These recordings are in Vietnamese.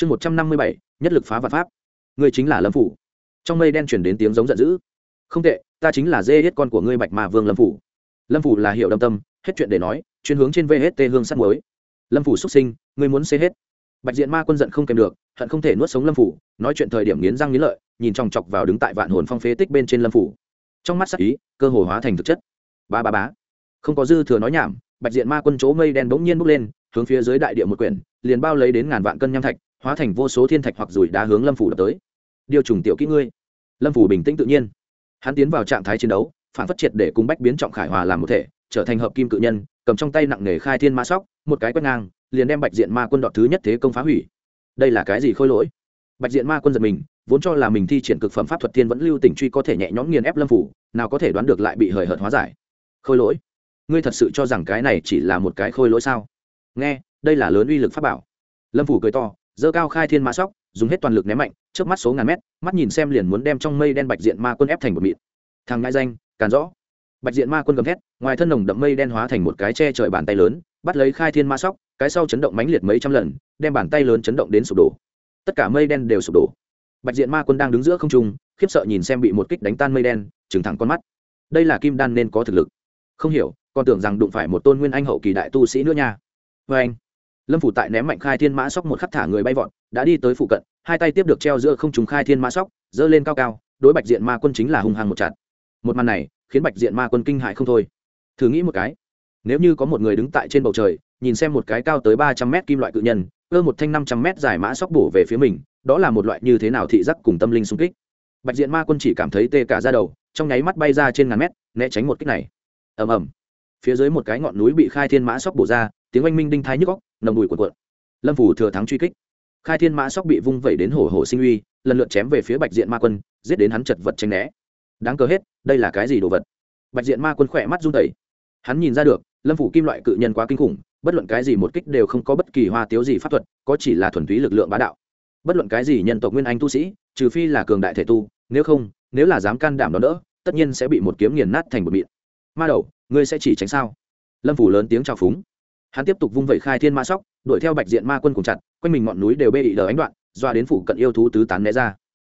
chương một trăm năm mươi bảy, nhất lực phá vạn pháp. Ngươi chính là lâm phủ. Trong mây đen chuyển đến tiếng giống giận dữ. Không tệ, ta chính là dê hết con của ngươi bạch ma vương lâm phủ. Lâm phủ là hiệu đâm tâm, hết chuyện để nói, chuyên hướng trên vht hương sắt mới lâm phủ xuất sinh, ngươi muốn xê hết. Bạch diện ma quân giận không kèm được, hận không thể nuốt sống lâm phủ, nói chuyện thời điểm nghiến răng nghiến lợi, nhìn chòng chọc vào đứng tại vạn hồn phong phế tích bên trên lâm phủ. Trong mắt sắc ý, cơ hồ hóa thành thực chất. Ba ba bá không có dư thừa nói nhảm, bạch diện ma quân chỗ mây đen bỗng nhiên bốc lên, hướng phía dưới đại địa một quyển, liền bao lấy đến ngàn vạn cân nham thạch hóa thành vô số thiên thạch hoặc rủi đá hướng lâm phủ đập tới. Điều trùng tiểu kỹ ngươi. Lâm phủ bình tĩnh tự nhiên. Hắn tiến vào trạng thái chiến đấu, phản phát triệt để cùng bách biến trọng khải hòa làm một thể, trở thành hợp kim cự nhân, cầm trong tay nặng nghề khai thiên ma sóc, một cái quét ngang, liền đem bạch diện ma quân đọt thứ nhất thế công phá hủy. Đây là cái gì khôi lỗi? Bạch diện ma quân giật mình, vốn cho là mình thi triển cực phẩm pháp thuật thiên vẫn lưu tỉnh truy có thể nhẹ nhõm nghiền ép lâm phủ, nào có thể đoán được lại bị hời hợt hóa giải. Khôi lỗi? Ngươi thật sự cho rằng cái này chỉ là một cái khôi lỗi sao? Nghe, đây là lớn uy lực pháp bảo. Lâm phủ cười to dơ cao khai thiên mã sóc, dùng hết toàn lực ném mạnh trước mắt số ngàn mét, mắt nhìn xem liền muốn đem trong mây đen bạch diện ma quân ép thành một mịn. Thằng ngại danh, càn rõ. Bạch diện ma quân gầm thét, ngoài thân nồng đậm mây đen hóa thành một cái che trời bàn tay lớn, bắt lấy khai thiên ma sóc, cái sau chấn động mãnh liệt mấy trăm lần, đem bàn tay lớn chấn động đến sụp đổ. Tất cả mây đen đều sụp đổ. Bạch diện ma quân đang đứng giữa không trung, khiếp sợ nhìn xem bị một kích đánh tan mây đen, trừng thẳng con mắt. Đây là kim đan nên có thực lực. Không hiểu, còn tưởng rằng đụng phải một tôn nguyên anh hậu kỳ đại tu sĩ nữa nha. Vê anh lâm phủ tại ném mạnh khai thiên mã sóc một khắc thả người bay vọt, đã đi tới phụ cận, hai tay tiếp được treo giữa không trùng khai thiên mã sóc, giơ lên cao cao, đối bạch diện ma quân chính là hung hăng một chặt. Một màn này, khiến bạch diện ma quân kinh hại không thôi. Thử nghĩ một cái, nếu như có một người đứng tại trên bầu trời, nhìn xem một cái cao tới ba trăm mét kim loại cự nhân, cơ một thanh năm trăm mét dài mã sóc bổ về phía mình, đó là một loại như thế nào thị giác cùng tâm linh xung kích. Bạch diện ma quân chỉ cảm thấy tê cả ra đầu, trong nháy mắt bay ra trên ngàn mét, né tránh một kích này. Ầm ầm. Phía dưới một cái ngọn núi bị khai thiên mã sóc bổ ra tiếng oanh minh đinh thái nhức góc, nồng đùi cuộn cuộn. Lâm phủ thừa thắng truy kích. Khai thiên mã sóc bị vung vẩy đến hổ hổ sinh uy, lần lượt chém về phía bạch diện ma quân, giết đến hắn chật vật tranh né. Đáng cờ hết, đây là cái gì đồ vật? Bạch diện ma quân khỏe mắt run tẩy hắn nhìn ra được, lâm phủ kim loại cự nhân quá kinh khủng, bất luận cái gì một kích đều không có bất kỳ hoa tiếu gì pháp thuật, có chỉ là thuần túy lực lượng bá đạo. Bất luận cái gì nhân tộc nguyên anh tu sĩ, trừ phi là cường đại thể tu, nếu không, nếu là dám can đảm đó đỡ, tất nhiên sẽ bị một kiếm nghiền nát thành một miệng ma đầu, ngươi sẽ chỉ tránh sao? Lâm phủ lớn tiếng chào phúng hắn tiếp tục vung vẩy khai thiên ma sóc, đuổi theo bạch diện ma quân cùng chặt, quanh mình ngọn núi đều bê ị lờ ánh đoạn, doa đến phủ cận yêu thú tứ tán né ra.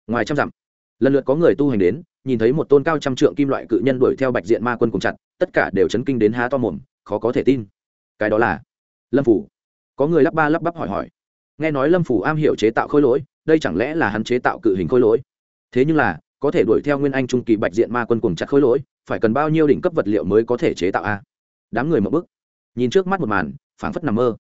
Ngoài trăm dặm, lần lượt có người tu hành đến, nhìn thấy một tôn cao trăm trượng kim loại cự nhân đuổi theo bạch diện ma quân cùng chặt, tất cả đều chấn kinh đến há to mồm, khó có thể tin. Cái đó là lâm phủ. Có người lắp ba lắp bắp hỏi hỏi. Nghe nói lâm phủ am hiểu chế tạo khôi lỗi, đây chẳng lẽ là hắn chế tạo cự hình khôi lỗi? Thế nhưng là, có thể đuổi theo nguyên anh trung kỳ bạch diện ma quân cùng chặt khôi lỗi, phải cần bao nhiêu đỉnh cấp vật liệu mới có thể chế tạo a? Đám người mậu bức nhìn trước mắt một màn, phảng phất nằm mơ.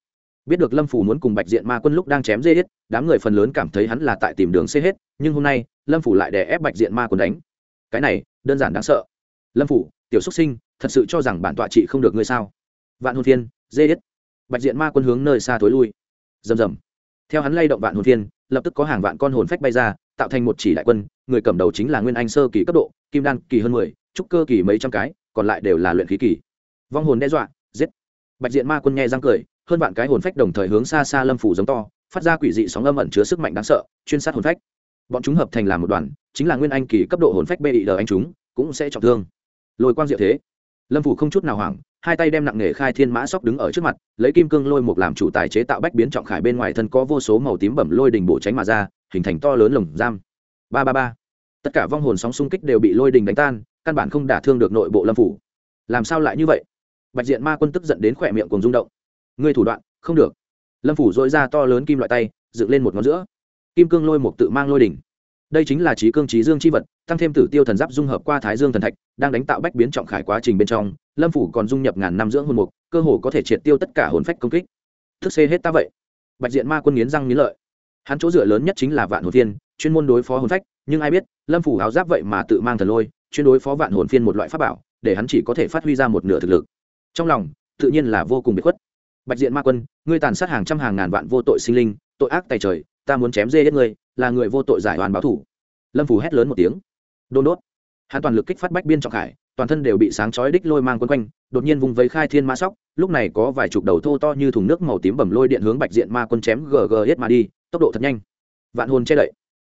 Biết được lâm phủ muốn cùng bạch diện ma quân lúc đang chém dê hết đám người phần lớn cảm thấy hắn là tại tìm đường xê hết, nhưng hôm nay, lâm phủ lại đè ép bạch diện ma quân đánh. Cái này, đơn giản đáng sợ. Lâm phủ tiểu xuất sinh, thật sự cho rằng bản tọa trị không được ngươi sao? Vạn hồn thiên dê hết. Bạch diện ma quân hướng nơi xa thối lui. Rầm rầm. Theo hắn lay động vạn hồn thiên, lập tức có hàng vạn con hồn phách bay ra, tạo thành một chỉ đại quân, người cầm đầu chính là nguyên anh sơ kỳ cấp độ, kim đan kỳ hơn mười, trúc cơ kỳ mấy trăm cái, còn lại đều là luyện khí kỳ. Vong hồn đe dọa, giết bạch diện ma quân nghe răng cười, hơn vạn cái hồn phách đồng thời hướng xa xa lâm phủ giống to, phát ra quỷ dị sóng âm ẩn chứa sức mạnh đáng sợ, chuyên sát hồn phách. Bọn chúng hợp thành làm một đoàn, chính là nguyên anh kỳ cấp độ hồn phách bê đ anh chúng, cũng sẽ trọng thương. Lôi quang diệu thế. Lâm phủ không chút nào hoảng, hai tay đem nặng nghề khai thiên mã sóc đứng ở trước mặt, lấy kim cương lôi một làm chủ tài chế tạo bách biến trọng khải bên ngoài thân có vô số màu tím bẩm lôi đình bổ tránh mà ra, hình thành to lớn lồng giam. Ba ba ba. Tất cả vong hồn sóng xung kích đều bị lôi đình đánh tan, căn bản không đả thương được nội bộ lâm phủ. Làm sao lại như vậy? Bạch diện ma quân tức giận đến khỏe miệng cùng rung động. Ngươi thủ đoạn, không được. Lâm phủ dội ra to lớn kim loại tay, dựng lên một ngón giữa. Kim cương lôi một tự mang lôi đỉnh. Đây chính là trí cương trí dương c h i vật, tăng thêm tử tiêu thần giáp dung hợp qua thái dương thần thạch, đang đánh tạo bách biến trọng khải quá trình bên trong, lâm phủ còn dung nhập ngàn năm dưỡng hồn mục, cơ hồ có thể triệt tiêu tất cả hồn phách công kích. Thức xê hết ta vậy. Bạch diện ma quân nghiến răng nghiến lợi. Hắn chỗ dựa lớn nhất chính là vạn hồn phiên, chuyên môn đối phó hồn phách, nhưng ai biết, lâm phủ áo giáp vậy mà tự mang thần lôi, chuyên đối phó vạn hồn phiên một loại pháp bảo, để hắn chỉ có thể phát huy ra một nửa thực lực trong lòng, tự nhiên là vô cùng bị khuất. Bạch diện ma quân, ngươi tàn sát hàng trăm hàng ngàn vạn vô tội sinh linh, tội ác tài trời, ta muốn chém dê hết ngươi, là người vô tội giải hoàn báo thủ. Lâm phủ hét lớn một tiếng. Đôn đốt. Hắn toàn lực kích phát bách biên trọng khải, toàn thân đều bị sáng chói đích lôi mang quấn quanh, đột nhiên vùng vây khai thiên ma sóc, lúc này có vài chục đầu thô to như thùng nước màu tím bầm lôi điện hướng bạch diện ma quân chém gg hết mà đi, tốc độ thật nhanh. Vạn hồn che đậy.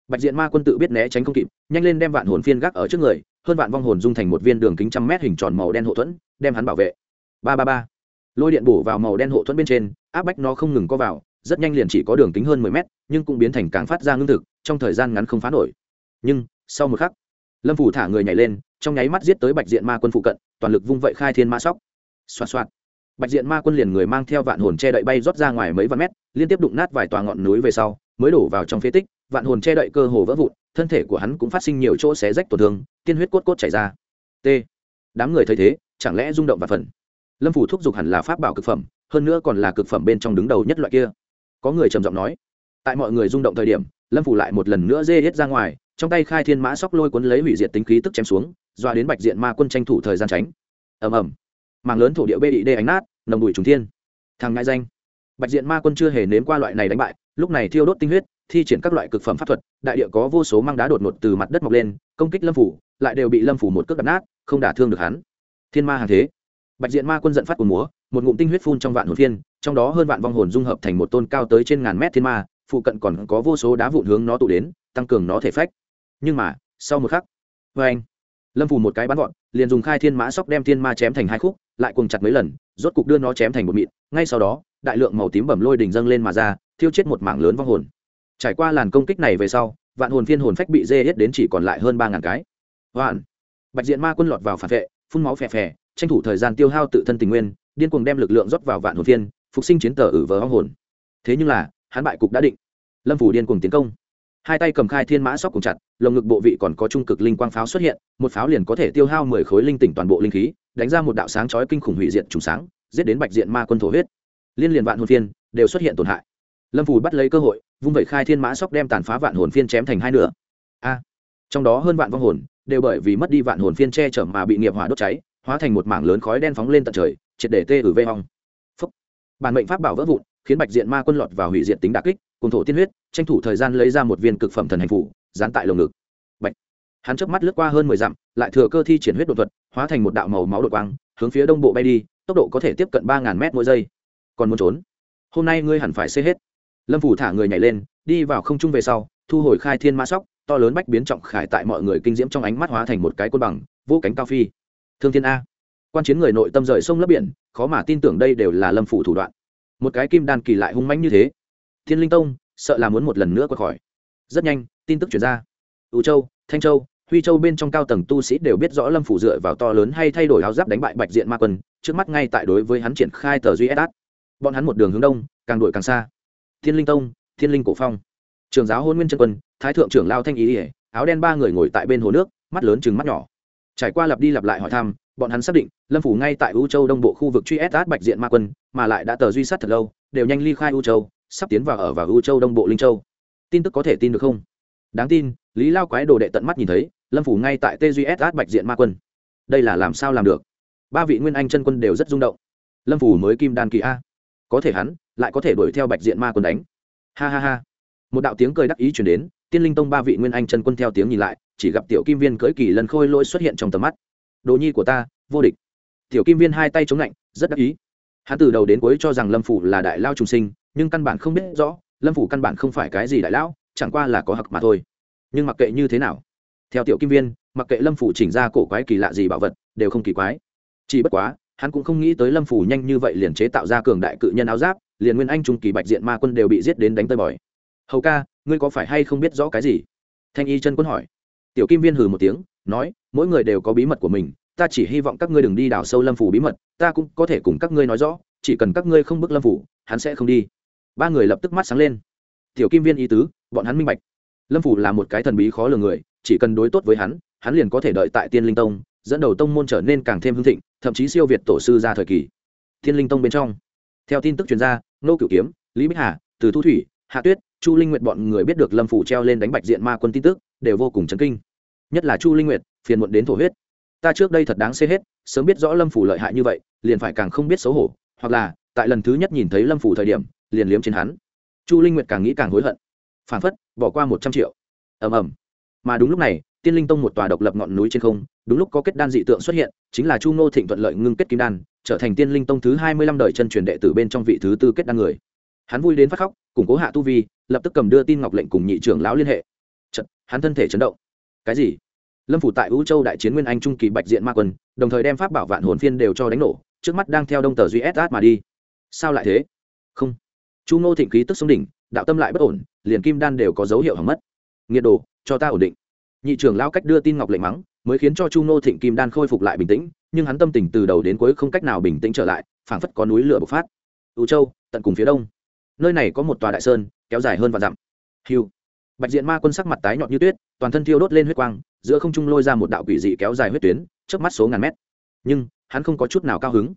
Bạch diện ma quân tự biết né tránh không kịp, nhanh lên đem vạn hồn phiên gác ở trước người, hơn vạn vong hồn dung thành một viên đường kính trăm mét hình tròn màu đen hộ thuẫn, đem hắn bảo vệ ba ba ba. Lôi điện bổ vào màu đen hộ thuẫn bên trên, áp bách nó không ngừng co vào, rất nhanh liền chỉ có đường kính hơn mười mét, nhưng cũng biến thành càng phát ra ngưng thực, trong thời gian ngắn không phá nổi. Nhưng, sau một khắc, lâm phủ thả người nhảy lên, trong nháy mắt giết tới bạch diện ma quân phụ cận, toàn lực vung vậy khai thiên ma sóc. Xoạt xoạt. Bạch diện ma quân liền người mang theo vạn hồn che đậy bay rót ra ngoài mấy vạn mét, liên tiếp đụng nát vài tòa ngọn núi về sau, mới đổ vào trong phế tích, vạn hồn che đậy cơ hồ vỡ vụn, thân thể của hắn cũng phát sinh nhiều chỗ xé rách tổn thương, tiên huyết cốt cốt chảy ra. T. Đám người thấy thế, chẳng lẽ rung động và phần? Lâm phủ thúc giục hẳn là pháp bảo cực phẩm, hơn nữa còn là cực phẩm bên trong đứng đầu nhất loại kia. Có người trầm giọng nói. Tại mọi người rung động thời điểm, lâm phủ lại một lần nữa dê hết ra ngoài, trong tay khai thiên mã sóc lôi cuốn lấy hủy diệt tính khí tức chém xuống, doa đến bạch diện ma quân tranh thủ thời gian tránh. Ầm ầm. Màng lớn thổ địa bê đĩ đê ánh nát, nồng đùi trùng thiên. Thằng ngại danh. Bạch diện ma quân chưa hề nếm qua loại này đánh bại, lúc này thiêu đốt tinh huyết, thi triển các loại cực phẩm pháp thuật, đại địa có vô số mang đá đột ngột từ mặt đất mọc lên, công kích lâm phủ lại đều bị lâm phủ một cước đập nát, không đả thương được hắn. Thiên ma hàng thế bạch diện ma quân giận phát của múa, một ngụm tinh huyết phun trong vạn hồn phiên, trong đó hơn vạn vong hồn dung hợp thành một tôn cao tới trên ngàn mét thiên ma, phụ cận còn có vô số đá vụn hướng nó tụ đến, tăng cường nó thể phách. Nhưng mà, sau một khắc vê anh, lâm phù một cái bắn gọn, liền dùng khai thiên mã sóc đem thiên ma chém thành hai khúc, lại cùng chặt mấy lần, rốt cục đưa nó chém thành một mịn, ngay sau đó, đại lượng màu tím bẩm lôi đỉnh dâng lên mà ra, thiêu chết một mảng lớn vong hồn. Trải qua làn công kích này về sau, vạn hồn phiên hồn phách bị dê hết đến chỉ còn lại hơn ba ngàn cái. Vạn bạch diện ma quân lọt vào phản vệ, phun máu phè phè tranh thủ thời gian tiêu hao tự thân tình nguyên, điên cuồng đem lực lượng rót vào vạn hồn phiên, phục sinh chiến tờ ử vờ hong hồn. Thế nhưng là, hắn bại cục đã định. Lâm phủ điên cuồng tiến công. Hai tay cầm khai thiên mã sóc cùng chặt, lồng ngực bộ vị còn có trung cực linh quang pháo xuất hiện, một pháo liền có thể tiêu hao mười khối linh tỉnh toàn bộ linh khí, đánh ra một đạo sáng chói kinh khủng hủy diệt trùng sáng, giết đến bạch diện ma quân thổ huyết. Liên liền vạn hồn phiên, đều xuất hiện tổn hại. Lâm phủ bắt lấy cơ hội, vung vẩy khai thiên mã sóc đem tàn phá vạn hồn phiên chém thành hai nửa. A! Trong đó hơn vạn vong hồn, đều bởi vì mất đi vạn hồn phiên che chở mà bị nghiệp hỏa đốt cháy hóa thành một mảng lớn khói đen phóng lên tận trời, triệt để tê ử vê hong. Phúc. Bản mệnh pháp bảo vỡ vụn, khiến bạch diện ma quân lọt vào hủy diệt tính đà kích cùng thổ tiên huyết, tranh thủ thời gian lấy ra một viên cực phẩm thần hành phủ, dán tại lồng ngực. Bạch. Hắn chớp mắt lướt qua hơn mười dặm, lại thừa cơ thi triển huyết đột thuật, hóa thành một đạo màu máu đột quang, hướng phía đông bộ bay đi, tốc độ có thể tiếp cận ba ngàn mét mỗi giây. Còn muốn trốn? Hôm nay ngươi hẳn phải xê hết. Lâm phủ thả người nhảy lên, đi vào không trung về sau, thu hồi khai thiên ma sóc, to lớn bách biến trọng khải tại mọi người kinh diễm trong ánh mắt hóa thành một cái côn bằng, vô cánh cao phi thương thiên a. Quan chiến người nội tâm rời sông lấp biển, khó mà tin tưởng đây đều là lâm phủ thủ đoạn. Một cái kim đan kỳ lại hung mãnh như thế. Thiên linh tông, sợ là muốn một lần nữa qua khỏi rất nhanh, tin tức chuyển ra. Ưu châu, thanh châu, huy châu bên trong cao tầng tu sĩ đều biết rõ lâm phủ dựa vào to lớn hay thay đổi áo giáp đánh bại bạch diện ma quân, trước mắt ngay tại đối với hắn triển khai tờ duy ss bọn hắn một đường hướng đông, càng đổi càng xa. Thiên linh tông, thiên linh cổ phong. Trường giáo hôn nguyên Trân quân, thái thượng trưởng lao thanh ý ỉa áo đen ba người ngồi tại bên hồ nước, mắt lớn chừng mắt nhỏ trải qua lặp đi lặp lại hỏi thăm, bọn hắn xác định, lâm phủ ngay tại u châu đông bộ khu vực truy ép bạch diện ma quân, mà lại đã tờ duy sát thật lâu, đều nhanh ly khai u châu, sắp tiến vào ở vào u châu đông bộ linh châu. Tin tức có thể tin được không? Đáng tin, lý lao quái đồ đệ tận mắt nhìn thấy, lâm phủ ngay tại tgs bạch diện ma quân. Đây là làm sao làm được? Ba vị nguyên anh chân quân đều rất rung động. Lâm phủ mới kim đan kỳ a. Có thể hắn, lại có thể đuổi theo bạch diện ma quân đánh. Ha ha ha. Một đạo tiếng cười đắc ý chuyển đến, tiên linh tông ba vị nguyên anh chân quân theo tiếng nhìn lại chỉ gặp tiểu kim viên cưỡi kỳ lần khôi lỗi xuất hiện trong tầm mắt. Đồ nhi của ta, vô địch. Tiểu kim viên hai tay chống lạnh, rất đắc ý. Hắn từ đầu đến cuối cho rằng lâm phủ là đại lao trùng sinh, nhưng căn bản không biết rõ, lâm phủ căn bản không phải cái gì đại lão, chẳng qua là có hặc mà thôi. Nhưng mặc kệ như thế nào, theo tiểu kim viên, mặc kệ lâm phủ chỉnh ra cổ quái kỳ lạ gì bảo vật, đều không kỳ quái. Chỉ bất quá, hắn cũng không nghĩ tới lâm phủ nhanh như vậy liền chế tạo ra cường đại cự nhân áo giáp, liền nguyên anh trung kỳ bạch diện ma quân đều bị giết đến đánh tơi bời. Hầu ca, ngươi có phải hay không biết rõ cái gì? Thanh y chân quân hỏi tiểu kim viên hừ một tiếng, nói, mỗi người đều có bí mật của mình, ta chỉ hy vọng các ngươi đừng đi đào sâu lâm phủ bí mật, ta cũng có thể cùng các ngươi nói rõ, chỉ cần các ngươi không bức lâm phủ, hắn sẽ không đi. Ba người lập tức mắt sáng lên. Tiểu kim viên ý tứ, bọn hắn minh bạch. Lâm phủ là một cái thần bí khó lường người, chỉ cần đối tốt với hắn hắn liền có thể đợi tại tiên linh tông, dẫn đầu tông môn trở nên càng thêm hưng thịnh, thậm chí siêu việt tổ sư ra thời kỳ. Tiên linh tông bên trong, theo tin tức chuyên gia nô cửu kiếm, lý bích hà, từ thu thủy, hạ tuyết, chu linh nguyệt bọn người biết được lâm phủ treo lên đánh bạch diện ma quân tin tức đều vô cùng chấn kinh. Nhất là chu linh nguyệt, phiền muộn đến thổ huyết. Ta trước đây thật đáng xê hết, sớm biết rõ lâm phủ lợi hại như vậy, liền phải càng không biết xấu hổ, hoặc là, tại lần thứ nhất nhìn thấy lâm phủ thời điểm, liền liếm trên hắn. Chu linh nguyệt càng nghĩ càng hối hận. Phản phất, bỏ qua một trăm triệu. Ầm ầm. Mà đúng lúc này, tiên linh tông một tòa độc lập ngọn núi trên không, đúng lúc có kết đan dị tượng xuất hiện, chính là chu ngô thịnh thuận lợi ngưng kết kim đan, trở thành tiên linh tông thứ hai mươi lăm đời chân truyền đệ tử bên trong vị thứ tư kết đan người. Hắn vui đến phát khóc, củng cố hạ tu vi, lập tức cầm đưa tin ngọc lệnh cùng nhị trưởng lão liên hệ. Chật, hắn thân thể chấn động. Cái gì? Lâm phủ tại vũ châu đại chiến nguyên anh trung kỳ bạch diện ma quân đồng thời đem pháp bảo vạn hồn phiên đều cho đánh nổ trước mắt đang theo đông tờ duy sát mà đi. Sao lại thế? Không. Chu ngô thịnh khí tức xuống đỉnh đạo tâm lại bất ổn liền kim đan đều có dấu hiệu hỏng mất. Nghiệt đồ cho ta ổn định. Nhị trưởng lao cách đưa tin ngọc lệnh mắng mới khiến cho chu ngô thịnh kim đan khôi phục lại bình tĩnh nhưng hắn tâm tình từ đầu đến cuối không cách nào bình tĩnh trở lại phảng phất có núi lửa bộc phát. Vũ châu tận cùng phía đông. Nơi này có một tòa đại sơn kéo dài hơn vạn dặm. Hiu bạch diện ma quân sắc mặt tái nhọn như tuyết, toàn thân thiêu đốt lên huyết quang, giữa không trung lôi ra một đạo quỷ dị kéo dài huyết tuyến trước mắt số ngàn mét. Nhưng, hắn không có chút nào cao hứng.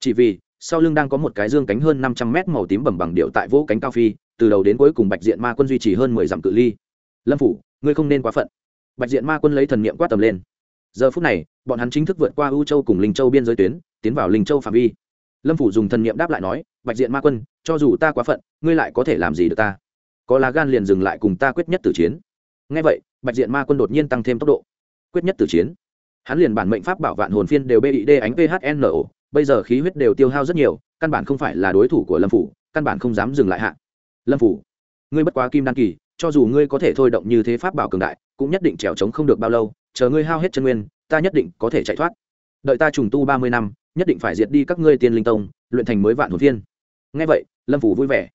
Chỉ vì, sau lưng đang có một cái dương cánh hơn năm trăm mét màu tím bầm bằng điệu tại vỗ cánh cao phi, từ đầu đến cuối cùng bạch diện ma quân duy trì hơn mười dặm cự ly. Lâm phủ, ngươi không nên quá phận. Bạch diện ma quân lấy thần niệm quát tầm lên. Giờ phút này, bọn hắn chính thức vượt qua ưu châu cùng linh châu biên giới tuyến, tiến vào linh châu phạm vi. Lâm phủ dùng thần niệm đáp lại nói, bạch diện ma quân, cho dù ta quá phận, ngươi lại có thể làm gì được ta? Có lá gan liền dừng lại cùng ta quyết nhất tử chiến. Ngay vậy, bạch diện ma quân đột nhiên tăng thêm tốc độ. Quyết nhất tử chiến. Hắn liền bản mệnh pháp bảo vạn hồn phiên đều bị đê ánh phno bây giờ khí huyết đều tiêu hao rất nhiều, căn bản không phải là đối thủ của lâm phủ, căn bản không dám dừng lại hạ. Lâm phủ, ngươi bất quá kim đan kỳ, cho dù ngươi có thể thôi động như thế pháp bảo cường đại, cũng nhất định trèo trống không được bao lâu, chờ ngươi hao hết chân nguyên, ta nhất định có thể chạy thoát. Đợi ta trùng tu ba mươi năm, nhất định phải diệt đi các ngươi tiên linh tông, luyện thành mới vạn hồn phiên. Ngay vậy, lâm phủ vui vẻ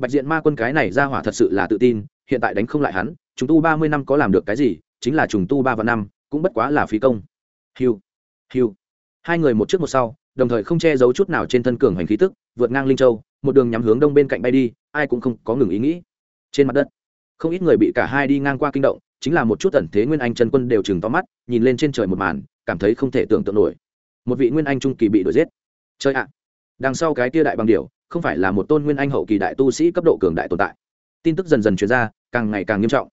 bạch diện ma quân cái này ra hỏa thật sự là tự tin, hiện tại đánh không lại hắn, trùng tu ba mươi năm có làm được cái gì, chính là trùng tu ba và năm, cũng bất quá là phí công. Hiu hiu. Hai người một trước một sau, đồng thời không che giấu chút nào trên thân cường hành khí tức, vượt ngang linh châu, một đường nhắm hướng đông bên cạnh bay đi, ai cũng không có ngừng ý nghĩ. Trên mặt đất, không ít người bị cả hai đi ngang qua kinh động, chính là một chút ẩn thế nguyên anh chân quân đều chừng to mắt, nhìn lên trên trời một màn, cảm thấy không thể tưởng tượng nổi. Một vị nguyên anh trung kỳ bị đuổi giết. Chơi ạ đằng sau cái tia đại bằng điểu, không phải là một tôn nguyên anh hậu kỳ đại tu sĩ cấp độ cường đại tồn tại. Tin tức dần dần chuyển ra, càng ngày càng nghiêm trọng.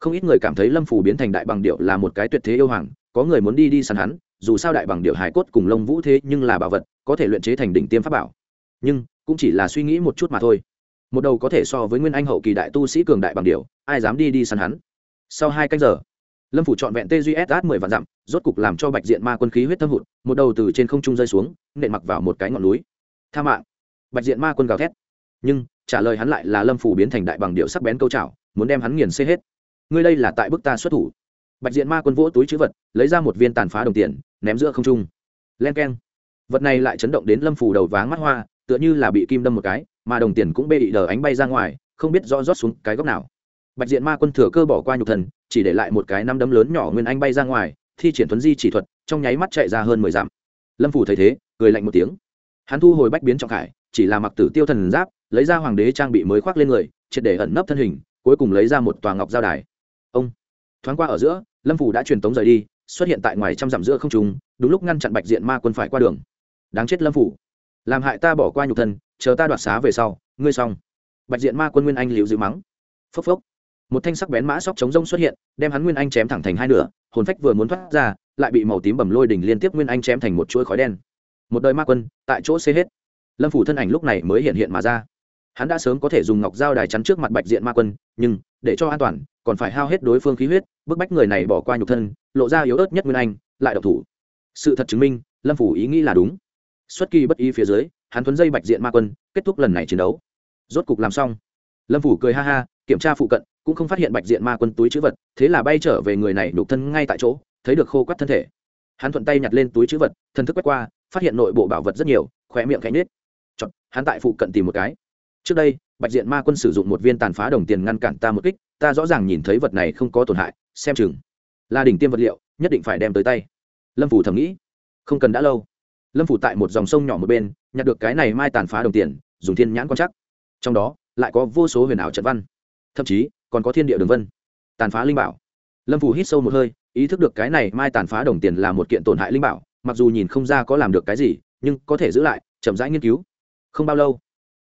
Không ít người cảm thấy lâm phù biến thành đại bằng điệu là một cái tuyệt thế yêu hoàng, có người muốn đi đi săn hắn, dù sao đại bằng điệu hải cốt cùng lông vũ thế nhưng là bảo vật, có thể luyện chế thành đỉnh tiêm pháp bảo. Nhưng, cũng chỉ là suy nghĩ một chút mà thôi. Một đầu có thể so với nguyên anh hậu kỳ đại tu sĩ cường đại bằng điệu ai dám đi đi săn hắn? Sau hai canh giờ, lâm phủ trọn vẹn tê duy s mười vạn dặm, rốt cục làm cho bạch diện ma quân khí huyết thâm hụt, một đầu từ trên không trung rơi xuống, nện mặc vào một cái ngọn núi tha mạng. Bạch diện ma quân gào thét, nhưng trả lời hắn lại là lâm phủ biến thành đại bằng điệu sắc bén câu trào muốn đem hắn nghiền xê hết. Ngươi đây là tại bức ta xuất thủ. Bạch diện ma quân vỗ túi chữ vật, lấy ra một viên tàn phá đồng tiền, ném giữa không trung. Len k e n vật này lại chấn động đến lâm phủ đầu váng mắt hoa, tựa như là bị kim đâm một cái, mà đồng tiền cũng bê bị đờ ánh bay ra ngoài, không biết rõ rót xuống cái góc nào. Bạch diện ma quân thừa cơ bỏ qua nhục thần, chỉ để lại một cái năm đấm lớn nhỏ nguyên anh bay ra ngoài, thi triển thuấn di chỉ thuật, trong nháy mắt chạy ra hơn mười dặm. Lâm phủ thấy thế, cười lạnh một tiếng hắn thu hồi bách biến trọng khải, chỉ là mặc tử tiêu thần giáp, lấy ra hoàng đế trang bị mới khoác lên người, triệt để ẩn nấp thân hình, cuối cùng lấy ra một tòa ngọc giao đài. Ông, thoáng qua ở giữa, lâm phủ đã truyền tống rời đi, xuất hiện tại ngoài trăm dặm giữa không trùng đúng lúc ngăn chặn bạch diện ma quân phải qua đường. Đáng chết lâm phủ làm hại ta bỏ qua nhục thân, chờ ta đoạt xá về sau, ngươi xong. Bạch diện ma quân nguyên anh liễu dữ mắng. Phốc phốc. Một thanh sắc bén mã sóc chống rông xuất hiện, đem hắn nguyên anh chém thẳng thành hai nửa, hồn phách vừa muốn thoát ra, lại bị màu tím bầm lôi đỉnh liên tiếp nguyên anh chém thành một chuỗi khói đen một đời ma quân, tại chỗ xê hết. Lâm phủ thân ảnh lúc này mới hiện hiện mà ra. Hắn đã sớm có thể dùng ngọc dao đài chắn trước mặt bạch diện ma quân, nhưng, để cho an toàn, còn phải hao hết đối phương khí huyết, bức bách người này bỏ qua nhục thân, lộ ra yếu ớt nhất nguyên anh, lại độc thủ. Sự thật chứng minh, lâm phủ ý nghĩ là đúng. Xuất kỳ bất ý phía dưới, hắn thuấn dây bạch diện ma quân, kết thúc lần này chiến đấu. Rốt cục làm xong. Lâm phủ cười ha ha, kiểm tra phụ cận, cũng không phát hiện bạch diện ma quân túi chữ vật, thế là bay trở về người này nhục thân ngay tại chỗ, thấy được khô quắt thân thể. Hắn thuận tay nhặt lên túi chữ vật thân thức quét qua phát hiện nội bộ bảo vật rất nhiều, khóe miệng cánh nết chọn hắn tại phụ cận tìm một cái. Trước đây, bạch diện ma quân sử dụng một viên tàn phá đồng tiền ngăn cản ta một kích, ta rõ ràng nhìn thấy vật này không có tổn hại, xem chừng là đỉnh tiêm vật liệu, nhất định phải đem tới tay. Lâm phủ thầm nghĩ. Không cần đã lâu. Lâm phủ tại một dòng sông nhỏ một bên, nhặt được cái này mai tàn phá đồng tiền, dùng thiên nhãn quan chắc trong đó, lại có vô số huyền ảo trận văn. Thậm chí, còn có thiên địa đường vân. Tàn phá linh bảo. Lâm phủ hít sâu một hơi, ý thức được cái này mai tàn phá đồng tiền là một kiện tổn hại linh bảo mặc dù nhìn không ra có làm được cái gì, nhưng có thể giữ lại, chậm rãi nghiên cứu. Không bao lâu,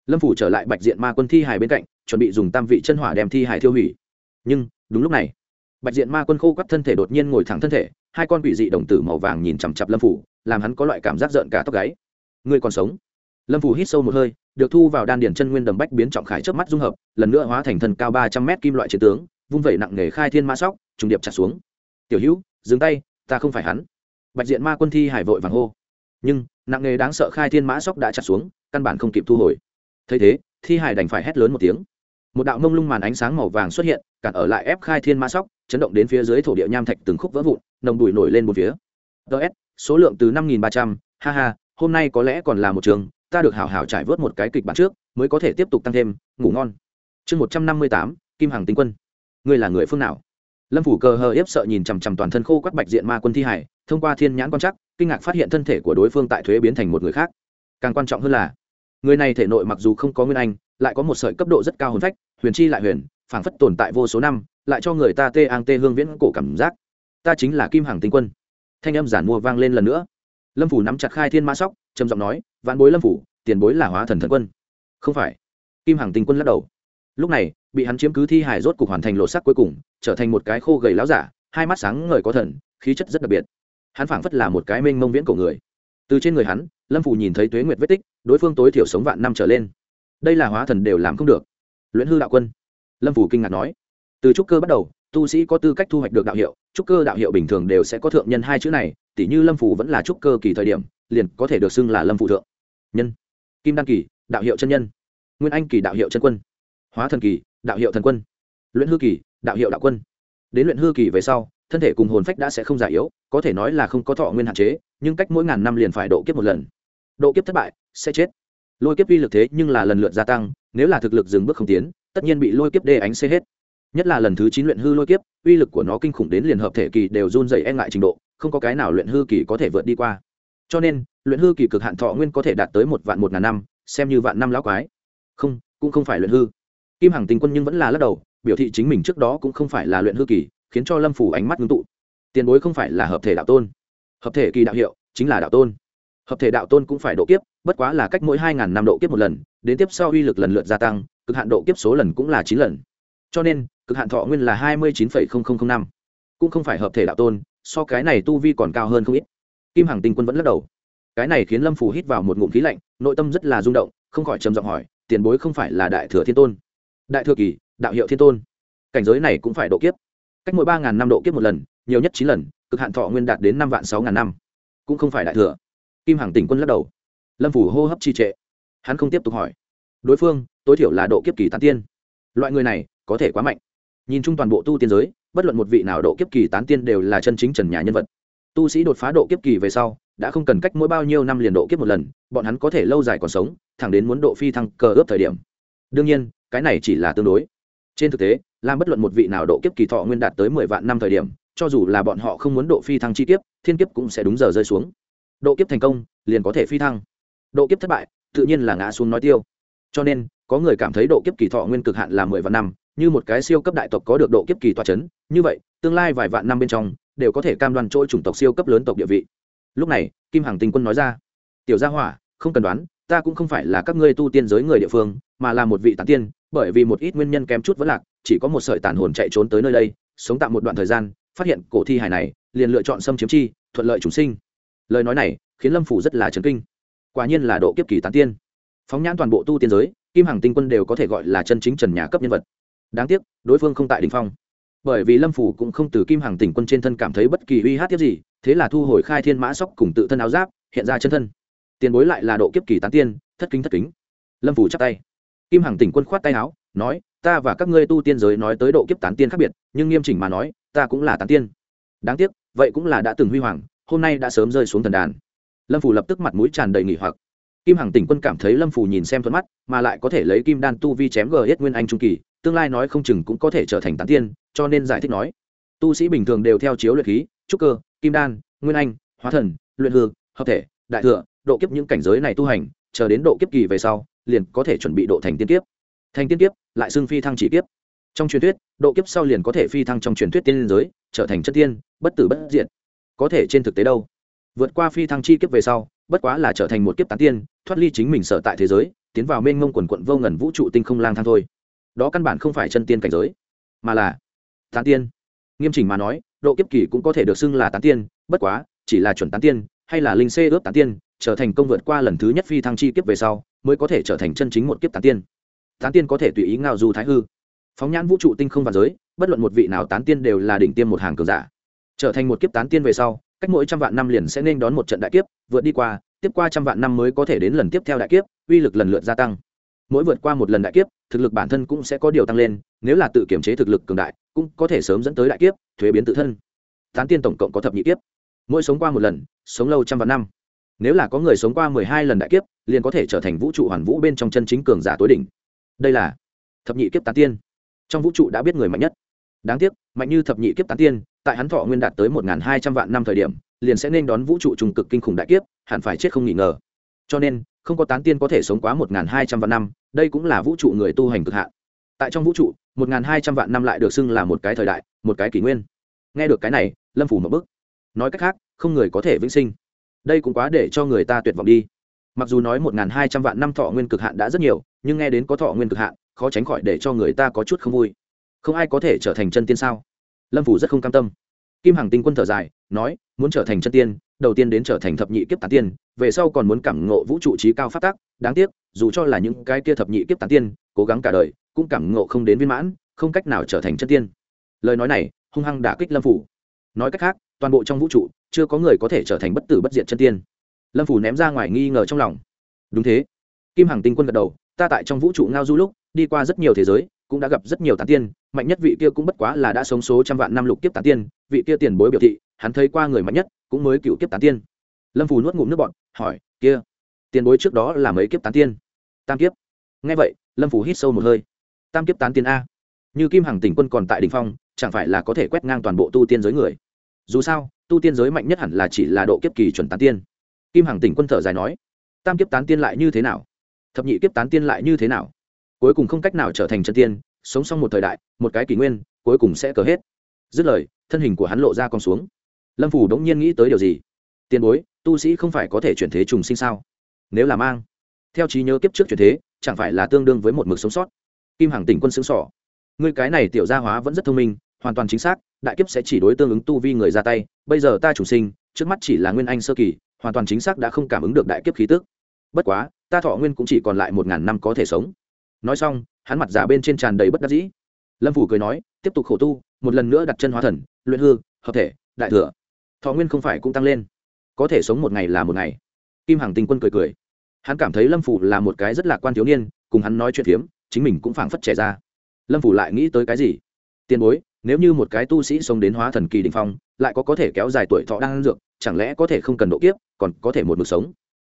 lâm phủ trở lại bạch diện ma quân thi hài bên cạnh, chuẩn bị dùng tam vị chân hỏa đem thi hài thiêu hủy. Nhưng, đúng lúc này, bạch diện ma quân khô quắt thân thể đột nhiên ngồi thẳng thân thể, hai con quỷ dị đồng tử màu vàng nhìn chằm chặp lâm phủ, làm hắn có loại cảm giác rợn cả tóc gáy. Ngươi còn sống? Lâm phủ hít sâu một hơi, được thu vào đan điển chân nguyên đầm bách biến trọng khải trước mắt dung hợp, lần nữa hóa thành thần cao ba trăm mét kim loại chiến tướng, vung vẩy nặng nghề khai thiên ma sóc, trùng điệp chặt xuống. Tiểu hữu, dừng tay, ta không phải hắn bạch diện ma quân thi hải vội vàng hô. Nhưng, nặng nề đáng sợ khai thiên mã sóc đã chặt xuống, căn bản không kịp thu hồi. Thấy thế, thi hải đành phải hét lớn một tiếng. Một đạo mông lung màn ánh sáng màu vàng xuất hiện, cản ở lại ép khai thiên mã sóc, chấn động đến phía dưới thổ địa nham thạch từng khúc vỡ vụn, nồng đùi nổi lên một phía. Ts số lượng từ năm nghìn ba trăm, ha ha, hôm nay có lẽ còn là một trường, ta được hảo hảo trải vớt một cái kịch bản trước, mới có thể tiếp tục tăng thêm, ngủ ngon. Chương một trăm năm mươi tám, kim hằng tinh quân. Ngươi là người phương nào? Lâm phủ cờ hờ yếp sợ nhìn chằm chằm toàn thân khô quắt bạch diện ma quân thi hải, thông qua thiên nhãn quan chắc kinh ngạc phát hiện thân thể của đối phương tại thuế biến thành một người khác. Càng quan trọng hơn là, người này thể nội mặc dù không có nguyên anh, lại có một sợi cấp độ rất cao hồn phách, huyền chi lại huyền, phảng phất tồn tại vô số năm, lại cho người ta tê ang tê hương viễn cổ cảm giác. Ta chính là kim hằng tinh quân. Thanh âm giản mua vang lên lần nữa. Lâm phủ nắm chặt khai thiên ma sóc, trầm giọng nói, vạn bối lâm phủ, tiền bối là hóa thần thần quân. Không phải. Kim hằng tinh quân lắc đầu. Lúc này bị hắn chiếm cứ thi hải rốt cục hoàn thành lộ sắc cuối cùng, trở thành một cái khô gầy láo giả, hai mắt sáng ngời có thần, khí chất rất đặc biệt. Hắn phảng phất là một cái mênh mông viễn cổ người. Từ trên người hắn, lâm phủ nhìn thấy tuế nguyệt vết tích, đối phương tối thiểu sống vạn năm trở lên. Đây là hóa thần đều làm không được. Luyện hư đạo quân. Lâm phủ kinh ngạc nói. Từ trúc cơ bắt đầu, tu sĩ có tư cách thu hoạch được đạo hiệu, trúc cơ đạo hiệu bình thường đều sẽ có thượng nhân hai chữ này, tỉ như lâm phủ vẫn là trúc cơ kỳ thời điểm, liền có thể được xưng là lâm phủ thượng nhân. Kim đăng kỳ, đạo hiệu chân nhân. Nguyên anh kỳ đạo hiệu chân quân hóa thần kỳ, đạo hiệu thần quân. Luyện hư kỳ, đạo hiệu đạo quân. Đến luyện hư kỳ về sau, thân thể cùng hồn phách đã sẽ không già yếu, có thể nói là không có thọ nguyên hạn chế, nhưng cách mỗi ngàn năm liền phải độ kiếp một lần. Độ kiếp thất bại, sẽ chết. Lôi kiếp uy lực thế nhưng là lần lượt gia tăng, nếu là thực lực dừng bước không tiến, tất nhiên bị lôi kiếp đê ánh xê hết. Nhất là lần thứ chín luyện hư lôi kiếp, uy lực của nó kinh khủng đến liền hợp thể kỳ đều run dày e ngại trình độ, không có cái nào luyện hư kỳ có thể vượt đi qua. Cho nên, luyện hư kỳ cực hạn thọ nguyên có thể đạt tới một vạn một ngàn năm, xem như vạn năm lão quái. Không, cũng không phải luyện hư kim hằng Tinh quân nhưng vẫn là lắc đầu, biểu thị chính mình trước đó cũng không phải là luyện hư kỳ, khiến cho lâm phủ ánh mắt ngưng tụ. Tiền bối không phải là hợp thể đạo tôn. Hợp thể kỳ đạo hiệu chính là đạo tôn. Hợp thể đạo tôn cũng phải độ kiếp, bất quá là cách mỗi hai ngàn năm độ kiếp một lần, đến tiếp sau uy lực lần lượt gia tăng, cực hạn độ kiếp số lần cũng là chín lần. Cho nên, cực hạn thọ nguyên là hai mươi chín năm. Cũng không phải hợp thể đạo tôn, so cái này tu vi còn cao hơn không ít. Kim hằng tinh quân vẫn lắc đầu. Cái này khiến lâm phủ hít vào một ngụm khí lạnh, nội tâm rất là rung động, không khỏi trầm giọng hỏi, tiền bối không phải là đại thừa thiên tôn? Đại thừa kỳ, đạo hiệu thiên tôn. Cảnh giới này cũng phải độ kiếp. Cách mỗi ba ngàn năm độ kiếp một lần, nhiều nhất chín lần, cực hạn thọ nguyên đạt đến năm vạn sáu ngàn năm. Cũng không phải đại thừa. Kim hằng tỉnh quân lắc đầu. Lâm phủ hô hấp trì trệ. Hắn không tiếp tục hỏi. Đối phương, tối thiểu là độ kiếp kỳ tán tiên. Loại người này, có thể quá mạnh. Nhìn chung toàn bộ tu tiên giới, bất luận một vị nào độ kiếp kỳ tán tiên đều là chân chính trần nhà nhân vật. Tu sĩ đột phá độ kiếp kỳ về sau, đã không cần cách mỗi bao nhiêu năm liền độ kiếp một lần, bọn hắn có thể lâu dài còn sống, thẳng đến muốn độ phi thăng cờ ướp thời điểm. Đương nhiên cái này chỉ là tương đối. Trên thực tế, làm bất luận một vị nào độ kiếp kỳ thọ nguyên đạt tới mười vạn năm thời điểm, cho dù là bọn họ không muốn độ phi thăng chi kiếp, thiên kiếp cũng sẽ đúng giờ rơi xuống. Độ kiếp thành công, liền có thể phi thăng. Độ kiếp thất bại, tự nhiên là ngã xuống nói tiêu. Cho nên, có người cảm thấy độ kiếp kỳ thọ nguyên cực hạn là mười vạn năm, như một cái siêu cấp đại tộc có được độ kiếp kỳ toa c h ấ n như vậy, tương lai vài vạn năm bên trong, đều có thể cam đoan trôi chủng tộc siêu cấp lớn tộc địa vị. Lúc này, kim hằng tinh quân nói ra, tiểu gia hỏa, không cần đoán ta cũng không phải là các ngươi tu tiên giới người địa phương, mà là một vị tán tiên, bởi vì một ít nguyên nhân kém chút vẫn lạc, chỉ có một sợi tàn hồn chạy trốn tới nơi đây, sống tạm một đoạn thời gian, phát hiện cổ thi hải này, liền lựa chọn xâm chiếm chi, thuận lợi chúng sinh. Lời nói này khiến lâm phủ rất là chấn kinh. Quả nhiên là độ kiếp kỳ tán tiên. Phóng nhãn toàn bộ tu tiên giới, kim hằng tinh quân đều có thể gọi là chân chính trần nhà cấp nhân vật. Đáng tiếc, đối phương không tại đình phong. Bởi vì lâm phủ cũng không từ kim hàng tỉnh quân trên thân cảm thấy bất kỳ uy hát tiếp gì, thế là thu hồi khai thiên mã sóc cùng tự thân áo giáp, hiện ra chân thân tiền bối lại là độ kiếp kỳ tán tiên, thất kính thất kính. Lâm phủ chắp tay. Kim hàng tỉnh quân khoát tay áo, nói, ta và các ngươi tu tiên giới nói tới độ kiếp tán tiên khác biệt, nhưng nghiêm chỉnh mà nói, ta cũng là tán tiên. Đáng tiếc, vậy cũng là đã từng huy hoàng, hôm nay đã sớm rơi xuống thần đàn. Lâm phủ lập tức mặt mũi tràn đầy nghỉ hoặc. Kim hằng tỉnh quân cảm thấy lâm phủ nhìn xem thuận mắt, mà lại có thể lấy kim đan tu vi chém gờ hết nguyên anh trung kỳ, tương lai nói không chừng cũng có thể trở thành tán tiên, cho nên giải thích nói, tu sĩ bình thường đều theo chiếu luyện khí, trúc cơ, kim đan, nguyên anh, hóa thần, luyện hư, hợp thể, đại thừa độ kiếp những cảnh giới này tu hành, chờ đến độ kiếp kỳ về sau, liền có thể chuẩn bị độ thành tiên kiếp. Thành tiên kiếp, lại xưng phi thăng chỉ kiếp. Trong truyền thuyết, độ kiếp sau liền có thể phi thăng trong truyền thuyết tiên liên giới, trở thành chất tiên, bất tử bất diệt. Có thể trên thực tế đâu? Vượt qua phi thăng chi kiếp về sau, bất quá là trở thành một kiếp tán tiên, thoát ly chính mình sở tại thế giới, tiến vào mênh mông quần quận vô ngần vũ trụ tinh không lang thang thôi. Đó căn bản không phải chân tiên cảnh giới, mà là tán tiên. Nghiêm chỉnh mà nói, độ kiếp kỳ cũng có thể được xưng là tán tiên, bất quá, chỉ là chuẩn tán tiên, hay là linh xê ướp tán tiên trở thành công vượt qua lần thứ nhất phi thăng chi kiếp về sau, mới có thể trở thành chân chính một kiếp tán tiên. Tán tiên có thể tùy ý ngao du thái hư. Phóng nhãn vũ trụ tinh không và giới, bất luận một vị nào tán tiên đều là đỉnh tiêm một hàng cường giả. Trở thành một kiếp tán tiên về sau, cách mỗi trăm vạn năm liền sẽ nên đón một trận đại kiếp, vượt đi qua, tiếp qua trăm vạn năm mới có thể đến lần tiếp theo đại kiếp, uy lực lần lượt gia tăng. Mỗi vượt qua một lần đại kiếp, thực lực bản thân cũng sẽ có điều tăng lên, nếu là tự kiểm chế thực lực cường đại, cũng có thể sớm dẫn tới đại kiếp, thuế biến tự thân. Tán tiên tổng cộng có thập nhị kiếp. Mỗi sống qua một lần, sống lâu trăm vạn năm nếu là có người sống qua mười hai lần đại kiếp, liền có thể trở thành vũ trụ hoàn vũ bên trong chân chính cường giả tối đỉnh. Đây là thập nhị kiếp tán tiên. Trong vũ trụ đã biết người mạnh nhất. Đáng tiếc, mạnh như thập nhị kiếp tán tiên, tại hắn thọ nguyên đạt tới một hai trăm vạn năm thời điểm, liền sẽ nên đón vũ trụ trùng cực kinh khủng đại kiếp, hẳn phải chết không nghỉ ngờ. Cho nên, không có tán tiên có thể sống quá một hai trăm vạn năm, đây cũng là vũ trụ người tu hành cực hạn. Tại trong vũ trụ, một hai trăm vạn năm lại được xưng là một cái thời đại, một cái kỷ nguyên. Nghe được cái này, lâm phủ một bức nói cách khác, không người có thể vĩnh sinh đây cũng quá để cho người ta tuyệt vọng đi. Mặc dù nói một hai trăm vạn năm thọ nguyên cực hạn đã rất nhiều, nhưng nghe đến có thọ nguyên cực hạn, khó tránh khỏi để cho người ta có chút không vui. Không ai có thể trở thành chân tiên sao? Lâm phủ rất không cam tâm. Kim hằng tinh quân thở dài, nói, muốn trở thành chân tiên, đầu tiên đến trở thành thập nhị kiếp tán tiên, về sau còn muốn cảm ngộ vũ trụ trí cao phát tác đáng tiếc, dù cho là những cái kia thập nhị kiếp tán tiên, cố gắng cả đời, cũng cảm ngộ không đến viên mãn, không cách nào trở thành chân tiên. Lời nói này, hung hăng đả kích lâm phủ. Nói cách khác toàn bộ trong vũ trụ, chưa có người có thể trở thành bất tử bất diệt chân tiên. Lâm phủ ném ra ngoài nghi ngờ trong lòng. Đúng thế. Kim hằng tinh quân gật đầu, ta tại trong vũ trụ ngao du lúc, đi qua rất nhiều thế giới, cũng đã gặp rất nhiều tán tiên, mạnh nhất vị kia cũng bất quá là đã sống số trăm vạn năm lục kiếp tán tiên, vị kia tiền bối biểu thị, hắn thấy qua người mạnh nhất, cũng mới cựu kiếp tán tiên. Lâm phù nuốt ngụm nước bọn hỏi, kia, tiền bối trước đó là mấy kiếp tán tiên? Tam kiếp. Nghe vậy, lâm phù hít sâu một hơi. Tam kiếp tán tiên a. Như kim hằng tỉnh quân còn tại đình phong, chẳng phải là có thể quét ngang toàn bộ tu tiên giới người? Dù sao, tu tiên giới mạnh nhất hẳn là chỉ là độ kiếp kỳ chuẩn tán tiên. Kim hằng tỉnh quân thở dài nói, tam kiếp tán tiên lại như thế nào? Thập nhị kiếp tán tiên lại như thế nào? Cuối cùng không cách nào trở thành chân tiên, sống xong một thời đại, một cái kỷ nguyên, cuối cùng sẽ cờ hết. Dứt lời, thân hình của hắn lộ ra con xuống. Lâm phủ đống nhiên nghĩ tới điều gì? Tiền bối, tu sĩ không phải có thể chuyển thế trùng sinh sao? Nếu là mang, theo trí nhớ kiếp trước chuyển thế, chẳng phải là tương đương với một mực sống sót? Kim hằng tỉnh quân xứng sỏ người cái này tiểu gia hóa vẫn rất thông minh, hoàn toàn chính xác đại kiếp sẽ chỉ đối tương ứng tu vi người ra tay, bây giờ ta chủ sinh, trước mắt chỉ là nguyên anh sơ kỳ, hoàn toàn chính xác đã không cảm ứng được đại kiếp khí tức. Bất quá, ta thọ nguyên cũng chỉ còn lại một ngàn năm có thể sống. Nói xong, hắn mặt giả bên trên tràn đầy bất đắc dĩ. Lâm phủ cười nói, tiếp tục khổ tu, một lần nữa đặt chân hóa thần, luyện hư, hợp thể, đại thừa. Thọ nguyên không phải cũng tăng lên. Có thể sống một ngày là một ngày. Kim hằng tinh quân cười cười. Hắn cảm thấy lâm phủ là một cái rất lạc quan thiếu niên, cùng hắn nói chuyện phiếm, chính mình cũng phảng phất trẻ ra. Lâm phủ lại nghĩ tới cái gì? Tiền bối nếu như một cái tu sĩ sống đến hóa thần kỳ đình phong, lại có có thể kéo dài tuổi thọ đang ăn dược, chẳng lẽ có thể không cần độ kiếp, còn có thể một mực sống?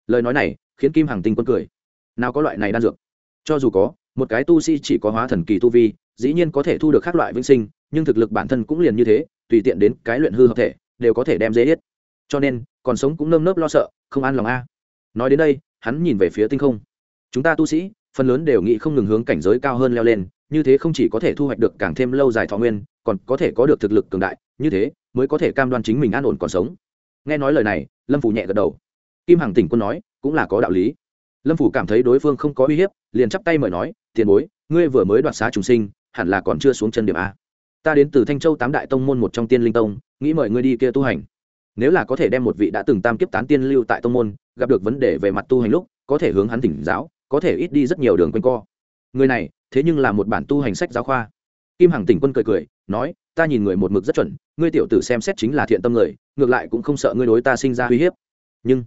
Lời nói này, khiến kim hằng tinh quân cười. Nào có loại này đan dược? Cho dù có, một cái tu sĩ chỉ có hóa thần kỳ tu vi, dĩ nhiên có thể thu được các loại vĩnh sinh, nhưng thực lực bản thân cũng liền như thế, tùy tiện đến cái luyện hư hợp thể, đều có thể đem dễ hết. Cho nên, còn sống cũng nơm nớp lo sợ, không an lòng a. Nói đến đây, hắn nhìn về phía tinh không. Chúng ta tu sĩ, phần lớn đều nghĩ không ngừng hướng cảnh giới cao hơn leo lên, như thế không chỉ có thể thu hoạch được càng thêm lâu dài thọ nguyên còn có thể có được thực lực cường đại, như thế mới có thể cam đoan chính mình an ổn còn sống. Nghe nói lời này, lâm phủ nhẹ gật đầu. Kim hằng tỉnh quân nói, cũng là có đạo lý. Lâm phủ cảm thấy đối phương không có uy hiếp, liền chắp tay mời nói, tiền bối, ngươi vừa mới đoạt xá trùng sinh, hẳn là còn chưa xuống chân điểm a. Ta đến từ thanh châu tám đại tông môn một trong tiên linh tông, nghĩ mời ngươi đi kia tu hành. Nếu là có thể đem một vị đã từng tam kiếp tán tiên lưu tại tông môn, gặp được vấn đề về mặt tu hành lúc, có thể hướng hắn tỉnh giáo, có thể ít đi rất nhiều đường quanh co. Người này, thế nhưng là một bản tu hành sách giáo khoa kim hằng tỉnh quân cười cười, nói, ta nhìn người một mực rất chuẩn, ngươi tiểu tử xem xét chính là thiện tâm người, ngược lại cũng không sợ ngươi đối ta sinh ra uy hiếp. Nhưng,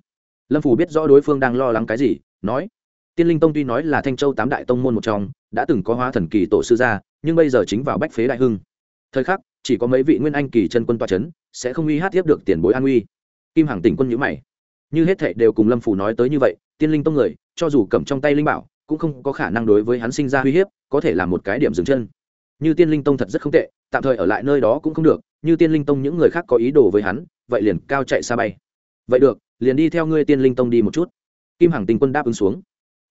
lâm phủ biết rõ đối phương đang lo lắng cái gì, nói, tiên linh tông tuy nói là thanh châu tám đại tông môn một trong, đã từng có hóa thần kỳ tổ sư gia, nhưng bây giờ chính vào bách phế đại hưng. Thời khắc, chỉ có mấy vị nguyên anh kỳ chân quân toa c h ấ n sẽ không uy hát tiếp được tiền bối an uy. Kim Hằng tỉnh quân nhữ mày. Như hết thệ đều cùng lâm phủ nói tới như vậy, tiên linh tông người, cho dù cầm trong tay linh bảo, cũng không có khả năng đối với hắn sinh ra uy hiếp, có thể là một cái điểm dừng chân như tiên linh tông thật rất không tệ, tạm thời ở lại nơi đó cũng không được, như tiên linh tông những người khác có ý đồ với hắn, vậy liền cao chạy xa bay. Vậy được, liền đi theo ngươi tiên linh tông đi một chút. Kim hằng tinh quân đáp ứng xuống.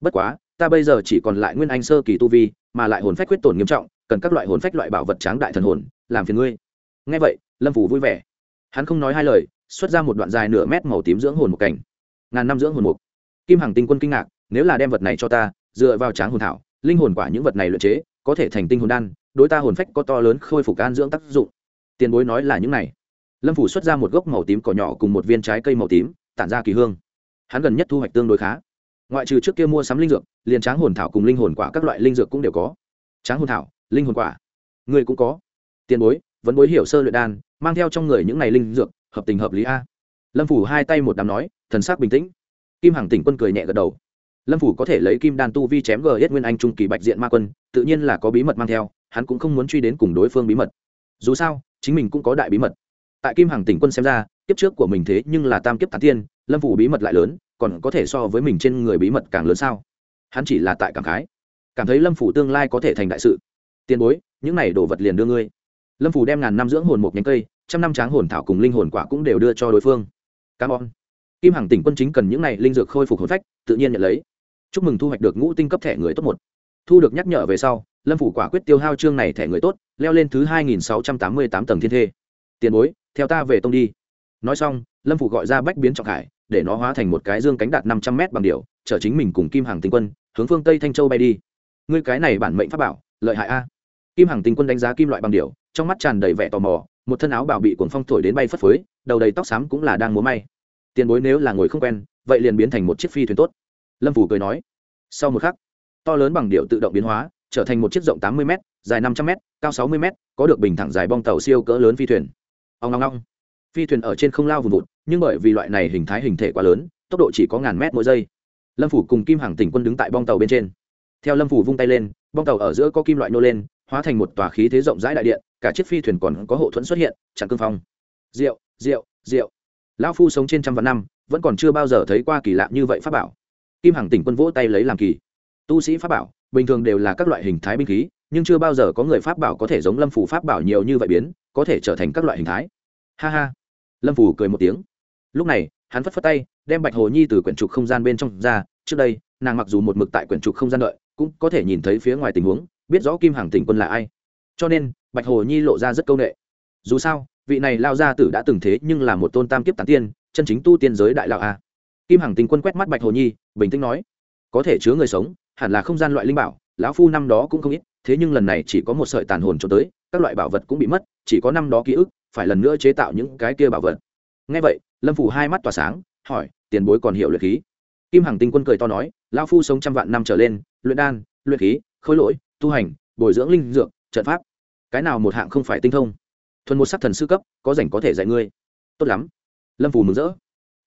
Bất quá, ta bây giờ chỉ còn lại nguyên anh sơ kỳ tu vi, mà lại hồn phách quyết tổn nghiêm trọng, cần các loại hồn phách loại bảo vật tráng đại thần hồn, làm phiền ngươi. Ngay vậy, lâm phủ vui vẻ. Hắn không nói hai lời, xuất ra một đoạn dài nửa mét màu tím dưỡng hồn một cảnh ngàn năm dưỡng hồn mục. Kim hằng tinh quân kinh ngạc, nếu là đem vật này cho ta, dựa vào tráng hồn thảo, linh hồn quả những vật này luyện chế, có thể thành tinh hồn đan đối ta hồn phách có to lớn khôi phục an dưỡng tác dụng. Tiền bối nói là những này. Lâm phủ xuất ra một gốc màu tím cỏ nhỏ cùng một viên trái cây màu tím, tản ra kỳ hương. Hắn gần nhất thu hoạch tương đối khá. Ngoại trừ trước kia mua sắm linh dược, liền tráng hồn thảo cùng linh hồn quả các loại linh dược cũng đều có. Tráng hồn thảo, linh hồn quả. Người cũng có. Tiền bối, vẫn bối hiểu sơ luyện đan, mang theo trong người những ngày linh dược, hợp tình hợp lý a. Lâm phủ hai tay một đám nói, thần sắc bình tĩnh. Kim hằng tỉnh quân cười nhẹ gật đầu. Lâm phủ có thể lấy kim đan tu vi chém gờ hết nguyên anh trung kỳ bạch diện ma quân, tự nhiên là có bí mật mang theo hắn cũng không muốn truy đến cùng đối phương bí mật. Dù sao, chính mình cũng có đại bí mật. Tại kim hằng tỉnh quân xem ra, kiếp trước của mình thế nhưng là tam kiếp tán tiên, lâm phủ bí mật lại lớn, còn có thể so với mình trên người bí mật càng lớn sao? Hắn chỉ là tại cảm khái. Cảm thấy lâm phủ tương lai có thể thành đại sự. Tiền bối, những này đồ vật liền đưa ngươi. Lâm phủ đem ngàn năm dưỡng hồn một nhánh cây, trăm năm tráng hồn thảo cùng linh hồn quả cũng đều đưa cho đối phương. Cám on kim hằng tỉnh quân chính cần những này linh dược khôi phục hồn phách, tự nhiên nhận lấy. Chúc mừng thu hoạch được ngũ tinh cấp thẻ người tốt một. Thu được nhắc nhở về sau lâm phủ quả quyết tiêu hao chương này thẻ người tốt, leo lên thứ hai nghìn sáu trăm tám mươi tám tầng thiên thê. Tiền bối, theo ta về tông đi. Nói xong, lâm phủ gọi ra bách biến trọng hải, để nó hóa thành một cái dương cánh đạt năm trăm m bằng điệu chở chính mình cùng kim hàng tinh quân, hướng phương tây thanh châu bay đi. Ngươi cái này bản mệnh pháp bảo, lợi hại a. Kim hàng tinh quân đánh giá kim loại bằng điệu trong mắt tràn đầy vẻ tò mò, một thân áo bảo bị cuồng phong thổi đến bay phất phới, đầu đầy tóc xám cũng là đang múa may. Tiền bối nếu là ngồi không quen, vậy liền biến thành một chiếc phi thuyền tốt. Lâm phủ cười nói. Sau một khắc, to lớn bằng điệu tự động biến hóa trở thành một chiếc rộng tám mươi m dài năm trăm m cao sáu mươi m có được bình thẳng dài bong tàu siêu cỡ lớn phi thuyền. Ông ngong ngong phi thuyền ở trên không lao vùng vụt, nhưng bởi vì loại này hình thái hình thể quá lớn, tốc độ chỉ có ngàn mét mỗi giây. Lâm phủ cùng kim hàng tỉnh quân đứng tại bong tàu bên trên. Theo lâm phủ vung tay lên, bong tàu ở giữa có kim loại nô lên, hóa thành một tòa khí thế rộng rãi đại điện, cả chiếc phi thuyền còn có hộ thuẫn xuất hiện, chặn cương phong. Rượu rượu rượu. Lão phu sống trên trăm vạn năm, vẫn còn chưa bao giờ thấy qua kỳ lạ như vậy pháp bảo. Kim hằng tỉnh quân vỗ tay lấy làm kỳ. Tu sĩ pháp bảo bình thường đều là các loại hình thái binh khí, nhưng chưa bao giờ có người pháp bảo có thể giống lâm phủ pháp bảo nhiều như vậy biến, có thể trở thành các loại hình thái. Ha ha. Lâm phủ cười một tiếng. Lúc này, hắn phất phất tay, đem bạch hồ nhi từ quyển trục không gian bên trong ra. Trước đây, nàng mặc dù một mực tại quyển trục không gian đợi, cũng có thể nhìn thấy phía ngoài tình huống, biết rõ kim hàng tỉnh quân là ai. Cho nên, bạch hồ nhi lộ ra rất c â u n ệ dù sao, vị này lao gia tử đã từng thế nhưng là một tôn tam kiếp tán tiên, chân chính tu tiên giới đại lão a. Kim hằng tình quân quét mắt bạch hồ nhi, bình tĩnh nói, có thể chứa người sống hẳn là không gian loại linh bảo, lão phu năm đó cũng không ít, thế nhưng lần này chỉ có một sợi tàn hồn cho tới, các loại bảo vật cũng bị mất, chỉ có năm đó ký ức, phải lần nữa chế tạo những cái kia bảo vật. Ngay vậy, lâm phủ hai mắt tỏa sáng, hỏi, tiền bối còn hiểu luyện khí? Kim hằng tinh quân cười to nói, lão phu sống trăm vạn năm trở lên, luyện đan, luyện khí, khối lỗi, tu hành, bồi dưỡng linh dược, trận pháp. Cái nào một hạng không phải tinh thông? Thuần một sắc thần sư cấp, có rảnh có thể dạy ngươi. Tốt lắm. Lâm phù mừng rỡ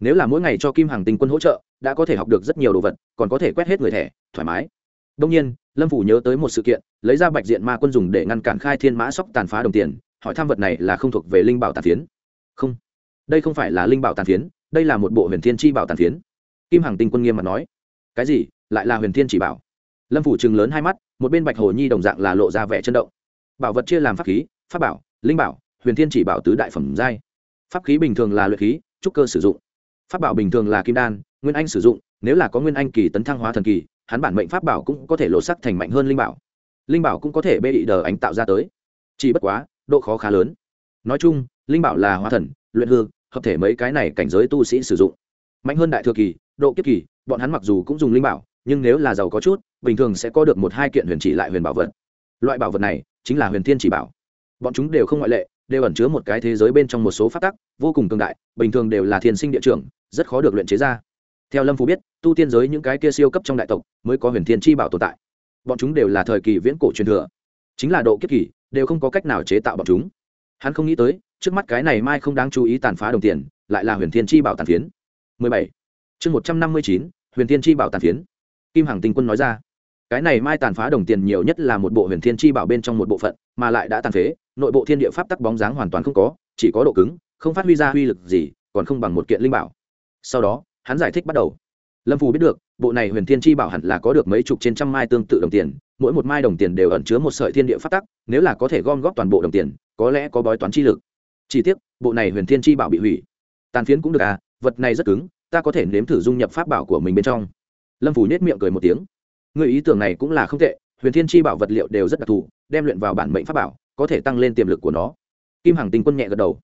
nếu là mỗi ngày cho kim hàng tinh quân hỗ trợ, đã có thể học được rất nhiều đồ vật, còn có thể quét hết người thẻ, thoải mái. Đông nhiên, lâm phủ nhớ tới một sự kiện, lấy ra bạch diện ma quân dùng để ngăn cản khai thiên mã sóc tàn phá đồng tiền, hỏi tham vật này là không thuộc về linh bảo tàn phiến. Không, đây không phải là linh bảo tàn phiến, đây là một bộ huyền thiên chi bảo tàn phiến. Kim hằng tinh quân nghiêm mặt nói. Cái gì? Lại là huyền thiên chỉ bảo? Lâm phủ chừng lớn hai mắt, một bên bạch hồ nhi đồng dạng là lộ ra vẻ chân động. Bảo vật chia làm pháp khí, pháp bảo, linh bảo, huyền thiên chỉ bảo tứ đại phẩm giai. Pháp khí bình thường là luyện khí, trúc cơ sử dụng pháp bảo bình thường là kim đan, nguyên anh sử dụng, nếu là có nguyên anh kỳ tấn thăng hóa thần kỳ, hắn bản mệnh pháp bảo cũng có thể lộ sắc thành mạnh hơn linh bảo. Linh bảo cũng có thể bê bị đờ ánh tạo ra tới. Chỉ bất quá, độ khó khá lớn. Nói chung, linh bảo là hóa thần, luyện hư, hợp thể mấy cái này cảnh giới tu sĩ sử dụng. Mạnh hơn đại thừa kỳ, độ kiếp kỳ, bọn hắn mặc dù cũng dùng linh bảo, nhưng nếu là giàu có chút, bình thường sẽ có được một hai kiện huyền chỉ lại huyền bảo vật. Loại bảo vật này chính là huyền thiên chỉ bảo. Bọn chúng đều không ngoại lệ đều ẩn chứa một cái thế giới bên trong một số phát tắc vô cùng cường đại bình thường đều là thiên sinh địa trưởng, rất khó được luyện chế ra. Theo lâm phú biết tu tiên giới những cái kia siêu cấp trong đại tộc mới có huyền thiên chi bảo tồn tại. Bọn chúng đều là thời kỳ viễn cổ truyền thừa chính là độ kiếp kỳ đều không có cách nào chế tạo bọn chúng. Hắn không nghĩ tới trước mắt cái này mai không đáng chú ý tàn phá đồng tiền lại là huyền thiên chi bảo tàn phiến. 17. chương 159, huyền thiên chi bảo tàn phiến. Kim hằng tinh quân nói ra cái này mai tàn phá đồng tiền nhiều nhất là một bộ huyền thiên chi bảo bên trong một bộ phận, mà lại đã tàn phế, nội bộ thiên địa pháp tắc bóng dáng hoàn toàn không có, chỉ có độ cứng, không phát huy ra uy lực gì, còn không bằng một kiện linh bảo. Sau đó, hắn giải thích bắt đầu. Lâm phù biết được, bộ này huyền thiên chi bảo hẳn là có được mấy chục trên trăm mai tương tự đồng tiền, mỗi một mai đồng tiền đều ẩn chứa một sợi thiên địa pháp tắc, nếu là có thể gom góp toàn bộ đồng tiền, có lẽ có bói toán chi lực. Chỉ tiếc, bộ này huyền thiên chi bảo bị hủy. Tàn phiến cũng được à vật này rất cứng, ta có thể nếm thử dung nhập pháp bảo của mình bên trong. Lâm phù nhét miệng cười một tiếng người ý tưởng này cũng là không tệ, huyền thiên chi bảo vật liệu đều rất đặc thù, đem luyện vào bản mệnh pháp bảo, có thể tăng lên tiềm lực của nó. Kim hằng tinh quân nhẹ gật đầu.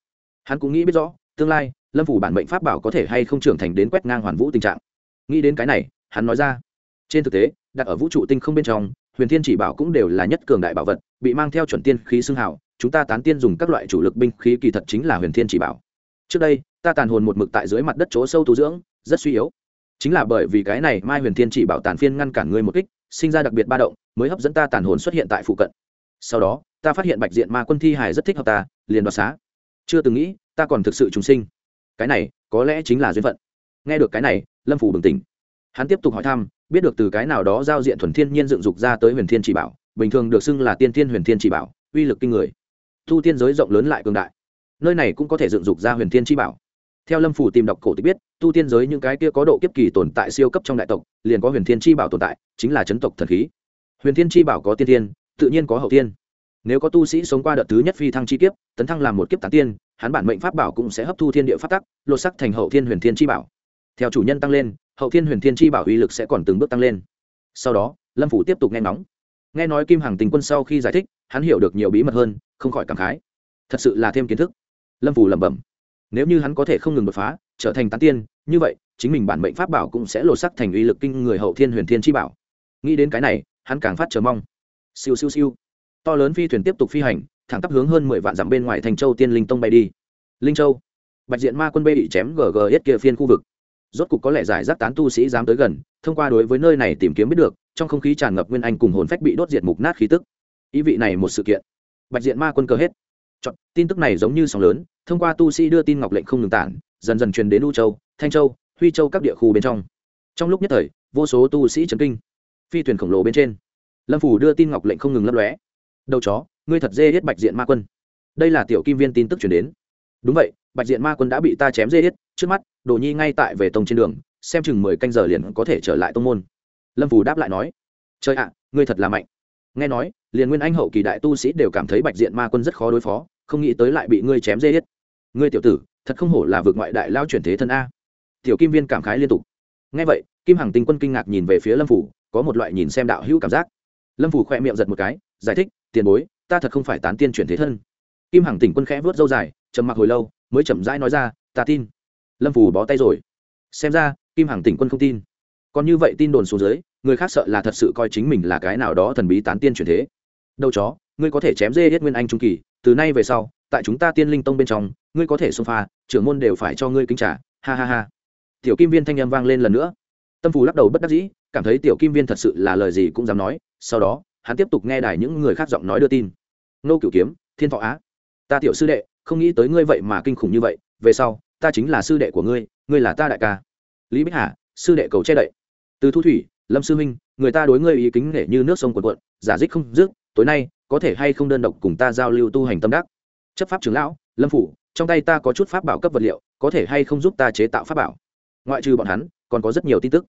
Hắn cũng nghĩ biết rõ, tương lai, lâm phủ bản mệnh pháp bảo có thể hay không trưởng thành đến quét ngang hoàn vũ tình trạng. Nghĩ đến cái này, hắn nói ra. Trên thực tế, đặt ở vũ trụ tinh không bên trong, huyền thiên chỉ bảo cũng đều là nhất cường đại bảo vật, bị mang theo chuẩn tiên khí xương hảo chúng ta tán tiên dùng các loại chủ lực binh khí kỳ thật chính là huyền thiên chỉ bảo. Trước đây, ta tàn hồn một mực tại dưới mặt đất chỗ sâu tu dưỡng, rất suy yếu chính là bởi vì cái này mai huyền thiên chỉ bảo tàn phiên ngăn cản ngươi một kích, sinh ra đặc biệt ba động, mới hấp dẫn ta tàn hồn xuất hiện tại phụ cận. Sau đó, ta phát hiện bạch diện ma quân thi hài rất thích hợp ta, liền đoạt xá. Chưa từng nghĩ, ta còn thực sự trùng sinh. Cái này, có lẽ chính là duyên phận. Nghe được cái này, lâm phủ bừng tỉnh. Hắn tiếp tục hỏi thăm, biết được từ cái nào đó giao diện thuần thiên nhiên dựng dục ra tới huyền thiên chỉ bảo, bình thường được xưng là tiên thiên huyền thiên chỉ bảo, uy lực kinh người. Thu tiên giới rộng lớn lại cường đại. Nơi này cũng có thể dựng dục ra huyền thiên chi bảo theo lâm phủ tìm đọc cổ tịch biết, tu tiên giới những cái kia có độ kiếp kỳ tồn tại siêu cấp trong đại tộc, liền có huyền thiên chi bảo tồn tại, chính là chấn tộc thần khí. Huyền thiên chi bảo có tiên tiên tự nhiên có hậu tiên nếu có tu sĩ sống qua đợt thứ nhất phi thăng chi kiếp, tấn thăng làm một kiếp tán tiên, hắn bản mệnh pháp bảo cũng sẽ hấp thu thiên địa pháp tắc, lột sắc thành hậu thiên huyền thiên chi bảo. Theo chủ nhân tăng lên, hậu thiên huyền thiên chi bảo uy lực sẽ còn từng bước tăng lên. Sau đó, lâm phủ tiếp tục nghe ngóng. Nghe nói kim hằng tình quân sau khi giải thích, hắn hiểu được nhiều bí mật hơn, không khỏi cảm khái. Thật sự là thêm kiến thức. Lâm phủ lẩm bẩm nếu như hắn có thể không ngừng đột phá trở thành tán tiên như vậy chính mình bản mệnh pháp bảo cũng sẽ lột sắc thành uy lực kinh người hậu thiên huyền thiên chi bảo. Nghĩ đến cái này hắn càng phát chờ mong. Siêu siêu siêu. To lớn phi thuyền tiếp tục phi hành thẳng tắp hướng hơn mười vạn dặm bên ngoài thành châu tiên linh tông bay đi. Linh châu. Bạch diện ma quân bê bị chém gg hết kia phiên khu vực. Rốt cục có lẽ giải rác tán tu sĩ dám tới gần thông qua đối với nơi này tìm kiếm biết được trong không khí tràn ngập nguyên anh cùng hồn phách bị đốt diệt mục nát khí tức. Ý vị này một sự kiện. Bạch diện ma quân cơ hết. Chọn, tin tức này giống như sóng lớn thông qua tu sĩ đưa tin ngọc lệnh không ngừng tản, dần dần truyền đến u châu, thanh châu, huy châu các địa khu bên trong. Trong lúc nhất thời, vô số tu sĩ trấn kinh. Phi thuyền khổng lồ bên trên, lâm phủ đưa tin ngọc lệnh không ngừng lấp lóe. Đầu chó, ngươi thật dê hết bạch diện ma quân. Đây là tiểu kim viên tin tức chuyển đến. Đúng vậy, bạch diện ma quân đã bị ta chém dê hết, trước mắt, đồ nhi ngay tại về tông trên đường, xem chừng mười canh giờ liền có thể trở lại tông môn. Lâm phủ đáp lại nói. Trời ạ, ngươi thật là mạnh. Nghe nói, liền nguyên anh hậu kỳ đại tu sĩ đều cảm thấy bạch diện ma quân rất khó đối phó, không nghĩ tới lại bị ngươi chém dê hết ngươi tiểu tử, thật không hổ là vượt ngoại đại lao chuyển thế thân a. Tiểu kim viên cảm khái liên tục. Nghe vậy, kim hằng tinh quân kinh ngạc nhìn về phía lâm phủ, có một loại nhìn xem đạo hữu cảm giác. Lâm phủ khỏe miệng giật một cái, giải thích, tiền bối, ta thật không phải tán tiên chuyển thế thân. Kim hằng tỉnh quân khẽ vớt dâu dài, trầm mặc hồi lâu, mới chậm rãi nói ra, ta tin. Lâm phủ bó tay rồi. Xem ra, kim hằng tỉnh quân không tin. Còn như vậy tin đồn xuống dưới, người khác sợ là thật sự coi chính mình là cái nào đó thần bí tán tiên chuyển thế. Đâu chó, ngươi có thể chém dê hết nguyên anh trung kỳ, từ nay về sau tại chúng ta tiên linh tông bên trong, ngươi có thể xông pha, trưởng môn đều phải cho ngươi kính trả ha ha ha. Tiểu kim viên thanh âm vang lên lần nữa. Tâm phù lắc đầu bất đắc dĩ, cảm thấy tiểu kim viên thật sự là lời gì cũng dám nói, sau đó, hắn tiếp tục nghe đài những người khác giọng nói đưa tin. Nô cửu kiếm, thiên thọ á. Ta tiểu sư đệ, không nghĩ tới ngươi vậy mà kinh khủng như vậy, về sau, ta chính là sư đệ của ngươi ngươi là ta đại ca. Lý bích hà, sư đệ cầu che đậy. Từ thu thủy, lâm sư huynh người ta đối ngươi ý kính nể như nước sông quần cuộn, giả dích không dứt, tối nay, có thể hay không đơn độc cùng ta giao lưu tu hành tâm đắc? Chấp pháp trưởng lão, lâm phủ, trong tay ta có chút pháp bảo cấp vật liệu, có thể hay không giúp ta chế tạo pháp bảo? Ngoại trừ bọn hắn, còn có rất nhiều tin tức.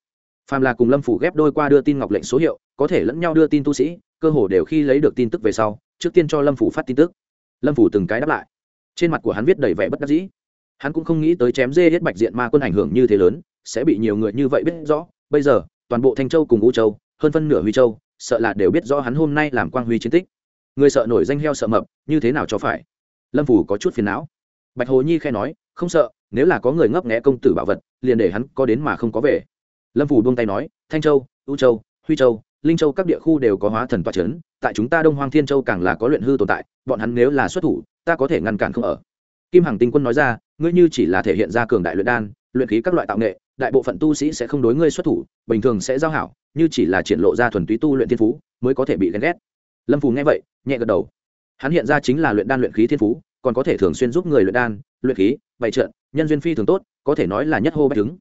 Phàm là cùng lâm phủ ghép đôi qua đưa tin ngọc lệnh số hiệu, có thể lẫn nhau đưa tin tu sĩ, cơ hồ đều khi lấy được tin tức về sau, trước tiên cho lâm phủ phát tin tức. Lâm phủ từng cái đáp lại. Trên mặt của hắn viết đầy vẻ bất đắc dĩ. Hắn cũng không nghĩ tới chém dê hết bạch diện ma quân ảnh hưởng như thế lớn, sẽ bị nhiều người như vậy biết rõ. Bây giờ, toàn bộ thanh châu cùng u châu, hơn phân nửa huy châu, sợ là đều biết rõ hắn hôm nay làm quang huy chiến tích. Người sợ nổi danh heo sợ mập, như thế nào cho phải? Lâm phủ có chút phiền não. Bạch hồ nhi khe nói, không sợ, nếu là có người ngấp nghẽ công tử bảo vật, liền để hắn có đến mà không có về. Lâm phủ buông tay nói, thanh châu, u châu, huy châu, linh châu các địa khu đều có hóa thần toa c h ấ n tại chúng ta đông hoang thiên châu càng là có luyện hư tồn tại, bọn hắn nếu là xuất thủ, ta có thể ngăn cản không ở. Kim hằng tinh quân nói ra, ngươi như chỉ là thể hiện ra cường đại luyện đan, luyện khí các loại tạo nghệ, đại bộ phận tu sĩ sẽ không đối ngươi xuất thủ, bình thường sẽ giao hảo, như chỉ là triển lộ ra thuần túy tu luyện thiên phú, mới có thể bị ghen ghét. Lâm phù nghe vậy, nhẹ gật đầu hắn hiện ra chính là luyện đan luyện khí thiên phú, còn có thể thường xuyên giúp người luyện đan, luyện khí, bày trận, nhân duyên phi thường tốt, có thể nói là nhất hô bách chứng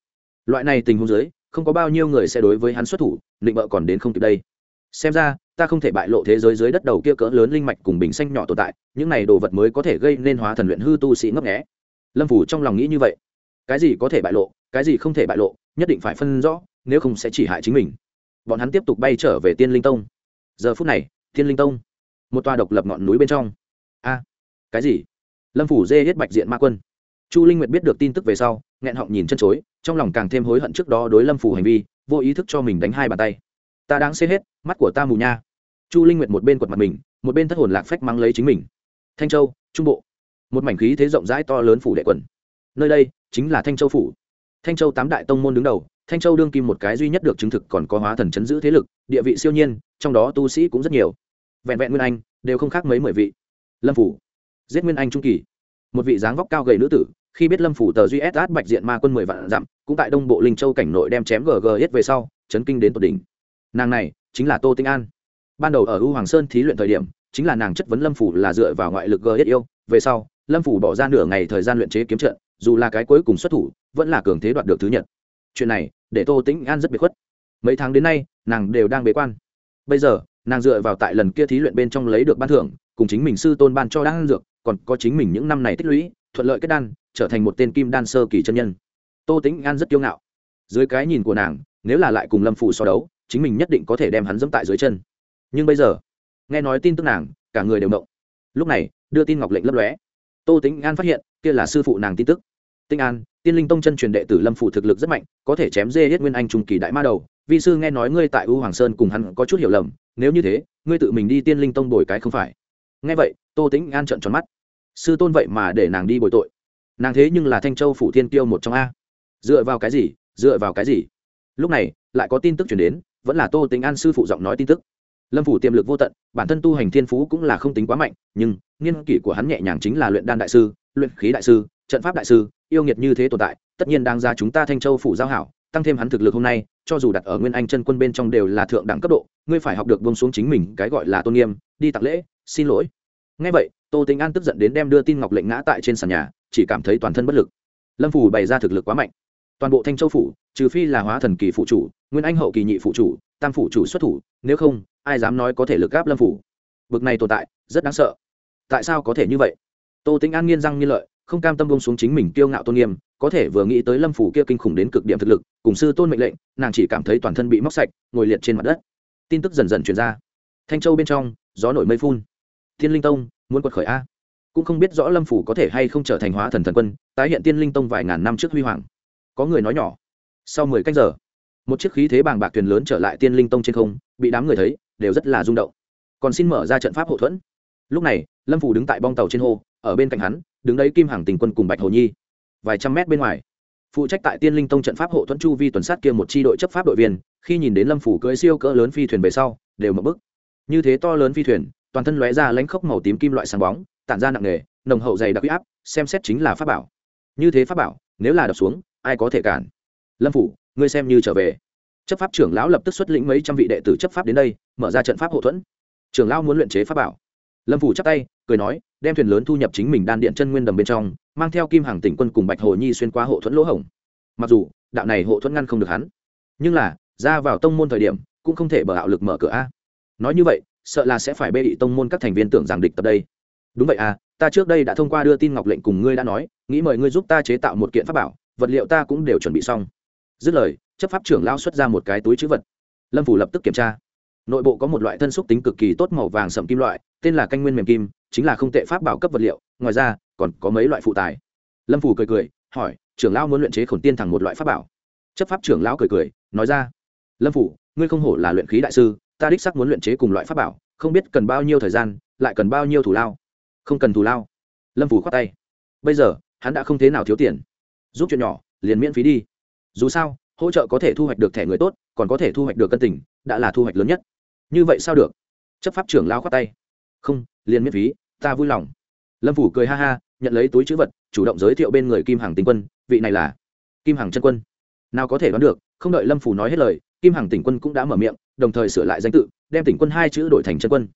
loại này tình huống dưới, không có bao nhiêu người sẽ đối với hắn xuất thủ định bợ còn đến không kịp đây. Xem ra, ta không thể bại lộ thế giới dưới đất đầu kia cỡ lớn linh mạch cùng bình xanh nhỏ tồn tại, những này đồ vật mới có thể gây nên hóa thần luyện hư tu sĩ ngấp nghé. Lâm phủ trong lòng nghĩ như vậy. Cái gì có thể bại lộ, cái gì không thể bại lộ, nhất định phải phân rõ, nếu không sẽ chỉ hại chính mình. Bọn hắn tiếp tục bay trở về tiên linh tông. Giờ phút này, tiên linh tông một tòa độc lập ngọn núi bên trong. A, cái gì? Lâm phủ dê hết bạch diện ma quân. Chu linh nguyệt biết được tin tức về sau, nghẹn họng nhìn chân chối, trong lòng càng thêm hối hận trước đó đối lâm phủ hành vi, vô ý thức cho mình đánh hai bàn tay. Ta đáng xê hết, mắt của ta mù nha. Chu linh nguyệt một bên quật mặt mình, một bên thất hồn lạc phách mang lấy chính mình. Thanh châu, trung bộ. Một mảnh khí thế rộng rãi to lớn phủ đệ quần. Nơi đây chính là thanh châu phủ. Thanh châu tám đại tông môn đứng đầu, thanh châu đương kim một cái duy nhất được chứng thực còn có hóa thần chấn giữ thế lực, địa vị siêu nhiên, trong đó tu sĩ cũng rất nhiều vẹn vẹn nguyên anh, đều không khác mấy mười vị. Lâm phủ. Giết nguyên anh trung kỳ. Một vị dáng vóc cao gầy nữ tử, khi biết lâm phủ tờ duy s bạch diện ma quân mười vạn dặm, cũng tại đông bộ linh châu cảnh nội đem chém gg hết về sau, chấn kinh đến tột đỉnh. Nàng này, chính là tô tinh an. Ban đầu ở u hoàng sơn thí luyện thời điểm, chính là nàng chất vấn lâm phủ là dựa vào ngoại lực g hết yêu. Về sau, lâm phủ bỏ ra nửa ngày thời gian luyện chế kiếm trận, dù là cái cuối cùng xuất thủ, vẫn là cường thế đoạt được thứ nhật. Chuyện này, để tô tĩnh an rất biệt khuất. Mấy tháng đến nay, nàng đều đang bế quan. Bây giờ nàng dựa vào tại lần kia thí luyện bên trong lấy được ban thưởng, cùng chính mình sư tôn ban cho đan dược, còn có chính mình những năm này tích lũy, thuận lợi kết đan, trở thành một tên kim đan sơ kỳ chân nhân. Tô tĩnh an rất kiêu ngạo. Dưới cái nhìn của nàng, nếu là lại cùng lâm phủ so đấu, chính mình nhất định có thể đem hắn dẫm tại dưới chân. Nhưng bây giờ, nghe nói tin tức nàng, cả người đều động lúc này, đưa tin ngọc lệnh lấp lóe. Tô tĩnh an phát hiện, kia là sư phụ nàng tin tức tinh an, tiên linh tông chân truyền đệ tử lâm phủ thực lực rất mạnh, có thể chém dê hết nguyên anh trung kỳ đại ma đầu. Vi sư nghe nói ngươi tại u hoàng sơn cùng hắn có chút hiểu lầm, nếu như thế, ngươi tự mình đi tiên linh tông bồi cái không phải. Nghe vậy, tô tĩnh an trợn tròn mắt. Sư tôn vậy mà để nàng đi bồi tội. Nàng thế nhưng là thanh châu phủ thiên tiêu một trong a. Dựa vào cái gì? Dựa vào cái gì? Lúc này, lại có tin tức chuyển đến, vẫn là tô Tĩnh an sư phụ giọng nói tin tức. Lâm phủ tiềm lực vô tận, bản thân tu hành thiên phú cũng là không tính quá mạnh, nhưng nghiên kỷ của hắn nhẹ nhàng chính là luyện đan đại sư, luyện khí đại sư, trận pháp đại sư yêu nghiệt như thế tồn tại, tất nhiên đang ra chúng ta thanh châu phủ giao hảo, tăng thêm hắn thực lực hôm nay, cho dù đặt ở nguyên anh chân quân bên trong đều là thượng đẳng cấp độ, ngươi phải học được bông xuống chính mình cái gọi là tôn nghiêm, đi tặng lễ, xin lỗi. Ngay vậy, tô tính an tức giận đến đem đưa tin ngọc lệnh ngã tại trên sàn nhà, chỉ cảm thấy toàn thân bất lực. Lâm phủ bày ra thực lực quá mạnh. Toàn bộ thanh châu phủ, trừ phi là hóa thần kỳ phụ chủ, nguyên anh hậu kỳ nhị phụ chủ, tam phụ chủ xuất thủ, nếu không, ai dám nói có thể lực gáp lâm phủ bực này tồn tại, rất đáng sợ. Tại sao có thể như vậy? Tô tính an nghiên răng nghiên lợi không cam tâm bông xuống chính mình kiêu ngạo tôn nghiêm, có thể vừa nghĩ tới lâm phủ kia kinh khủng đến cực điểm thực lực, cùng sư tôn mệnh lệnh, nàng chỉ cảm thấy toàn thân bị móc sạch, ngồi liệt trên mặt đất. Tin tức dần dần truyền ra. Thanh châu bên trong, gió nổi mây phun. Thiên linh tông, muốn quật khởi a. Cũng không biết rõ lâm phủ có thể hay không trở thành hóa thần thần quân, tái hiện tiên linh tông vài ngàn năm trước huy hoàng. Có người nói nhỏ. Sau mười cách giờ, một chiếc khí thế bàng bạc thuyền lớn trở lại tiên linh tông trên không, bị đám người thấy, đều rất là rung động. Còn xin mở ra trận pháp hậu thuẫn. Lúc này, lâm phủ đứng tại bong tàu trên hồ ở bên cạnh hắn, đứng đấy kim hàng tình quân cùng bạch hồ nhi. Vài trăm mét bên ngoài, phụ trách tại tiên linh tông trận pháp hộ thuẫn chu vi tuần sát kia một tri đội chấp pháp đội viên, khi nhìn đến lâm phủ cưỡi siêu cỡ lớn phi thuyền về sau, đều mở bức như thế to lớn phi thuyền, toàn thân lóe ra lãnh khốc màu tím kim loại sáng bóng, tản ra nặng nề, nồng hậu dày đặc huy áp, xem xét chính là pháp bảo. Như thế pháp bảo, nếu là đập xuống, ai có thể cản? Lâm phủ, ngươi xem như trở về. Chấp pháp trưởng lão lập tức xuất lĩnh mấy trăm vị đệ tử chấp pháp đến đây, mở ra trận pháp hậu thuẫn. Trưởng lão muốn luyện chế pháp bảo lâm phủ chắp tay, cười nói, đem thuyền lớn thu nhập chính mình đan điện chân nguyên đầm bên trong, mang theo kim hàng tỉnh quân cùng bạch hồ nhi xuyên qua hộ thuẫn lỗ hổng. Mặc dù, đạo này hộ thuẫn ngăn không được hắn, nhưng là, ra vào tông môn thời điểm, cũng không thể bờ ảo lực mở cửa a. Nói như vậy, sợ là sẽ phải bê bị tông môn các thành viên tưởng rằng địch tập đây. Đúng vậy à ta trước đây đã thông qua đưa tin ngọc lệnh cùng ngươi đã nói, nghĩ mời ngươi giúp ta chế tạo một kiện pháp bảo, vật liệu ta cũng đều chuẩn bị xong. Dứt lời, chấp pháp trưởng lao xuất ra một cái túi chữ vật. Lâm phủ lập tức kiểm tra nội bộ có một loại thân xúc tính cực kỳ tốt màu vàng sậm kim loại, tên là canh nguyên mềm kim, chính là không tệ pháp bảo cấp vật liệu, ngoài ra, còn có mấy loại phụ tài. Lâm phủ cười cười, hỏi, trưởng lão muốn luyện chế khổn tiên thẳng một loại pháp bảo? Chấp pháp trưởng lão cười cười, nói ra, lâm phủ ngươi không hổ là luyện khí đại sư, ta đích sắc muốn luyện chế cùng loại pháp bảo, không biết cần bao nhiêu thời gian, lại cần bao nhiêu thủ lao? Không cần thủ lao. Lâm phủ khoát tay, bây giờ, hắn đã không thế nào thiếu tiền. Giúp chuyện nhỏ, liền miễn phí đi. Dù sao, hỗ trợ có thể thu hoạch được thẻ người tốt, còn có thể thu hoạch được cân tình, đã là thu hoạch lớn nhất như vậy sao được? Chấp pháp trưởng lao khoát tay. Không, liền miễn phí, ta vui lòng. Lâm phủ cười ha ha, nhận lấy túi chữ vật, chủ động giới thiệu bên người kim hằng tinh quân, vị này là kim hằng chân quân. Nào có thể đoán được, không đợi lâm phủ nói hết lời, kim hằng tỉnh quân cũng đã mở miệng, đồng thời sửa lại danh tự, đem tỉnh quân hai chữ đổi thành chân quân.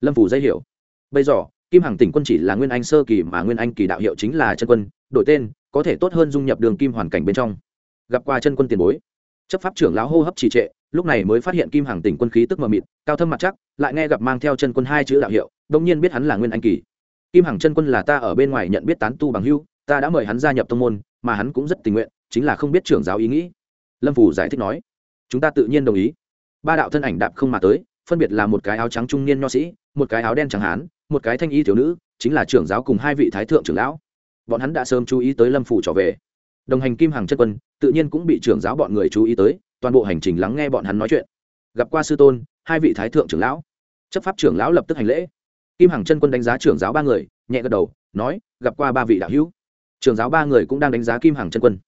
Lâm phủ dây hiểu. Bây giờ, kim hằng tỉnh quân chỉ là nguyên anh sơ kỳ mà nguyên anh kỳ đạo hiệu chính là chân quân, đổi tên, có thể tốt hơn dung nhập đường kim hoàn cảnh bên trong. Gặp qua chân quân tiền bối. Chấp pháp trưởng lão hô hấp trì trệ lúc này mới phát hiện kim hằng tỉnh quân khí tức mờ mịt, cao thâm mặt chắc, lại nghe gặp mang theo chân quân hai chữ đạo hiệu đông nhiên biết hắn là nguyên anh kỳ. Kim hằng chân quân là ta ở bên ngoài nhận biết tán tu bằng hưu, ta đã mời hắn gia nhập tông môn, mà hắn cũng rất tình nguyện, chính là không biết trưởng giáo ý nghĩ. Lâm phủ giải thích nói, chúng ta tự nhiên đồng ý. Ba đạo thân ảnh đạp không mà tới, phân biệt là một cái áo trắng trung niên nho sĩ, một cái áo đen chẳng hán, một cái thanh y thiếu nữ, chính là trưởng giáo cùng hai vị thái thượng trưởng lão. Bọn hắn đã sớm chú ý tới lâm phủ trở về. Đồng hành kim hằng chân quân, tự nhiên cũng bị trưởng giáo bọn người chú ý tới toàn bộ hành trình lắng nghe bọn hắn nói chuyện. Gặp qua sư tôn, hai vị thái thượng trưởng lão. Chấp pháp trưởng lão lập tức hành lễ. Kim hằng chân quân đánh giá trưởng giáo ba người, nhẹ gật đầu, nói, gặp qua ba vị đạo hữu. Trưởng giáo ba người cũng đang đánh giá kim hằng chân quân.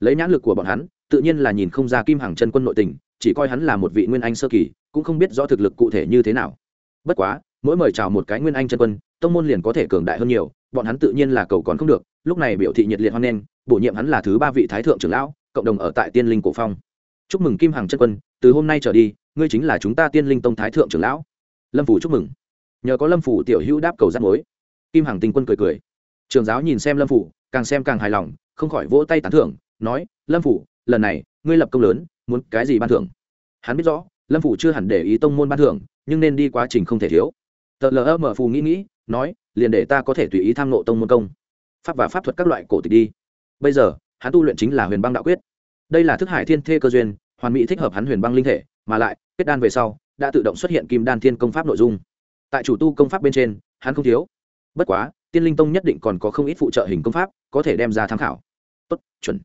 Lấy nhãn lực của bọn hắn, tự nhiên là nhìn không ra kim hằng chân quân nội tình, chỉ coi hắn là một vị nguyên anh sơ kỳ, cũng không biết rõ thực lực cụ thể như thế nào. Bất quá, mỗi mời chào một cái nguyên anh chân quân, tông môn liền có thể cường đại hơn nhiều, bọn hắn tự nhiên là cầu còn không được, lúc này biểu thị nhiệt liệt hoan nghênh, bổ nhiệm hắn là thứ ba vị thái thượng trưởng lão, cộng đồng ở tại tiên linh cổ phong chúc mừng kim hằng chân quân, từ hôm nay trở đi, ngươi chính là chúng ta tiên linh tông thái thượng trưởng lão. Lâm phủ chúc mừng. Nhờ có lâm phủ tiểu hữu đáp cầu giáp mối. Kim hằng tinh quân cười cười. Trường giáo nhìn xem lâm phủ, càng xem càng hài lòng, không khỏi vỗ tay tán thưởng, nói, lâm phủ, lần này, ngươi lập công lớn, muốn cái gì ban thưởng? Hắn biết rõ, lâm phủ chưa hẳn để ý tông môn ban thưởng, nhưng nên đi quá trình không thể thiếu. Tờ lờ mở phù nghĩ nghĩ, nói, liền để ta có thể tùy ý tham nộ tông môn công. Pháp và pháp thuật các loại cổ tịch đi. Bây giờ, hắn tu luyện chính là huyền băng đạo quyết đây là thức hải thiên thê cơ duyên, hoàn mỹ thích hợp hắn huyền băng linh thể, mà lại, kết đan về sau, đã tự động xuất hiện kim đan thiên công pháp nội dung. Tại chủ tu công pháp bên trên, hắn không thiếu. Bất quá, tiên linh tông nhất định còn có không ít phụ trợ hình công pháp, có thể đem ra tham khảo. Tốt, chuẩn.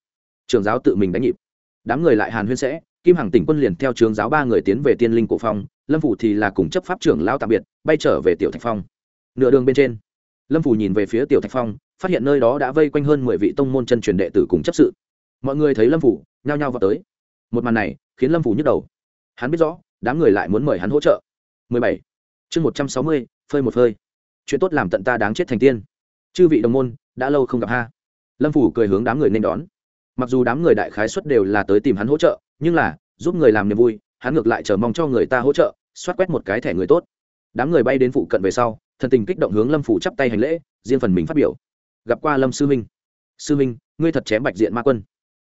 Trường giáo tự mình đánh nhịp. Đám người lại hàn huyên sẽ, kim hằng tỉnh quân liền theo trường giáo ba người tiến về tiên linh cổ phong, lâm phủ thì là cùng chấp pháp trưởng lao tạm biệt, bay trở về tiểu thạch phong. Nửa đường bên trên, lâm phủ nhìn về phía tiểu thạch phong, phát hiện nơi đó đã vây quanh hơn mười vị tông môn chân truyền đệ tử cùng chấp sự mọi người thấy lâm phủ nhao nhao vào tới. Một màn này khiến lâm phủ nhức đầu. Hắn biết rõ đám người lại muốn mời hắn hỗ trợ. 17. chương 160, phơi một phơi. Chuyện tốt làm tận ta đáng chết thành tiên. Chư vị đồng môn đã lâu không gặp ha. Lâm phủ cười hướng đám người nên đón. Mặc dù đám người đại khái xuất đều là tới tìm hắn hỗ trợ nhưng là giúp người làm niềm vui hắn ngược lại chờ mong cho người ta hỗ trợ xoát quét một cái thẻ người tốt. Đám người bay đến phụ cận về sau thần tình kích động hướng lâm phủ chắp tay hành lễ riêng phần mình phát biểu. Gặp qua lâm sư minh. Sư minh ngươi thật chém bạch diện ma quân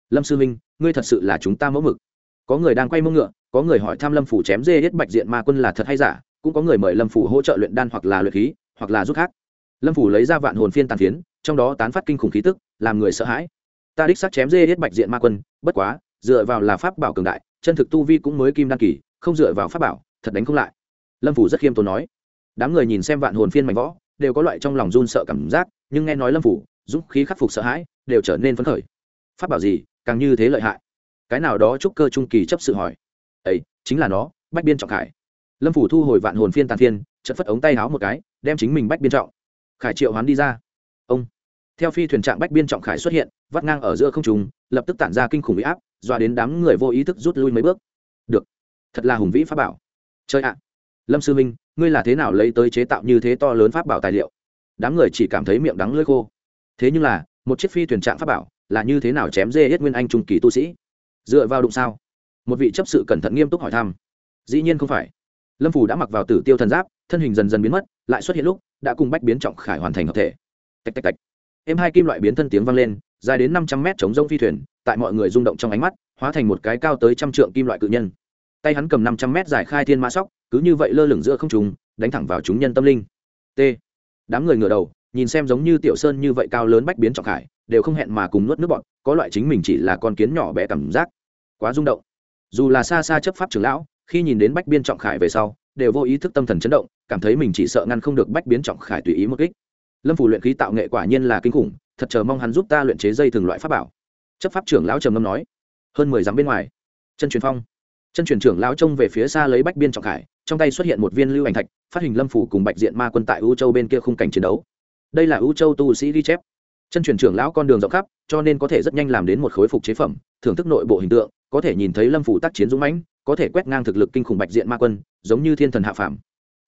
lâm sư minh ngươi thật sự là chúng ta mẫu mực. Có người đang quay mông ngựa, có người hỏi thăm lâm phủ chém dê hết bạch diện ma quân là thật hay giả, cũng có người mời lâm phủ hỗ trợ luyện đan hoặc là luyện khí, hoặc là rút khác. Lâm phủ lấy ra vạn hồn phiên tàn phiến, trong đó tán phát kinh khủng khí tức, làm người sợ hãi. Ta đích xác chém dê hết bạch diện ma quân, bất quá, dựa vào là pháp bảo cường đại, chân thực tu vi cũng mới kim đan kỳ, không dựa vào pháp bảo, thật đánh không lại. Lâm phủ rất khiêm tốn nói. Đám người nhìn xem vạn hồn phiên mạnh võ đều có loại trong lòng run sợ cảm giác, nhưng nghe nói lâm phủ, dũng khí khắc phục sợ hãi, đều trở nên phấn khởi. Pháp bảo gì càng như thế lợi hại. Cái nào đó trúc cơ trung kỳ chấp sự hỏi. Ấy, chính là nó, bách biên trọng khải. Lâm phủ thu hồi vạn hồn phiên tàn phiên chật phất ống tay háo một cái, đem chính mình bách biên trọng. Khải triệu hoán đi ra. Ông. Theo phi thuyền trạng bách biên trọng khải xuất hiện, vắt ngang ở giữa không trùng lập tức tản ra kinh khủng bị áp, dọa đến đám người vô ý thức rút lui mấy bước. Được. Thật là hùng vĩ pháp bảo. Chơi ạ. Lâm sư minh, ngươi là thế nào lấy tới chế tạo như thế to lớn pháp bảo tài liệu? Đám người chỉ cảm thấy miệng đắng lưỡi khô. Thế nhưng là, một chiếc phi thuyền trạng pháp bảo là như thế nào chém dê hết nguyên anh trung kỳ tu sĩ? Dựa vào đụng sao? Một vị chấp sự cẩn thận nghiêm túc hỏi thăm. Dĩ nhiên không phải. Lâm phủ đã mặc vào tử tiêu thần giáp, thân hình dần dần biến mất, lại xuất hiện lúc, đã cùng bách biến trọng khải hoàn thành hợp thể. Tạch tạch tạch. Em hai kim loại biến thân tiếng vang lên, dài đến năm trăm mét chống rông phi thuyền, tại mọi người rung động trong ánh mắt, hóa thành một cái cao tới trăm trượng kim loại cự nhân. Tay hắn cầm năm trăm mét dài khai thiên mã sóc, cứ như vậy lơ lửng giữa không trùng đánh thẳng vào chúng nhân tâm linh. T. Đám người ngửa đầu, nhìn xem giống như tiểu sơn như vậy cao lớn bách biến trọng khải đều không hẹn mà cùng nuốt nước bọn, có loại chính mình chỉ là con kiến nhỏ bé cảm giác. Quá rung động. Dù là xa xa chấp pháp trưởng lão, khi nhìn đến bách biên trọng khải về sau, đều vô ý thức tâm thần chấn động, cảm thấy mình chỉ sợ ngăn không được bách biến trọng khải tùy ý một kích. Lâm phủ luyện khí tạo nghệ quả nhiên là kinh khủng, thật chờ mong hắn giúp ta luyện chế dây thường loại pháp bảo. Chấp pháp trưởng lão trầm ngâm nói, hơn mười dặm bên ngoài, chân truyền phong. Chân truyền trưởng lão trông về phía xa lấy bách biên trọng khải, trong tay xuất hiện một viên lưu ảnh thạch, phát hình lâm phủ cùng bạch diện ma quân tại u châu bên kia khung cảnh chiến đấu. Đây là u châu tu sĩ ghi chép chân truyền trưởng lão con đường rộng khắp, cho nên có thể rất nhanh làm đến một khối phục chế phẩm, thưởng thức nội bộ hình tượng, có thể nhìn thấy lâm phủ tác chiến dũng mãnh, có thể quét ngang thực lực kinh khủng bạch diện ma quân, giống như thiên thần hạ phàm.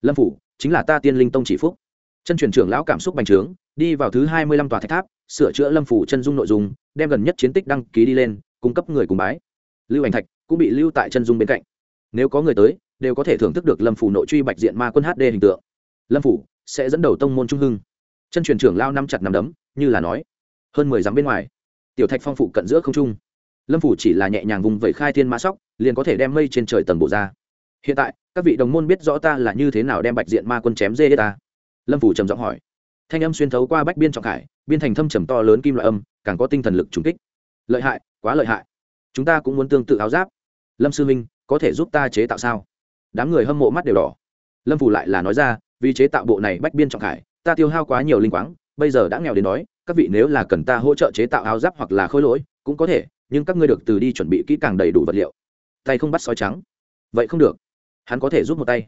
Lâm phủ, chính là ta tiên linh tông chỉ phúc. Chân truyền trưởng lão cảm xúc bành trướng, đi vào thứ hai mươi lăm tòa thạch tháp, sửa chữa lâm phủ chân dung nội dung, đem gần nhất chiến tích đăng ký đi lên, cung cấp người cùng bái. Lưu ảnh thạch cũng bị lưu tại chân dung bên cạnh. Nếu có người tới, đều có thể thưởng thức được lâm phủ nội truy bạch diện ma quân hd hình tượng. Lâm phủ sẽ dẫn đầu tông môn trung hưng. Chân truyền trưởng lao năm chặt nằm đấm như là nói, hơn mười dặm bên ngoài, tiểu thạch phong phụ cận giữa không trung, lâm phủ chỉ là nhẹ nhàng vùng vẩy khai thiên mã sóc, liền có thể đem mây trên trời tầng bộ ra. Hiện tại, các vị đồng môn biết rõ ta là như thế nào đem bạch diện ma quân chém dê ta. Lâm phủ trầm giọng hỏi. Thanh âm xuyên thấu qua bách biên trọng khải, biên thành thâm trầm to lớn kim loại âm, càng có tinh thần lực trùng kích. Lợi hại, quá lợi hại. Chúng ta cũng muốn tương tự áo giáp. Lâm sư minh, có thể giúp ta chế tạo sao? Đám người bây giờ đã nghèo đến đói, các vị nếu là cần ta hỗ trợ chế tạo áo giáp hoặc là khôi lỗi, cũng có thể, nhưng các ngươi được từ đi chuẩn bị kỹ càng đầy đủ vật liệu. Tay không bắt sói trắng. Vậy không được. Hắn có thể giúp một tay.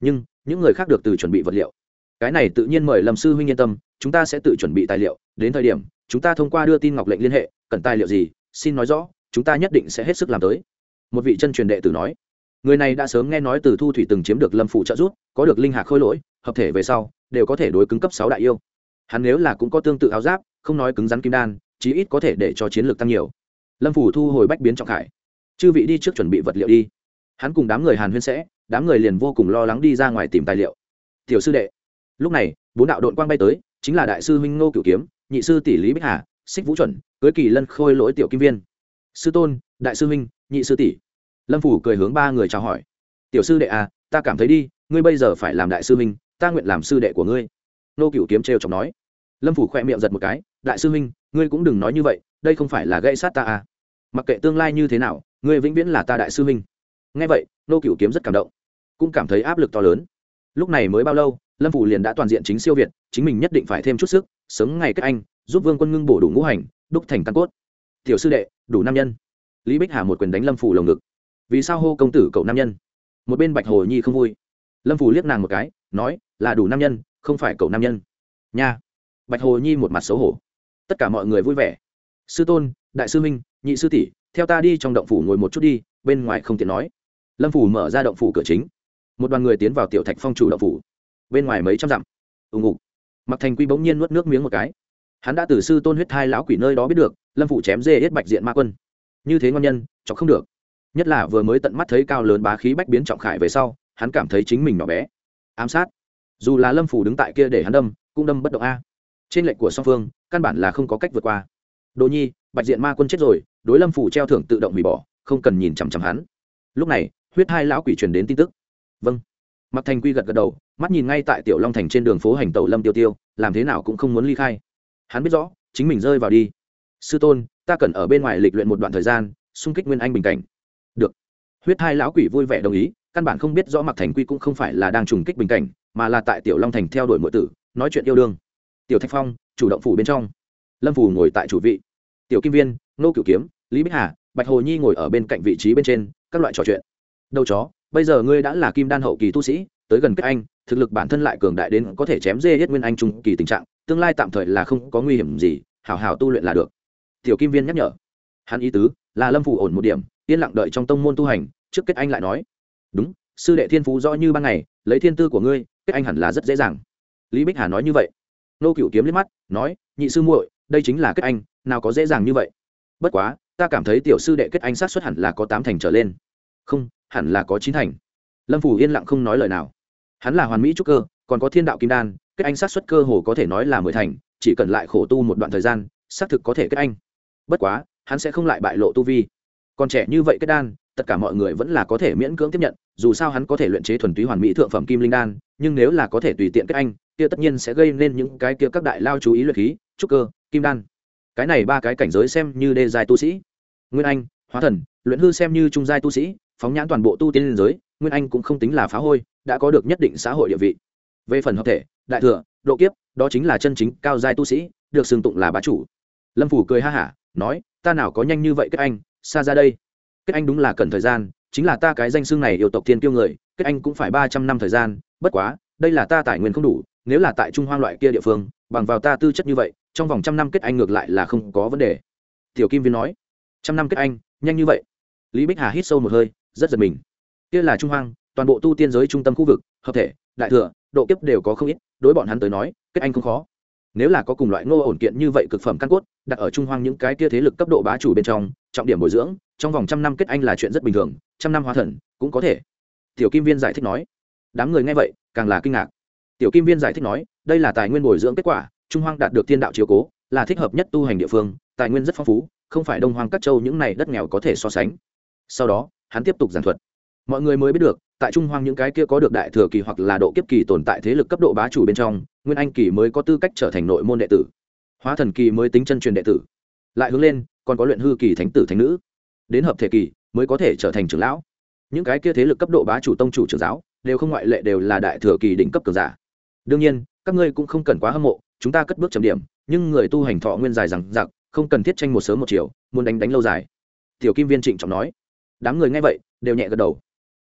Nhưng, những người khác được từ chuẩn bị vật liệu. Cái này tự nhiên mời lâm sư huynh yên tâm, chúng ta sẽ tự chuẩn bị tài liệu. Đến thời điểm, chúng ta thông qua đưa tin ngọc lệnh liên hệ, cần tài liệu gì, xin nói rõ, chúng ta nhất định sẽ hết sức làm tới. Một vị chân truyền đệ tử nói. Người này đã sớm nghe nói từ thu thủy từng chiếm được lâm phủ trợ giúp, có được linh hạc khôi lỗi, hợp thể về sau, đều có thể đối cứng cấp sáu đại yêu hắn nếu là cũng có tương tự áo giáp, không nói cứng rắn kim đan, chí ít có thể để cho chiến lược tăng nhiều. Lâm phủ thu hồi bách biến trọng khải. Chư vị đi trước chuẩn bị vật liệu đi. Hắn cùng đám người hàn huyên sẽ, đám người liền vô cùng lo lắng đi ra ngoài tìm tài liệu. Tiểu sư đệ, lúc này, bốn đạo đội quang bay tới, chính là đại sư huynh ngô cửu kiếm, nhị sư tỷ lý bích hà, xích vũ chuẩn, cưới kỳ lân khôi lỗi tiểu kim viên. Sư tôn, đại sư huynh, nhị sư tỷ. Lâm phủ cười hướng ba người chào hỏi. Tiểu sư đệ à ta cảm thấy đi, ngươi bây giờ phải làm đại sư huynh, ta nguyện làm sư đệ của ngươi nô cửu kiếm trêu chọc nói. Lâm phủ khỏe miệng giật một cái, đại sư huynh, ngươi cũng đừng nói như vậy, đây không phải là gây sát ta à. Mặc kệ tương lai như thế nào, ngươi vĩnh viễn là ta đại sư huynh. Nghe vậy, nô cựu kiếm rất cảm động, cũng cảm thấy áp lực to lớn. Lúc này mới bao lâu, lâm phủ liền đã toàn diện chính siêu việt, chính mình nhất định phải thêm chút sức, sớm ngày kết anh, giúp vương quân ngưng bổ đủ ngũ hành, đúc thành căn cốt. Tiểu sư đệ, đủ nam nhân. Lý bích hà một quyền đánh lâm phủ lồng ngực. Vì sao hô công tử cậu nam nhân? Một bên bạch hồ nhi không vui. Lâm phủ liếc nàng một cái, nói, là đủ nam nhân không phải cậu nam nhân. Nha. Bạch hồ nhi một mặt xấu hổ. Tất cả mọi người vui vẻ. Sư tôn, đại sư minh nhị sư tỷ, theo ta đi trong động phủ ngồi một chút đi, bên ngoài không tiện nói. Lâm phủ mở ra động phủ cửa chính. Một đoàn người tiến vào tiểu thạch phong chủ động phủ. Bên ngoài mấy trăm dặm. Ùng ục. Mặc thành quy bỗng nhiên nuốt nước miếng một cái. Hắn đã từ sư tôn huyết thai lão quỷ nơi đó biết được, lâm phủ chém dê hết bạch diện ma quân. Như thế ngon nhân, chọc không được. Nhất là vừa mới tận mắt thấy cao lớn bá khí bách biến trọng khải về sau, hắn cảm thấy chính mình nhỏ bé. Ám sát dù là lâm phủ đứng tại kia để hắn đâm, cũng đâm bất động a. Trên lệnh của song phương, căn bản là không có cách vượt qua. Đồ nhi, bạch diện ma quân chết rồi, đối lâm phủ treo thưởng tự động hủy bỏ, không cần nhìn chằm chằm hắn. Lúc này, huyết hai lão quỷ truyền đến tin tức. Vâng. Mặc thành quy gật gật đầu, mắt nhìn ngay tại tiểu long thành trên đường phố hành tàu lâm tiêu tiêu, làm thế nào cũng không muốn ly khai. Hắn biết rõ, chính mình rơi vào đi. Sư tôn, ta cần ở bên ngoài lịch luyện một đoạn thời gian, xung kích nguyên anh bình cảnh. Được. Huyết hai lão quỷ vui vẻ đồng ý, căn bản không biết rõ mặc thành quy cũng không phải là đang trùng kích bình cảnh mà là tại tiểu long thành theo đuổi mọi tử, nói chuyện yêu đương. Tiểu thạch phong, chủ động phủ bên trong. Lâm phủ ngồi tại chủ vị. Tiểu kim viên, nô cửu kiếm, lý bích hà, bạch hồ nhi ngồi ở bên cạnh vị trí bên trên, các loại trò chuyện. Đâu chó, bây giờ ngươi đã là kim đan hậu kỳ tu sĩ, tới gần kết anh, thực lực bản thân lại cường đại đến có thể chém dê hết nguyên anh trung kỳ tình trạng, tương lai tạm thời là không có nguy hiểm gì, hảo hảo tu luyện là được. Tiểu kim viên nhắc nhở. Hắn ý tứ là lâm phủ ổn một điểm, yên lặng đợi trong tông môn tu hành, trước kết anh lại nói. Đúng, sư đệ thiên phú rõ như ban ngày, lấy thiên tư của ngươi kết anh hẳn là rất dễ dàng. Lý bích hà nói như vậy. Nô cựu kiếm liếc mắt, nói, nhị sư muội, đây chính là kết anh, nào có dễ dàng như vậy. Bất quá, ta cảm thấy tiểu sư đệ kết anh sát xuất hẳn là có tám thành trở lên. Không, hẳn là có chín thành. Lâm phủ yên lặng không nói lời nào. Hắn là hoàn mỹ trúc cơ, còn có thiên đạo kim đan, kết anh sát xuất cơ hồ có thể nói là mười thành, chỉ cần lại khổ tu một đoạn thời gian, xác thực có thể kết anh. Bất quá, hắn sẽ không lại bại lộ tu vi. Còn trẻ như vậy kết đan, tất cả mọi người vẫn là có thể miễn cưỡng tiếp nhận dù sao hắn có thể luyện chế thuần túy hoàn mỹ thượng phẩm kim linh đan, nhưng nếu là có thể tùy tiện kết anh, kia tất nhiên sẽ gây nên những cái kia các đại lao chú ý luyện khí, trúc cơ, kim đan. Cái này ba cái cảnh giới xem như đê giai tu sĩ. Nguyên anh, hóa thần, luyện hư xem như trung giai tu sĩ, phóng nhãn toàn bộ tu tiên liên giới, nguyên anh cũng không tính là phá hôi, đã có được nhất định xã hội địa vị. Về phần hợp thể, đại thừa, độ kiếp, đó chính là chân chính cao giai tu sĩ, được xưng tụng là bá chủ. Lâm phủ cười ha hả, nói, ta nào có nhanh như vậy kết anh, xa ra đây? Kết anh đúng là cần thời gian chính là ta cái danh xưng này yêu tộc thiên kiêu người, kết anh cũng phải ba trăm năm thời gian, bất quá, đây là ta tài nguyên không đủ, nếu là tại trung hoang loại kia địa phương, bằng vào ta tư chất như vậy, trong vòng trăm năm kết anh ngược lại là không có vấn đề. Tiểu kim viên nói. Trăm năm kết anh, nhanh như vậy? Lý bích hà hít sâu một hơi, rất giật mình. Kia là trung hoang, toàn bộ tu tiên giới trung tâm khu vực, hợp thể, đại thừa, độ kiếp đều có không ít, đối bọn hắn tới nói, kết anh không khó. Nếu là có cùng loại ngô ổn kiện như vậy cực phẩm căn cốt, đặt ở trung hoang những cái kia thế lực cấp độ bá chủ bên trong, trọng điểm bồi dưỡng, trong vòng trăm năm kết anh là chuyện rất bình thường trăm năm hóa thần, cũng có thể. Tiểu kim viên giải thích nói. Đám người nghe vậy, càng là kinh ngạc. Tiểu kim viên giải thích nói, đây là tài nguyên bồi dưỡng kết quả, trung hoang đạt được thiên đạo chiếu cố, là thích hợp nhất tu hành địa phương, tài nguyên rất phong phú, không phải đông hoang các châu những này đất nghèo có thể so sánh. Sau đó, hắn tiếp tục giảng thuật. Mọi người mới biết được, tại trung hoang những cái kia có được đại thừa kỳ hoặc là độ kiếp kỳ tồn tại thế lực cấp độ bá chủ bên trong, nguyên anh kỳ mới có tư cách trở thành nội môn đệ tử. Hóa thần kỳ mới tính chân truyền đệ tử. Lại hướng lên, còn có luyện hư kỳ thánh tử thánh nữ. Đến hợp thể kỳ mới có thể trở thành trưởng lão. Những cái kia thế lực cấp độ bá chủ tông chủ trưởng giáo, đều không ngoại lệ đều là đại thừa kỳ đỉnh cấp cường giả. Đương nhiên, các ngươi cũng không cần quá hâm mộ, chúng ta cất bước chấm điểm, nhưng người tu hành thọ nguyên dài rằng giặc không cần thiết tranh một sớm một chiều, muốn đánh đánh lâu dài. Tiểu kim viên trịnh trọng nói. Đám người nghe vậy, đều nhẹ gật đầu.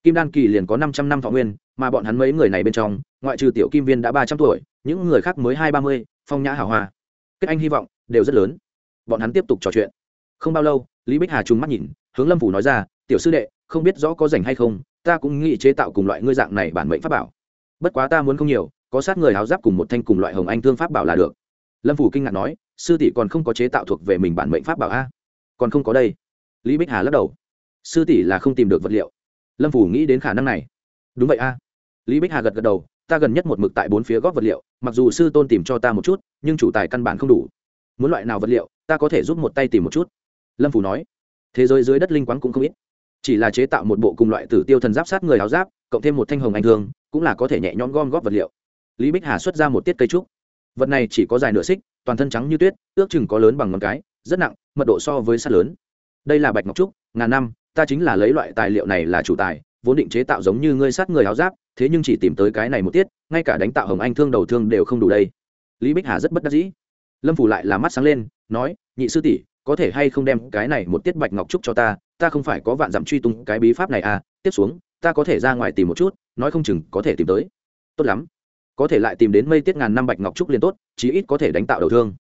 Kim đan kỳ liền có năm trăm năm thọ nguyên, mà bọn hắn mấy người này bên trong, ngoại trừ tiểu kim viên đã ba trăm tuổi, những người khác mới hai ba mươi, phong nhã hảo hòa kết anh hy vọng đều rất lớn. Bọn hắn tiếp tục trò chuyện. Không bao lâu, lý bích hà trùng mắt nhìn hướng lâm phủ nói ra, tiểu sư đệ, không biết rõ có rảnh hay không, ta cũng nghĩ chế tạo cùng loại ngươi dạng này bản mệnh pháp bảo. Bất quá ta muốn không nhiều, có sát người háo giáp cùng một thanh cùng loại hồng anh thương pháp bảo là được. Lâm phủ kinh ngạc nói, sư tỷ còn không có chế tạo thuộc về mình bản mệnh pháp bảo a? Còn không có đây. Lý bích hà lắc đầu. Sư tỷ là không tìm được vật liệu. Lâm phủ nghĩ đến khả năng này. Đúng vậy a. Lý bích hà gật gật đầu, ta gần nhất một mực tại bốn phía góp vật liệu, mặc dù sư tôn tìm cho ta một chút, nhưng chủ tài căn bản không đủ. Muốn loại nào vật liệu, ta có thể giúp một tay tìm một chút. Lâm phủ nói thế giới dưới đất linh quáng cũng không ít. Chỉ là chế tạo một bộ cùng loại tử tiêu thần giáp sát người áo giáp, cộng thêm một thanh hồng anh thương, cũng là có thể nhẹ nhõm gom góp vật liệu. Lý bích hà xuất ra một tiết cây trúc. Vật này chỉ có dài nửa xích, toàn thân trắng như tuyết, ước chừng có lớn bằng ngón cái, rất nặng, mật độ so với sắt lớn. Đây là bạch ngọc trúc, ngàn năm, ta chính là lấy loại tài liệu này là chủ tài, vốn định chế tạo giống như ngươi sát người áo giáp, thế nhưng chỉ tìm tới cái này một tiết, ngay cả đánh tạo hồng anh thương đầu thương đều không đủ đây. Lý bích hà rất bất đắc dĩ. Lâm phủ lại là mắt sáng lên, nói, nhị sư tỷ có thể hay không đem cái này một tiết bạch ngọc trúc cho ta ta không phải có vạn dặm truy tung cái bí pháp này à tiếp xuống, ta có thể ra ngoài tìm một chút, nói không chừng có thể tìm tới. Tốt lắm. Có thể lại tìm đến mây tiết ngàn năm bạch ngọc trúc liền tốt, chí ít có thể đánh tạo đầu thương.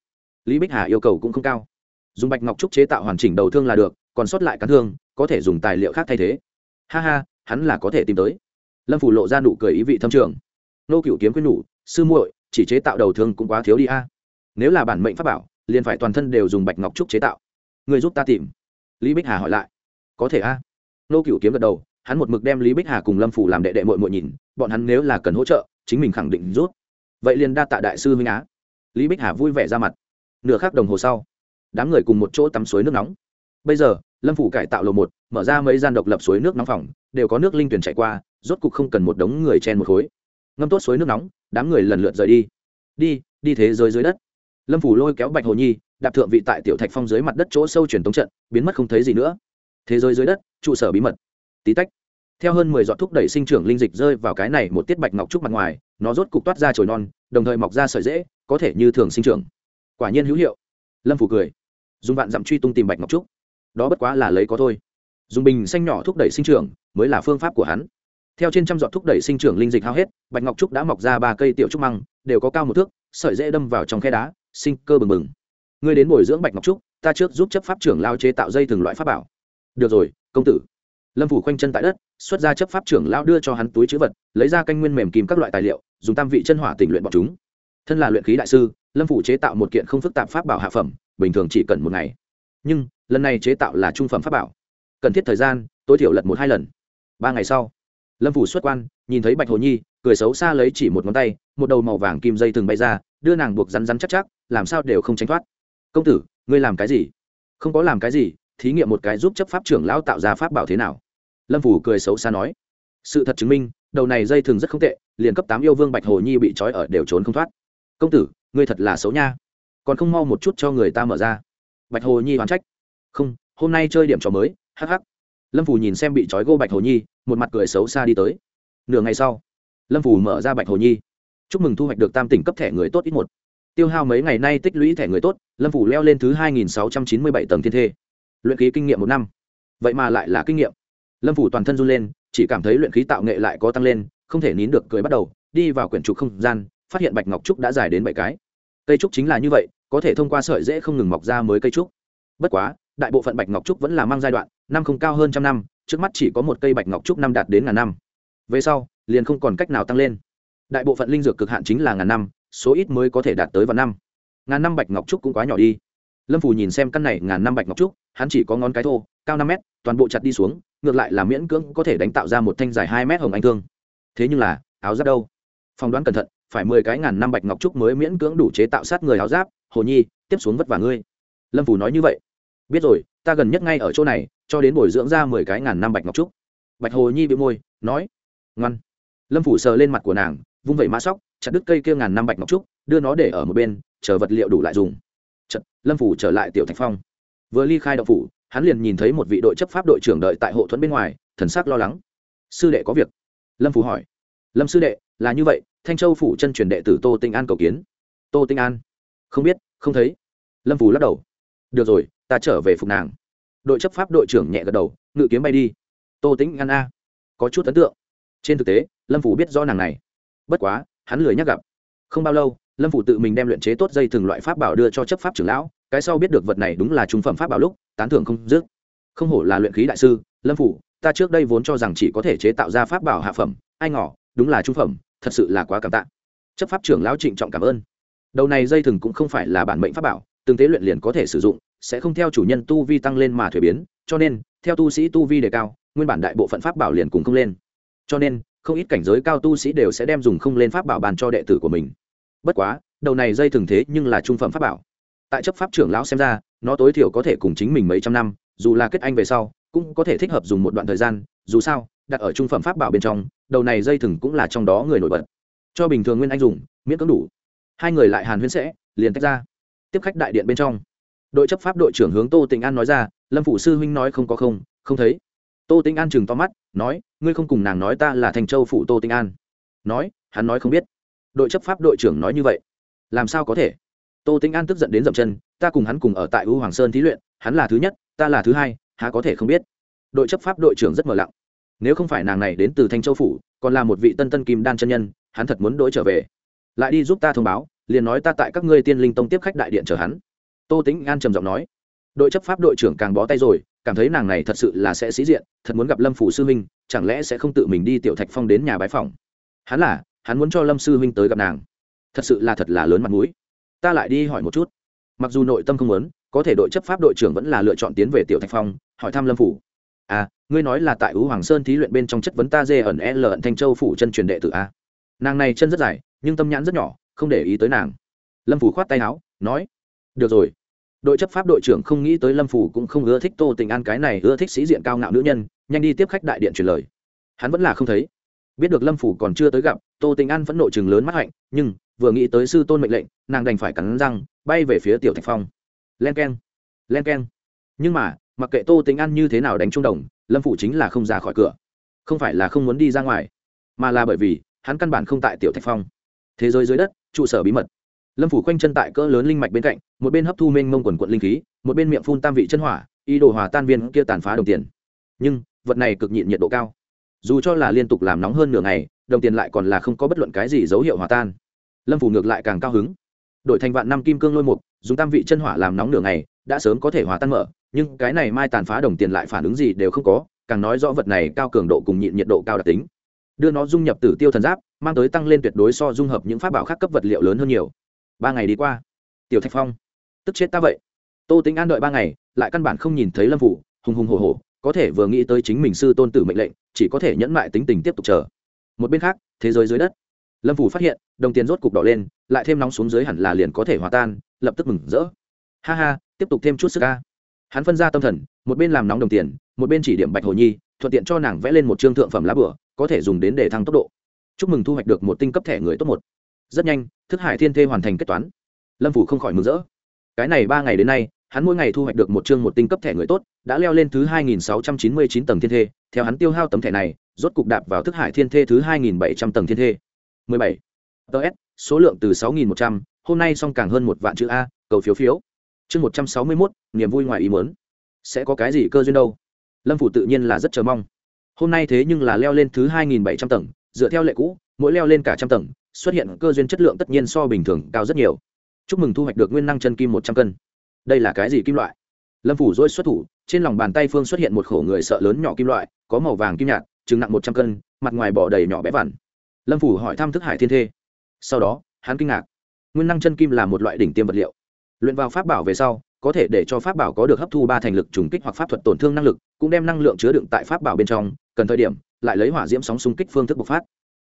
Lý bích hà yêu cầu cũng không cao. Dùng bạch ngọc trúc chế tạo hoàn chỉnh đầu thương là được, còn sót lại cán thương, có thể dùng tài liệu khác thay thế. Ha ha, hắn là có thể tìm tới. Lâm phủ lộ ra nụ cười ý vị thâm trường. Nô cựu kiếm quyết nhủ, sư muội, chỉ chế tạo đầu thương cũng quá thiếu đi a. Nếu là bản mệnh pháp bảo liền phải toàn thân đều dùng bạch ngọc trúc chế tạo. Người giúp ta tìm. Lý bích hà hỏi lại. Có thể a. Nô cựu kiếm gật đầu, hắn một mực đem lý bích hà cùng lâm phủ làm đệ đệ mội mội nhìn, bọn hắn nếu là cần hỗ trợ, chính mình khẳng định rút vậy liền đa tạ đại sư minh á. Lý bích hà vui vẻ ra mặt. Nửa khắc đồng hồ sau, đám người cùng một chỗ tắm suối nước nóng. Bây giờ, lâm phủ cải tạo lầu một, mở ra mấy gian độc lập suối nước nóng phòng, đều có nước linh tuyển chạy qua, rốt cục không cần một đống người chen một khối. Ngâm tốt suối nước nóng, đám người lần lượt rời đi. Đi đi thế giới dưới đất lâm phủ lôi kéo bạch hồ nhi, đạp thượng vị tại tiểu thạch phong dưới mặt đất chỗ sâu truyền tống trận, biến mất không thấy gì nữa. Thế giới dưới đất, trụ sở bí mật. Tí tách. Theo hơn mười giọt thúc đẩy sinh trưởng linh dịch rơi vào cái này một tiết bạch ngọc trúc mặt ngoài, nó rốt cục toát ra chồi non, đồng thời mọc ra sợi dễ có thể như thường sinh trưởng. Quả nhiên hữu hiệu. Lâm phủ cười. Dùng vạn dặm truy tung tìm bạch ngọc trúc. Đó bất quá là lấy có thôi. Dùng bình xanh nhỏ thúc đẩy sinh trưởng, mới là phương pháp của hắn. Theo trên trăm giọt thúc đẩy sinh trưởng linh dịch hao hết, bạch ngọc trúc đã mọc ra ba cây tiểu trúc măng đều có cao một thước, sợi dễ đâm vào trong khe đá, sinh cơ bừng bừng. Ngươi đến bồi dưỡng bạch ngọc trúc, ta trước giúp chấp pháp trưởng lao chế tạo dây từng loại pháp bảo. Được rồi, công tử. Lâm phủ khoanh chân tại đất, xuất ra chấp pháp trưởng lao đưa cho hắn túi chữ vật, lấy ra canh nguyên mềm kìm các loại tài liệu, dùng tam vị chân hỏa tình luyện bọn chúng. Thân là luyện khí đại sư, lâm phủ chế tạo một kiện không phức tạp pháp bảo hạ phẩm, bình thường chỉ cần một ngày. Nhưng, lần này chế tạo là trung phẩm pháp bảo. Cần thiết thời gian, tối thiểu lật một hai lần. Ba ngày sau, lâm phủ xuất quan, nhìn thấy bạch hồ nhi cười xấu xa lấy chỉ một ngón tay, một đầu màu vàng kim dây từng bay ra, đưa nàng buộc rắn rắn chắc chắc, làm sao đều không tránh thoát. Công tử, ngươi làm cái gì? Không có làm cái gì, thí nghiệm một cái giúp chấp pháp trưởng lão tạo ra pháp bảo thế nào? Lâm phủ cười xấu xa nói. Sự thật chứng minh, đầu này dây thường rất không tệ, liền cấp tám yêu vương bạch hồ nhi bị trói ở đều trốn không thoát. Công tử, ngươi thật là xấu nha. Còn không mau một chút cho người ta mở ra. Bạch hồ nhi oán trách. Không, hôm nay chơi điểm trò mới hh lâm phủ nhìn xem bị trói gô bạch hồ nhi, một mặt cười xấu xa đi tới. Nửa ngày sau lâm phủ mở ra bạch hồ nhi. Chúc mừng thu hoạch được tam tỉnh cấp thẻ người tốt ít một. Tiêu hao mấy ngày nay tích lũy thẻ người tốt, lâm phủ leo lên thứ hai nghìn sáu trăm chín mươi bảy tầng thiên thê. Luyện khí kinh nghiệm một năm. Vậy mà lại là kinh nghiệm. Lâm phủ toàn thân run lên, chỉ cảm thấy luyện khí tạo nghệ lại có tăng lên, không thể nín được cười bắt đầu, đi vào quyển trục không gian, phát hiện bạch ngọc trúc đã dài đến bảy cái. Cây trúc chính là như vậy, có thể thông qua sợi dễ không ngừng mọc ra mới cây trúc. Bất quá, đại bộ phận bạch ngọc trúc vẫn là mang giai đoạn, năm không cao hơn trăm năm, trước mắt chỉ có một cây bạch ngọc trúc năm đạt đến ngàn năm. Về sau liền không còn cách nào tăng lên. Đại bộ phận linh dược cực hạn chính là ngàn năm, số ít mới có thể đạt tới vào năm. Ngàn năm bạch ngọc trúc cũng quá nhỏ đi. Lâm phù nhìn xem căn này ngàn năm bạch ngọc trúc, hắn chỉ có ngón cái thô, cao năm mét, toàn bộ chặt đi xuống, ngược lại là miễn cưỡng có thể đánh tạo ra một thanh dài hai mét hồng anh thương. Thế nhưng là, áo giáp đâu? Phỏng đoán cẩn thận, phải mười cái ngàn năm bạch ngọc trúc mới miễn cưỡng đủ chế tạo sát người áo giáp. Hồ nhi, tiếp xuống vất vả ngươi. Lâm phù nói như vậy. Biết rồi, ta gần nhất ngay ở chỗ này, cho đến bồi dưỡng ra mười cái ngàn năm bạch ngọc trúc. Bạch hồ nhi bị môi, nói, ngoan lâm phủ sờ lên mặt của nàng vung vẩy mã sóc chặt đứt cây kia ngàn năm bạch ngọc trúc đưa nó để ở một bên chờ vật liệu đủ lại dùng. Chật, lâm phủ trở lại tiểu thạch phong. Vừa ly khai đậu phủ hắn liền nhìn thấy một vị đội chấp pháp đội trưởng đợi tại hộ thuẫn bên ngoài thần sắc lo lắng. Sư đệ có việc? Lâm phủ hỏi. Lâm sư đệ là như vậy thanh châu phủ chân truyền đệ tử tô tinh an cầu kiến. Tô tinh an? Không biết không thấy. Lâm phủ lắc đầu. Được rồi ta trở về phục nàng. Đội chấp pháp đội trưởng nhẹ gật đầu ngự kiếm bay đi. Tô tĩnh an a. Có chút ấn tượng trên thực tế, lâm phủ biết rõ nàng này. Bất quá, hắn lười nhắc gặp. Không bao lâu, lâm phủ tự mình đem luyện chế tốt dây thường loại pháp bảo đưa cho chấp pháp trưởng lão, cái sau biết được vật này đúng là trung phẩm pháp bảo lúc, tán thưởng không dứt. Không hổ là luyện khí đại sư, lâm phủ ta trước đây vốn cho rằng chỉ có thể chế tạo ra pháp bảo hạ phẩm, ai ngỏ đúng là trung phẩm, thật sự là quá cảm tạ. Chấp pháp trưởng lão trịnh trọng cảm ơn. Đầu này dây thừng cũng không phải là bản mệnh pháp bảo tương tế luyện liền có thể sử dụng, sẽ không theo chủ nhân tu vi tăng lên mà thuế biến, cho nên, theo tu sĩ tu vi đề cao, nguyên bản đại bộ phận pháp bảo liền cùng không lên cho nên, không ít cảnh giới cao tu sĩ đều sẽ đem dùng không lên pháp bảo bàn cho đệ tử của mình. Bất quá, đầu này dây thường thế nhưng là trung phẩm pháp bảo. Tại chấp pháp trưởng lão xem ra, nó tối thiểu có thể cùng chính mình mấy trăm năm, dù là kết anh về sau, cũng có thể thích hợp dùng một đoạn thời gian. Dù sao, đặt ở trung phẩm pháp bảo bên trong, đầu này dây thừng cũng là trong đó người nổi bật. Cho bình thường nguyên anh dùng, miễn cưỡng đủ. Hai người lại hàn huyên sẽ, liền tách ra. Tiếp khách đại điện bên trong. Đội chấp pháp đội trưởng hướng tô tình an nói ra, lâm phủ sư huynh nói không có không không thấy tô Tinh an chừng to mắt, nói, ngươi không cùng nàng nói ta là thành châu phụ tô Tinh an. Nói, hắn nói không biết. Đội chấp pháp đội trưởng nói như vậy. Làm sao có thể? Tô Tinh an tức giận đến dậm chân, ta cùng hắn cùng ở tại u hoàng sơn thí luyện, hắn là thứ nhất, ta là thứ hai, há có thể không biết? Đội chấp pháp đội trưởng rất mờ lặng. Nếu không phải nàng này đến từ thanh châu phủ, còn là một vị tân tân kim đan chân nhân, hắn thật muốn đ ổ i trở về. Lại đi giúp ta thông báo, liền nói ta tại các ngươi tiên linh tông tiếp khách đại điện chờ hắn. Tô tính an trầm giọng nói đội chấp pháp đội trưởng càng bó tay rồi, cảm thấy nàng này thật sự là sẽ sĩ diện, thật muốn gặp lâm phủ sư huynh, chẳng lẽ sẽ không tự mình đi tiểu thạch phong đến nhà bái phòng hắn là, hắn muốn cho lâm sư huynh tới gặp nàng. Thật sự là thật là lớn mặt mũi. Ta lại đi hỏi một chút. Mặc dù nội tâm không muốn, có thể đội chấp pháp đội trưởng vẫn là lựa chọn tiến về tiểu thạch phong, hỏi thăm lâm phủ à ngươi nói là tại ú hoàng sơn thí luyện bên trong chất vấn ta dê ẩn e l ẩn thanh châu phủ chân truyền đệ tử a nàng này chân rất dài, nhưng tâm nhãn rất nhỏ, không để ý tới nàng. Lâm phủ khoát tay áo, nói, được rồi đội chấp pháp đội trưởng không nghĩ tới lâm phủ cũng không ưa thích tô tình an cái này, ưa thích sĩ diện cao ngạo nữ nhân, nhanh đi tiếp khách đại điện truyền lời. Hắn vẫn là không thấy. Biết được lâm phủ còn chưa tới gặp, tô tình an vẫn nộ chừng lớn mắt hạnh, nhưng, vừa nghĩ tới sư tôn mệnh lệnh, nàng đành phải cắn răng, bay về phía tiểu thạch phong. Len k e n len k e n nhưng mà, mặc kệ tô tình an như thế nào đánh trung đồng, lâm phủ chính là không ra khỏi cửa. Không phải là không muốn đi ra ngoài, mà là bởi vì, hắn căn bản không tại tiểu thạch phong. Thế giới dưới đất, trụ sở bí mật lâm phủ quanh chân tại cỡ lớn linh mạch bên cạnh, một bên hấp thu mênh mông quần quận linh khí, một bên miệng phun tam vị chân hỏa, ý đồ hòa tan viên kia tàn phá đồng tiền. Nhưng, vật này cực nhịn nhiệt độ cao. Dù cho là liên tục làm nóng hơn nửa ngày, đồng tiền lại còn là không có bất luận cái gì dấu hiệu hòa tan. Lâm phủ ngược lại càng cao hứng. Đổi thành vạn năm kim cương lôi mục, dùng tam vị chân hỏa làm nóng nửa ngày, đã sớm có thể hòa tan mở, nhưng cái này mai tàn phá đồng tiền lại phản ứng gì đều không có, càng nói rõ vật này cao cường độ cùng nhịn nhiệt độ cao đặc tính. Đưa nó dung nhập tử tiêu thần giáp, mang tới tăng lên tuyệt đối so dung hợp những pháp bảo khác cấp vật liệu lớn hơn nhiều ba ngày đi qua. Tiểu thạch phong, tức chết ta vậy. Tô tính an đợi ba ngày, lại căn bản không nhìn thấy lâm phủ, hùng hùng hồ hồ có thể vừa nghĩ tới chính mình sư tôn tử mệnh lệnh, chỉ có thể nhẫn mại tính tình tiếp tục chờ. Một bên khác, thế giới dưới đất. Lâm phủ phát hiện, đồng tiền rốt cục đỏ lên, lại thêm nóng xuống dưới hẳn là liền có thể hòa tan, lập tức mừng rỡ. Ha ha, tiếp tục thêm chút sức ca. Hắn phân ra tâm thần, một bên làm nóng đồng tiền, một bên chỉ điểm bạch hồ nhi, thuận tiện cho nàng vẽ lên một chương thượng phẩm lá bửa, có thể dùng đến để thăng tốc độ. Chúc mừng thu hoạch được một tinh cấp thẻ người tốt một rất nhanh, thức hải thiên thê hoàn thành kết toán. Lâm phủ không khỏi mừng rỡ. Cái này ba ngày đến nay, hắn mỗi ngày thu hoạch được một chương một tinh cấp thẻ người tốt, đã leo lên thứ hai nghìn sáu trăm chín mươi chín tầng thiên thê. Theo hắn tiêu hao tấm thẻ này, rốt cục đạp vào thức hải thiên thê thứ hai nghìn bảy trăm tầng thiên thê. Mười bảy. Ts số lượng từ sáu nghìn một trăm, hôm nay xong càng hơn một vạn chữ a, cầu phiếu phiếu. Chương một trăm sáu mươi mốt, niềm vui ngoài ý muốn. Sẽ có cái gì cơ duyên đâu? Lâm phủ tự nhiên là rất chờ mong. Hôm nay thế nhưng là leo lên thứ hai nghìn bảy trăm tầng, dựa theo lệ cũ, mỗi leo lên cả trăm tầng xuất hiện cơ duyên chất lượng tất nhiên so bình thường cao rất nhiều. Chúc mừng thu hoạch được nguyên năng chân kim một trăm cân. Đây là cái gì kim loại? Lâm phủ dỗi xuất thủ, trên lòng bàn tay phương xuất hiện một khổ người sợ lớn nhỏ kim loại, có màu vàng kim nhạt, chừng nặng một trăm cân, mặt ngoài bỏ đầy nhỏ bé vằn. Lâm phủ hỏi thăm thức hải thiên thê. Sau đó, hắn kinh ngạc. Nguyên năng chân kim là một loại đỉnh tiêm vật liệu. Luyện vào pháp bảo về sau, có thể để cho pháp bảo có được hấp thu ba thành lực trùng kích hoặc pháp thuật tổn thương năng lực, cũng đem năng lượng chứa đựng tại pháp bảo bên trong, cần thời điểm, lại lấy hỏa diễm sóng xung kích phương thức bộc phát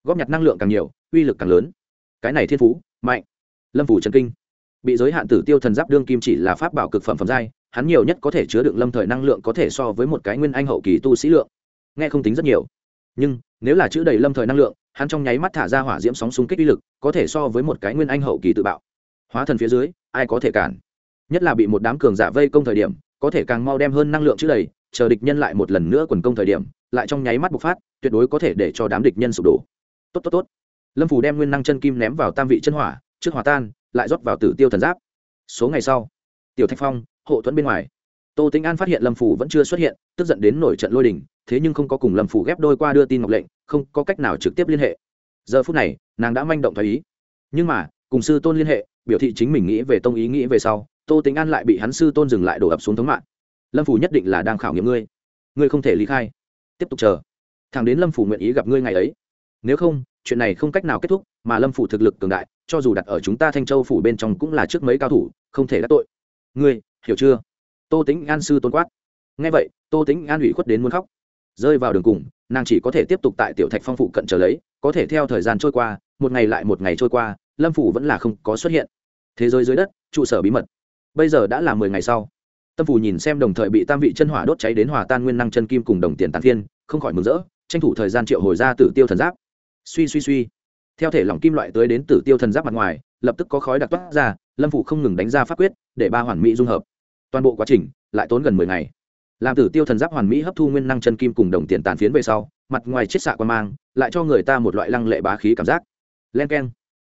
góp nhặt năng lượng càng nhiều, uy lực càng lớn. Cái này thiên phú, mạnh. Lâm phủ trần kinh. Bị giới hạn tử tiêu thần giáp đương kim chỉ là pháp bảo cực phẩm phẩm giai, hắn nhiều nhất có thể chứa đựng lâm thời năng lượng có thể so với một cái nguyên anh hậu kỳ tu sĩ lượng. Nghe không tính rất nhiều. Nhưng, nếu là chữ đầy lâm thời năng lượng, hắn trong nháy mắt thả ra hỏa diễm sóng xung kích uy lực, có thể so với một cái nguyên anh hậu kỳ tự bạo. Hóa thần phía dưới, ai có thể cản? Nhất là bị một đám cường giả vây công thời điểm, có thể càng mau đem hơn năng lượng chữ đầy, chờ địch nhân lại một lần nữa quần công thời điểm, lại trong nháy mắt bộc phát, tuyệt đối có thể để cho đám địch nhân sụp đổ tốt tốt tốt. Lâm phủ đem nguyên năng chân kim ném vào tam vị chân hỏa, trước hòa tan, lại rót vào tử tiêu thần giáp. Số ngày sau, tiểu thạch phong, hộ thuẫn bên ngoài. Tô tĩnh an phát hiện lâm phủ vẫn chưa xuất hiện, tức giận đến nổi trận lôi đình, thế nhưng không có cùng lâm phủ ghép đôi qua đưa tin ngọc lệnh, không có cách nào trực tiếp liên hệ. Giờ phút này, nàng đã manh động thái ý. Nhưng mà, cùng sư tôn liên hệ, biểu thị chính mình nghĩ về tông ý nghĩ về sau, tô tĩnh an lại bị hắn sư tôn dừng lại đổ ập xuống thống mạng. Lâm phủ nhất định là đang khảo nghiệm ngươi. Ngươi không thể lý khai. Tiếp tục chờ. Thằng đến lâm phủ nguyện ý gặp ngươi ngày ấy nếu không, chuyện này không cách nào kết thúc, mà lâm phủ thực lực cường đại, cho dù đặt ở chúng ta thanh châu phủ bên trong cũng là trước mấy cao thủ, không thể đắc tội. Ngươi, hiểu chưa? Tô tính an sư tôn quát. Ngay vậy, tô tính an ủy khuất đến muốn khóc. Rơi vào đường cùng, nàng chỉ có thể tiếp tục tại tiểu thạch phong phụ cận trở lấy, có thể theo thời gian trôi qua, một ngày lại một ngày trôi qua, lâm phủ vẫn là không có xuất hiện. Thế giới dưới đất, trụ sở bí mật. Bây giờ đã là mười ngày sau. Tâm phủ nhìn xem đồng thời bị tam vị chân hỏa đốt cháy đến hòa tan nguyên năng chân kim cùng đồng tiền tàn thiên không khỏi mừng rỡ, tranh thủ thời gian triệu hồi ra tử tiêu thần giáp suy suy suy. Theo thể lỏng kim loại tới đến tử tiêu thần giáp mặt ngoài, lập tức có khói đặc toát ra, lâm phủ không ngừng đánh ra pháp quyết, để ba hoàn mỹ dung hợp. Toàn bộ quá trình lại tốn gần mười ngày. Làm tử tiêu thần giáp hoàn mỹ hấp thu nguyên năng chân kim cùng đồng tiền tàn phiến về sau, mặt ngoài chiết xạ quan mang, lại cho người ta một loại lăng lệ bá khí cảm giác. Len k e n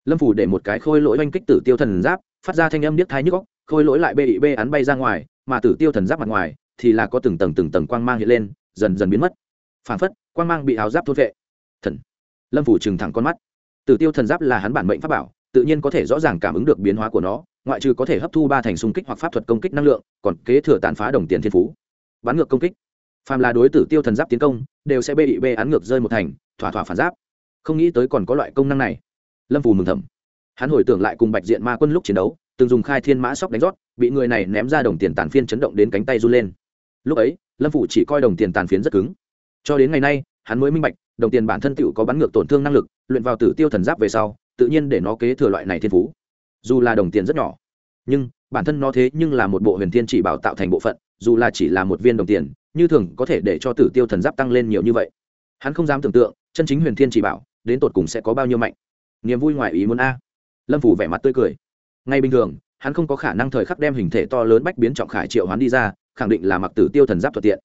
lâm phủ để một cái khôi lỗi oanh kích tử tiêu thần giáp, phát ra thanh âm niết thái nhức góc khôi lỗi lại bê bị bê án bay ra ngoài, mà tử tiêu thần giáp mặt ngoài thì là có từng tầng từng tầng quang mang hiện lên, dần dần biến mất. Phản phất, quang mang bị áo giáp thốt vệ. Thần lâm phủ trừng thẳng con mắt. Tử tiêu thần giáp là hắn bản mệnh pháp bảo, tự nhiên có thể rõ ràng cảm ứng được biến hóa của nó, ngoại trừ có thể hấp thu ba thành xung kích hoặc pháp thuật công kích năng lượng, còn kế thừa tàn phá đồng tiền thiên phú. Bắn ngược công kích. Phàm là đối tử tiêu thần giáp tiến công, đều sẽ bị bê án ngược rơi một thành, thỏa thỏa phản giáp. Không nghĩ tới còn có loại công năng này. Lâm phù mừng thầm. Hắn hồi tưởng lại cùng bạch diện ma quân lúc chiến đấu, từng dùng khai thiên mã sóc đánh rót, bị người này ném ra đồng tiền tàn phiên chấn động đến cánh tay run lên. Lúc ấy, lâm phủ chỉ coi đồng tiền tàn phiến rất cứng. Cho đến ngày nay, hắn mới minh bạch đồng tiền bản thân tựu có bắn ngược tổn thương năng lực, luyện vào tử tiêu thần giáp về sau, tự nhiên để nó kế thừa loại này thiên phú. Dù là đồng tiền rất nhỏ, nhưng bản thân nó thế nhưng là một bộ huyền thiên chỉ bảo tạo thành bộ phận, dù là chỉ là một viên đồng tiền, như thường có thể để cho tử tiêu thần giáp tăng lên nhiều như vậy. Hắn không dám tưởng tượng, chân chính huyền thiên chỉ bảo, đến tột cùng sẽ có bao nhiêu mạnh. Niềm vui ngoài ý muốn a. Lâm phủ vẻ mặt tươi cười. Ngay bình thường, hắn không có khả năng thời khắc đem hình thể to lớn bách biến trọng khải triệu hoán đi ra, khẳng định là mặc tử tiêu thần giáp thuận tiện.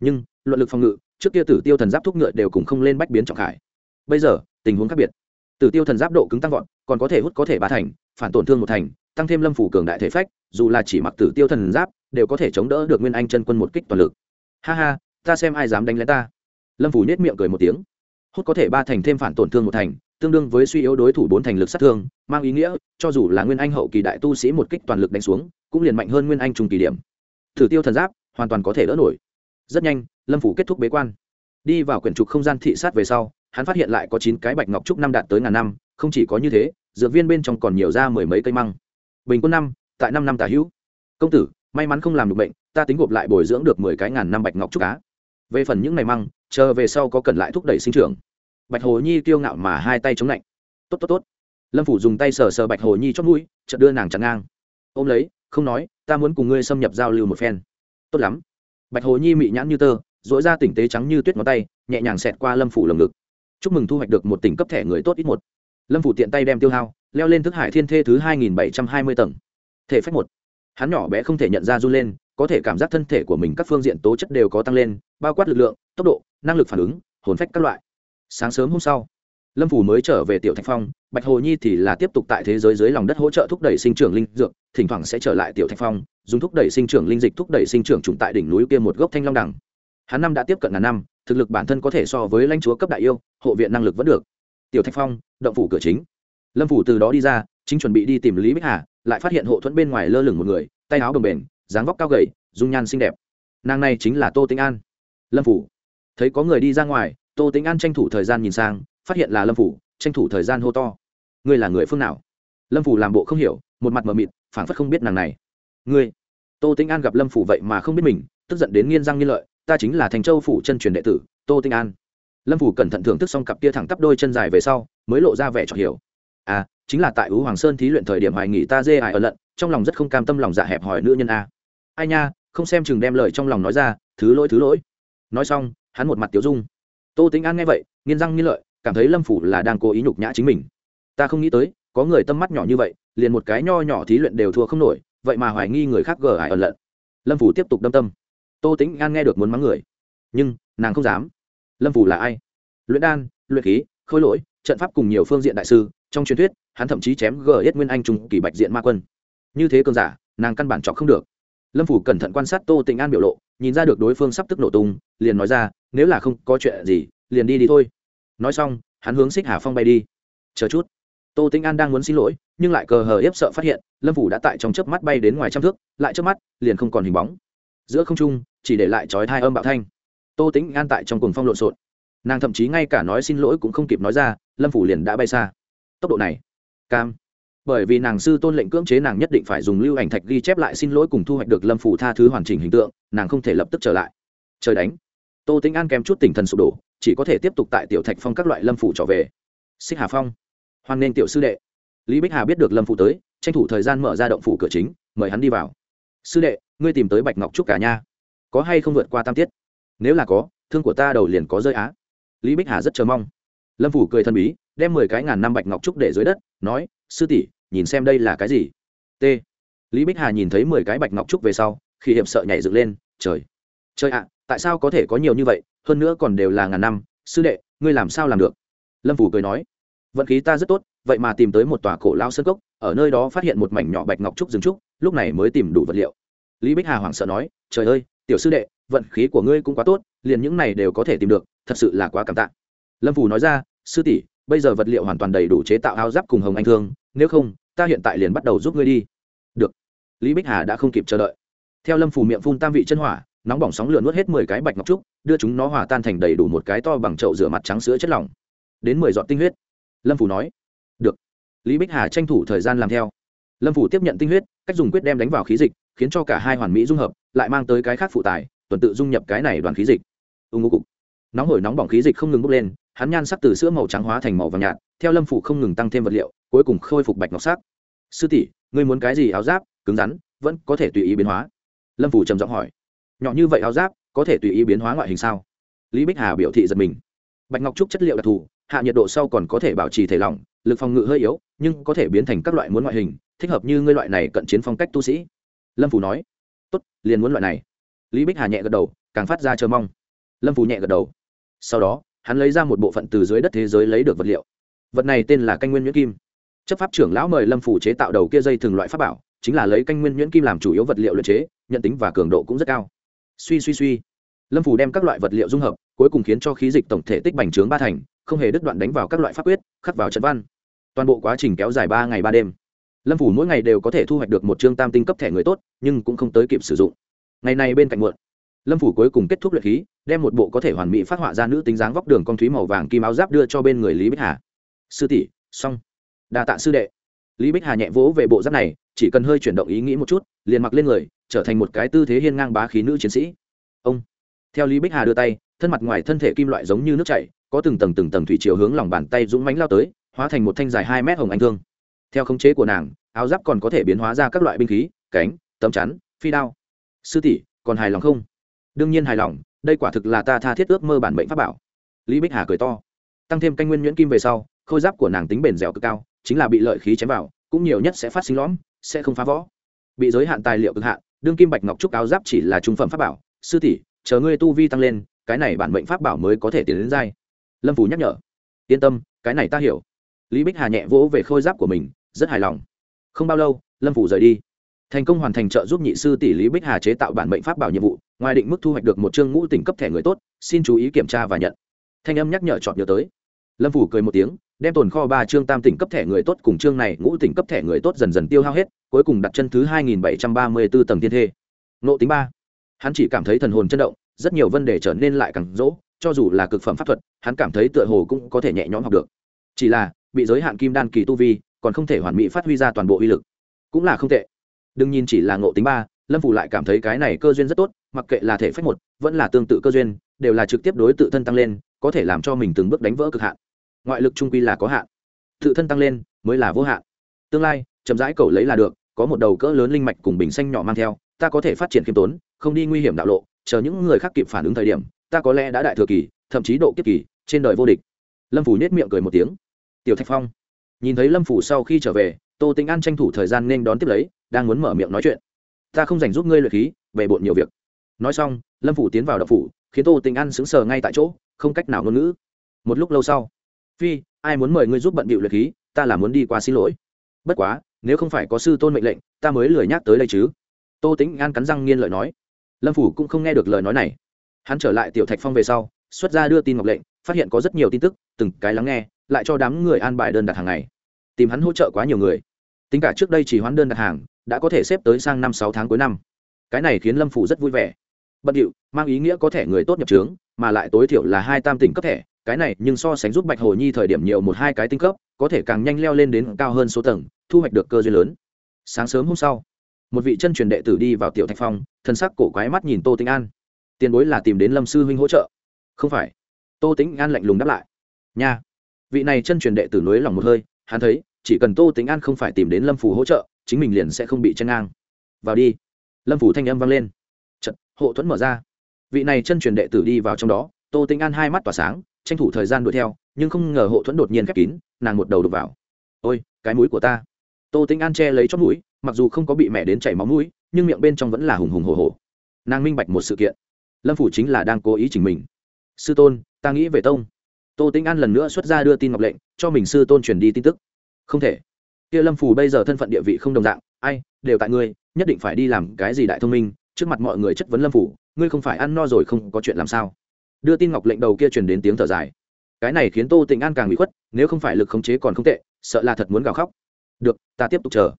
Nhưng, luận lực phòng ngự trước kia tử tiêu thần giáp thúc ngựa đều cùng không lên bách biến trọng khải. Bây giờ, tình huống khác biệt. Tử tiêu thần giáp độ cứng tăng vọt, còn có thể hút có thể ba thành, phản tổn thương một thành, tăng thêm lâm phủ cường đại thể phách, dù là chỉ mặc tử tiêu thần giáp, đều có thể chống đỡ được nguyên anh chân quân một kích toàn lực. Ha ha, ta xem ai dám đánh lén ta. Lâm phủ nhét miệng cười một tiếng. Hút có thể ba thành thêm phản tổn thương một thành, tương đương với suy yếu đối thủ bốn thành lực sát thương, mang ý nghĩa, cho dù là nguyên anh hậu kỳ đại tu sĩ một kích toàn lực đánh xuống, cũng liền mạnh hơn nguyên anh trung kỳ điểm. Thử tiêu thần giáp hoàn toàn có thể đỡ nổi rất nhanh, lâm phủ kết thúc bế quan. Đi vào quyển trục không gian thị sát về sau, hắn phát hiện lại có chín cái bạch ngọc trúc năm đạt tới ngàn năm, không chỉ có như thế, dược viên bên trong còn nhiều ra mười mấy cây măng. Bình quân năm, tại năm năm tả hữu. Công tử, may mắn không làm được bệnh, ta tính gộp lại bồi dưỡng được mười cái ngàn năm bạch ngọc trúc cá về phần những ngày măng, chờ về sau có cần lại thúc đẩy sinh trưởng. Bạch hồ nhi kiêu ngạo mà hai tay chống lạnh. Tốt tốt tốt. Lâm phủ dùng tay sờ sờ bạch hồ nhi chót mũi, chợt đưa nàng chặn ngang. Ôm lấy, không nói, ta muốn cùng ngươi xâm nhập giao lưu một phen. Tốt lắm bạch hồ nhi mị nhãn như tơ dỗi ra tỉnh tế trắng như tuyết ngón tay, nhẹ nhàng xẹt qua lâm phủ lồng ngực. Chúc mừng thu hoạch được một tỉnh cấp thẻ người tốt ít một. Lâm phủ tiện tay đem tiêu hao, leo lên thức hải thiên thê thứ hai nghìn bảy trăm hai mươi tầng. Thể phách một. Hắn nhỏ bé không thể nhận ra run lên, có thể cảm giác thân thể của mình các phương diện tố chất đều có tăng lên, bao quát lực lượng, tốc độ, năng lực phản ứng, hồn phách các loại. Sáng sớm hôm sau lâm phủ mới trở về tiểu thạch phong, bạch hồ nhi thì là tiếp tục tại thế giới dưới lòng đất hỗ trợ thúc đẩy sinh trưởng linh dược, thỉnh thoảng sẽ trở lại tiểu thạch phong, dùng thúc đẩy sinh trưởng linh dịch thúc đẩy sinh trưởng trùng tại đỉnh núi kia một gốc thanh long đẳng hắn năm đã tiếp cận ngàn năm, thực lực bản thân có thể so với lãnh chúa cấp đại yêu, hộ viện năng lực vẫn được. Tiểu thạch phong, động phủ cửa chính. Lâm phủ từ đó đi ra, chính chuẩn bị đi tìm lý bích hà, lại phát hiện hộ thuẫn bên ngoài lơ lửng một người, tay áo bồng bềnh, dáng vóc cao gầy, dung nhan xinh đẹp. Nàng này chính là tô tĩnh an. Lâm phủ thấy có người đi ra ngoài, tô tĩnh an tranh thủ thời gian nhìn sang phát hiện là lâm phủ, tranh thủ thời gian hô to. Ngươi là người phương nào? Lâm phủ làm bộ không hiểu, một mặt mờ mịt, phảng phất không biết nàng này. Ngươi? Tô tĩnh an gặp lâm phủ vậy mà không biết mình, tức giận đến nghiên răng nghiên lợi, ta chính là thành châu phủ chân truyền đệ tử, tô tĩnh an. Lâm phủ cẩn thận thưởng thức xong cặp kia thẳng tắp đôi chân dài về sau, mới lộ ra vẻ trò hiểu. À chính là tại ú hoàng sơn thí luyện thời điểm hoài nghỉ ta dê ải ở lận, trong lòng rất không cam tâm lòng dạ hẹp hỏi nữ nhân a. Ai nha, không xem chừng đem lời trong lòng nói ra, thứ lỗi thứ lỗi. Nói xong, hắn một mặt tiểu dung. Tô Tinh an nghe vậy nghiên răng nghiên lợi cảm thấy lâm phủ là đang cố ý nhục nhã chính mình. Ta không nghĩ tới, có người tâm mắt nhỏ như vậy, liền một cái nho nhỏ thí luyện đều thua không nổi, vậy mà hoài nghi người khác gờ ải ở lận. Lâm phủ tiếp tục đâm tâm. Tô tính an nghe được muốn mắng người. Nhưng, nàng không dám. Lâm phủ là ai? Luyện đan, luyện khí, khôi lỗi, trận pháp cùng nhiều phương diện đại sư, trong truyền thuyết, hắn thậm chí chém gờ hết nguyên anh trùng kỳ bạch diện ma quân. Như thế cường giả, nàng căn bản chọc không được. Lâm phủ cẩn thận quan sát tô tịnh an biểu lộ, nhìn ra được đối phương sắp tức nổ tung, liền nói ra, nếu là không có chuyện gì, liền đi đi thôi nói xong, hắn hướng xích hà phong bay đi. Chờ chút. Tô tĩnh an đang muốn xin lỗi, nhưng lại cờ hờ hiếp sợ phát hiện, lâm phủ đã tại trong chớp mắt bay đến ngoài trăm thước, lại chớp mắt, liền không còn hình bóng. Giữa không trung, chỉ để lại trói thai âm bạo thanh. Tô tĩnh an tại trong cùng phong lộn xộn. Nàng thậm chí ngay cả nói xin lỗi cũng không kịp nói ra, lâm phủ liền đã bay xa. Tốc độ này, cam. Bởi vì nàng sư tôn lệnh cưỡng chế nàng nhất định phải dùng lưu ảnh thạch ghi chép lại xin lỗi cùng thu hoạch được lâm phủ tha thứ hoàn chỉnh hình tượng, nàng không thể lập tức trở lại. Trời đánh. Tô tính an kèm chút tỉnh thần sụp đổ chỉ có thể tiếp tục tại tiểu thạch phong các loại lâm phủ trở về. Xích hà phong, hoan nghênh tiểu sư đệ. Lý bích hà biết được lâm phủ tới, tranh thủ thời gian mở ra động phủ cửa chính, mời hắn đi vào. Sư đệ, ngươi tìm tới bạch ngọc trúc cả nha có hay không vượt qua tam tiết? Nếu là có, thương của ta đầu liền có rơi á. Lý bích hà rất chờ mong. Lâm phủ cười thần bí, đem mười cái ngàn năm bạch ngọc trúc để dưới đất, nói, sư tỷ, nhìn xem đây là cái gì? T. Lý bích hà nhìn thấy mười cái bạch ngọc trúc về sau, khi hiệp sợ nhảy dựng lên, trời trời ạ tại sao có thể có nhiều như vậy, hơn nữa còn đều là ngàn năm, sư đệ, ngươi làm sao làm được? Lâm phủ cười nói, vận khí ta rất tốt, vậy mà tìm tới một tòa cổ lao sơn cốc, ở nơi đó phát hiện một mảnh nhỏ bạch ngọc trúc rừng trúc, lúc này mới tìm đủ vật liệu. Lý bích hà hoảng sợ nói, trời ơi, tiểu sư đệ, vận khí của ngươi cũng quá tốt, liền những này đều có thể tìm được, thật sự là quá cảm tạ. Lâm phủ nói ra, sư tỷ, bây giờ vật liệu hoàn toàn đầy đủ chế tạo áo giáp cùng hồng anh thương, nếu không, ta hiện tại liền bắt đầu giúp ngươi đi. Được. Lý bích hà đã không kịp chờ đợi. Theo lâm phủ miệng phun tam vị chân hỏa nóng bỏng sóng lửa nuốt hết mười cái bạch ngọc trúc, đưa chúng nó hòa tan thành đầy đủ một cái to bằng chậu rửa mặt trắng sữa chất lỏng. Đến mười giọt tinh huyết. Lâm phủ nói, được. Lý bích hà tranh thủ thời gian làm theo. Lâm phủ tiếp nhận tinh huyết, cách dùng quyết đem đánh vào khí dịch, khiến cho cả hai hoàn mỹ dung hợp, lại mang tới cái khác phụ tải, tuần tự dung nhập cái này đoàn khí dịch. Ưng ngô cục. Nóng hổi nóng bỏng khí dịch không ngừng bốc lên, hắn nhan sắc từ sữa màu trắng hóa thành màu vàng nhạt, theo lâm phủ không ngừng tăng thêm vật liệu, cuối cùng khôi phục bạch ngọc sắc. Sư tỷ, ngươi muốn cái gì áo giáp, cứng rắn, vẫn có thể tùy ý biến hóa. Lâm phủ trầm giọng hỏi nhỏ như vậy áo giáp, có thể tùy ý biến hóa ngoại hình sao? Lý bích hà biểu thị giật mình. Bạch ngọc trúc chất liệu đặc thù, hạ nhiệt độ sau còn có thể bảo trì thể lỏng, lực phòng ngự hơi yếu, nhưng có thể biến thành các loại muốn ngoại hình, thích hợp như ngươi loại này cận chiến phong cách tu sĩ. Lâm phủ nói. Tốt, liền muốn loại này. Lý bích hà nhẹ gật đầu, càng phát ra chờ mong. Lâm phủ nhẹ gật đầu. Sau đó, hắn lấy ra một bộ phận từ dưới đất thế giới lấy được vật liệu. Vật này tên là canh nguyên nhuyễn kim. Chấp pháp trưởng lão mời lâm phủ chế tạo đầu kia dây thường loại pháp bảo, chính là lấy canh nguyên nhuyễn kim làm chủ yếu vật liệu luyện chế, nhận tính và cường độ cũng rất cao suy suy suy. Lâm phủ đem các loại vật liệu dung hợp, cuối cùng khiến cho khí dịch tổng thể tích bành trướng ba thành, không hề đứt đoạn đánh vào các loại pháp quyết, khắc vào trận văn. Toàn bộ quá trình kéo dài ba ngày ba đêm. Lâm phủ mỗi ngày đều có thể thu hoạch được một chương tam tinh cấp thẻ người tốt, nhưng cũng không tới kịp sử dụng. Ngày này bên cạnh muộn, lâm phủ cuối cùng kết thúc luyện khí, đem một bộ có thể hoàn mỹ phát họa ra nữ tính dáng vóc đường con thúy màu vàng kim áo giáp đưa cho bên người lý bích hà. Sư tỷ, xong. Đa tạ sư đệ. Lý bích hà nhẹ vỗ về bộ giáp này, chỉ cần hơi chuyển động ý nghĩ một chút, liền mặc lên người trở thành một cái tư thế hiên ngang bá khí nữ chiến sĩ. Ông, theo lý bích hà đưa tay, thân mặt ngoài thân thể kim loại giống như nước chảy, có từng tầng từng tầng thủy chiều hướng lòng bàn tay dũng mánh lao tới, hóa thành một thanh dài hai mét hồng anh thương. Theo khống chế của nàng, áo giáp còn có thể biến hóa ra các loại binh khí, cánh, tấm chắn, phi đao. Sư tỷ, còn hài lòng không? Đương nhiên hài lòng, đây quả thực là ta tha thiết ước mơ bản mệnh pháp bảo. Lý bích hà cười to. Tăng thêm canh nguyên nhuyễn kim về sau, khôi giáp của nàng tính bền dẻo cực cao, chính là bị lợi khí chém vào, cũng nhiều nhất sẽ phát sinh lõm, sẽ không phá võ bị giới hạn tài liệu cực hạn đương kim bạch ngọc trúc áo giáp chỉ là trung phẩm pháp bảo, sư tỷ, chờ ngươi tu vi tăng lên, cái này bản mệnh pháp bảo mới có thể tiến đến giai. Lâm phủ nhắc nhở. Yên tâm, cái này ta hiểu. Lý bích hà nhẹ vỗ về khôi giáp của mình, rất hài lòng. Không bao lâu, lâm phủ rời đi. Thành công hoàn thành trợ giúp nhị sư tỷ lý bích hà chế tạo bản mệnh pháp bảo nhiệm vụ, ngoài định mức thu hoạch được một chương ngũ tỉnh cấp thẻ người tốt, xin chú ý kiểm tra và nhận. Thanh âm nhắc nhở chọn nhớ tới. Lâm phủ cười một tiếng, đem tồn kho ba chương tam tỉnh cấp thẻ người tốt cùng chương này ngũ tỉnh cấp thẻ người tốt dần dần tiêu hao hết cuối cùng đặt chân thứ hai nghìn bảy trăm ba mươi b ố tầng thiên thê. Nộ tính ba. Hắn chỉ cảm thấy thần hồn chấn động, rất nhiều vấn đề trở nên lại càng rỗ, cho dù là cực phẩm pháp thuật, hắn cảm thấy tựa hồ cũng có thể nhẹ nhõm học được. Chỉ là, bị giới hạn kim đan kỳ tu vi, còn không thể hoàn mỹ phát huy ra toàn bộ uy lực. Cũng là không tệ. Đừng nhìn chỉ là ngộ tính ba, lâm phủ lại cảm thấy cái này cơ duyên rất tốt, mặc kệ là thể phách một, vẫn là tương tự cơ duyên, đều là trực tiếp đối tự thân tăng lên, có thể làm cho mình từng bước đánh vỡ cực hạn. Ngoại lực trung quy là có hạn. Tự thân tăng lên, mới là vô hạn. Tương lai, chậm rãi cầu lấy là được có một đầu cỡ lớn linh mạch cùng bình xanh nhỏ mang theo, ta có thể phát triển khiêm tốn, không đi nguy hiểm đạo lộ, chờ những người khác kịp phản ứng thời điểm, ta có lẽ đã đại thừa kỳ, thậm chí độ kiếp kỳ, trên đời vô địch. Lâm phủ nhét miệng cười một tiếng. Tiểu thạch phong. Nhìn thấy lâm phủ sau khi trở về, tô tĩnh an tranh thủ thời gian nên đón tiếp lấy, đang muốn mở miệng nói chuyện. Ta không dành giúp ngươi luyện khí về bộn nhiều việc. Nói xong, lâm phủ tiến vào đậu phủ, khiến tô tĩnh an sững sờ ngay tại chỗ, không cách nào ngôn ngữ. Một lúc lâu sau, phi, ai muốn mời ngươi giúp bận bịu luyện khí? Ta là muốn đi qua xin lỗi. Bất quá nếu không phải có sư tôn mệnh lệnh, ta mới lười nhắc tới đây chứ. Tô tính an cắn răng nghiên lợi nói. Lâm phủ cũng không nghe được lời nói này. Hắn trở lại tiểu thạch phong về sau, xuất ra đưa tin ngọc lệnh, phát hiện có rất nhiều tin tức, từng cái lắng nghe, lại cho đám người an bài đơn đặt hàng ngày. Tìm hắn hỗ trợ quá nhiều người. Tính cả trước đây chỉ hoán đơn đặt hàng, đã có thể xếp tới sang năm sáu tháng cuối năm. Cái này khiến lâm phủ rất vui vẻ. Bận điệu, mang ý nghĩa có thể người tốt nhập trướng, mà lại tối thiểu là hai tam tỉnh cấp thẻ, cái này nhưng so sánh giúp bạch hồ nhi thời điểm nhiều một hai cái tinh cấp có thể càng nhanh leo lên đến cao hơn số tầng, thu hoạch được cơ duyên lớn. Sáng sớm hôm sau, một vị chân truyền đệ tử đi vào tiểu thạch phong, thân sắc cổ quái mắt nhìn tô tĩnh an. Tiền bối là tìm đến lâm sư huynh hỗ trợ. Không phải. Tô tĩnh an lạnh lùng đáp lại. Nha. Vị này chân truyền đệ tử nối lòng một hơi, hắn thấy, chỉ cần tô tĩnh an không phải tìm đến lâm phủ hỗ trợ, chính mình liền sẽ không bị chân ngang. Vào đi. Lâm phủ thanh âm vang lên. Trận hộ thuẫn mở ra. Vị này chân truyền đệ tử đi vào trong đó, tô tĩnh an hai mắt tỏa sáng, tranh thủ thời gian đuổi theo nhưng không ngờ hộ thuẫn đột nhiên khép kín, nàng một đầu đục vào. Ôi, cái mũi của ta. Tô tĩnh an che lấy chót mũi, mặc dù không có bị mẹ đến chảy máu mũi, nhưng miệng bên trong vẫn là hùng hùng hồ hồ nàng minh bạch một sự kiện. Lâm phủ chính là đang cố ý chỉnh mình. Sư tôn, ta nghĩ về tông. Tô tĩnh an lần nữa xuất ra đưa tin ngọc lệnh, cho mình sư tôn truyền đi tin tức. Không thể. Kia lâm phủ bây giờ thân phận địa vị không đồng dạng, ai, đều tại ngươi, nhất định phải đi làm cái gì đại thông minh, trước mặt mọi người chất vấn lâm phủ, ngươi không phải ăn no rồi không có chuyện làm sao. Đưa tin ngọc lệnh đầu kia truyền đến tiếng thở dài cái này khiến tô tịnh an càng bị khuất nếu không phải lực khống chế còn không tệ sợ là thật muốn gào khóc. Được ta tiếp tục chờ.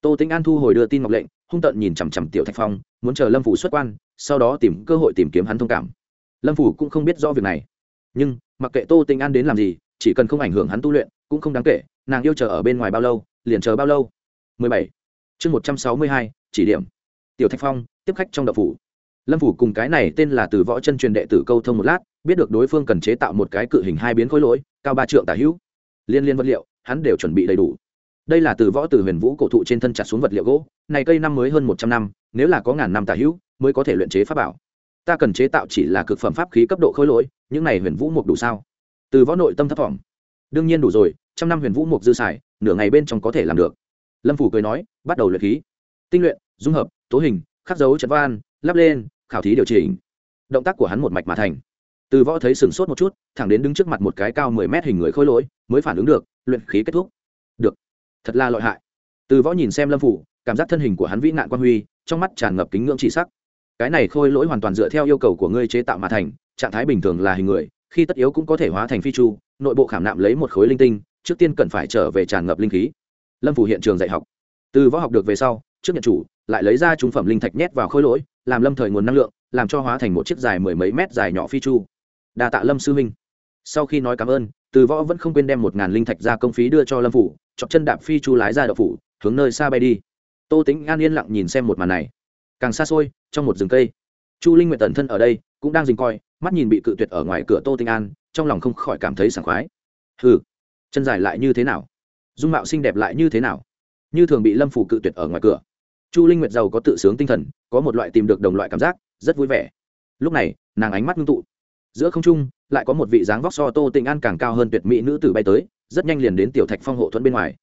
Tô tĩnh an thu hồi đưa tin ngọc lệnh hung tận nhìn chằm chằm tiểu thạch phong muốn chờ lâm phủ xuất quan sau đó tìm cơ hội tìm kiếm hắn thông cảm. Lâm phủ cũng không biết rõ việc này. Nhưng mặc kệ tô tĩnh an đến làm gì chỉ cần không ảnh hưởng hắn tu luyện cũng không đáng kể nàng yêu chờ ở bên ngoài bao lâu liền chờ bao lâu. 17. chương 162, chỉ điểm. Tiểu thạch phong tiếp khách trong đậu phủ. Lâm phủ cùng cái này tên là từ võ chân truyền đệ tử câu thông một lát biết được đối phương cần chế tạo một cái cự hình hai biến khối lỗi, cao ba trượng tả hữu. Liên liên vật liệu, hắn đều chuẩn bị đầy đủ. Đây là từ võ từ huyền vũ cổ thụ trên thân chặt xuống vật liệu gỗ, này cây năm mới hơn một trăm năm, nếu là có ngàn năm tả hữu, mới có thể luyện chế pháp bảo. Ta cần chế tạo chỉ là cực phẩm pháp khí cấp độ khối lỗi, những này huyền vũ mục đủ sao? Từ võ nội tâm thấp thỏm. Đương nhiên đủ rồi, trăm năm huyền vũ mục dư xài, nửa ngày bên trong có thể làm được. Lâm phủ cười nói, bắt đầu luyện khí. Tinh luyện, dung hợp, tố hình, khắc dấu trận van lắp lên, khảo thí điều chỉnh. Động tác của hắn một mạch mà thành từ võ thấy sửng sốt một chút, thẳng đến đứng trước mặt một cái cao mười mét hình người khôi lỗi, mới phản ứng được, luyện khí kết thúc. Được, thật là lợi hại. Từ võ nhìn xem lâm phủ, cảm giác thân hình của hắn vĩ nạn quan huy, trong mắt tràn ngập kính ngưỡng chỉ sắc. Cái này khôi lỗi hoàn toàn dựa theo yêu cầu của ngươi chế tạo mà thành, trạng thái bình thường là hình người, khi tất yếu cũng có thể hóa thành phi chu, nội bộ khảm nạm lấy một khối linh tinh, trước tiên cần phải trở về tràn ngập linh khí. Lâm phủ hiện trường dạy học. Từ võ học được về sau, trước nhận chủ, lại lấy ra trung phẩm linh thạch nhét vào khôi lỗi, làm lâm thời nguồn năng lượng, làm cho hóa thành một chiếc dài mười mấy mét dài nhỏ phi chu đa tạ lâm sư huynh. Sau khi nói cảm ơn, từ võ vẫn không quên đem một ngàn linh thạch ra công phí đưa cho lâm phủ chọc chân đạp phi chu lái ra đậu phủ, hướng nơi xa bay đi. Tô tính an yên lặng nhìn xem một màn này. Càng xa xôi, trong một rừng cây. Chu linh nguyện tần thân ở đây, cũng đang dình coi, mắt nhìn bị cự tuyệt ở ngoài cửa tô tinh an, trong lòng không khỏi cảm thấy sảng khoái. Hừ, chân dài lại như thế nào? Dung mạo xinh đẹp lại như thế nào? Như thường bị lâm phủ cự tuyệt ở ngoài cửa. Chu linh nguyệt giàu có tự sướng tinh thần, có một loại tìm được đồng loại cảm giác, rất vui vẻ. Lúc này, nàng ánh mắt ngưng tụ giữa không trung, lại có một vị dáng vóc so tô tịnh an càng cao hơn tuyệt mỹ nữ tử bay tới, rất nhanh liền đến tiểu thạch phong hộ thuẫn bên ngoài.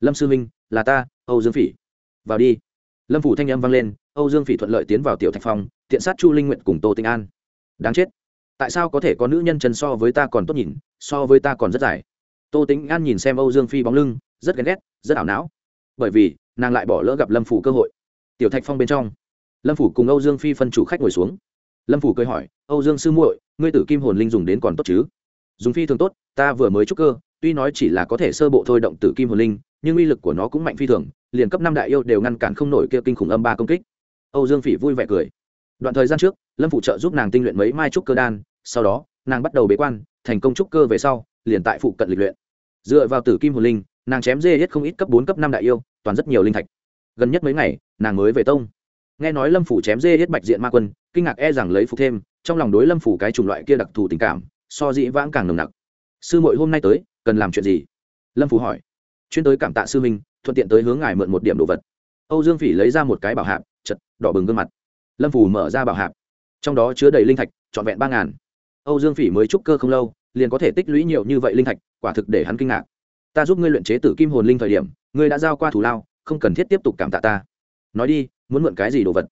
Lâm sư minh là ta, âu dương phỉ. Vào đi. Lâm phủ thanh âm vang lên, âu dương phỉ thuận lợi tiến vào tiểu thạch phong, tiện sát chu linh nguyện cùng tô tịnh an. Đáng chết. Tại sao có thể có nữ nhân chân so với ta còn tốt nhìn, so với ta còn rất dài? Tô tĩnh an nhìn xem âu dương phi bóng lưng, rất ghen ghét, rất ảo não. Bởi vì, nàng lại bỏ lỡ gặp lâm phủ cơ hội. Tiểu thạch phong bên trong, lâm phủ cùng âu dương phi phân chủ khách ngồi xuống lâm phủ cười hỏi, âu dương sư muội, ngươi tử kim hồn linh dùng đến còn tốt chứ? Dùng phi thường tốt, ta vừa mới trúc cơ, tuy nói chỉ là có thể sơ bộ thôi động tử kim hồn linh, nhưng uy lực của nó cũng mạnh phi thường, liền cấp năm đại yêu đều ngăn cản không nổi kia kinh khủng âm ba công kích. Âu dương phỉ vui vẻ cười. Đoạn thời gian trước, lâm phụ trợ giúp nàng tinh luyện mấy mai trúc cơ đan, sau đó, nàng bắt đầu bế quan, thành công trúc cơ về sau, liền tại phụ cận lịch luyện. Dựa vào tử kim hồn linh, nàng chém dê hết không ít cấp bốn, cấp năm đại yêu, toàn rất nhiều linh thạch. Gần nhất mấy ngày, nàng mới về tông nghe nói lâm phủ chém dê hết bạch diện ma quân, kinh ngạc e rằng lấy phục thêm, trong lòng đối lâm phủ cái chủng loại kia đặc thù tình cảm, so dĩ vãng càng nồng nặc. Sư muội hôm nay tới, cần làm chuyện gì? Lâm phủ hỏi. Chuyên tới cảm tạ sư minh, thuận tiện tới hướng ngài mượn một điểm đồ vật. Âu dương phỉ lấy ra một cái bảo hạp, chật, đỏ bừng gương mặt. Lâm phủ mở ra bảo hạp. Trong đó chứa đầy linh thạch, trọn vẹn ba ngàn. Âu dương phỉ mới trúc cơ không lâu, liền có thể tích lũy nhiều như vậy linh thạch, quả thực để hắn kinh ngạc. Ta giúp ngươi luyện chế tử kim hồn linh thời điểm, ngươi đã giao qua thủ lao, không cần thiết tiếp tục cảm tạ ta nói đi, muốn mượn cái gì đồ vật?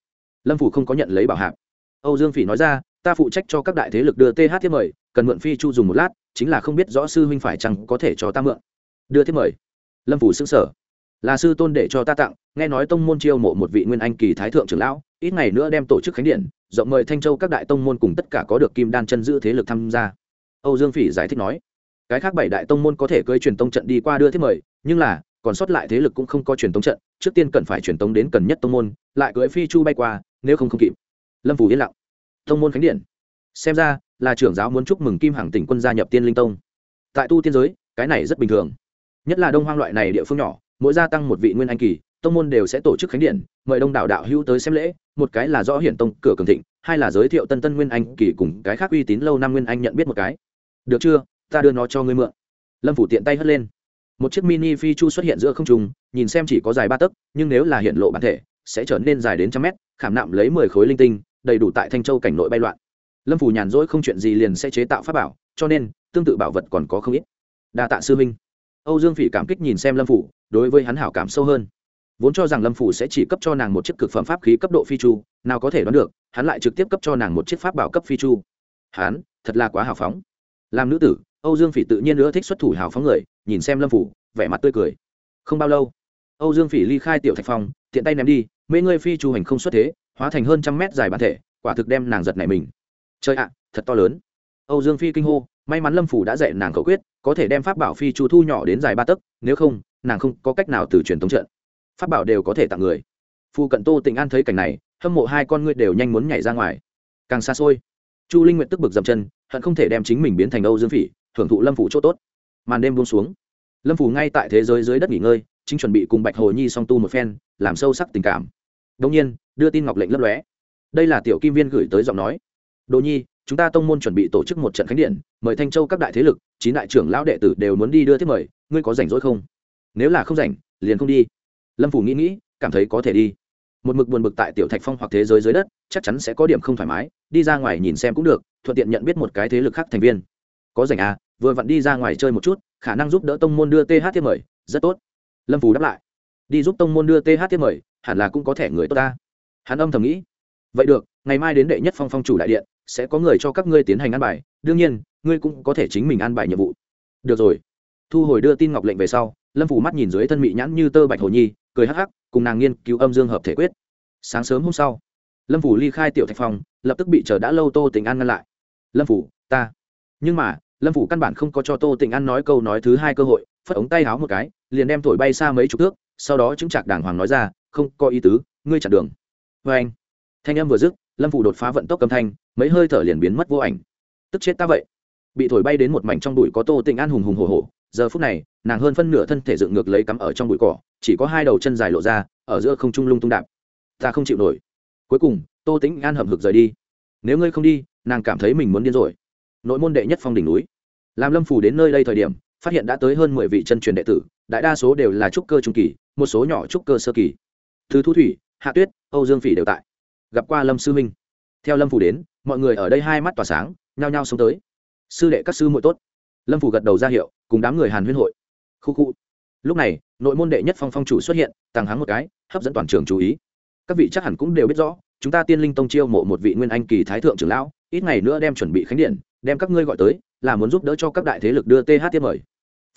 Lâm phủ không có nhận lấy bảo hạc âu dương phỉ nói ra, ta phụ trách cho các đại thế lực đưa th thiết mời, cần mượn phi chu dùng một lát, chính là không biết rõ sư huynh phải chăng có thể cho ta mượn. Đưa thiết mời. Lâm phủ xứng sở là sư tôn để cho ta tặng, nghe nói tông môn chiêu mộ một vị nguyên anh kỳ thái thượng trưởng lão, ít ngày nữa đem tổ chức khánh điện, rộng mời thanh châu các đại tông môn cùng tất cả có được kim đan chân giữ thế lực tham gia. Âu dương phỉ giải thích nói, cái khác bảy đại tông môn có thể cưới truyền tông trận đi qua đưa thiết mời, nhưng là còn sót lại thế lực cũng không có truyền tống trận, trước tiên cần phải truyền tống đến cần nhất tông môn, lại cưỡi phi chu bay qua, nếu không không kịp. Lâm phủ yên lặng. Tông môn khánh điện. Xem ra, là trưởng giáo muốn chúc mừng kim hằng tỉnh quân gia nhập tiên linh tông. Tại tu tiên giới, cái này rất bình thường. Nhất là đông hoang loại này địa phương nhỏ, mỗi gia tăng một vị nguyên anh kỳ, tông môn đều sẽ tổ chức khánh điện, mời đông đảo đạo hữu tới xem lễ, một cái là rõ hiển tông, cửa cường thịnh, hai là giới thiệu tân tân nguyên anh kỳ cùng cái khác uy tín lâu năm nguyên anh nhận biết một cái. Được chưa? Ta đưa nó cho ngươi mượn. Lâm phủ tiện tay hất lên một chiếc mini phi chu xuất hiện giữa không trung, nhìn xem chỉ có dài ba tấc, nhưng nếu là hiện lộ bản thể, sẽ trở nên dài đến trăm mét, khảm nạm lấy mười khối linh tinh, đầy đủ tại thanh châu cảnh nội bay loạn. Lâm phủ nhàn rỗi không chuyện gì liền sẽ chế tạo pháp bảo, cho nên, tương tự bảo vật còn có không ít. Đa tạ sư minh âu dương phỉ cảm kích nhìn xem lâm phủ đối với hắn hảo cảm sâu hơn. Vốn cho rằng lâm phủ sẽ chỉ cấp cho nàng một chiếc cực phẩm pháp khí cấp độ phi chu nào có thể đoán được, hắn lại trực tiếp cấp cho nàng một chiếc pháp bảo cấp phi chu hắn, thật là quá hào phóng. Làm nữ tử âu dương phỉ tự nhiên nữa thích xuất thủ hào phóng người, nhìn xem lâm phủ, vẻ mặt tươi cười. Không bao lâu, âu dương phỉ ly khai tiểu thạch phong, tiện tay ném đi mấy ngươi phi chu hành không xuất thế, hóa thành hơn trăm mét dài bản thể, quả thực đem nàng giật này mình. Chơi ạ, thật to lớn. Âu dương phi kinh hô, may mắn lâm phủ đã dạy nàng cầu quyết, có thể đem pháp bảo phi chu thu nhỏ đến dài ba tấc, nếu không, nàng không có cách nào từ truyền thống trận. Pháp bảo đều có thể tặng người. Phu cận tô tình an thấy cảnh này, hâm mộ hai con ngươi đều nhanh muốn nhảy ra ngoài. Càng xa xôi, chu linh nguyện tức bực dậm chân, hận không thể đem chính mình biến thành âu dương phỉ hưởng thụ lâm phủ chỗ tốt. Màn đêm buông xuống. Lâm phủ ngay tại thế giới dưới đất nghỉ ngơi, chính chuẩn bị cùng bạch hồ nhi song tu một phen, làm sâu sắc tình cảm. Đông nhiên, đưa tin ngọc lệnh lấp lóe. Đây là tiểu kim viên gửi tới giọng nói. Đồ nhi, chúng ta tông môn chuẩn bị tổ chức một trận khánh điện, mời thanh châu các đại thế lực, chín đại trưởng lão đệ tử đều muốn đi đưa tiếp mời, ngươi có rảnh rỗi không? Nếu là không rảnh, liền không đi. Lâm phủ nghĩ nghĩ, cảm thấy có thể đi. Một mực buồn bực tại tiểu thạch phong hoặc thế giới dưới đất, chắc chắn sẽ có điểm không thoải mái, đi ra ngoài nhìn xem cũng được, thuận tiện nhận biết một cái thế lực khác thành viên có rảnh à vừa vặn đi ra ngoài chơi một chút khả năng giúp đỡ tông môn đưa th tiếp mời rất tốt. Lâm phù đáp lại. Đi giúp tông môn đưa th tiếp mời hẳn là cũng có thể người tốt ta. Hắn âm thầm nghĩ. Vậy được ngày mai đến đệ nhất phong phong chủ đại điện sẽ có người cho các ngươi tiến hành ăn bài. Đương nhiên ngươi cũng có thể chính mình ăn bài nhiệm vụ. Được rồi. Thu hồi đưa tin ngọc lệnh về sau lâm phủ mắt nhìn dưới thân mị nhãn như tơ bạch hồ nhi cười hắc hắc cùng nàng nghiên cứu âm dương hợp thể quyết. Sáng sớm hôm sau lâm phủ ly khai tiểu thạch phòng, lập tức bị chờ đã lâu tô tình an ngăn lại. Lâm phủ ta nhưng mà, lâm phủ căn bản không có cho tô Tịnh an nói câu nói thứ hai cơ hội, phất ống tay háo một cái, liền đem thổi bay xa mấy chục thước, sau đó chứng chạc đàng hoàng nói ra, không, có ý tứ, ngươi chặn đường. Vê anh, thanh âm vừa dứt, lâm phủ đột phá vận tốc cầm thanh, mấy hơi thở liền biến mất vô ảnh. Tức chết ta vậy. Bị thổi bay đến một mảnh trong bụi có tô Tịnh an hùng hùng hồ hồ giờ phút này, nàng hơn phân nửa thân thể dựng ngược lấy cắm ở trong bụi cỏ, chỉ có hai đầu chân dài lộ ra, ở giữa không trung lung tung đạp. Ta không chịu nổi. Cuối cùng, tô tĩnh an hậm hực rời đi. Nếu ngươi không đi, nàng cảm thấy mình muốn điên rồi nội môn đệ nhất phong đỉnh núi. Làm lâm phủ đến nơi đây thời điểm, phát hiện đã tới hơn mười vị chân truyền đệ tử, đại đa số đều là trúc cơ trung kỳ, một số nhỏ trúc cơ sơ kỳ. Thứ thu thủy, hạ tuyết, âu dương phỉ đều tại. Gặp qua lâm sư minh. Theo lâm phủ đến, mọi người ở đây hai mắt tỏa sáng, nhao nhao sống tới. Sư đệ các sư muội tốt. Lâm phủ gật đầu ra hiệu, cùng đám người hàn huyên hội. Khu khu. Lúc này, nội môn đệ nhất phong phong chủ xuất hiện, tàng hắng một cái, hấp dẫn toàn trường chú ý. Các vị chắc hẳn cũng đều biết rõ, chúng ta tiên linh tông chiêu mộ một vị nguyên anh kỳ thái thượng trưởng lão, ít ngày nữa đem chuẩn bị khánh điện đem các ngươi gọi tới, là muốn giúp đỡ cho các đại thế lực đưa th tiếp mời.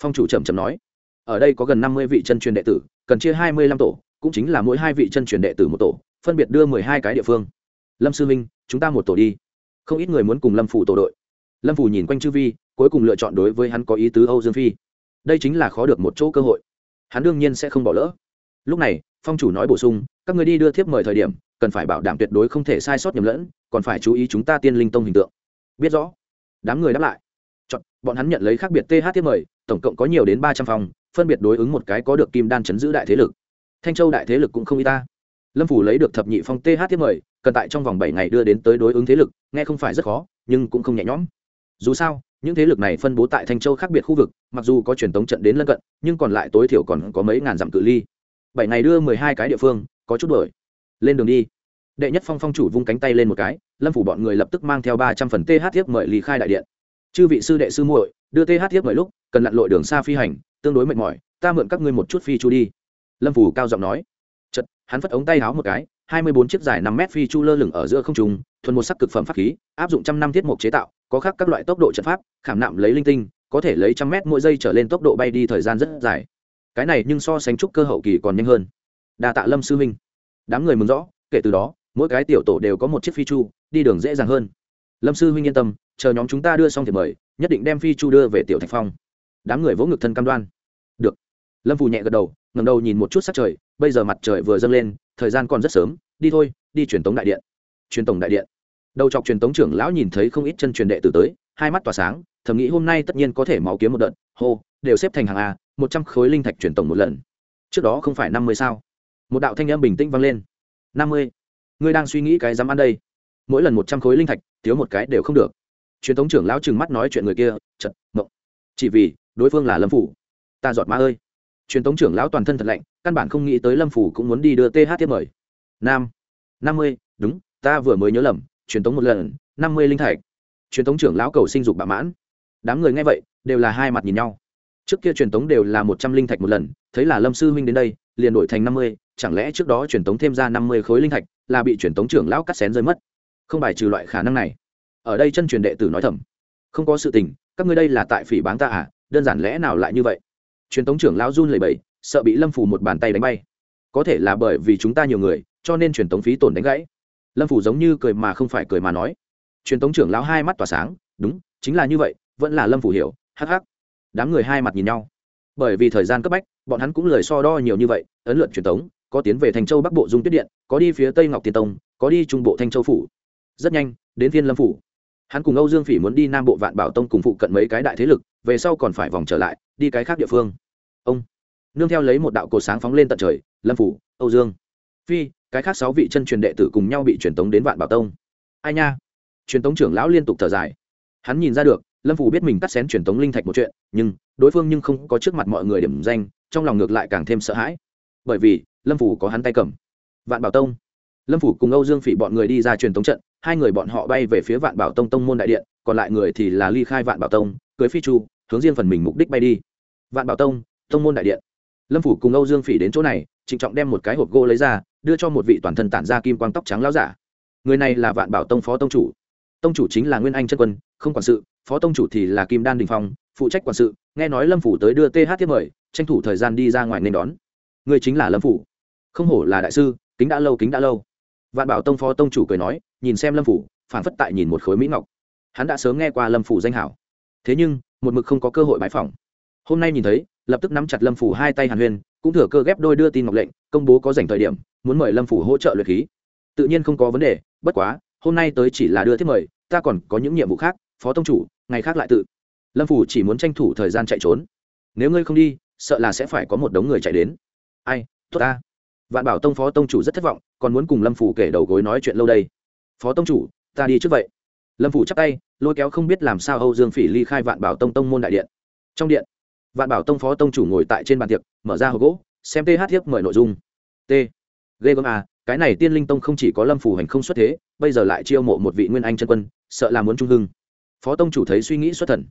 Phong chủ trầm trầm nói. Ở đây có gần năm mươi vị chân truyền đệ tử, cần chia hai mươi lăm tổ, cũng chính là mỗi hai vị chân truyền đệ tử một tổ, phân biệt đưa mười hai cái địa phương. Lâm sư minh chúng ta một tổ đi. Không ít người muốn cùng lâm phủ tổ đội. Lâm phủ nhìn quanh chư vi, cuối cùng lựa chọn đối với hắn có ý tứ âu dương phi. Đây chính là khó được một chỗ cơ hội. Hắn đương nhiên sẽ không bỏ lỡ. Lúc này, phong chủ nói bổ sung, các người đi đưa thiếp mời thời điểm, cần phải bảo đảm tuyệt đối không thể sai sót nhầm lẫn, còn phải chú ý chúng ta tiên linh tông hình tượng. Biết rõ đám người đáp lại. Chọn, bọn hắn nhận lấy khác biệt th tiếp mời tổng cộng có nhiều đến ba trăm phòng phân biệt đối ứng một cái có được kim đan chấn giữ đại thế lực. Thanh châu đại thế lực cũng không y ta. Lâm phủ lấy được thập nhị phong th tiếp mời cần tại trong vòng bảy ngày đưa đến tới đối ứng thế lực nghe không phải rất khó nhưng cũng không nhẹ nhõm. Dù sao những thế lực này phân bố tại thanh châu khác biệt khu vực mặc dù có truyền tống trận đến lân cận nhưng còn lại tối thiểu còn có mấy ngàn dặm cự ly. Bảy ngày đưa mười hai cái địa phương có chút đổi lên đường đi đệ nhất phong phong chủ vung cánh tay lên một cái, lâm phủ bọn người lập tức mang theo ba trăm phần th tiếp mời lý khai đại điện. Chư vị sư đệ sư muội, đưa th tiếp mời lúc, cần lặn lội đường xa phi hành, tương đối mệt mỏi, ta mượn các ngươi một chút phi chu đi. Lâm phủ cao giọng nói. Chật hắn phất ống tay háo một cái, hai mươi bốn chiếc dài năm mét phi chu lơ lửng ở giữa không trung, thuần một sắc cực phẩm pháp khí, áp dụng trăm năm thiết mục chế tạo, có khác các loại tốc độ trận pháp, khảm nạm lấy linh tinh, có thể lấy trăm mét mỗi giây trở lên tốc độ bay đi thời gian rất dài. Cái này nhưng so sánh trúc cơ hậu kỳ còn nhanh hơn. Đa tạ lâm sư minh đám người mừng rõ, kể từ đó mỗi cái tiểu tổ đều có một chiếc phi chu, đi đường dễ dàng hơn. Lâm sư huynh yên tâm, chờ nhóm chúng ta đưa xong thì mời, nhất định đem phi chu đưa về tiểu thạch phong. Đám người vỗ ngực thân cam đoan. Được. Lâm phù nhẹ gật đầu ngầm đầu nhìn một chút sắc trời, bây giờ mặt trời vừa dâng lên, thời gian còn rất sớm, đi thôi, đi truyền tống đại điện. Truyền tổng đại điện. Đầu chọc truyền tống trưởng lão nhìn thấy không ít chân truyền đệ tử tới, hai mắt tỏa sáng, thầm nghĩ hôm nay tất nhiên có thể máu kiếm một đợt, hô, đều xếp thành hàng a, một trăm khối linh thạch truyền tổng một lần. Trước đó không phải năm mươi sao. Một đạo thanh âm bình tĩnh vang lên. Năm mươi ngươi đang suy nghĩ cái dám ăn đây. Mỗi lần một trăm khối linh thạch, thiếu một cái đều không được. Truyền thống trưởng lão trừng mắt nói chuyện người kia chật mộng. Chỉ vì, đối phương là lâm phủ. Ta giọt má ơi. Truyền thống trưởng lão toàn thân thật lạnh, căn bản không nghĩ tới lâm phủ cũng muốn đi đưa th tiếp mời. Nam. Năm mươi, đúng, ta vừa mới nhớ lầm, truyền thống một lần, năm mươi linh thạch. Truyền thống trưởng lão cầu sinh dục bạ mãn. Đám người nghe vậy, đều là hai mặt nhìn nhau. Trước kia truyền thống đều là một trăm linh thạch một lần, thấy là lâm sư huynh đến đây, liền đổi thành năm mươi, chẳng lẽ trước đó truyền thống thêm ra năm mươi khối linh thạch là bị truyền tống trưởng lão cắt xén rơi mất. Không bài trừ loại khả năng này. Ở đây chân truyền đệ tử nói thầm, không có sự tình, các ngươi đây là tại phỉ báng ta à? Đơn giản lẽ nào lại như vậy? Truyền tống trưởng lão run lẩy bẩy, sợ bị lâm phủ một bàn tay đánh bay. Có thể là bởi vì chúng ta nhiều người, cho nên truyền tống phí tổn đánh gãy. Lâm phủ giống như cười mà không phải cười mà nói. Truyền tống trưởng lão hai mắt tỏa sáng, đúng, chính là như vậy, vẫn là lâm phủ hiểu, hắc hắc. Đám người hai mặt nhìn nhau. Bởi vì thời gian cấp bách, bọn hắn cũng lời so đo nhiều như vậy, ấn luận truyền tống có tiến về thành châu bắc bộ dung tuyết điện, có đi phía tây ngọc tiên tông, có đi trung bộ thanh châu phủ. Rất nhanh, đến thiên lâm phủ. Hắn cùng âu dương phỉ muốn đi nam bộ vạn bảo tông cùng phụ cận mấy cái đại thế lực, về sau còn phải vòng trở lại, đi cái khác địa phương. Ông nương theo lấy một đạo cột sáng phóng lên tận trời, lâm phủ, âu dương. Phi, cái khác sáu vị chân truyền đệ tử cùng nhau bị truyền tống đến vạn bảo tông. Ai nha? Truyền tống trưởng lão liên tục thở dài. Hắn nhìn ra được, lâm phủ biết mình cắt xén truyền tống linh thạch một chuyện, nhưng đối phương nhưng không có trước mặt mọi người điểm danh, trong lòng ngược lại càng thêm sợ hãi. Bởi vì lâm phủ có hắn tay cầm. Vạn bảo tông. Lâm phủ cùng âu dương phỉ bọn người đi ra truyền tống trận, hai người bọn họ bay về phía vạn bảo tông tông môn đại điện, còn lại người thì là ly khai vạn bảo tông, cưới phi chu, hướng riêng phần mình mục đích bay đi. Vạn bảo tông tông môn đại điện. Lâm phủ cùng âu dương phỉ đến chỗ này, trịnh trọng đem một cái hộp gỗ lấy ra, đưa cho một vị toàn thân tản ra kim quang tóc trắng láo giả. Người này là vạn bảo tông phó tông chủ. Tông chủ chính là nguyên anh chân quân, không quản sự, phó tông chủ thì là kim đan đình phong, phụ trách quản sự, nghe nói lâm phủ tới đưa th tiếp mời, tranh thủ thời gian đi ra ngoài nên đón. Người chính là lâm phủ không hổ là đại sư, kính đã lâu, kính đã lâu. Vạn bảo tông phó tông chủ cười nói, nhìn xem lâm phủ phản phất tại nhìn một khối mỹ ngọc. Hắn đã sớm nghe qua lâm phủ danh hảo. Thế nhưng, một mực không có cơ hội bãi phỏng. Hôm nay nhìn thấy, lập tức nắm chặt lâm phủ hai tay hàn huyên cũng thừa cơ ghép đôi đưa tin ngọc lệnh, công bố có dành thời điểm, muốn mời lâm phủ hỗ trợ luyện khí. Tự nhiên không có vấn đề, bất quá, hôm nay tới chỉ là đưa thiết mời, ta còn có những nhiệm vụ khác, phó tông chủ, ngày khác lại tự. Lâm phủ chỉ muốn tranh thủ thời gian chạy trốn. Nếu ngươi không đi, sợ là sẽ phải có một đống người chạy đến. Ai, tốt ta vạn bảo tông phó tông chủ rất thất vọng, còn muốn cùng lâm phủ kể đầu gối nói chuyện lâu đây. Phó tông chủ, ta đi trước vậy. Lâm phủ chắp tay, lôi kéo không biết làm sao âu dương phỉ ly khai vạn bảo tông tông môn đại điện. Trong điện, vạn bảo tông phó tông chủ ngồi tại trên bàn tiệc, mở ra hộp gỗ, xem th thiếp mời nội dung. T. Ghê gớm à cái này tiên linh tông không chỉ có lâm phủ hành không xuất thế, bây giờ lại chiêu mộ một vị nguyên anh chân quân, sợ là muốn trung hưng. Phó tông chủ thấy suy nghĩ xuất thần.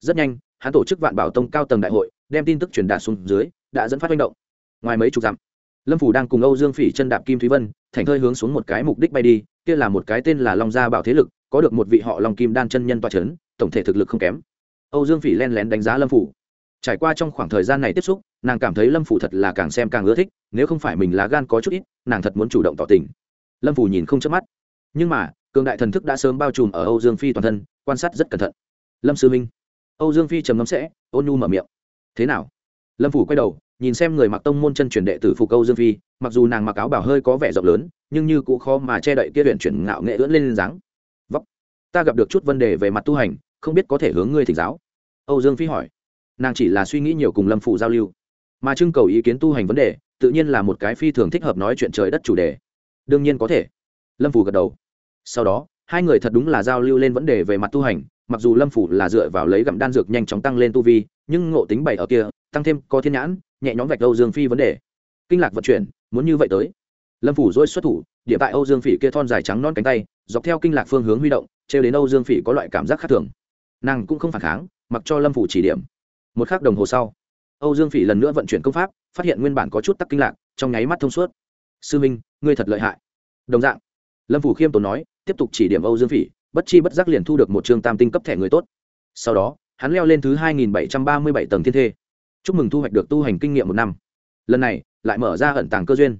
Rất nhanh, hắn tổ chức vạn bảo tông cao tầng đại hội, đem tin tức truyền đạt xuống dưới, đã dẫn phát manh động. Ngoài mấy chục dặm lâm phủ đang cùng âu dương phỉ chân đạp kim thúy vân, thành thơi hướng xuống một cái mục đích bay đi, kia là một cái tên là long gia bảo thế lực, có được một vị họ long kim đan chân nhân toa c h ấ n tổng thể thực lực không kém. Âu dương phỉ len lén đánh giá lâm phủ trải qua trong khoảng thời gian này tiếp xúc, nàng cảm thấy lâm phủ thật là càng xem càng ưa thích, nếu không phải mình lá gan có chút ít, nàng thật muốn chủ động tỏ tình. Lâm phủ nhìn không chớp mắt. Nhưng mà, cường đại thần thức đã sớm bao trùm ở âu dương phi toàn thân, quan sát rất cẩn thận. Lâm sư minh. Âu dương phi trầm ngấm sẽ, ôn nhu mở miệng. Thế nào? Lâm phủ quay đầu nhìn xem người mặc tông môn chân truyền đệ tử phục câu dương phi, mặc dù nàng mặc áo bảo hơi có vẻ rộng lớn, nhưng như cũng khó mà che đậy kia luyện chuyển ngạo nghệ ưỡn lên dáng. Vóc, ta gặp được chút vấn đề về mặt tu hành, không biết có thể hướng ngươi thỉnh giáo. Âu dương phi hỏi. Nàng chỉ là suy nghĩ nhiều cùng lâm phụ giao lưu, mà trưng cầu ý kiến tu hành vấn đề, tự nhiên là một cái phi thường thích hợp nói chuyện trời đất chủ đề. Đương nhiên có thể. Lâm phủ gật đầu. Sau đó, hai người thật đúng là giao lưu lên vấn đề về mặt tu hành, mặc dù lâm phủ là dựa vào lấy gặm đan dược nhanh chóng tăng lên tu vi, nhưng ngộ tính bảy ở kia, tăng thêm có thiên nhãn nhẹ nhõm vạch âu dương phi vấn đề. Kinh lạc vận chuyển, muốn như vậy tới. Lâm phủ dỗi xuất thủ, địa tại âu dương phỉ kia thon dài trắng non cánh tay, dọc theo kinh lạc phương hướng huy động, trêu đến âu dương phỉ có loại cảm giác khác thường. Nàng cũng không phản kháng, mặc cho lâm phủ chỉ điểm. Một khắc đồng hồ sau, âu dương phỉ lần nữa vận chuyển công pháp, phát hiện nguyên bản có chút tắc kinh lạc, trong nháy mắt thông suốt. Sư minh, ngươi thật lợi hại. Đồng dạng, lâm phủ khiêm tốn nói, tiếp tục chỉ điểm âu dương phỉ, bất chi bất giác liền thu được một chương tam tinh cấp thẻ người tốt. Sau đó, hắn leo lên thứ hai nghìn bảy trăm ba mươi bảy tầng thiên thê chúc mừng thu hoạch được tu hành kinh nghiệm một năm. Lần này, lại mở ra ẩn tàng cơ duyên.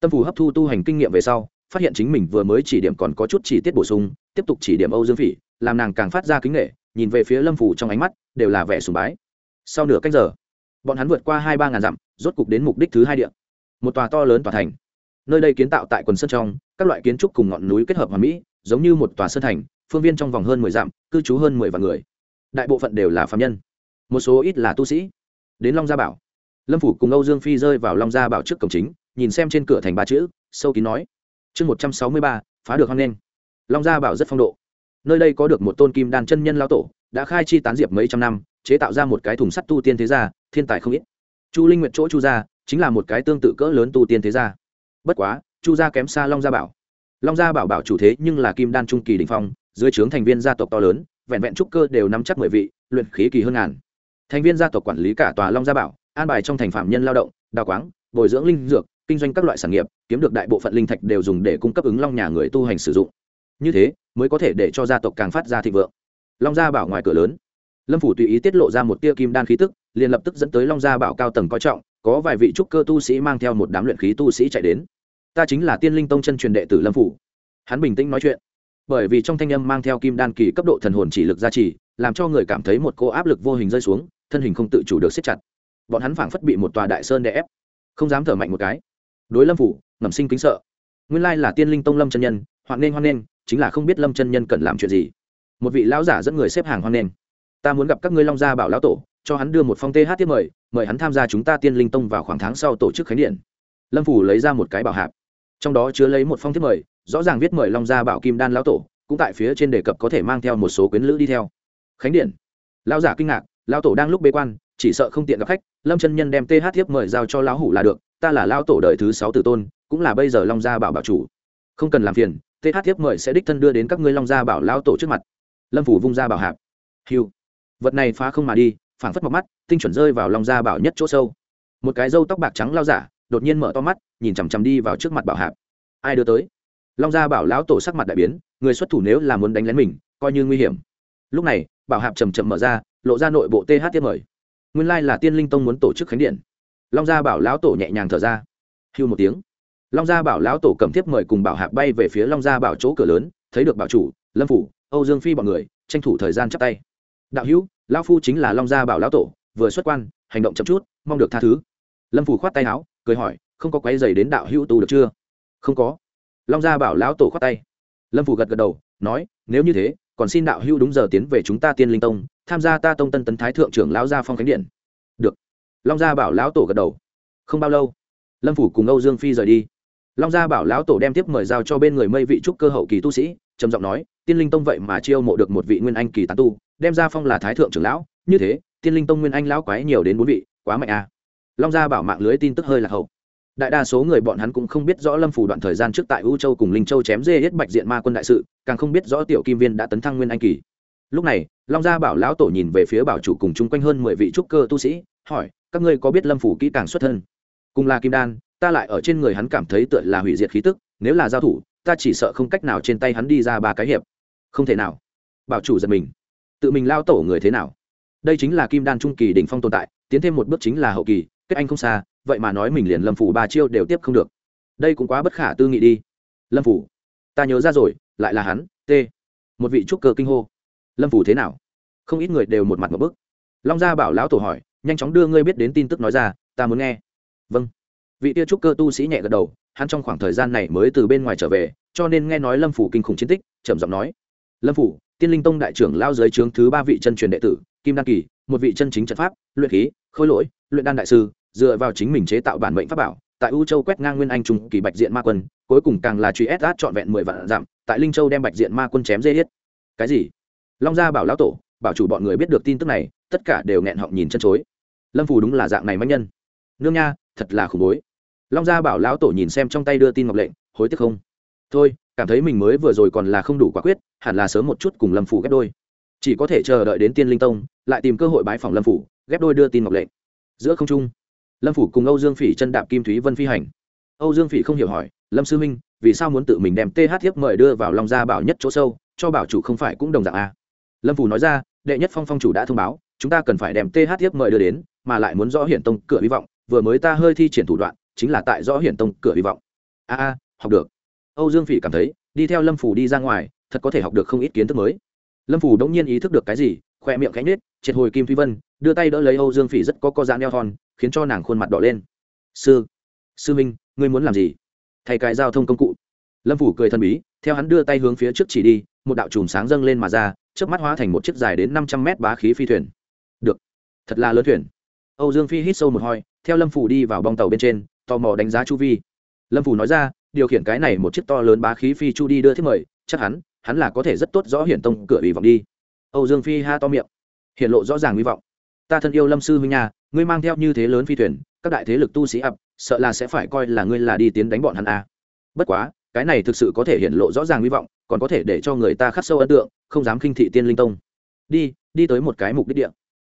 Tâm phủ hấp thu tu hành kinh nghiệm về sau, phát hiện chính mình vừa mới chỉ điểm còn có chút chi tiết bổ sung, tiếp tục chỉ điểm âu dương phỉ, làm nàng càng phát ra kính nghệ nhìn về phía lâm phủ trong ánh mắt, đều là vẻ sùng bái. Sau nửa cách giờ, bọn hắn vượt qua hai ba ngàn dặm, rốt cục đến mục đích thứ hai địa. Một tòa to lớn tòa thành. Nơi đây kiến tạo tại quần sơn trong, các loại kiến trúc cùng ngọn núi kết hợp hòa mỹ, giống như một tòa sơn thành, phương viên trong vòng hơn mười dặm, cư trú hơn mười vạn người. Đại bộ phận đều là phạm nhân. Một số ít là tu sĩ đến long gia bảo. Lâm phủ cùng âu dương phi rơi vào long gia bảo trước cổng chính, nhìn xem trên cửa thành ba chữ, sâu kín nói. Chương một trăm sáu mươi ba, phá được hoang nghênh long gia bảo rất phong độ. Nơi đây có được một tôn kim đan chân nhân lao tổ, đã khai chi tán diệp mấy trăm năm, chế tạo ra một cái thùng sắt tu tiên thế gia, thiên tài không ít. Chu linh nguyện chỗ chu gia, chính là một cái tương tự cỡ lớn tu tiên thế gia. Bất quá, chu gia kém xa long gia bảo. Long gia bảo bảo chủ thế nhưng là kim đan trung kỳ đình phong, dưới trướng thành viên gia tộc to lớn, vẹn vẹn trúc cơ đều nắm chắc mười vị, luyện khí kỳ hơn ngàn thành viên gia tộc quản lý cả tòa long gia bảo, an bài trong thành phạm nhân lao động, đào quáng, bồi dưỡng linh dược, kinh doanh các loại sản nghiệp, kiếm được đại bộ phận linh thạch đều dùng để cung cấp ứng long nhà người tu hành sử dụng. Như thế, mới có thể để cho gia tộc càng phát ra thịnh vượng. Long gia bảo ngoài cửa lớn, lâm phủ tùy ý tiết lộ ra một tia kim đan khí tức, liền lập tức dẫn tới long gia bảo cao tầng coi trọng, có vài vị trúc cơ tu sĩ mang theo một đám luyện khí tu sĩ chạy đến. Ta chính là tiên linh tông chân truyền đệ tử lâm phủ. Hắn bình tĩnh nói chuyện. Bởi vì trong thanh âm mang theo kim đan kỳ cấp độ thần hồn chỉ lực gia trì, làm cho người cảm thấy một cô áp lực vô hình rơi xuống thân hình không tự chủ được siết chặt. Bọn hắn phảng phất bị một tòa đại sơn đè ép. Không dám thở mạnh một cái. Đối lâm phủ, ngầm sinh kính sợ. Nguyên lai là tiên linh tông lâm chân nhân, hoan nên hoan nên chính là không biết lâm chân nhân cần làm chuyện gì. Một vị lão giả dẫn người xếp hàng hoan nên ta muốn gặp các ngươi long gia bảo lão tổ, cho hắn đưa một phong th tiếp mời mời hắn tham gia chúng ta tiên linh tông vào khoảng tháng sau tổ chức khánh điện. Lâm phủ lấy ra một cái bảo hạp. Trong đó chứa lấy một phong tiếp mời, rõ ràng viết mời long gia bảo kim đan lão tổ, cũng tại phía trên đề cập có thể mang theo một số quyến lữ đi theo. Khánh điện. Lão giả kinh ngạc lão tổ đang lúc bế quan, chỉ sợ không tiện gặp khách, lâm chân nhân đem th tiếp mời giao cho lão hủ là được, ta là lão tổ đời thứ sáu tử tôn, cũng là bây giờ long gia bảo bảo chủ. Không cần làm phiền th tiếp mời sẽ đích thân đưa đến các ngươi long gia bảo lão tổ trước mặt. Lâm phủ vung ra bảo hạp. Hiu vật này phá không mà đi, phảng phất mọc mắt, tinh chuẩn rơi vào long gia bảo nhất chỗ sâu. Một cái râu tóc bạc trắng lao giả, đột nhiên mở to mắt, nhìn chằm chằm đi vào trước mặt bảo hạp. Ai đưa tới? Long gia bảo lão tổ sắc mặt đại biến, người xuất thủ nếu là muốn đánh lén mình, coi như nguy hiểm. Lúc này, bảo hạp chầm chậm mở ra lộ ra nội bộ th tiếp mời. Nguyên lai là tiên linh tông muốn tổ chức khánh điện. Long gia bảo lão tổ nhẹ nhàng thở ra. Hưu một tiếng. Long gia bảo lão tổ cầm tiếp mời cùng bảo Hạc bay về phía long gia bảo chỗ cửa lớn, thấy được bảo chủ, lâm phủ, âu dương phi bọn người, tranh thủ thời gian chắp tay. Đạo hữu lão phu chính là long gia bảo lão tổ, vừa xuất quan, hành động chậm chút, mong được tha thứ. Lâm phủ khoát tay áo, cười hỏi, không có quái dày đến đạo hữu tu được chưa? Không có. Long gia bảo lão tổ khoát tay. Lâm phủ gật gật đầu, nói, nếu như thế, còn xin đạo hữu đúng giờ tiến về chúng ta tiên linh tông tham gia ta tông tân tấn thái thượng trưởng lão gia phong khánh điện. Được. Long gia bảo lão tổ gật đầu. Không bao lâu, lâm phủ cùng âu dương phi rời đi. Long gia bảo lão tổ đem tiếp mời giao cho bên người mây vị trúc cơ hậu kỳ tu sĩ, trầm giọng nói, tiên linh tông vậy mà chiêu mộ được một vị nguyên anh kỳ tán tu, đem ra phong là thái thượng trưởng lão, như thế, tiên linh tông nguyên anh lão quái nhiều đến bốn vị, quá mạnh à. long gia bảo mạng lưới tin tức hơi là hậu. Đại đa số người bọn hắn cũng không biết rõ lâm phủ đoạn thời gian trước tại u châu cùng linh châu chém dê hết bạch diện ma quân đại sự, càng không biết rõ tiểu kim viên đã tấn thăng nguyên anh kỳ. Lúc này long gia bảo lão tổ nhìn về phía bảo chủ cùng chung quanh hơn mười vị trúc cơ tu sĩ, hỏi, các ngươi có biết lâm phủ kỹ càng xuất thân? Cùng là kim đan, ta lại ở trên người hắn cảm thấy tựa là hủy diệt khí tức, nếu là giao thủ, ta chỉ sợ không cách nào trên tay hắn đi ra ba cái hiệp. Không thể nào. Bảo chủ giật mình. Tự mình lao tổ người thế nào? Đây chính là kim đan trung kỳ đỉnh phong tồn tại, tiến thêm một bước chính là hậu kỳ, kết anh không xa, vậy mà nói mình liền lâm phủ ba chiêu đều tiếp không được. Đây cũng quá bất khả tư nghị đi. Lâm phủ, ta nhớ ra rồi, lại là hắn, t. Một vị trúc cơ kinh hô. Lâm phủ thế nào? Không ít người đều một mặt một bức. Long gia bảo lão tổ hỏi, nhanh chóng đưa ngươi biết đến tin tức nói ra, ta muốn nghe. Vâng. Vị tia trúc cơ tu sĩ nhẹ gật đầu, hắn trong khoảng thời gian này mới từ bên ngoài trở về, cho nên nghe nói lâm phủ kinh khủng chiến tích, trầm giọng nói. Lâm phủ, tiên linh tông đại trưởng lao giới trướng thứ ba vị chân truyền đệ tử, kim đan kỳ, một vị chân chính trận pháp, luyện khí, khôi lỗi, luyện đan đại sư, dựa vào chính mình chế tạo bản mệnh pháp bảo, tại u châu quét ngang nguyên anh trung kỳ bạch diện ma quân, cuối cùng càng là truy ép át trọn vẹn mười vạn dặm, tại linh châu đem bạch diện ma quân chém dê hết cái gì? Long gia bảo lão tổ bảo chủ bọn người biết được tin tức này, tất cả đều nghẹn họng nhìn chân chối. Lâm phù đúng là dạng này manh nhân. Nương nha, thật là khủng bố! long gia bảo lão tổ nhìn xem trong tay đưa tin ngọc lệnh, hối tiếc không? Thôi, cảm thấy mình mới vừa rồi còn là không đủ quả quyết, hẳn là sớm một chút cùng lâm phủ ghép đôi. Chỉ có thể chờ đợi đến tiên linh tông, lại tìm cơ hội bái phòng lâm phủ ghép đôi đưa tin ngọc lệnh. Giữa không trung, lâm phủ cùng âu dương phỉ chân đạp kim thúy vân phi hành. Âu dương phỉ không hiểu hỏi, lâm sư minh vì sao muốn tự mình đem th thiếp mời đưa vào long gia bảo nhất chỗ sâu, cho bảo chủ không phải cũng đồng dạng a lâm phủ nói ra đệ nhất phong phong chủ đã thông báo, chúng ta cần phải đem th tiếp mời đưa đến, mà lại muốn rõ hiển tông cửa hy vọng, vừa mới ta hơi thi triển thủ đoạn, chính là tại rõ hiển tông cửa hy vọng. A a, học được. Âu dương phỉ cảm thấy, đi theo lâm phủ đi ra ngoài, thật có thể học được không ít kiến thức mới. Lâm phủ đống nhiên ý thức được cái gì, khoe miệng cánh nết triệt hồi kim thúy vân, đưa tay đỡ lấy âu dương phỉ rất có co dáng neo thon khiến cho nàng khuôn mặt đỏ lên. Sư sư minh, ngươi muốn làm gì? Thay cái giao thông công cụ. Lâm phủ cười thân bí, theo hắn đưa tay hướng phía trước chỉ đi, một đạo chùm sáng dâng lên mà ra trước mắt hóa thành một chiếc dài đến năm trăm mét bá khí phi thuyền. Được. Thật là lớn thuyền. Âu dương phi hít sâu một hoi theo lâm phủ đi vào bong tàu bên trên, tò mò đánh giá chu vi. Lâm phủ nói ra, điều khiển cái này một chiếc to lớn bá khí phi chu đi đưa thiết mời, chắc hắn hắn là có thể rất tốt rõ hiển tông cửa ủy vọng đi. Âu dương phi ha to miệng hiện lộ rõ ràng hy vọng. Ta thân yêu lâm sư huynh nhà ngươi mang theo như thế lớn phi thuyền, các đại thế lực tu sĩ ập, sợ là sẽ phải coi là ngươi là đi tiến đánh bọn hắn a à. bất quá, cái này thực sự có thể hiện lộ rõ ràng hy vọng, còn có thể để cho người ta khắc sâu ấn tượng không dám khinh thị tiên linh tông. Đi đi tới một cái mục đích địa.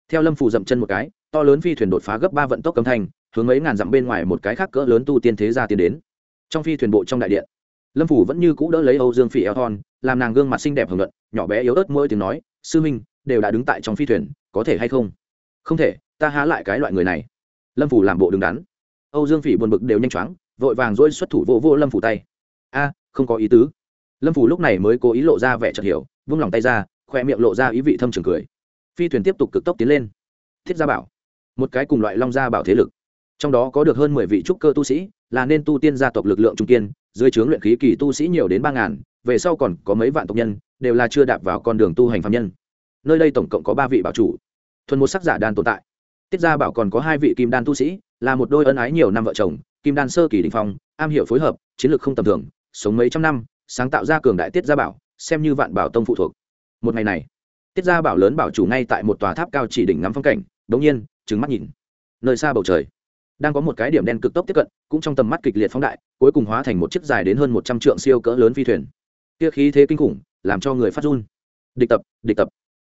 Theo lâm phủ dậm chân một cái, to lớn phi thuyền đột phá gấp ba vận tốc cấm thành, hướng mấy ngàn dặm bên ngoài một cái khác cỡ lớn tu tiên thế gia tiến đến. Trong phi thuyền bộ trong đại điện, lâm phủ vẫn như cũ đỡ lấy âu dương phỉ eo thon, làm nàng gương mặt xinh đẹp hưởng luận nhỏ bé yếu ớt mỗi tiếng nói, sư minh, đều đã đứng tại trong phi thuyền, có thể hay không? Không thể, ta há lại cái loại người này. Lâm phủ làm bộ đứng đắn. Âu dương phỉ buồn bực đều nhanh chóng, vội vàng dỗi xuất thủ vô vô lâm phủ tay. A, không có ý tứ lâm phủ lúc này mới cố ý lộ ra vẻ chợt hiểu, vung lòng tay ra khoe miệng lộ ra ý vị thâm trường cười. Phi thuyền tiếp tục cực tốc tiến lên. Thiết gia bảo. Một cái cùng loại long gia bảo thế lực. Trong đó có được hơn mười vị trúc cơ tu sĩ, là nên tu tiên gia tộc lực lượng trung kiên, dưới trướng luyện khí kỳ tu sĩ nhiều đến ba ngàn, về sau còn có mấy vạn tộc nhân, đều là chưa đạp vào con đường tu hành phạm nhân. Nơi đây tổng cộng có ba vị bảo chủ. Thuần một sắc giả đan tồn tại. Tiết gia bảo còn có hai vị kim đan tu sĩ, là một đôi ân ái nhiều năm vợ chồng, kim đan sơ kỳ đình phong, am hiểu phối hợp, chiến lược không tầm thường, sống mấy trăm năm sáng tạo ra cường đại tiết gia bảo, xem như vạn bảo tông phụ thuộc. Một ngày này, tiết gia bảo lớn bảo chủ ngay tại một tòa tháp cao chỉ đỉnh ngắm phong cảnh, đống nhiên trứng mắt nhìn. Nơi xa bầu trời, đang có một cái điểm đen cực tốc tiếp cận, cũng trong tầm mắt kịch liệt phóng đại, cuối cùng hóa thành một chiếc dài đến hơn một trăm trượng siêu cỡ lớn phi thuyền. Kia khí thế kinh khủng, làm cho người phát run. Địch tập địch tập.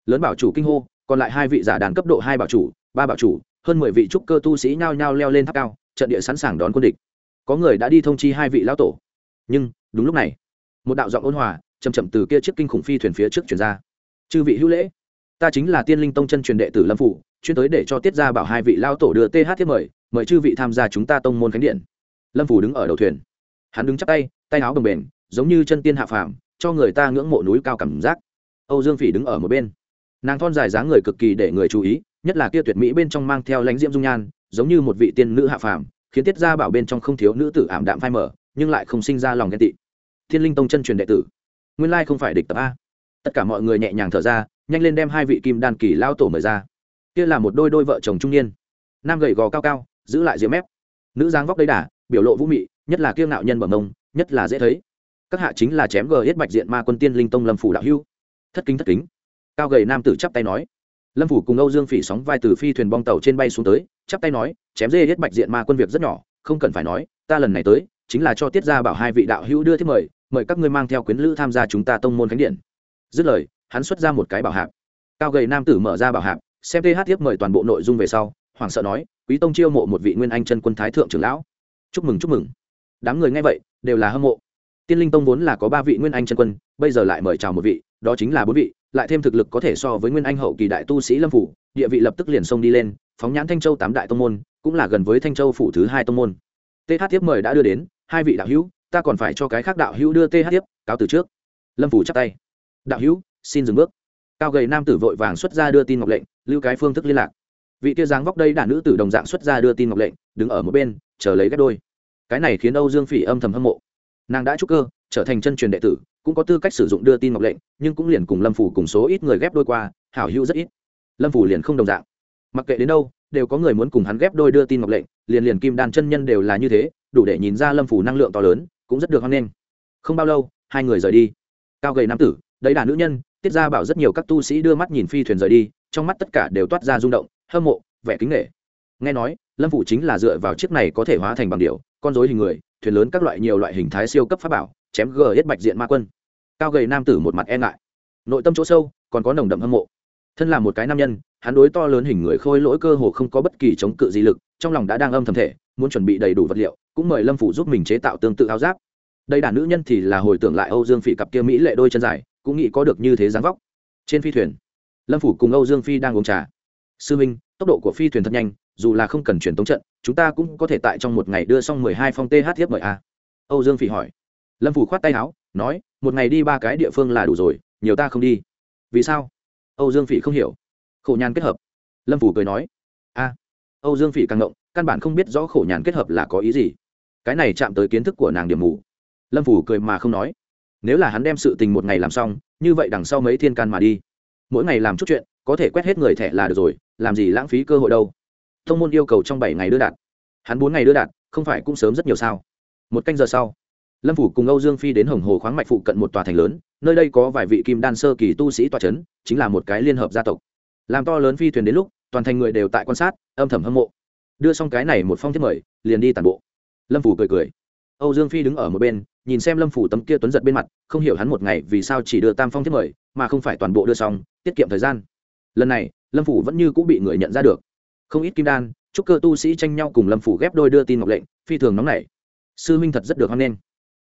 Lớn bảo chủ kinh hô, còn lại hai vị giả đàn cấp độ hai bảo chủ, ba bảo chủ, hơn mười vị trúc cơ tu sĩ nhao nhao leo lên tháp cao, trận địa sẵn sàng đón quân địch. Có người đã đi thông chi hai vị lão tổ. Nhưng, đúng lúc này một đạo giọng ôn hòa chầm chậm từ kia chiếc kinh khủng phi thuyền phía trước chuyển ra. Chư vị hữu lễ, ta chính là tiên linh tông chân truyền đệ tử lâm phủ, chuyên tới để cho tiết ra bảo hai vị lao tổ đưa th thiết mời mời chư vị tham gia chúng ta tông môn khánh điện. Lâm phủ đứng ở đầu thuyền. Hắn đứng chắp tay tay áo bồng bềnh giống như chân tiên hạ phàm, cho người ta ngưỡng mộ núi cao cảm giác. Âu dương phỉ đứng ở một bên. Nàng thon dài dáng người cực kỳ để người chú ý, nhất là kia tuyệt mỹ bên trong mang theo lãnh diễm dung nhan, giống như một vị tiên nữ hạ phàm, khiến tiết gia bảo bên trong không thiếu nữ tử ảm đạm phai mở nhưng lại không sinh ra lòng ghen tị thiên linh tông chân truyền đệ tử. Nguyên lai không phải địch tập a. Tất cả mọi người nhẹ nhàng thở ra, nhanh lên đem hai vị kim đan kỳ lao tổ mời ra. Kia là một đôi đôi vợ chồng trung niên. Nam gầy gò cao cao, giữ lại diễm mép. Nữ dáng vóc đầy đà, biểu lộ vũ mị, nhất là kiêng ngạo nhân bẩm mông nhất là dễ thấy. Các hạ chính là chém gờ hết bạch diện ma quân tiên linh tông lâm phủ đạo hưu. Thất kính thất kính. Cao gầy nam tử chắp tay nói. Lâm phủ cùng âu dương phỉ sóng vai từ phi thuyền bong tàu trên bay xuống tới, chắp tay nói, chém dê hết bạch diện ma quân việc rất nhỏ, không cần phải nói, ta lần này tới chính là cho tiết ra bảo hai vị đạo hữu đưa thiết mời mời các ngươi mang theo quyến lữ tham gia chúng ta tông môn khánh điện. Dứt lời, hắn xuất ra một cái bảo hạp. Cao gầy nam tử mở ra bảo hạp, xem th tiếp mời toàn bộ nội dung về sau hoàng sợ nói, quý tông chiêu mộ một vị nguyên anh chân quân thái thượng trưởng lão. Chúc mừng chúc mừng. Đám người nghe vậy, đều là hâm mộ. Tiên linh tông vốn là có ba vị nguyên anh chân quân, bây giờ lại mời chào một vị, đó chính là bốn vị, lại thêm thực lực có thể so với nguyên anh hậu kỳ đại tu sĩ lâm phủ, địa vị lập tức liền xông đi lên, phóng nhãn thanh châu tám đại tông môn, cũng là gần với thanh châu phủ thứ hai tông môn. Th tiếp mời đã đưa đến hai vị đạo hữu, ta còn phải cho cái khác đạo hữu đưa th tiếp, cáo từ trước. Lâm phủ chắp tay. Đạo hữu, xin dừng bước. Cao gầy nam tử vội vàng xuất ra đưa tin ngọc lệnh, lưu cái phương thức liên lạc. Vị kia dáng vóc đây đả nữ tử đồng dạng xuất ra đưa tin ngọc lệnh, đứng ở một bên, chờ lấy ghép đôi. Cái này khiến âu dương phỉ âm thầm hâm mộ. Nàng đã trúc cơ, trở thành chân truyền đệ tử, cũng có tư cách sử dụng đưa tin ngọc lệnh, nhưng cũng liền cùng lâm phủ cùng số ít người ghép đôi qua, hảo hữu rất ít. Lâm phủ liền không đồng dạng. Mặc kệ đến đâu, đều có người muốn cùng hắn ghép đôi đưa tin ngọc lệnh, liền liền kim đàn chân nhân đều là như thế đủ để nhìn ra lâm phủ năng lượng to lớn, cũng rất được hoan nghênh. Không bao lâu, hai người rời đi. Cao gầy nam tử, đấy là nữ nhân, tiết ra bảo rất nhiều các tu sĩ đưa mắt nhìn phi thuyền rời đi, trong mắt tất cả đều toát ra rung động, hâm mộ, vẻ kính nghệ nghe nói, lâm phủ chính là dựa vào chiếc này có thể hóa thành bằng điệu con dối hình người, thuyền lớn các loại nhiều loại hình thái siêu cấp pháp bảo, chém gờ hết bạch diện ma quân. Cao gầy nam tử một mặt e ngại. Nội tâm chỗ sâu, còn có nồng đậm hâm mộ. Thân là một cái nam nhân, hắn đối to lớn hình người khôi lỗi cơ hồ không có bất kỳ chống cự gì lực, trong lòng đã đang âm thầm thể, muốn chuẩn bị đầy đủ vật liệu cũng mời lâm phủ giúp mình chế tạo tương tự áo giáp. Đây đàn nữ nhân thì là hồi tưởng lại âu dương phỉ cặp kia mỹ lệ đôi chân dài, cũng nghĩ có được như thế dáng vóc. Trên phi thuyền, lâm phủ cùng âu dương phi đang uống trà. Sư minh, tốc độ của phi thuyền thật nhanh, dù là không cần truyền tống trận, chúng ta cũng có thể tại trong một ngày đưa xong mười hai phong th tiếp mời a. Âu dương phỉ hỏi. Lâm phủ khoát tay áo, nói, một ngày đi ba cái địa phương là đủ rồi, nhiều ta không đi. Vì sao? Âu dương phỉ không hiểu. Khổ nhàn kết hợp. Lâm phủ cười nói. A. Âu dương phỉ càng ngộng, căn bản không biết rõ khổ nhàn kết hợp là có ý gì cái này chạm tới kiến thức của nàng điểm mù. Lâm phủ cười mà không nói. Nếu là hắn đem sự tình một ngày làm xong, như vậy đằng sau mấy thiên can mà đi. Mỗi ngày làm chút chuyện, có thể quét hết người thẻ là được rồi, làm gì lãng phí cơ hội đâu. Thông môn yêu cầu trong bảy ngày đưa đạt. Hắn bốn ngày đưa đạt, không phải cũng sớm rất nhiều sao? Một canh giờ sau, lâm phủ cùng âu dương phi đến hồng hồ khoáng mạch phụ cận một tòa thành lớn, nơi đây có vài vị kim đan sơ kỳ tu sĩ tòa c h ấ n chính là một cái liên hợp gia tộc. Làm to lớn phi thuyền đến lúc, toàn thành người đều tại quan sát, âm thầm hâm mộ. Đưa xong cái này một phong thiết mời, liền đi tàn bộ lâm phủ cười cười. Âu dương phi đứng ở một bên, nhìn xem lâm phủ tấm kia tuấn giật bên mặt, không hiểu hắn một ngày vì sao chỉ đưa tam phong thiết mời, mà không phải toàn bộ đưa xong, tiết kiệm thời gian. Lần này, lâm phủ vẫn như cũng bị người nhận ra được. Không ít kim đan, chúc cơ tu sĩ tranh nhau cùng lâm phủ ghép đôi đưa tin ngọc lệnh, phi thường nóng nảy. Sư Minh thật rất được hoan nghênh.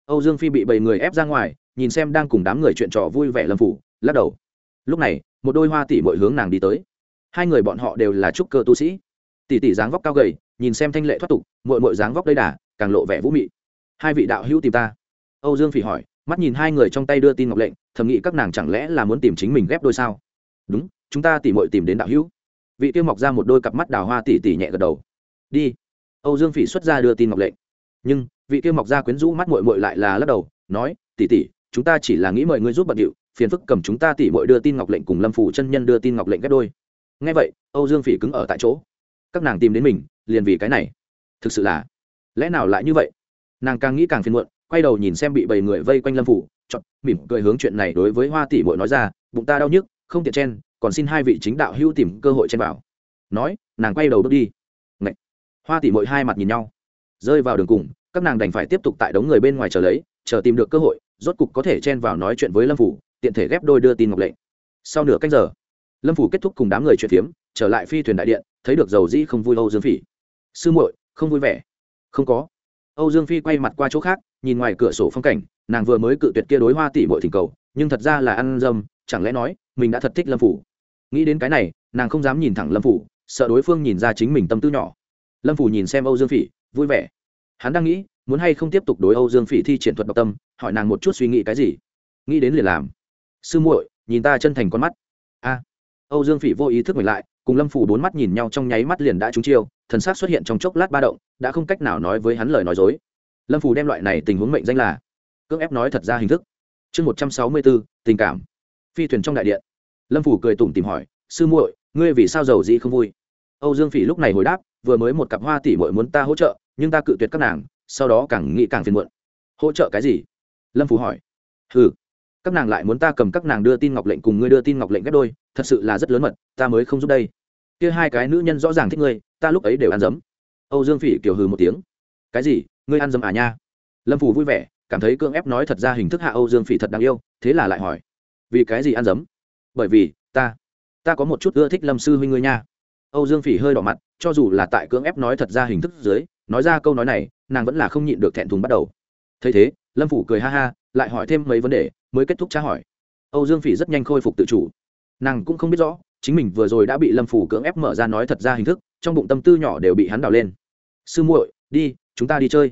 Âu dương phi bị bảy người ép ra ngoài, nhìn xem đang cùng đám người chuyện trò vui vẻ lâm phủ lắc đầu. Lúc này, một đôi hoa tỷ mọi hướng nàng đi tới. Hai người bọn họ đều là trúc cơ tu sĩ. Tỷ tỷ dáng vóc cao gầy, nhìn xem thanh lệ thoát tục mội mội dáng vóc đầy đà càng lộ vẻ vũ mị. Hai vị đạo hữu tìm ta. Âu dương phỉ hỏi, mắt nhìn hai người trong tay đưa tin ngọc lệnh, thầm nghĩ các nàng chẳng lẽ là muốn tìm chính mình ghép đôi sao? Đúng, chúng ta tỉ mội tìm đến đạo hữu. Vị tiêu mọc ra một đôi cặp mắt đào hoa tỉ tỉ nhẹ gật đầu. Đi. Âu dương phỉ xuất ra đưa tin ngọc lệnh. Nhưng, vị Tiêu mọc ra quyến rũ mắt mội mội lại là lắc đầu, nói, tỉ tỉ, chúng ta chỉ là nghĩ mời ngươi giúp bận điệu, phiền phức cầm chúng ta tỉ mội đưa tin ngọc lệnh cùng lâm phủ chân nhân đưa tin ngọc lệnh ghép đôi. Ngay vậy, âu dương phỉ cứng ở tại chỗ. Các nàng tìm đến mình, liền vì cái này. Thực sự là lẽ nào lại như vậy? Nàng càng nghĩ càng phiền muộn, quay đầu nhìn xem bị bảy người vây quanh lâm phủ chọn mỉm cười hướng chuyện này đối với hoa tỷ mội nói ra, bụng ta đau nhức, không tiện chen, còn xin hai vị chính đạo hữu tìm cơ hội chen vào. Nói, nàng quay đầu bước đi. Ngậy. hoa tỷ mội hai mặt nhìn nhau, rơi vào đường cùng, các nàng đành phải tiếp tục tại đống người bên ngoài chờ lấy, chờ tìm được cơ hội, rốt cục có thể chen vào nói chuyện với lâm phủ, tiện thể ghép đôi đưa tin ngọc lệnh. Sau nửa cách giờ, lâm phủ kết thúc cùng đám người chuyện phiếm, trở lại phi thuyền đại điện, thấy được dầu dĩ không vui âu dương phỉ. Sư muội, không vui vẻ không có. Âu dương phi quay mặt qua chỗ khác, nhìn ngoài cửa sổ phong cảnh, nàng vừa mới cự tuyệt kia đối hoa tỷ bội thỉnh cầu, nhưng thật ra là ăn dâm, chẳng lẽ nói, mình đã thật thích lâm phủ? Nghĩ đến cái này, nàng không dám nhìn thẳng lâm phủ, sợ đối phương nhìn ra chính mình tâm tư nhỏ. Lâm phủ nhìn xem âu dương phỉ vui vẻ. Hắn đang nghĩ, muốn hay không tiếp tục đối âu dương phỉ thi triển thuật độc tâm, hỏi nàng một chút suy nghĩ cái gì. Nghĩ đến liền làm. Sư muội, nhìn ta chân thành con mắt. A âu dương phỉ vô ý thức mình lại, cùng lâm phủ bốn mắt nhìn nhau trong nháy mắt liền đã trúng chiêu, thần sắc xuất hiện trong chốc lát ba động, đã không cách nào nói với hắn lời nói dối. Lâm phủ đem loại này tình huống mệnh danh là cưỡng ép nói thật ra hình thức. Chương một trăm sáu mươi bốn, tình cảm. Phi thuyền trong đại điện. Lâm phủ cười tủm tỉm hỏi, sư muội, ngươi vì sao giàu gì không vui? Âu dương phỉ lúc này hồi đáp, vừa mới một cặp hoa tỷ muội muốn ta hỗ trợ, nhưng ta cự tuyệt các nàng, sau đó càng nghĩ càng phiền muộn. Hỗ trợ cái gì? Lâm phủ hỏi. Hừ các nàng lại muốn ta cầm các nàng đưa tin ngọc lệnh cùng ngươi đưa tin ngọc lệnh ghép đôi, thật sự là rất lớn mật, ta mới không giúp đây. Kia hai cái nữ nhân rõ ràng thích ngươi, ta lúc ấy đều ăn dấm. Âu dương phỉ kiều hừ một tiếng. Cái gì? Ngươi ăn dấm à nha? Lâm phủ vui vẻ, cảm thấy cưỡng ép nói thật ra hình thức hạ âu dương phỉ thật đáng yêu, thế là lại hỏi. Vì cái gì ăn dấm? Bởi vì, ta ta có một chút ưa thích lâm sư huynh ngươi nha. Âu dương phỉ hơi đỏ mặt, cho dù là tại cưỡng ép nói thật ra hình thức dưới, nói ra câu nói này, nàng vẫn là không nhịn được thẹn thùng bắt đầu. Thấy thế, lâm phủ cười ha ha, lại hỏi thêm mấy vấn đề mới kết thúc tra hỏi. Âu dương phỉ rất nhanh khôi phục tự chủ. Nàng cũng không biết rõ, chính mình vừa rồi đã bị lâm phủ cưỡng ép mở ra nói thật ra hình thức, trong bụng tâm tư nhỏ đều bị hắn đào lên. Sư muội, đi, chúng ta đi chơi.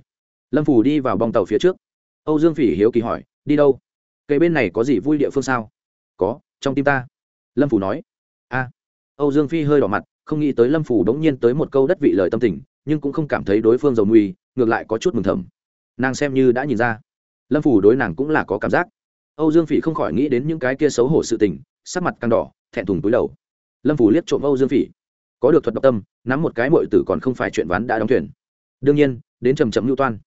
Lâm phủ đi vào bong tàu phía trước. Âu dương phỉ hiếu kỳ hỏi, đi đâu? Cây bên này có gì vui địa phương sao? Có, trong tim ta. Lâm phủ nói. A. Âu dương phi hơi đỏ mặt, không nghĩ tới lâm phủ đống nhiên tới một câu đất vị lời tâm tình, nhưng cũng không cảm thấy đối phương giàu nguy, ngược lại có chút mừng thầm. Nàng xem như đã nhìn ra. Lâm phủ đối nàng cũng là có cảm giác âu dương phỉ không khỏi nghĩ đến những cái kia xấu hổ sự tình, sắc mặt càng đỏ, thẹn thùng túi đầu. Lâm phủ liếc trộm âu dương phỉ. Có được thuật độc tâm, nắm một cái mội tử còn không phải chuyện ván đã đóng thuyền. Đương nhiên, đến trầm chậm lưu toan.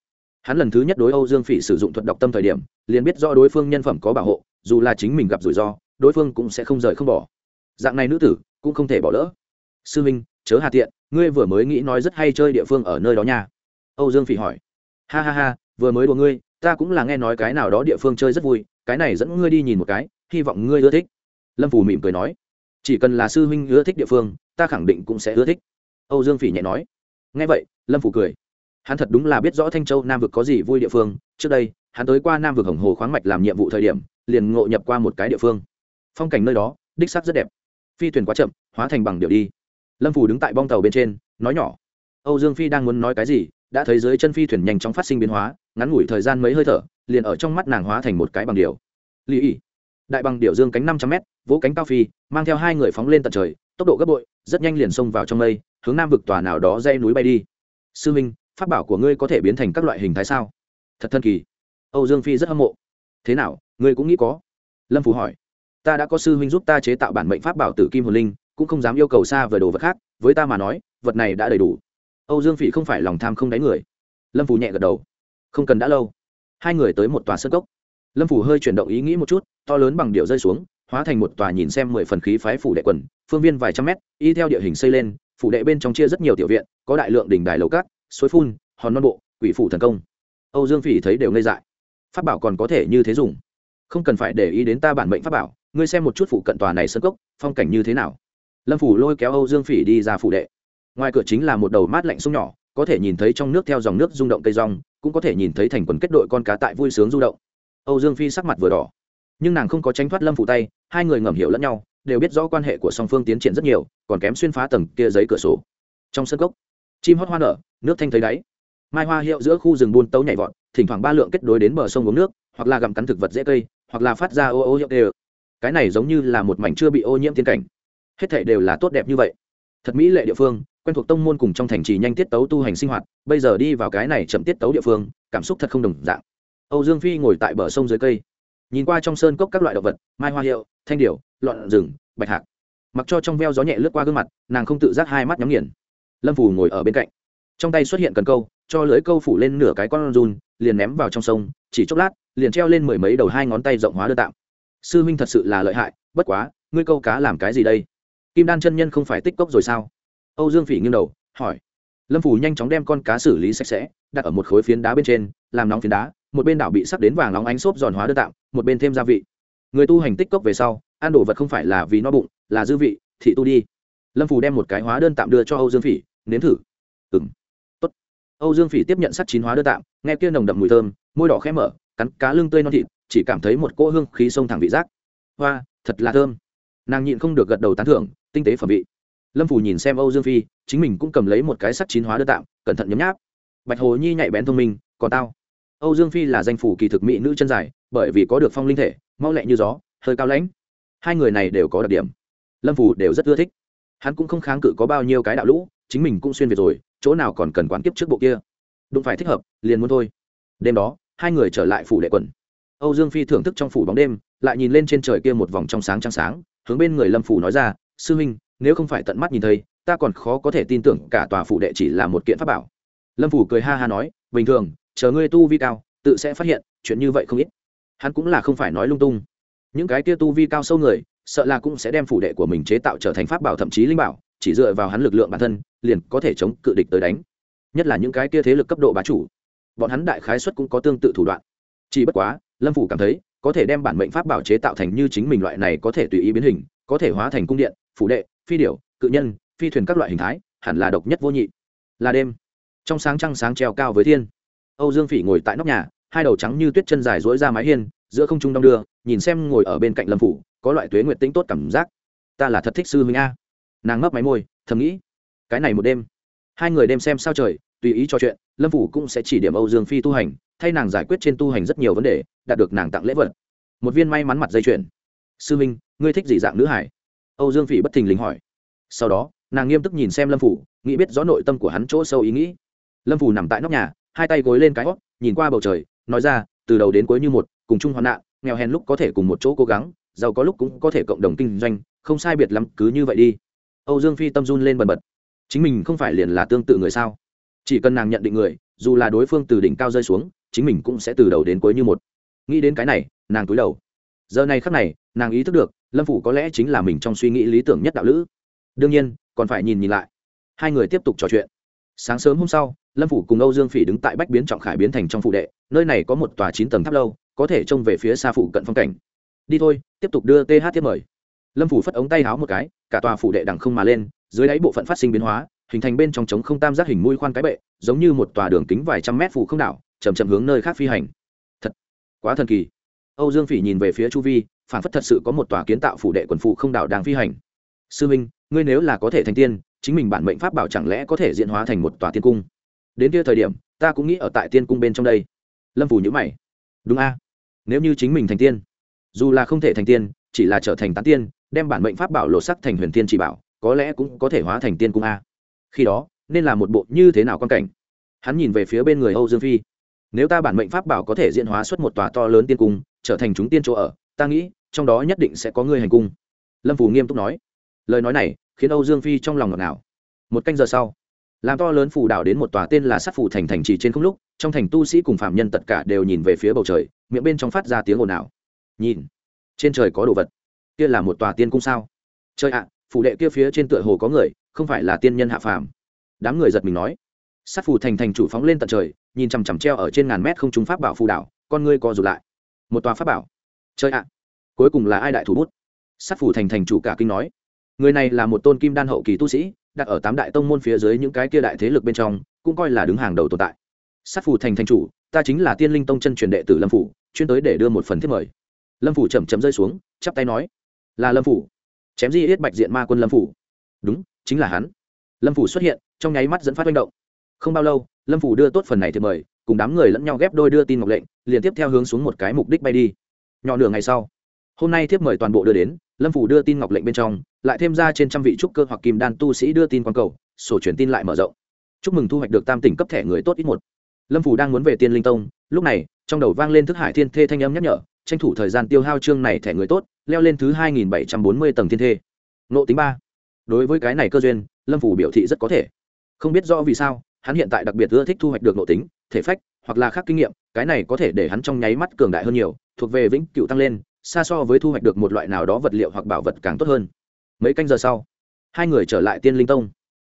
Hắn lần thứ nhất đối âu dương phỉ sử dụng thuật độc tâm thời điểm, liền biết do đối phương nhân phẩm có bảo hộ, dù là chính mình gặp rủi ro, đối phương cũng sẽ không rời không bỏ. Dạng này nữ tử, cũng không thể bỏ lỡ. Sư minh, chớ hà tiện, ngươi vừa mới nghĩ nói rất hay chơi địa phương ở nơi đó nha. Âu dương phỉ hỏi. Ha ha ha, vừa mới đùa ngươi, ta cũng là nghe nói cái nào đó địa phương chơi rất vui cái này dẫn ngươi đi nhìn một cái, hy vọng ngươi ưa thích. Lâm phù mỉm cười nói. Chỉ cần là sư huynh ưa thích địa phương, ta khẳng định cũng sẽ ưa thích. Âu dương phỉ nhẹ nói. Ngay vậy, lâm phù cười. Hắn thật đúng là biết rõ thanh châu, nam vực có gì vui địa phương. Trước đây, hắn tới qua nam vực hồng hồ khoáng mạch làm nhiệm vụ thời điểm, liền ngộ nhập qua một cái địa phương. Phong cảnh nơi đó, đích sắc rất đẹp. Phi thuyền quá chậm, hóa thành bằng điệu đi. Lâm phù đứng tại bong tàu bên trên, nói nhỏ. Âu dương phi đang muốn nói cái gì, đã thấy dưới chân phi thuyền nhanh chóng phát sinh biến hóa, ngắn ngủi thời gian mấy hơi thở liền ở trong mắt nàng hóa thành một cái bằng điều lý ỉ. Đại bằng điệu dương cánh năm trăm m vỗ cánh cao phi, mang theo hai người phóng lên tận trời, tốc độ gấp bội, rất nhanh liền xông vào trong mây, hướng nam vực tòa nào đó dây núi bay đi. Sư minh, pháp bảo của ngươi có thể biến thành các loại hình thái sao? Thật thân kỳ. Âu dương phi rất hâm mộ. Thế nào, ngươi cũng nghĩ có? Lâm phú hỏi. Ta đã có sư huynh giúp ta chế tạo bản mệnh pháp bảo tử kim hồn linh, cũng không dám yêu cầu xa về đồ vật khác, với ta mà nói, vật này đã đầy đủ. Âu dương phỉ không phải lòng tham không đáy người. Lâm phù nhẹ gật đầu. Không cần đã lâu hai người tới một tòa sơ cốc. Lâm phủ hơi chuyển động ý nghĩ một chút, to lớn bằng điệu rơi xuống, hóa thành một tòa nhìn xem mười phần khí phái phủ đệ quần, phương viên vài trăm mét, y theo địa hình xây lên, phủ đệ bên trong chia rất nhiều tiểu viện, có đại lượng đỉnh đài lầu cát, suối phun, hòn non bộ, quỷ phủ thần công. Âu dương phỉ thấy đều ngây dại. Pháp bảo còn có thể như thế dùng? Không cần phải để ý đến ta bản mệnh pháp bảo, ngươi xem một chút phụ cận tòa này sân cốc, phong cảnh như thế nào. Lâm phủ lôi kéo âu dương phỉ đi ra phủ đệ. Ngoài cửa chính là một đầu mát lạnh sông nhỏ, có thể nhìn thấy trong nước theo dòng nước rung động cây rong cũng có thể nhìn thấy thành quần kết đội con cá tại vui sướng du động. Âu dương phi sắc mặt vừa đỏ. Nhưng nàng không có tránh thoát lâm phủ tay, hai người ngầm hiểu lẫn nhau, đều biết rõ quan hệ của song phương tiến triển rất nhiều, còn kém xuyên phá tầng kia giấy cửa sổ. Trong sân cốc, chim hót hoa nở, nước thanh thấy đáy. Mai hoa hiệu giữa khu rừng buôn tấu nhảy vọt, thỉnh thoảng ba lượng kết nối đến bờ sông uống nước, hoặc là gặm cắn thực vật dễ cây, hoặc là phát ra ô ô hiệu đều. Cái này giống như là một mảnh chưa bị ô nhiễm tiên cảnh. Hết thảy đều là tốt đẹp như vậy. Thật mỹ lệ địa phương quen thuộc tông môn cùng trong thành trì nhanh tiết tấu tu hành sinh hoạt, bây giờ đi vào cái này chậm tiết tấu địa phương, cảm xúc thật không đồng dạng. Âu dương phi ngồi tại bờ sông dưới cây, nhìn qua trong sơn cốc các loại động vật, mai hoa hiệu, thanh điểu lọn rừng, bạch hạc. Mặc cho trong veo gió nhẹ lướt qua gương mặt, nàng không tự giác hai mắt nhắm nghiền. Lâm phù ngồi ở bên cạnh, trong tay xuất hiện cần câu, cho lưới câu phủ lên nửa cái con run, liền ném vào trong sông, chỉ chốc lát, liền treo lên mười mấy đầu hai ngón tay rộng hóa đưa tạm sư huynh thật sự là lợi hại, bất quá, ngươi câu cá làm cái gì đây? Kim đan chân nhân không phải tích cốc rồi sao? Âu dương phỉ nghiêng đầu, hỏi. Lâm phủ nhanh chóng đem con cá xử lý sạch sẽ, đặt ở một khối phiến đá bên trên, làm nóng phiến đá, một bên đảo bị sắc đến vàng nóng ánh xốp giòn hóa đơn tạm, một bên thêm gia vị. Người tu hành tích cốc về sau, ăn đồ vật không phải là vì no bụng, là dư vị thị tu đi. Lâm phủ đem một cái hóa đơn tạm đưa cho âu dương phỉ, nếm thử. Ừng tốt. Âu dương phỉ tiếp nhận sắt chín hóa đơn tạm, nghe kia nồng đậm mùi thơm, môi đỏ khẽ mở, cắn cá lưng tươi non thịt, chỉ cảm thấy một cỗ hương khí sông thẳng vị giác. Hoa, thật là thơm. Nàng nhịn không được gật đầu tán thưởng, tinh tế phẩm vị lâm phủ nhìn xem âu dương phi, chính mình cũng cầm lấy một cái sắt chín hóa đơn tạm, cẩn thận nhấm nháp. Bạch hồ nhi nhạy bén thông minh, còn tao. Âu dương phi là danh phủ kỳ thực mỹ nữ chân dài, bởi vì có được phong linh thể, mau lẹ như gió, hơi cao lãnh. Hai người này đều có đặc điểm. Lâm phủ đều rất ưa thích. Hắn cũng không kháng cự có bao nhiêu cái đạo lũ, chính mình cũng xuyên về rồi, chỗ nào còn cần quán kiếp trước bộ kia. Đúng phải thích hợp, liền muốn thôi. Đêm đó, hai người trở lại phủ đệ quần âu dương phi thưởng thức trong phủ bóng đêm, lại nhìn lên trên trời kia một vòng trong sáng trăng sáng, hướng bên người lâm phủ nói ra, sư huynh nếu không phải tận mắt nhìn thấy, ta còn khó có thể tin tưởng cả tòa phủ đệ chỉ là một kiện pháp bảo. Lâm phủ cười ha ha nói, bình thường, chờ ngươi tu vi cao, tự sẽ phát hiện, chuyện như vậy không ít. Hắn cũng là không phải nói lung tung. Những cái kia tu vi cao sâu người, sợ là cũng sẽ đem phủ đệ của mình chế tạo trở thành pháp bảo thậm chí linh bảo, chỉ dựa vào hắn lực lượng bản thân, liền có thể chống cự địch tới đánh. Nhất là những cái kia thế lực cấp độ bá chủ. Bọn hắn đại khái xuất cũng có tương tự thủ đoạn. Chỉ bất quá, lâm phủ cảm thấy, có thể đem bản mệnh pháp bảo chế tạo thành như chính mình loại này có thể tùy ý biến hình, có thể hóa thành cung điện, phủ đệ phi điểu, cự nhân, phi thuyền các loại hình thái, hẳn là độc nhất vô nhị. Là đêm. Trong sáng trăng sáng treo cao với thiên. Âu dương phỉ ngồi tại nóc nhà, hai đầu trắng như tuyết chân dài dỗi ra mái hiên, giữa không trung đong đưa, nhìn xem ngồi ở bên cạnh lâm phủ, có loại tuế nguyện tính tốt cảm giác. Ta là thật thích sư huynh a. Nàng ngấp máy môi, thầm nghĩ, cái này một đêm, hai người đêm xem sao trời, tùy ý trò chuyện, lâm phủ cũng sẽ chỉ điểm âu dương phi tu hành, thay nàng giải quyết trên tu hành rất nhiều vấn đề, đạt được nàng tặng lễ vật. Một viên may mắn mặt dây chuyền. Sư minh ngươi thích gì dạng nữ hải? Âu dương phỉ bất thình lình hỏi. Sau đó, nàng nghiêm túc nhìn xem lâm phủ, nghĩ biết rõ nội tâm của hắn chỗ sâu ý nghĩ. Lâm phủ nằm tại nóc nhà, hai tay gối lên cái hót, nhìn qua bầu trời, nói ra, từ đầu đến cuối như một, cùng chung hoạn nạn, nghèo hèn lúc có thể cùng một chỗ cố gắng, giàu có lúc cũng có thể cộng đồng kinh doanh, không sai biệt lắm, cứ như vậy đi. Âu dương phi tâm run lên bần bật. Chính mình không phải liền là tương tự người sao? Chỉ cần nàng nhận định người, dù là đối phương từ đỉnh cao rơi xuống, chính mình cũng sẽ từ đầu đến cuối như một. Nghĩ đến cái này, nàng cúi đầu. Giờ này khắc này, nàng ý thức được lâm phủ có lẽ chính là mình trong suy nghĩ lý tưởng nhất đạo lữ đương nhiên còn phải nhìn nhìn lại hai người tiếp tục trò chuyện sáng sớm hôm sau lâm phủ cùng âu dương phỉ đứng tại bách biến trọng khải biến thành trong phụ đệ nơi này có một tòa chín tầng tháp lâu có thể trông về phía xa phụ cận phong cảnh đi thôi tiếp tục đưa th tiếp mời lâm phủ phất ống tay háo một cái cả tòa phụ đệ đằng không mà lên dưới đáy bộ phận phát sinh biến hóa hình thành bên trong trống không tam giác hình mũi khoan cái bệ giống như một tòa đường kính vài trăm mét phủ không đảo chầm chậm hướng nơi khác phi hành thật quá thần kỳ âu dương phỉ nhìn về phía chu vi phản phất thật sự có một tòa kiến tạo phủ đệ quần phụ không đảo đang phi hành. Sư minh, ngươi nếu là có thể thành tiên, chính mình bản mệnh pháp bảo chẳng lẽ có thể diễn hóa thành một tòa tiên cung? Đến kia thời điểm, ta cũng nghĩ ở tại tiên cung bên trong đây. Lâm phủ nhữ mày. Đúng a, nếu như chính mình thành tiên, dù là không thể thành tiên, chỉ là trở thành tán tiên, đem bản mệnh pháp bảo lột sắc thành huyền tiên chỉ bảo, có lẽ cũng có thể hóa thành tiên cung a. Khi đó, nên là một bộ như thế nào quan cảnh? Hắn nhìn về phía bên người âu dương phi. Nếu ta bản mệnh pháp bảo có thể diễn hóa xuất một tòa to lớn tiên cung trở thành chúng tiên chỗ ở, ta nghĩ, trong đó nhất định sẽ có người hành cung. Lâm phù nghiêm túc nói. Lời nói này khiến âu dương phi trong lòng ngọt ngào. Một canh giờ sau, làm to lớn phù đảo đến một tòa tên là sát phù thành thành trì trên không lúc, trong thành tu sĩ cùng phạm nhân tất cả đều nhìn về phía bầu trời, miệng bên trong phát ra tiếng ồn ào. Nhìn, trên trời có đồ vật. Kia là một tòa tiên cung sao? Trời ạ, phủ đệ kia phía trên tựa hồ có người, không phải là tiên nhân hạ phàm. Đám người giật mình nói. Sát phù thành thành chủ phóng lên tận trời, nhìn chằm chằm treo ở trên ngàn mét không trúng pháp bảo phù đảo, con ngươi co rụt lại một tòa pháp bảo. Chơi ạ, cuối cùng là ai đại thủ bút? Sát phủ thành thành chủ cả kinh nói. Người này là một tôn kim đan hậu kỳ tu sĩ, đặt ở tám đại tông môn phía dưới những cái kia đại thế lực bên trong, cũng coi là đứng hàng đầu tồn tại. Sát phủ thành thành chủ, ta chính là tiên linh tông chân truyền đệ tử lâm phủ, chuyên tới để đưa một phần thiết mời. Lâm phủ chậm chậm rơi xuống, chắp tay nói. Là lâm phủ. Chém di yết bạch diện ma quân lâm phủ. Đúng, chính là hắn. Lâm phủ xuất hiện, trong nháy mắt dẫn phát manh động. Không bao lâu, lâm phủ đưa tốt phần này thì mời cùng đám người lẫn nhau ghép đôi đưa tin ngọc lệnh, liền tiếp theo hướng xuống một cái mục đích bay đi. Nhỏ nửa ngày sau, hôm nay thiếp mời toàn bộ đưa đến, lâm phủ đưa tin ngọc lệnh bên trong, lại thêm ra trên trăm vị trúc cơ hoặc kim đan tu sĩ đưa tin quan cầu, sổ truyền tin lại mở rộng. Chúc mừng thu hoạch được tam tỉnh cấp thẻ người tốt ít một. Lâm phủ đang muốn về tiên linh tông, lúc này, trong đầu vang lên thức hải thiên thê thanh âm nhắc nhở, tranh thủ thời gian tiêu hao chương này thẻ người tốt, leo lên thứ hai nghìn bảy trăm bốn mươi tầng thiên thê. Nộ tính ba. Đối với cái này cơ duyên, lâm phủ biểu thị rất có thể. Không biết rõ vì sao, hắn hiện tại đặc biệt ưa thích thu hoạch được nội tính thể phách, hoặc là khác kinh nghiệm, cái này có thể để hắn trong nháy mắt cường đại hơn nhiều, thuộc về vĩnh cựu tăng lên, xa so với thu hoạch được một loại nào đó vật liệu hoặc bảo vật càng tốt hơn. Mấy canh giờ sau, hai người trở lại tiên linh tông.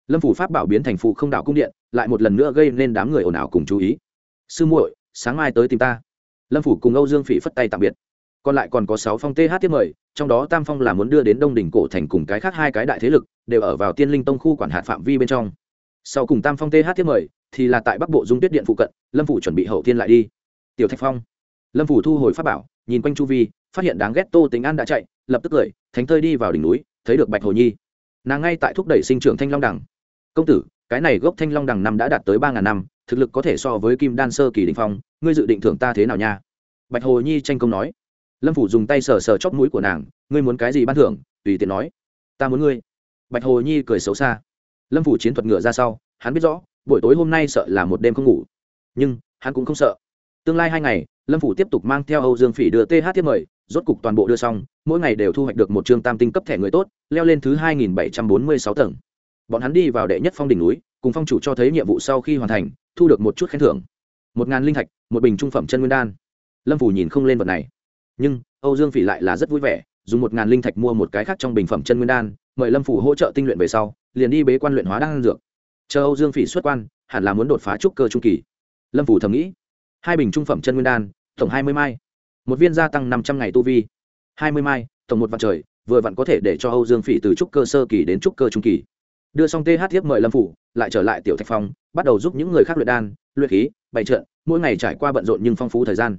Lâm phủ pháp bảo biến thành phụ không đạo cung điện, lại một lần nữa gây nên đám người ồn ào cùng chú ý. Sư muội, sáng mai tới tìm ta. Lâm phủ cùng âu dương phỉ phất tay tạm biệt. Còn lại còn có sáu phong th tiếp mời, trong đó tam phong là muốn đưa đến đông đỉnh cổ thành cùng cái khác hai cái đại thế lực, đều ở vào tiên linh tông khu quản hạt phạm vi bên trong sau cùng tam phong th tiếp mời, thì là tại bắc bộ dung tuyết điện phụ cận, lâm phủ chuẩn bị hậu thiên lại đi. Tiểu thạch phong. Lâm phủ thu hồi pháp bảo, nhìn quanh chu vi, phát hiện đáng ghét tô tính an đã chạy, lập tức cười, thánh thơi đi vào đỉnh núi, thấy được bạch hồ nhi. Nàng ngay tại thúc đẩy sinh trưởng thanh long đằng. Công tử, cái này gốc thanh long đằng năm đã đạt tới ba ngàn năm, thực lực có thể so với kim đan sơ kỳ đình phong, ngươi dự định thưởng ta thế nào nha? Bạch hồ nhi tranh công nói. Lâm phủ dùng tay sờ sờ chóp mũi của nàng, ngươi muốn cái gì ban thưởng? tùy tiện nói. Ta muốn ngươi. Bạch hồ nhi cười xấu xa lâm phủ chiến thuật ngựa ra sau, hắn biết rõ, buổi tối hôm nay sợ là một đêm không ngủ. Nhưng, hắn cũng không sợ. Tương lai hai ngày, lâm phủ tiếp tục mang theo âu dương phỉ đưa th tiếp mời, rốt cục toàn bộ đưa xong, mỗi ngày đều thu hoạch được một chương tam tinh cấp thẻ người tốt, leo lên thứ hai nghìn bảy trăm bốn mươi sáu tầng. Bọn hắn đi vào đệ nhất phong đỉnh núi, cùng phong chủ cho thấy nhiệm vụ sau khi hoàn thành, thu được một chút khen thưởng. Một ngàn linh thạch, một bình trung phẩm chân nguyên đan. Lâm phủ nhìn không lên vật này. Nhưng, âu dương phỉ lại là rất vui vẻ, dùng một ngàn linh thạch mua một cái khác trong bình phẩm chân nguyên đan, mời lâm phủ hỗ trợ tinh luyện về sau liền đi bế quan luyện hóa đan dược. Chờ âu dương phỉ xuất quan, hẳn là muốn đột phá trúc cơ trung kỳ. Lâm phủ thầm nghĩ. Hai bình trung phẩm chân nguyên đan, tổng hai mươi mai. Một viên gia tăng năm trăm ngày tu vi. Hai mươi mai, tổng một vạn trời, vừa vặn có thể để cho âu dương phỉ từ trúc cơ sơ kỳ đến trúc cơ trung kỳ. Đưa xong th tiếp mời lâm phủ lại trở lại tiểu thạch phong, bắt đầu giúp những người khác luyện đan, luyện khí, bày trận, mỗi ngày trải qua bận rộn nhưng phong phú thời gian.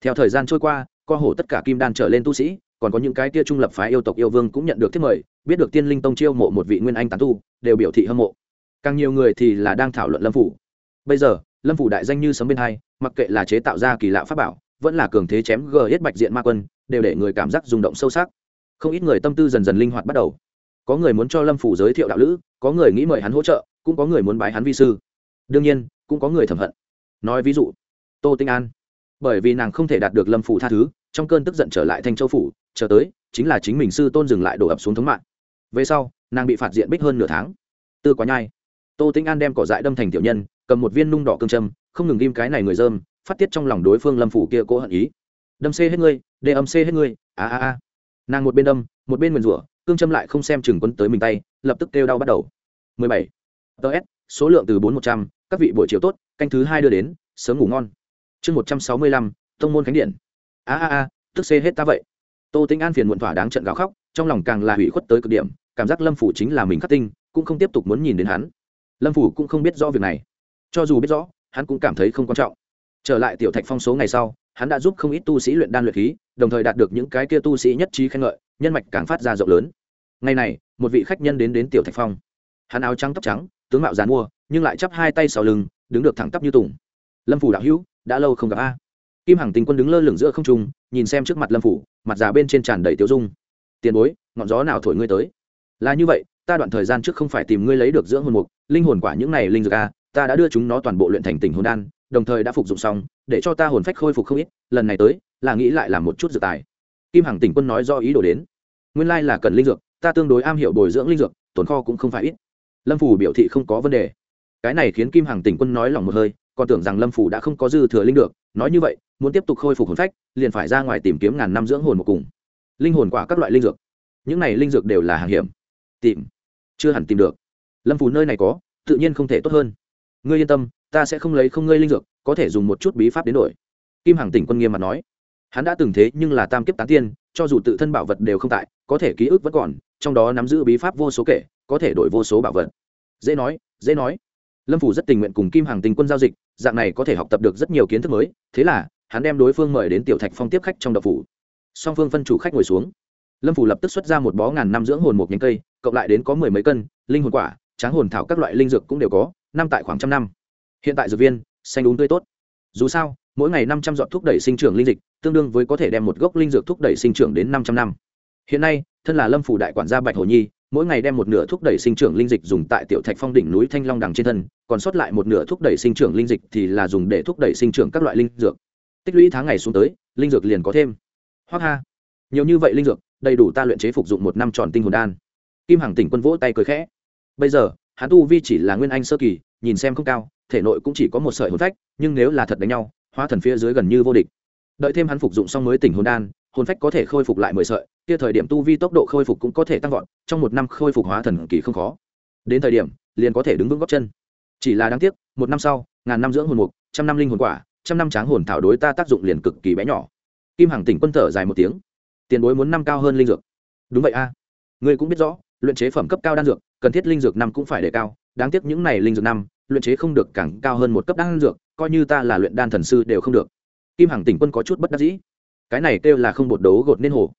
Theo thời gian trôi qua co hổ tất cả kim đan trở lên tu sĩ còn có những cái tia trung lập phái yêu tộc yêu vương cũng nhận được thiết mời, biết được tiên linh tông chiêu mộ một vị nguyên anh tán tu, đều biểu thị hâm mộ. Càng nhiều người thì là đang thảo luận lâm phủ. Bây giờ, lâm phủ đại danh như sấm bên hai, mặc kệ là chế tạo ra kỳ lạ pháp bảo, vẫn là cường thế chém gờ hết bạch diện ma quân, đều để người cảm giác rung động sâu sắc. Không ít người tâm tư dần dần linh hoạt bắt đầu. Có người muốn cho lâm phủ giới thiệu đạo lữ, có người nghĩ mời hắn hỗ trợ, cũng có người muốn bái hắn vi sư. Đương nhiên, cũng có người thầm hận. Nói ví dụ, tô tinh an. Bởi vì nàng không thể đạt được lâm phủ tha thứ, trong cơn tức giận trở lại thanh châu phủ chờ tới, chính là chính mình sư tôn dừng lại đổ ập xuống thống mạng. Về sau, nàng bị phạt diện bích hơn nửa tháng. Tư quá nhai. Tô tinh an đem cỏ dại đâm thành tiểu nhân, cầm một viên nung đỏ cương châm, không ngừng ghim cái này người dơm, phát tiết trong lòng đối phương lâm phủ kia cố hận ý. Đâm xê hết ngươi để âm xê hết ngươi, a a a. Nàng một bên đâm, một bên nguyền rủa, cương châm lại không xem chừng quân tới mình tay, lập tức kêu đau bắt đầu. 17. ts số lượng từ bốn một trăm, các vị buổi chiều tốt, canh thứ hai đưa đến, sớm ngủ ngon. Chương một trăm sáu mươi lăm, tông môn khánh điện. A a a, tức xê hết ta vậy tô tĩnh an phiền muộn thỏa đáng trận gào khóc, trong lòng càng là hủy khuất tới cực điểm, cảm giác lâm phủ chính là mình khắc tinh, cũng không tiếp tục muốn nhìn đến hắn. Lâm phủ cũng không biết rõ việc này. Cho dù biết rõ, hắn cũng cảm thấy không quan trọng. Trở lại tiểu thạch phong số ngày sau, hắn đã giúp không ít tu sĩ luyện đan luyện khí, đồng thời đạt được những cái kia tu sĩ nhất trí khen ngợi, nhân mạch càng phát ra rộng lớn. Ngày này, một vị khách nhân đến đến tiểu thạch phong. Hắn áo trắng tóc trắng, tướng mạo dàn mua, nhưng lại chắp hai tay sau lưng, đứng được thẳng tắp như tùng. Lâm phủ đạo hữu, đã lâu không gặp a kim hằng Tinh quân đứng lơ lửng giữa không trung, nhìn xem trước mặt lâm phủ, mặt già bên trên tràn đầy tiêu dung. Tiền bối, ngọn gió nào thổi ngươi tới? Là như vậy, ta đoạn thời gian trước không phải tìm ngươi lấy được dưỡng hồn mục, linh hồn quả những này linh dược a ta đã đưa chúng nó toàn bộ luyện thành tình hồn đan, đồng thời đã phục dụng xong, để cho ta hồn phách khôi phục không ít, lần này tới, là nghĩ lại làm một chút dược tài. Kim hằng tỉnh quân nói do ý đồ đến. Nguyên lai là cần linh dược, ta tương đối am hiểu bồi dưỡng linh dược, tồn kho cũng không phải ít. Lâm phủ biểu thị không có vấn đề. Cái này khiến kim hằng tỉnh quân nói lòng một hơi, còn tưởng rằng lâm phủ đã không có dư thừa linh được, nói như vậy muốn tiếp tục khôi phục hồn phách, liền phải ra ngoài tìm kiếm ngàn năm dưỡng hồn một cùng. Linh hồn quả các loại linh dược. Những này linh dược đều là hàng hiểm. Tìm. Chưa hẳn tìm được. Lâm phủ nơi này có, tự nhiên không thể tốt hơn. Ngươi yên tâm, ta sẽ không lấy không ngươi linh dược, có thể dùng một chút bí pháp đến đổi. Kim hằng tỉnh quân nghiêm mặt nói. Hắn đã từng thế nhưng là tam kiếp tán tiên, cho dù tự thân bảo vật đều không tại, có thể ký ức vẫn còn, trong đó nắm giữ bí pháp vô số kể, có thể đổi vô số bảo vật. Dễ nói dễ nói. Lâm phủ rất tình nguyện cùng kim hàng tình quân giao dịch, dạng này có thể học tập được rất nhiều kiến thức mới, thế là hắn đem đối phương mời đến tiểu thạch phong tiếp khách trong đập phủ. Song phương phân chủ khách ngồi xuống. Lâm phủ lập tức xuất ra một bó ngàn năm dưỡng hồn một nhánh cây, cộng lại đến có mười mấy cân, linh hồn quả, tráng hồn thảo các loại linh dược cũng đều có, năm tại khoảng trăm năm. Hiện tại dược viên, xanh đúng tươi tốt. Dù sao, mỗi ngày năm trăm dọn thúc đẩy sinh trưởng linh dịch, tương đương với có thể đem một gốc linh dược thúc đẩy sinh trưởng đến năm trăm năm. Hiện nay, thân là lâm phủ đại quản gia bạch hồ nhi, mỗi ngày đem một nửa thúc đẩy sinh trưởng linh dịch dùng tại tiểu thạch phong đỉnh núi thanh long đằng trên thân, còn sót lại một nửa thúc đẩy sinh trưởng linh dịch thì là dùng để thúc đẩy sinh trưởng các loại linh dược tích lũy tháng ngày xuống tới, linh dược liền có thêm. Hoặc ha. Nhiều như vậy linh dược, đầy đủ ta luyện chế phục dụng một năm tròn tinh hồn đan. Kim hằng tỉnh quân vỗ tay cười khẽ. Bây giờ, hắn tu vi chỉ là nguyên anh sơ kỳ, nhìn xem không cao, thể nội cũng chỉ có một sợi hồn phách, nhưng nếu là thật đánh nhau, hóa thần phía dưới gần như vô địch. Đợi thêm hắn phục dụng xong mới tỉnh hồn đan, hồn phách có thể khôi phục lại mười sợi, kia thời điểm tu vi tốc độ khôi phục cũng có thể tăng vọt, trong một năm khôi phục hóa thần kỳ không khó. Đến thời điểm, liền có thể đứng vững góc chân. Chỉ là đáng tiếc, một năm sau, ngàn năm dưỡng hồn mục, trăm năm linh hồn quả trăm năm tráng hồn thảo đối ta tác dụng liền cực kỳ bé nhỏ. Kim hằng tỉnh quân thở dài một tiếng. Tiền bối muốn năm cao hơn linh dược. Đúng vậy a. À. ngươi cũng biết rõ, luyện chế phẩm cấp cao đan dược, cần thiết linh dược năm cũng phải đề cao. Đáng tiếc những này linh dược năm, luyện chế không được càng cao hơn một cấp đan dược, coi như ta là luyện đan thần sư đều không được. Kim hằng tỉnh quân có chút bất đắc dĩ. Cái này kêu là không bột đấu gột nên hồ.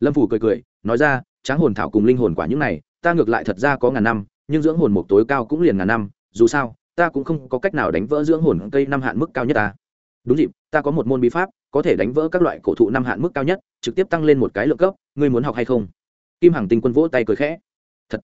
Lâm phủ cười cười, nói ra, tráng hồn thảo cùng linh hồn quả những này, ta ngược lại thật ra có ngàn năm, nhưng dưỡng hồn mục tối cao cũng liền ngàn năm, dù sao, ta cũng không có cách nào đánh vỡ dưỡng hồn cây năm hạn mức cao nhất ta đúng dịp, ta có một môn bí pháp, có thể đánh vỡ các loại cổ thụ năm hạn mức cao nhất, trực tiếp tăng lên một cái lượng cấp, ngươi muốn học hay không? Kim hằng tinh quân vỗ tay cười khẽ. Thật.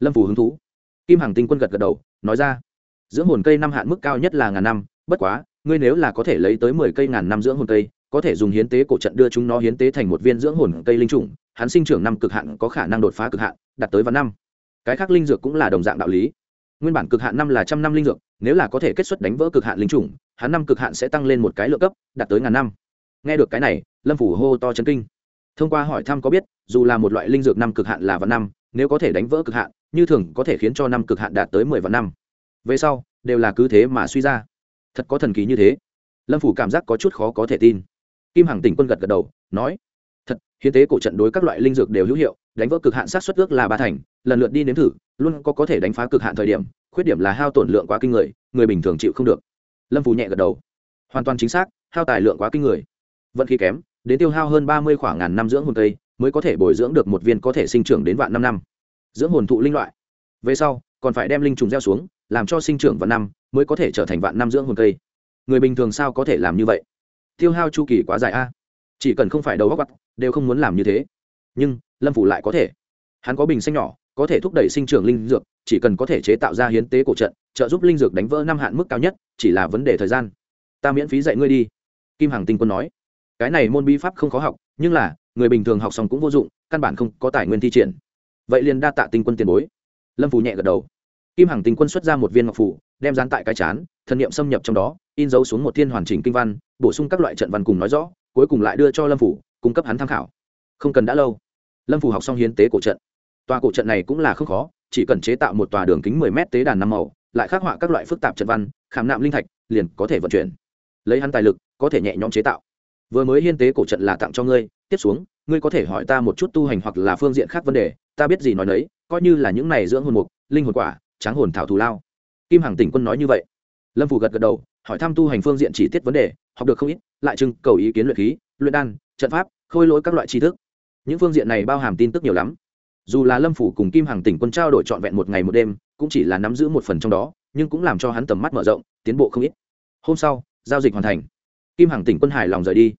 Lâm phủ hứng thú. Kim hằng tinh quân gật gật đầu, nói ra. Dưỡng hồn cây năm hạn mức cao nhất là ngàn năm, bất quá, ngươi nếu là có thể lấy tới mười cây ngàn năm dưỡng hồn cây, có thể dùng hiến tế cổ trận đưa chúng nó hiến tế thành một viên dưỡng hồn cây linh trùng, hắn sinh trưởng năm cực hạn có khả năng đột phá cực hạn, đạt tới vào năm. Cái khác linh dược cũng là đồng dạng đạo lý. Nguyên bản cực hạn năm là trăm năm linh dược, nếu là có thể kết xuất đánh vỡ cực hạn linh trùng hắn năm cực hạn sẽ tăng lên một cái lượng cấp, đạt tới ngàn năm. Nghe được cái này, lâm phủ hô to chấn kinh. Thông qua hỏi thăm có biết, dù là một loại linh dược năm cực hạn là vạn năm, nếu có thể đánh vỡ cực hạn, như thường có thể khiến cho năm cực hạn đạt tới mười vạn năm. Về sau, đều là cứ thế mà suy ra. Thật có thần kỳ như thế. Lâm phủ cảm giác có chút khó có thể tin. Kim hằng tỉnh quân gật gật đầu, nói, thật, hiến tế cổ trận đối các loại linh dược đều hữu hiệu, đánh vỡ cực hạn sát xuất ước là ba thành, lần lượt đi nếm thử, luôn có có thể đánh phá cực hạn thời điểm, khuyết điểm là hao tổn lượng quá kinh người người bình thường chịu không được lâm phù nhẹ gật đầu. Hoàn toàn chính xác, hao tài lượng quá kinh người. Vận khí kém, đến tiêu hao hơn ba mươi khoảng ngàn năm dưỡng hồn cây, mới có thể bồi dưỡng được một viên có thể sinh trưởng đến vạn năm năm. Dưỡng hồn thụ linh loại. Về sau, còn phải đem linh trùng gieo xuống, làm cho sinh trưởng vạn năm, mới có thể trở thành vạn năm dưỡng hồn cây. Người bình thường sao có thể làm như vậy? Tiêu hao chu kỳ quá dài a. Chỉ cần không phải đầu góc bắt đều không muốn làm như thế. Nhưng, lâm phủ lại có thể. Hắn có bình xanh nhỏ có thể thúc đẩy sinh trưởng linh dược, chỉ cần có thể chế tạo ra hiến tế cổ trận, trợ giúp linh dược đánh vỡ năm hạn mức cao nhất, chỉ là vấn đề thời gian. Ta miễn phí dạy ngươi đi. Kim hằng tinh quân nói. Cái này môn bi pháp không khó học, nhưng là, người bình thường học xong cũng vô dụng, căn bản không có tài nguyên thi triển. Vậy liền đa tạ tinh quân tiền bối. Lâm phủ nhẹ gật đầu. Kim hằng tinh quân xuất ra một viên ngọc phủ, đem dán tại cái chán, thần niệm xâm nhập trong đó, in dấu xuống một thiên hoàn chỉnh kinh văn, bổ sung các loại trận văn cùng nói rõ, cuối cùng lại đưa cho lâm phủ cung cấp hắn tham khảo. Không cần đã lâu. Lâm phủ học xong hiến tế cổ trận tòa cổ trận này cũng là không khó, chỉ cần chế tạo một tòa đường kính mười mét tế đàn năm màu, lại khắc họa các loại phức tạp trận văn, khảm nạm linh thạch, liền có thể vận chuyển. Lấy hắn tài lực, có thể nhẹ nhõm chế tạo. Vừa mới hiên tế cổ trận là tặng cho ngươi, tiếp xuống, ngươi có thể hỏi ta một chút tu hành hoặc là phương diện khác vấn đề, ta biết gì nói nấy, coi như là những này dưỡng hồn mục, linh hồn quả, tráng hồn thảo thù lao. Kim hằng tỉnh quân nói như vậy. Lâm phủ gật gật đầu, hỏi thăm tu hành phương diện chỉ tiết vấn đề, học được không ít, lại trưng cầu ý kiến luyện khí, luyện đan, trận pháp, khôi lỗi các loại tri thức. Những phương diện này bao hàm tin tức nhiều lắm dù là lâm phủ cùng kim hàng tỉnh quân trao đổi trọn vẹn một ngày một đêm, cũng chỉ là nắm giữ một phần trong đó, nhưng cũng làm cho hắn tầm mắt mở rộng, tiến bộ không ít. Hôm sau, giao dịch hoàn thành. Kim hàng tỉnh quân hài lòng rời đi.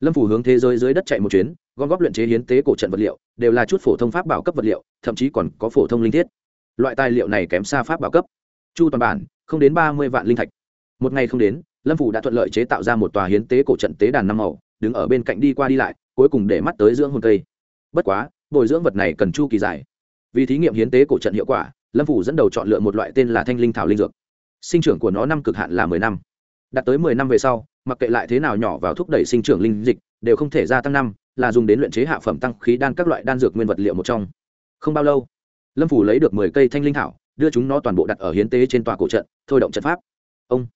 Lâm phủ hướng thế giới dưới đất chạy một chuyến, gom góp luyện chế hiến tế cổ trận vật liệu, đều là chút phổ thông pháp bảo cấp vật liệu, thậm chí còn có phổ thông linh thiết. Loại tài liệu này kém xa pháp bảo cấp. Chu toàn bản, không đến ba mươi vạn linh thạch. Một ngày không đến, lâm phủ đã thuận lợi chế tạo ra một tòa hiến tế cổ trận tế đàn năm màu, đứng ở bên cạnh đi qua đi lại, cuối cùng để mắt tới dưỡng hồn cây. Bất quá bồi dưỡng vật này cần chu kỳ dài. Vì thí nghiệm hiến tế cổ trận hiệu quả, lâm phủ dẫn đầu chọn lựa một loại tên là thanh linh thảo linh dược. Sinh trưởng của nó năm cực hạn là mười năm. Đạt tới mười năm về sau, mặc kệ lại thế nào nhỏ vào thúc đẩy sinh trưởng linh dịch, đều không thể gia tăng năm, là dùng đến luyện chế hạ phẩm tăng khí đan các loại đan dược nguyên vật liệu một trong. Không bao lâu, lâm phủ lấy được mười cây thanh linh thảo, đưa chúng nó toàn bộ đặt ở hiến tế trên tòa cổ trận, thôi động trận pháp. Ông,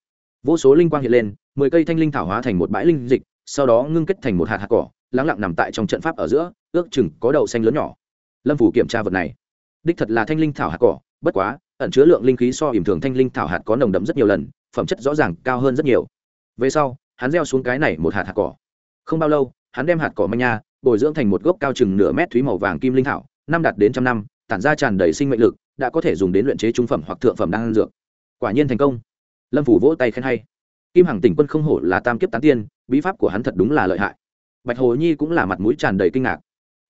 vô số linh quang hiện lên, mười cây thanh linh thảo hóa thành một bãi linh dịch, sau đó ngưng kết thành một hạt hạt cỏ lắng lặng nằm tại trong trận pháp ở giữa, ước chừng có đậu xanh lớn nhỏ. Lâm phủ kiểm tra vật này. Đích thật là thanh linh thảo hạt cỏ, bất quá, ẩn chứa lượng linh khí so ẩm thường thanh linh thảo hạt có nồng đậm rất nhiều lần, phẩm chất rõ ràng cao hơn rất nhiều. Về sau, hắn gieo xuống cái này một hạt hạt cỏ. Không bao lâu, hắn đem hạt cỏ manh nha, bồi dưỡng thành một gốc cao chừng nửa mét thúy màu vàng kim linh thảo, năm đạt đến trăm năm, tản ra tràn đầy sinh mệnh lực, đã có thể dùng đến luyện chế trung phẩm hoặc thượng phẩm đan dược. Quả nhiên thành công. Lâm phủ vỗ tay khen hay. Kim hằng tỉnh quân không hổ là tam kiếp tán tiên, bí pháp của hắn thật đúng là lợi hại bạch hồ nhi cũng là mặt mũi tràn đầy kinh ngạc.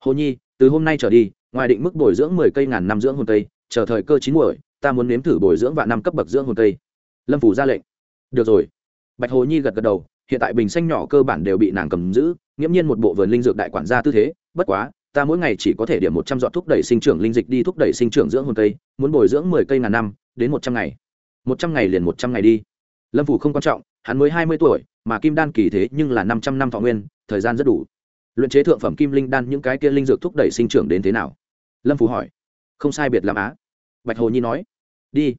Hồ nhi, từ hôm nay trở đi, ngoài định mức bồi dưỡng mười cây ngàn năm dưỡng hồn cây, chờ thời cơ chín muồi, ta muốn nếm thử bồi dưỡng vạn năm cấp bậc dưỡng hồn cây. Lâm phủ ra lệnh. Được rồi. Bạch hồ nhi gật gật đầu, hiện tại bình xanh nhỏ cơ bản đều bị nàng cầm giữ, nghiễm nhiên một bộ vườn linh dược đại quản gia tư thế, bất quá, ta mỗi ngày chỉ có thể điểm một trăm dọn thúc đẩy sinh trưởng linh dịch đi thúc đẩy sinh trưởng dưỡng hồn cây, muốn bồi dưỡng mười cây ngàn năm, đến một trăm ngày. Một trăm ngày liền một trăm ngày đi. Lâm phủ không quan trọng, hắn mới hai mươi tuổi mà kim đan kỳ thế nhưng là năm trăm năm thọ nguyên, thời gian rất đủ. Luyện chế thượng phẩm kim linh đan những cái kia linh dược thúc đẩy sinh trưởng đến thế nào? Lâm phù hỏi. Không sai biệt làm á. Bạch hồ nhi nói. Đi.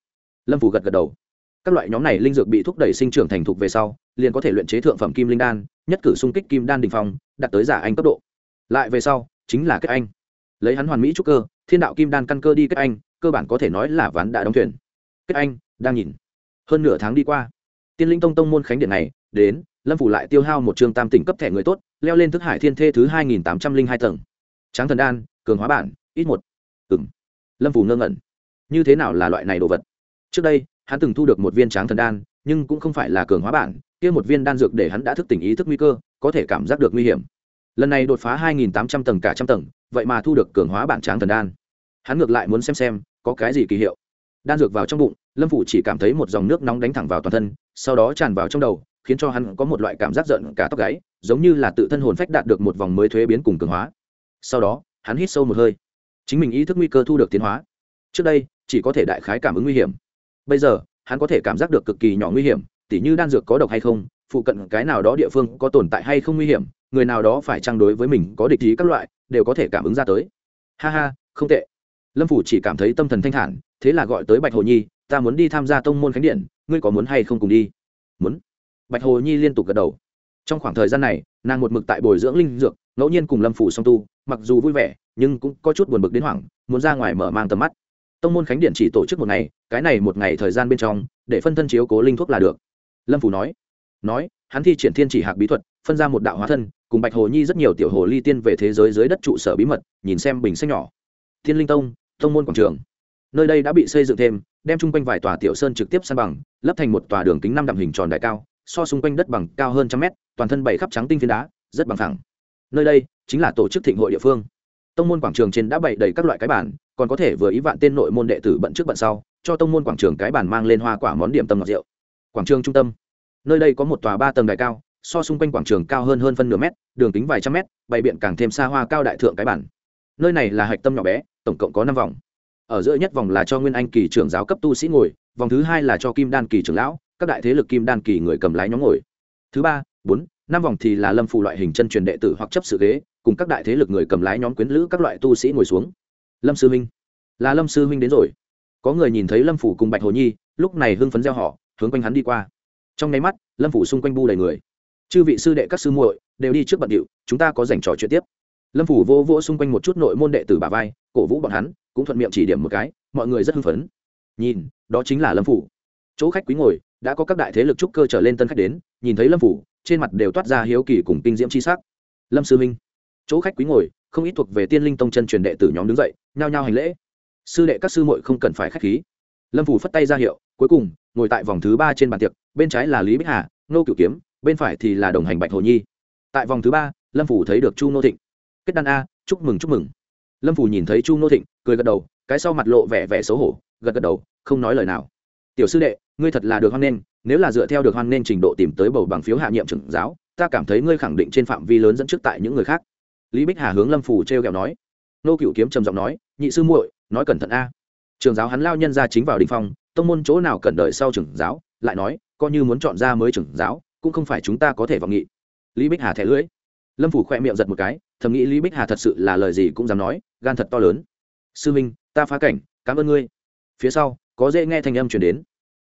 Lâm phù gật gật đầu. Các loại nhóm này linh dược bị thúc đẩy sinh trưởng thành thục về sau, liền có thể luyện chế thượng phẩm kim linh đan, nhất cử xung kích kim đan đình phong, đạt tới giả anh cấp độ. Lại về sau, chính là kết anh. Lấy hắn hoàn mỹ trúc cơ, thiên đạo kim đan căn cơ đi kết anh, cơ bản có thể nói là ván đã đóng thuyền. Kết anh, đang nhìn. Hơn nửa tháng đi qua, tiên linh tông tông môn khánh điện này đến, lâm phủ lại tiêu hao một chương tam tỉnh cấp thẻ người tốt, leo lên thức hải thiên thê thứ hai nghìn tám trăm linh hai tầng. Tráng thần đan, cường hóa bản, ít một. Ừng lâm phủ ngơ ngẩn. Như thế nào là loại này đồ vật? Trước đây, hắn từng thu được một viên tráng thần đan, nhưng cũng không phải là cường hóa bản, kia một viên đan dược để hắn đã thức tỉnh ý thức nguy cơ, có thể cảm giác được nguy hiểm. Lần này đột phá hai nghìn tám trăm tầng cả trăm tầng, vậy mà thu được cường hóa bản tráng thần đan. Hắn ngược lại muốn xem xem, có cái gì kỳ hiệu. Đan dược vào trong bụng, lâm phủ chỉ cảm thấy một dòng nước nóng đánh thẳng vào toàn thân, sau đó tràn vào trong đầu khiến cho hắn có một loại cảm giác giận cả tóc gáy, giống như là tự thân hồn phách đạt được một vòng mới thuế biến cùng cường hóa. Sau đó, hắn hít sâu một hơi. Chính mình ý thức nguy cơ thu được tiến hóa. Trước đây, chỉ có thể đại khái cảm ứng nguy hiểm. Bây giờ, hắn có thể cảm giác được cực kỳ nhỏ nguy hiểm, tỉ như đan dược có độc hay không, phụ cận cái nào đó địa phương có tồn tại hay không nguy hiểm, người nào đó phải trang đối với mình có địch ý các loại, đều có thể cảm ứng ra tới. Ha ha, không tệ. Lâm phủ chỉ cảm thấy tâm thần thanh thản, thế là gọi tới bạch hồ nhi, ta muốn đi tham gia tông môn khánh điện, ngươi có muốn hay không cùng đi? Muốn bạch hồ nhi liên tục gật đầu. Trong khoảng thời gian này, nàng một mực tại bồi dưỡng linh dược, ngẫu nhiên cùng lâm phủ song tu, mặc dù vui vẻ, nhưng cũng có chút buồn bực đến hoảng, muốn ra ngoài mở mang tầm mắt. Tông môn khánh điện chỉ tổ chức một ngày, cái này một ngày thời gian bên trong, để phân thân chiếu cố linh thuốc là được. Lâm phủ nói nói, hắn thi triển thiên chỉ hạc bí thuật, phân ra một đạo hóa thân, cùng bạch hồ nhi rất nhiều tiểu hồ ly tiên về thế giới dưới đất trụ sở bí mật, nhìn xem bình xanh nhỏ. Thiên linh tông tông môn quảng trường. Nơi đây đã bị xây dựng thêm, đem chung quanh vài tòa tiểu sơn trực tiếp san bằng, lấp thành một tòa đường kính năm đậm hình tròn đại cao so xung quanh đất bằng cao hơn trăm mét, toàn thân bảy khắp trắng tinh phiến đá, rất bằng thẳng nơi đây chính là tổ chức thịnh hội địa phương. Tông môn quảng trường trên đã bày đầy các loại cái bản còn có thể vừa ý vạn tên nội môn đệ tử bận trước bận sau, cho tông môn quảng trường cái bản mang lên hoa quả món điểm tâm ngọt rượu. Quảng trường trung tâm. Nơi đây có một tòa ba tầng đại cao, so xung quanh quảng trường cao hơn hơn phân nửa mét, đường kính vài trăm mét, bày biện càng thêm xa hoa cao đại thượng cái bản nơi này là hạch tâm nhỏ bé, tổng cộng có năm vòng. Ở giữa nhất vòng là cho nguyên anh kỳ trưởng giáo cấp tu sĩ ngồi, vòng thứ hai là cho kim đan kỳ trưởng lão các đại thế lực kim đan kỳ người cầm lái nhóm ngồi. Thứ ba, bốn, năm vòng thì là lâm phù loại hình chân truyền đệ tử hoặc chấp sự ghế, cùng các đại thế lực người cầm lái nhóm quyến lữ các loại tu sĩ ngồi xuống. Lâm sư huynh. Là lâm sư huynh đến rồi. Có người nhìn thấy lâm phủ cùng bạch hồ nhi, lúc này hưng phấn gieo họ hướng quanh hắn đi qua. Trong nháy mắt, lâm phủ xung quanh bu đầy người. Chư vị sư đệ các sư muội, đều đi trước bận điệu, chúng ta có dành trò chuyện tiếp. Lâm phủ vô vô xung quanh một chút nội môn đệ tử bà vai, cổ vũ bọn hắn, cũng thuận miệng chỉ điểm một cái, mọi người rất hưng phấn. Nhìn, đó chính là lâm phủ chỗ khách quý ngồi đã có các đại thế lực trúc cơ trở lên tân khách đến, nhìn thấy lâm phủ, trên mặt đều toát ra hiếu kỳ cùng kinh diễm c h i s ắ c lâm sư minh chỗ khách quý ngồi, không ít thuộc về tiên linh tông chân truyền đệ tử nhóm đứng dậy, nhao nhao hành lễ. Sư đệ các sư muội không cần phải k h á c h khí. Lâm phủ phất tay ra hiệu, cuối cùng, ngồi tại vòng thứ ba trên bàn tiệc, bên trái là lý bích hà nô cửu kiếm, bên phải thì là đồng hành bạch hồ nhi. Tại vòng thứ ba, lâm phủ thấy được chu nô thịnh. Kết đan a, chúc mừng chúc mừng. Lâm phủ nhìn thấy chu nô thịnh, cười gật đầu, cái sau mặt lộ vẻ vẻ xấu hổ, gật gật đầu, không nói lời nào tiểu sư đệ, ngươi thật là được hoan nghênh, nếu là dựa theo được hoan nghênh trình độ tìm tới bầu bằng phiếu hạ nhiệm trưởng giáo, ta cảm thấy ngươi khẳng định trên phạm vi lớn dẫn trước tại những người khác. Lý bích hà hướng lâm phủ t r e o kẹo nói. Nô cựu kiếm trầm giọng nói, nhị sư muội, nói cẩn thận a. Trường giáo hắn lao nhân ra chính vào đình phong, tông môn chỗ nào cần đợi sau trưởng giáo, lại nói, coi như muốn chọn ra mới trưởng giáo, cũng không phải chúng ta có thể vọng nghị. Lý bích hà thẻ lưỡi. Lâm phủ khoe miệng giật một cái, thầm nghĩ lý bích hà thật sự là lời gì cũng dám nói, gan thật to lớn. Sư minh, ta phá cảnh, cảm ơn ngươi. Phía sau có dễ nghe thanh âm chuyển đến.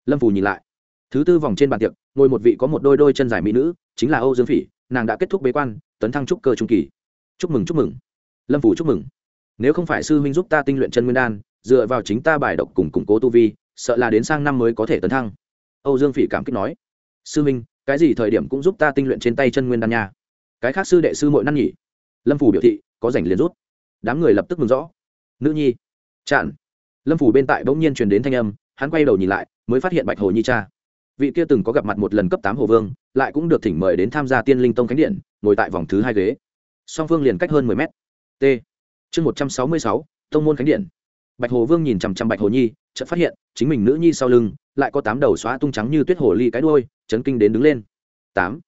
Lâm phù nhìn lại. Thứ tư vòng trên bàn tiệc, ngồi một vị có một đôi đôi chân dài mỹ nữ, chính là âu dương phỉ, nàng đã kết thúc bế quan, tấn thăng trúc cơ trung kỳ. Chúc mừng chúc mừng. Lâm phủ chúc mừng. Nếu không phải sư huynh giúp ta tinh luyện chân nguyên đan, dựa vào chính ta bài độc cùng củng cố tu vi, sợ là đến sang năm mới có thể tấn thăng. Âu dương phỉ cảm kích nói. Sư minh cái gì thời điểm cũng giúp ta tinh luyện trên tay chân nguyên đan nha. Cái khác sư đệ sư mội năn nhỉ. Lâm phủ biểu thị, có rảnh liền rút. Đám người lập tức mừng rõ. Nữ nhi. Chặn lâm phủ bên tại bỗng nhiên truyền đến thanh âm, hắn quay đầu nhìn lại, mới phát hiện bạch hồ nhi cha. Vị kia từng có gặp mặt một lần cấp tám hồ vương, lại cũng được thỉnh mời đến tham gia tiên linh tông khánh điện, ngồi tại vòng thứ hai ghế. Song phương liền cách hơn mười mét. T. Chương một trăm sáu mươi sáu, tông môn khánh điện. Bạch hồ vương nhìn chằm chằm bạch hồ nhi, chợt phát hiện, chính mình nữ nhi sau lưng, lại có tám đầu xóa tung trắng như tuyết hồ ly cái đuôi, chấn kinh đến đứng lên. Tám.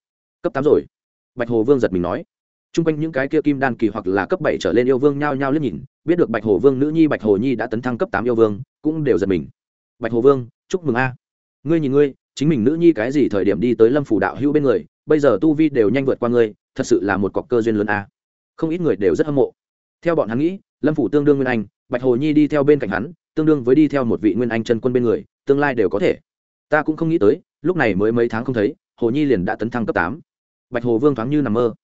Cấp tám rồi. Bạch hồ vương giật mình nói. T r u n g quanh những cái kia kim đan kỳ hoặc là cấp bảy trở lên yêu vương nhao nhao liếc nhìn biết được bạch hồ vương, nữ nhi bạch hồ nhi đã tấn thăng cấp tám yêu vương, cũng đều giật mình. Bạch hồ vương, chúc mừng a. Ngươi nhìn ngươi, chính mình nữ nhi cái gì thời điểm đi tới lâm phủ đạo hữu bên người, bây giờ tu vi đều nhanh vượt qua ngươi, thật sự là một cọc cơ duyên lớn a. Không ít người đều rất hâm mộ. Theo bọn hắn nghĩ, lâm phủ tương đương nguyên anh, bạch hồ nhi đi theo bên cạnh hắn, tương đương với đi theo một vị nguyên anh chân quân bên người, tương lai đều có thể. Ta cũng không nghĩ tới, lúc này mới mấy tháng không thấy, hồ nhi liền đã tấn thăng cấp tám. Bạch hồ vương thoáng như nằm mơ.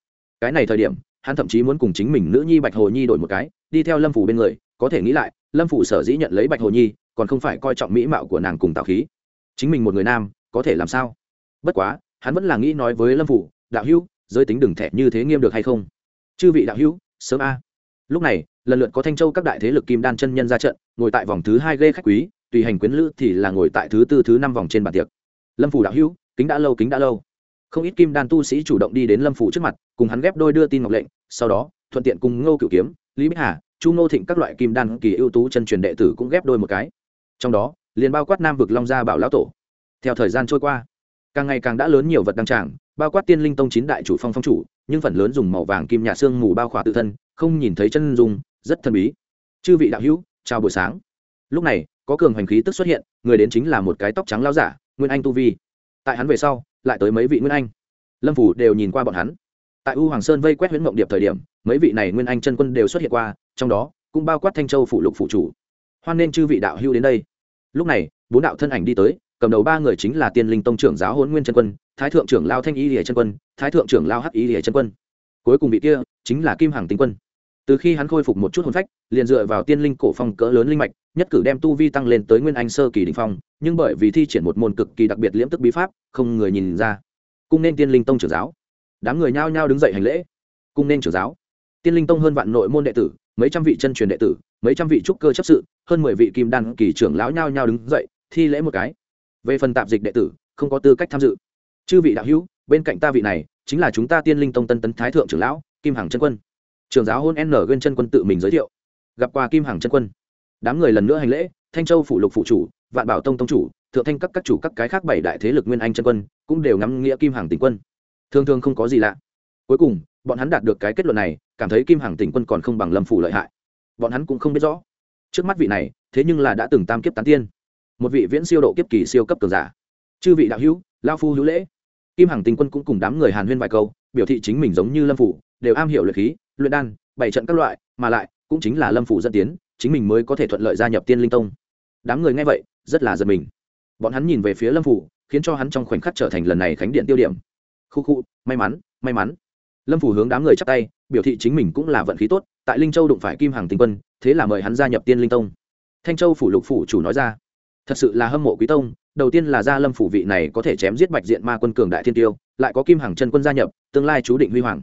Cái này thời điểm, hắn thậm chí muốn cùng chính mình nữ nhi bạch hồ nhi đổi một cái đi theo lâm phủ bên người, có thể nghĩ lại, lâm phủ sở dĩ nhận lấy bạch hồ nhi, còn không phải coi trọng mỹ mạo của nàng cùng tạo khí. Chính mình một người nam, có thể làm sao? Bất quá, hắn vẫn là nghĩ nói với lâm phủ, đạo hữu, giới tính đừng thẻ như thế nghiêm được hay không? Chư vị đạo hữu, sớm a. Lúc này, lần lượt có thanh châu các đại thế lực kim đan chân nhân ra trận, ngồi tại vòng thứ hai ghê khách quý, tùy hành quyến lữ thì là ngồi tại thứ tư, thứ năm vòng trên bàn tiệc. Lâm phủ đạo hữu, kính đã lâu, kính đã lâu. Không ít kim đan tu sĩ chủ động đi đến lâm phủ trước mặt, cùng hắn ghép đôi đưa tin ngọc lệnh, sau đó, thuận tiện cùng ngô cửu kiếm lý bích hà, chu ngô thịnh các loại kim đan kỳ ưu tú chân truyền đệ tử cũng ghép đôi một cái. Trong đó, liền bao quát nam vực long gia bảo lão tổ. Theo thời gian trôi qua, càng ngày càng đã lớn nhiều vật đăng tràng, bao quát tiên linh tông chín đại chủ phong phong chủ, nhưng phần lớn dùng màu vàng kim nhà xương mù bao khỏa tự thân, không nhìn thấy chân dung, rất thần bí. Chư vị đạo hữu, chào buổi sáng. Lúc này, có cường hành khí tức xuất hiện, người đến chính là một cái tóc trắng lao giả, nguyên anh tu vi. Tại hắn về sau, lại tới mấy vị nguyên anh. Lâm phủ đều nhìn qua bọn hắn tại u hoàng sơn vây quét huyễn mộng điệp thời điểm, mấy vị này nguyên anh chân quân đều xuất hiện qua, trong đó cũng bao quát thanh châu phụ lục phụ chủ. Hoan nên chư vị đạo hưu đến đây. Lúc này, bốn đạo thân ảnh đi tới, cầm đầu ba người chính là tiên linh tông trưởng giáo hôn nguyên chân quân, thái thượng trưởng lao thanh y lìa chân quân, thái thượng trưởng lao hắc y lìa chân quân. Cuối cùng vị kia chính là kim hằng tinh quân. Từ khi hắn khôi phục một chút hồn phách, liền dựa vào tiên linh cổ phong cỡ lớn linh mạch, nhất cử đem tu vi tăng lên tới nguyên anh sơ kỳ đình phong, nhưng bởi vì thi triển một môn cực kỳ đặc biệt liễm tức bí pháp, không người nhìn ra. Cung nên tiên linh tông trưởng giáo đám người nhao nhao đứng dậy hành lễ. Cung nên trưởng giáo. Tiên linh tông hơn vạn nội môn đệ tử, mấy trăm vị chân truyền đệ tử, mấy trăm vị trúc cơ chấp sự, hơn mười vị kim đan kỳ trưởng lão nhao nhao đứng dậy, thi lễ một cái. Về phần tạp dịch đệ tử, không có tư cách tham dự. Chư vị đạo hữu, bên cạnh ta vị này, chính là chúng ta tiên linh tông tân tấn thái thượng trưởng lão, kim hằng chân quân. Trường giáo hôn n gân chân quân tự mình giới thiệu. Gặp qua kim hằng chân quân. Đám người lần nữa hành lễ, thanh châu phủ lục phụ chủ, vạn bảo tông tông chủ, thượng thanh các các chủ các cái khác bảy đại thế lực nguyên anh chân quân, cũng đều ngắm nghĩa kim hằng tình quân thường thường không có gì lạ. Cuối cùng, bọn hắn đạt được cái kết luận này, cảm thấy kim hằng tỉnh quân còn không bằng lâm phủ lợi hại. Bọn hắn cũng không biết rõ. Trước mắt vị này, thế nhưng là đã từng tam kiếp tán tiên. Một vị viễn siêu độ kiếp kỳ siêu cấp cường giả. Chư vị đạo hữu, lao phu hữu lễ. Kim hằng tình quân cũng cùng đám người hàn huyên vài câu, biểu thị chính mình giống như lâm phủ, đều am hiểu luyện khí, luyện đan, bảy trận các loại, mà lại, cũng chính là lâm phủ dẫn tiến, chính mình mới có thể thuận lợi gia nhập tiên linh tông. Đám người nghe vậy, rất là giật mình. Bọn hắn nhìn về phía lâm phủ, khiến cho hắn trong khoảnh khắc trở thành lần này khánh điện tiêu điểm khu khu, may mắn may mắn. Lâm phủ hướng đám người chắp tay, biểu thị chính mình cũng là vận khí tốt, tại linh châu đụng phải kim hằng tình quân, thế là mời hắn gia nhập tiên linh tông. Thanh châu phủ lục phủ chủ nói ra, thật sự là hâm mộ quý tông, đầu tiên là gia lâm phủ vị này có thể chém giết bạch diện ma quân cường đại thiên tiêu, lại có kim hằng chân quân gia nhập, tương lai chú định huy hoàng.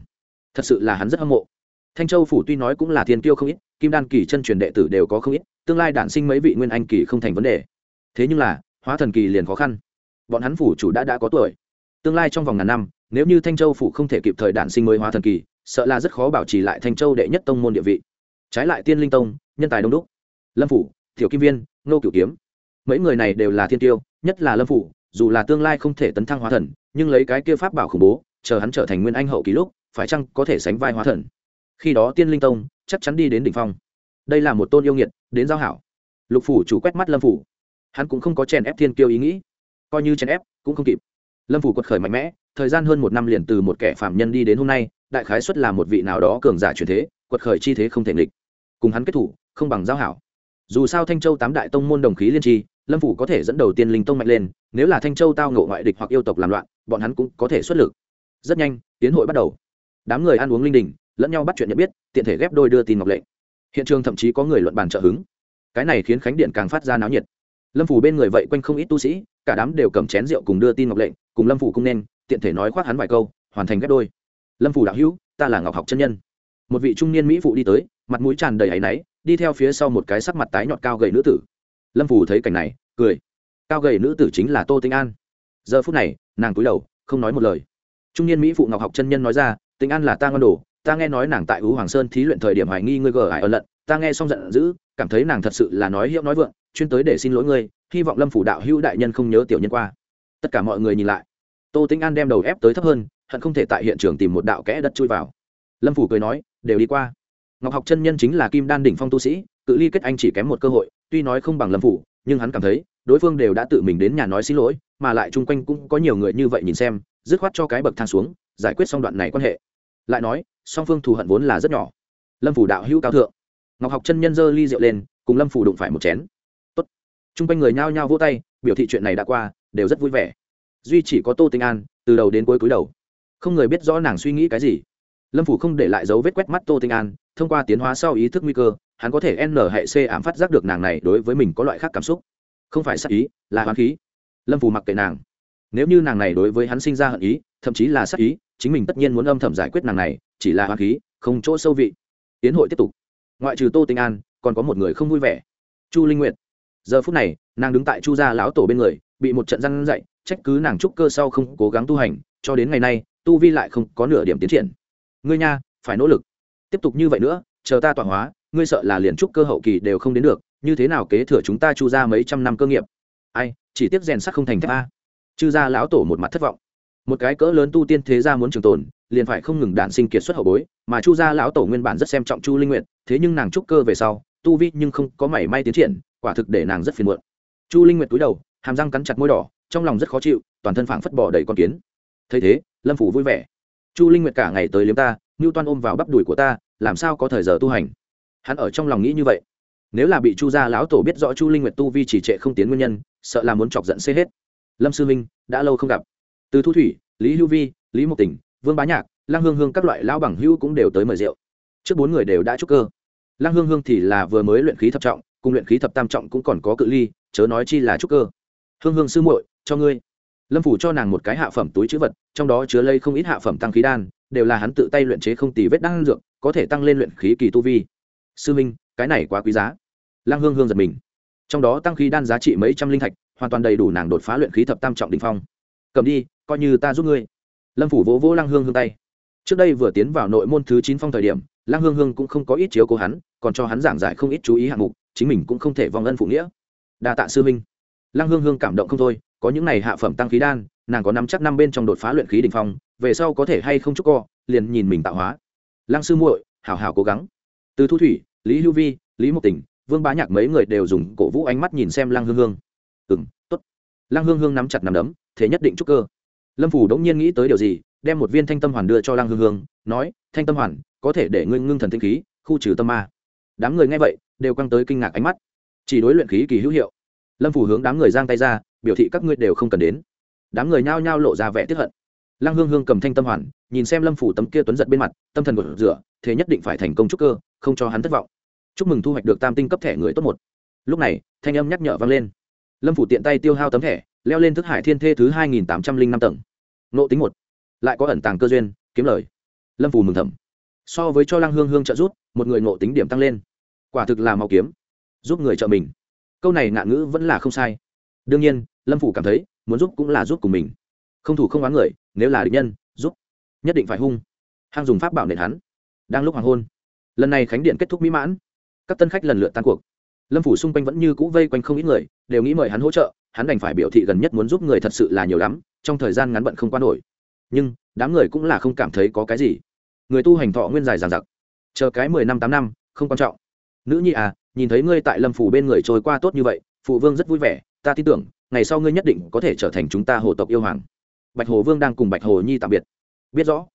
Thật sự là hắn rất hâm mộ. Thanh châu phủ tuy nói cũng là thiên tiêu không ít, kim đan kỳ chân truyền đệ tử đều có không ít, tương lai đản sinh mấy vị nguyên anh kỳ không thành vấn đề. Thế nhưng là, hóa thần kỳ liền khó khăn. Bọn hắn phủ chủ đã đã có tuổi. Tương lai trong vòng ngàn năm nếu như thanh châu phủ không thể kịp thời đản sinh mới hóa thần kỳ, sợ là rất khó bảo trì lại thanh châu đệ nhất tông môn địa vị. Trái lại tiên linh tông, nhân tài đông đúc. Lâm phủ thiểu kim viên nô cửu kiếm. Mấy người này đều là thiên tiêu, nhất là lâm phủ, dù là tương lai không thể tấn thăng hóa thần, nhưng lấy cái kia pháp bảo khủng bố, chờ hắn trở thành nguyên anh hậu kỳ lúc, phải chăng có thể sánh vai hóa thần. Khi đó tiên linh tông, chắc chắn đi đến đỉnh phong. Đây là một tôn yêu nghiệt, đến giao hảo. Lục phủ chủ quét mắt lâm phủ. Hắn cũng không có chèn ép thiên kiêu ý nghĩ. Coi như chèn ép, cũng không kịp lâm phủ quật khởi mạnh mẽ, thời gian hơn một năm liền từ một kẻ phạm nhân đi đến hôm nay, đại khái xuất là một vị nào đó cường giả truyền thế, quật khởi chi thế không thể nghịch. Cùng hắn kết thủ, không bằng giao hảo. Dù sao thanh châu tám đại tông môn đồng khí liên tri, lâm phủ có thể dẫn đầu tiên linh tông mạnh lên, nếu là thanh châu tao ngộ ngoại địch hoặc yêu tộc làm loạn, bọn hắn cũng có thể xuất lực. Rất nhanh, tiến hội bắt đầu. Đám người ăn uống linh đình, lẫn nhau bắt chuyện nhận biết, tiện thể ghép đôi đưa tin ngọc lệ. hiện trường thậm chí có người luận bàn trợ hứng. Cái này khiến khánh điện càng phát ra náo nhiệt. Lâm phủ bên người vậy quanh không ít tu sĩ cả đám đều cầm chén rượu cùng đưa tin ngọc lệnh, cùng lâm phủ cung nên, tiện thể nói khoác hắn vài câu, hoàn thành ghép đôi. Lâm phủ đạo hữu, ta là ngọc học chân nhân. Một vị trung niên mỹ phụ đi tới, mặt mũi tràn đầy áy náy, đi theo phía sau một cái sắc mặt tái nhọt cao gầy nữ tử. Lâm phủ thấy cảnh này, cười. Cao gầy nữ tử chính là tô tinh an. Giờ phút này, nàng cúi đầu, không nói một lời. Trung niên mỹ phụ ngọc học chân nhân nói ra tinh an là ta ngon đồ, ta nghe nói nàng tại ú hoàng sơn thí luyện thời điểm hoài nghi ngươi gờ ải ẩn lận, ta nghe xong giận dữ, cảm thấy nàng thật sự là nói hiệu nói vượng, chuyên tới để xin lỗi ngươi hy vọng lâm phủ đạo hữu đại nhân không nhớ tiểu nhân qua. Tất cả mọi người nhìn lại. Tô tinh an đem đầu ép tới thấp hơn, hận không thể tại hiện trường tìm một đạo kẽ đất chui vào. Lâm phủ cười nói, đều đi qua. Ngọc học chân nhân chính là kim đan đỉnh phong tu sĩ, cự ly kết anh chỉ kém một cơ hội, tuy nói không bằng lâm phủ, nhưng hắn cảm thấy, đối phương đều đã tự mình đến nhà nói xin lỗi, mà lại chung quanh cũng có nhiều người như vậy nhìn xem, dứt khoát cho cái bậc thang xuống, giải quyết xong đoạn này quan hệ. Lại nói, song phương thù hận vốn là rất nhỏ. Lâm phủ đạo hữu cao thượng. Ngọc học chân nhân giơ ly rượu lên, cùng lâm phủ đụng phải một chén chung quanh người nhao nhao vỗ tay, biểu thị chuyện này đã qua, đều rất vui vẻ. Duy chỉ có tô tinh an, từ đầu đến cuối cúi đầu. Không người biết rõ nàng suy nghĩ cái gì. Lâm phủ không để lại dấu vết quét mắt tô tinh an, thông qua tiến hóa sau ý thức nguy cơ, hắn có thể n hệ c ảm phát giác được nàng này đối với mình có loại khác cảm xúc. Không phải sắc ý, là hoán khí. Lâm phủ mặc kệ nàng. Nếu như nàng này đối với hắn sinh ra hận ý, thậm chí là sắc ý, chính mình tất nhiên muốn âm thầm giải quyết nàng này, chỉ là hoán khí, không chỗ sâu vị. Tiến hội tiếp tục. Ngoại trừ tô tinh an, còn có một người không vui vẻ. Chu linh nguyệt giờ phút này, nàng đứng tại chu gia lão tổ bên người, bị một trận răn dậy trách cứ nàng trúc cơ sau không cố gắng tu hành, cho đến ngày nay, tu vi lại không có nửa điểm tiến triển. Ngươi nha, phải nỗ lực. Tiếp tục như vậy nữa, chờ ta tọa hóa, ngươi sợ là liền trúc cơ hậu kỳ đều không đến được, như thế nào kế thừa chúng ta chu ra mấy trăm năm cơ nghiệp? Ai, chỉ tiếp rèn sắc không thành thép a. Chư gia lão tổ một mặt thất vọng. Một cái cỡ lớn tu tiên thế gia muốn trường tồn, liền phải không ngừng đạn sinh kiệt xuất hậu bối, mà chu gia lão tổ nguyên bản rất xem trọng chu linh nguyện thế nhưng nàng trúc cơ về sau, tu vi nhưng không có mảy may tiến triển quả thực để nàng rất phiền muộn. Chu linh nguyệt cúi đầu, hàm răng cắn chặt môi đỏ, trong lòng rất khó chịu, toàn thân phảng phất bỏ đầy con kiến. Thấy thế, lâm phủ vui vẻ. Chu linh nguyệt cả ngày tới liếm ta ngưu toan ôm vào bắp đùi của ta, làm sao có thời giờ tu hành? Hắn ở trong lòng nghĩ như vậy. Nếu là bị chu gia lão tổ biết rõ chu linh nguyệt tu vi chỉ trệ không tiến nguyên nhân, sợ là muốn chọc giận xê hết. Lâm sư minh, đã lâu không gặp. Từ thu thủy, lý hữu vi, lý mộc tỉnh, vương bá nhạc, lăng hương hương các loại lão bằng hữu cũng đều tới mời rượu. Trước bốn người đều đã chúc cơ. Lăng hương hương thì là vừa mới luyện khí thập trọng cùng luyện khí thập tam trọng cũng còn có cự ly, chớ nói chi là trúc cơ. Hương hương sư muội, cho ngươi. Lâm phủ cho nàng một cái hạ phẩm túi chữ vật, trong đó chứa lây không ít hạ phẩm tăng khí đan, đều là hắn tự tay luyện chế không tì vết đan dược, có thể tăng lên luyện khí kỳ tu vi. Sư minh, cái này quá quý giá. Lăng hương hương giật mình. Trong đó tăng khí đan giá trị mấy trăm linh thạch, hoàn toàn đầy đủ nàng đột phá luyện khí thập tam trọng đình phong. Cầm đi, coi như ta giúp ngươi. Lâm phủ vỗ vỗ lăng hương hương tay. Trước đây vừa tiến vào nội môn thứ chín phong thời điểm, lăng hương hương cũng không có ít chiếu cố hắn, còn cho hắn giảng giải không ít chú ý hạng mục chính mình cũng không thể vong ân phụ nghĩa. Đa tạ sư minh lăng hương hương cảm động không thôi có những này hạ phẩm tăng khí đan nàng có năm chắc năm bên trong đột phá luyện khí đỉnh phong về sau có thể hay không chúc co liền nhìn mình tạo hóa. Lăng sư muội hảo hảo cố gắng. Từ thu thủy lý hữu vi lý mộc tình, vương bá nhạc mấy người đều dùng cổ vũ ánh mắt nhìn xem lăng hương hương. Ừ tốt. t ố t lăng hương hương nắm chặt nằm đấm thế nhất định chúc cơ. Lâm phủ đống nhiên nghĩ tới điều gì đem một viên thanh tâm hoàn đưa cho lăng hương hương nói thanh tâm hoàn có thể để ngưng ngưng thần tinh khí khu trừ tâm ma. Đám người nghe vậy đều căng tới kinh ngạc ánh mắt. Chỉ đối luyện khí kỳ hữu hiệu. Lâm phủ hướng đám người giang tay ra, biểu thị các ngươi đều không cần đến. Đám người nhao nhao lộ ra vẻ tiếp hận. Lăng hương hương cầm thanh tâm hoàn, nhìn xem lâm phủ tấm kia tuấn giật bên mặt, tâm thần gột rửa, thế nhất định phải thành công chúc cơ, không cho hắn thất vọng. Chúc mừng thu hoạch được tam tinh cấp thẻ người tốt một. Lúc này, thanh âm nhắc nhở vang lên. Lâm phủ tiện tay tiêu hao tấm thẻ, leo lên thức hải thiên thê thứ hai nghìn tám trăm linh năm tầng. Nộ tính một. Lại có ẩn tàng cơ duyên, kiếm lời. Lâm phủ mừng thầm. So với cho lăng hương hương trợ rút một người nộ tính điểm tăng lên quả thực là mau kiếm, giúp người trợ mình. Câu này ngạn ngữ vẫn là không sai. Đương nhiên, lâm phủ cảm thấy, muốn giúp cũng là giúp cùng mình. Không thủ không oán người, nếu là địch nhân, giúp. Nhất định phải hung. Hang dùng pháp bảo nền hắn. Đang lúc hoàng hôn, lần này khánh điện kết thúc mỹ mãn. Các tân khách lần lượt tan cuộc. Lâm phủ xung quanh vẫn như cũ vây quanh không ít người, đều nghĩ mời hắn hỗ trợ, hắn đành phải biểu thị gần nhất muốn giúp người thật sự là nhiều lắm, trong thời gian ngắn bận không qua nổi. Nhưng, đám người cũng là không cảm thấy có cái gì. Người tu hành thọ nguyên dài dàn giặc chờ cái mười năm tám năm, không quan trọng nữ nhi à nhìn thấy ngươi tại lâm phủ bên người trôi qua tốt như vậy, phụ vương rất vui vẻ, ta tin tưởng, ngày sau ngươi nhất định có thể trở thành chúng ta hồ tộc yêu hoàng. Bạch hồ vương đang cùng bạch hồ nhi tạm biệt. Biết rõ.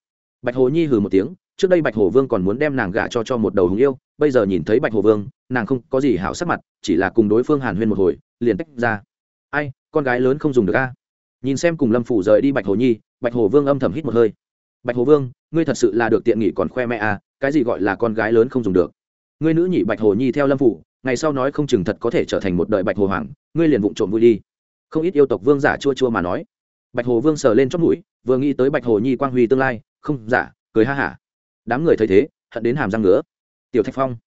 Bạch hồ nhi hừ một tiếng, trước đây bạch hồ vương còn muốn đem nàng gả cho cho một đầu hùng yêu, bây giờ nhìn thấy bạch hồ vương, nàng không có gì hảo sắc mặt, chỉ là cùng đối phương hàn huyên một hồi, liền tách ra. Ai, con gái lớn không dùng được a. Nhìn xem cùng lâm phủ rời đi bạch hồ nhi, bạch hồ vương âm thầm hít một hơi. Bạch hồ vương, ngươi thật sự là được tiện nghỉ còn khoe mẹ à cái gì gọi là con gái lớn không dùng được? Ngươi nữ nhị bạch hồ nhi theo lâm phủ, ngày sau nói không chừng thật có thể trở thành một đời bạch hồ hoàng, ngươi liền vụng trộm vui đi. Không ít yêu tộc vương giả chua chua mà nói. Bạch hồ vương sờ lên chót mũi, vừa nghĩ tới bạch hồ nhi quang huy tương lai, không, giả, cười ha hả. Đám người thấy thế, hận đến hàm răng ngứa. Tiểu thạch phong,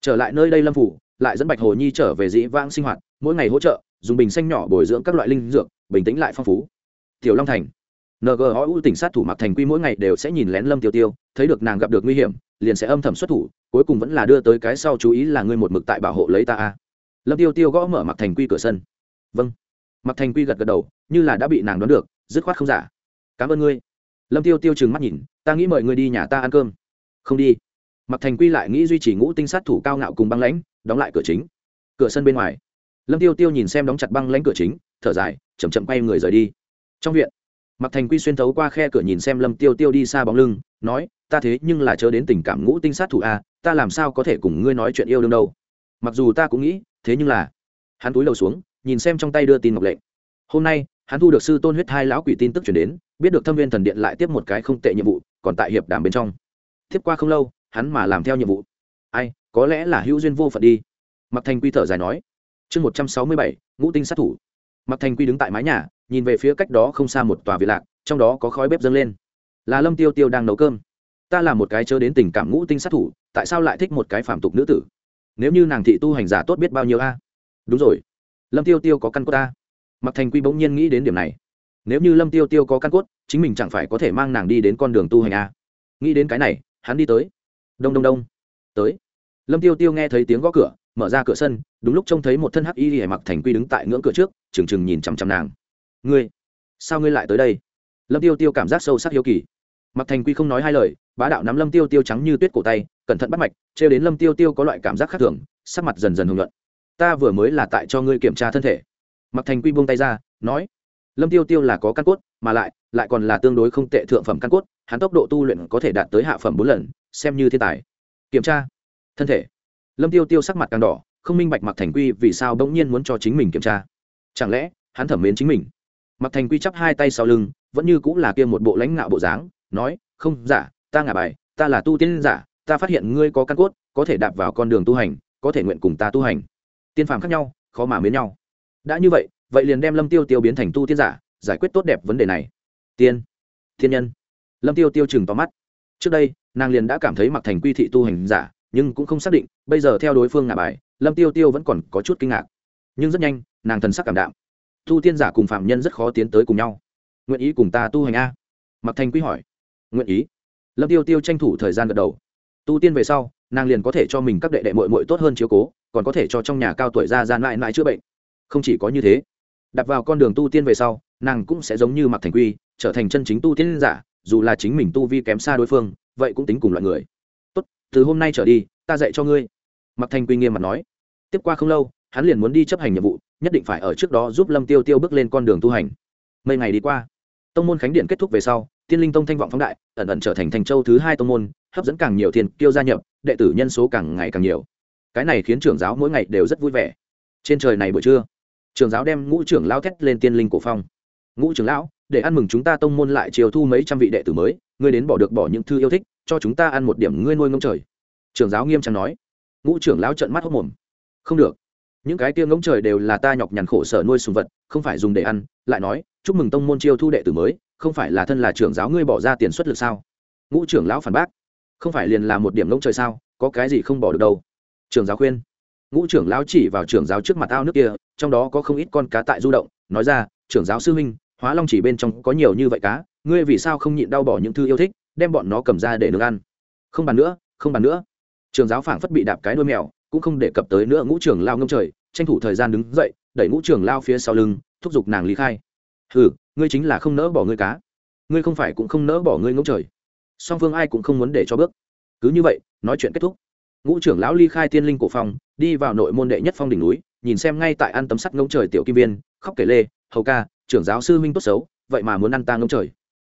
trở lại nơi đây lâm phủ, lại dẫn bạch hồ nhi trở về dĩ vãng sinh hoạt, mỗi ngày hỗ trợ, dùng bình xanh nhỏ bồi dưỡng các loại linh dược, bình tĩnh lại phong phú. Tiểu long thành ngu tỉnh sát thủ mặc thành quy mỗi ngày đều sẽ nhìn lén lâm tiêu tiêu, thấy được nàng gặp được nguy hiểm liền sẽ âm thầm xuất thủ, cuối cùng vẫn là đưa tới cái sau chú ý là ngươi một mực tại bảo hộ lấy ta a. Lâm tiêu tiêu gõ mở mặc thành quy cửa sân. Vâng. Mặc thành quy gật gật đầu, như là đã bị nàng đoán được, dứt khoát không giả. Cảm ơn ngươi. Lâm tiêu tiêu chừng mắt nhìn, ta nghĩ mời ngươi đi nhà ta ăn cơm. Không đi. Mặc thành quy lại nghĩ duy trì ngũ tinh sát thủ cao ngạo cùng băng lãnh, đóng lại cửa chính. Cửa sân bên ngoài. Lâm tiêu tiêu nhìn xem đóng chặt băng lãnh cửa chính, thở dài, chậm chậm quay người rời đi. Trong viện mặc thành quy xuyên thấu qua khe cửa nhìn xem lâm tiêu tiêu đi xa bóng lưng, nói, ta thế nhưng là chớ đến tình cảm ngũ tinh sát thủ a, ta làm sao có thể cùng ngươi nói chuyện yêu đương đâu? Mặc dù ta cũng nghĩ, thế nhưng là, hắn túi đầu xuống, nhìn xem trong tay đưa tin ngọc lệnh. Hôm nay, hắn thu được sư tôn huyết hai lão quỷ tin tức chuyển đến, biết được thâm viên thần điện lại tiếp một cái không tệ nhiệm vụ, còn tại hiệp đàm bên trong. Tiếp qua không lâu, hắn mà làm theo nhiệm vụ. Ai, có lẽ là hữu duyên vô phận đi. Mặc thành quy thở dài nói, chương một trăm sáu mươi bảy, ngũ tinh sát thủ mặc thành quy đứng tại mái nhà, nhìn về phía cách đó không xa một tòa viện lạc, trong đó có khói bếp dâng lên. Là lâm tiêu tiêu đang nấu cơm. Ta là một cái chớ đến tình cảm ngũ tinh sát thủ, tại sao lại thích một cái phàm tục nữ tử? Nếu như nàng thị tu hành giả tốt biết bao nhiêu a? Đúng rồi. Lâm tiêu tiêu có căn cốt ta. Mặc thành quy bỗng nhiên nghĩ đến điểm này. Nếu như lâm tiêu tiêu có căn cốt, chính mình chẳng phải có thể mang nàng đi đến con đường tu hành a? Nghĩ đến cái này, hắn đi tới. Đông đông đông. Tới. Lâm tiêu tiêu nghe thấy tiếng gõ cửa mở ra cửa sân, đúng lúc trông thấy một thân hắc y hề mặc thành quy đứng tại ngưỡng cửa trước, trừng trừng nhìn chằm chằm nàng. Ngươi, sao ngươi lại tới đây? Lâm tiêu tiêu cảm giác sâu sắc hiếu kỳ. Mặc thành quy không nói hai lời, bá đạo nắm lâm tiêu tiêu trắng như tuyết cổ tay, cẩn thận bắt mạch, trêu đến lâm tiêu tiêu có loại cảm giác khác thường, sắc mặt dần dần hùng luận ta vừa mới là tại cho ngươi kiểm tra thân thể. Mặc thành quy buông tay ra, nói, lâm tiêu tiêu là có căn cốt, mà lại lại còn là tương đối không tệ thượng phẩm căn cốt, hắn tốc độ tu luyện có thể đạt tới hạ phẩm bốn lần, xem như thiên tài. Kiểm tra thân thể lâm tiêu tiêu sắc mặt càng đỏ, không minh bạch mặc thành quy vì sao bỗng nhiên muốn cho chính mình kiểm tra. Chẳng lẽ, hắn thẩm mến chính mình? Mặc thành quy chắp hai tay sau lưng, vẫn như cũng là kia một bộ lãnh ngạo bộ dáng, nói, không giả ta ngả bài, ta là tu tiên giả, ta phát hiện ngươi có căn cốt, có thể đạp vào con đường tu hành, có thể nguyện cùng ta tu hành. Tiên phàm khác nhau, khó mà mến nhau. Đã như vậy vậy liền đem lâm tiêu tiêu biến thành tu tiên giả, giải quyết tốt đẹp vấn đề này. Tiên, thiên nhân. Lâm tiêu tiêu chừng tóm mắt. Trước đây, nàng liền đã cảm thấy mặc thành quy thị tu hành giả nhưng cũng không xác định, bây giờ theo đối phương ngả bài, lâm tiêu tiêu vẫn còn có chút kinh ngạc. Nhưng rất nhanh, nàng thần sắc cảm đạm. Tu tiên giả cùng phạm nhân rất khó tiến tới cùng nhau. Nguyện ý cùng ta tu hành a. Mặc thành quy hỏi. Nguyện ý. Lâm tiêu tiêu tranh thủ thời gian gật đầu. Tu tiên về sau, nàng liền có thể cho mình các đệ đệ mội mội tốt hơn chiếu cố, còn có thể cho trong nhà cao tuổi ra gian mãi mãi chữa bệnh. Không chỉ có như thế đặt vào con đường tu tiên về sau, nàng cũng sẽ giống như mặc thành quy, trở thành chân chính tu tiên giả, dù là chính mình tu vi kém xa đối phương, vậy cũng tính cùng loại người từ hôm nay trở đi, ta dạy cho ngươi. Mặc thanh quy nghiêm mặt nói. Tiếp qua không lâu, hắn liền muốn đi chấp hành nhiệm vụ, nhất định phải ở trước đó giúp lâm tiêu tiêu bước lên con đường tu hành. Mấy ngày đi qua, tông môn khánh điện kết thúc về sau, tiên linh tông thanh vọng phóng đại ẩn ẩn trở thành thành châu thứ hai tông môn, hấp dẫn càng nhiều thiên Tiêu gia nhập, đệ tử nhân số càng ngày càng nhiều. Cái này khiến trưởng giáo mỗi ngày đều rất vui vẻ. Trên trời này buổi trưa, trưởng giáo đem ngũ trưởng lao thét lên tiên linh cổ phong. Ngũ trưởng lão, để ăn mừng chúng ta tông môn lại chiều thu mấy trăm vị đệ tử mới, ngươi đến bỏ được bỏ những thư yêu thích cho chúng ta ăn một điểm ngươi nuôi ngông trời. Trưởng giáo nghiêm trang nói. Ngũ trưởng lão trợn mắt hốc mồm. Không được. Những cái kia ngỗng trời đều là ta nhọc nhằn khổ sở nuôi sùng vật, không phải dùng để ăn. Lại nói, chúc mừng tông môn chiêu thu đệ tử mới, không phải là thân là trưởng giáo ngươi bỏ ra tiền xuất lực sao? Ngũ trưởng lão phản bác. Không phải liền là một điểm ngỗng trời sao? Có cái gì không bỏ được đâu. Trưởng giáo khuyên. Ngũ trưởng lão chỉ vào trưởng giáo trước mặt ao nước kia, trong đó có không ít con cá tại du động, nói ra, trưởng giáo sư huynh, hóa long chỉ bên trong có nhiều như vậy cá, ngươi vì sao không nhịn đau bỏ những thư yêu thích đem bọn nó cầm ra để nướng ăn. Không bàn nữa, không bàn nữa. Trường giáo phảng phất bị đạp cái đuôi mèo, cũng không để cập tới nữa ngũ trưởng lao ngâm trời, tranh thủ thời gian đứng dậy, đẩy ngũ trưởng lao phía sau lưng, thúc giục nàng lý khai. Ừ ngươi chính là không nỡ bỏ ngươi cá. Ngươi không phải cũng không nỡ bỏ ngươi ngỗng trời. Song phương ai cũng không muốn để cho bước. Cứ như vậy, nói chuyện kết thúc. Ngũ trưởng lão ly khai tiên linh cổ phong đi vào nội môn đệ nhất phong đỉnh núi, nhìn xem ngay tại ăn tấm sắt ngỗng trời tiểu kim viên, khóc kể lê, hầu ca, trưởng giáo sư minh tốt xấu, vậy mà muốn ăn ta ngỗng trời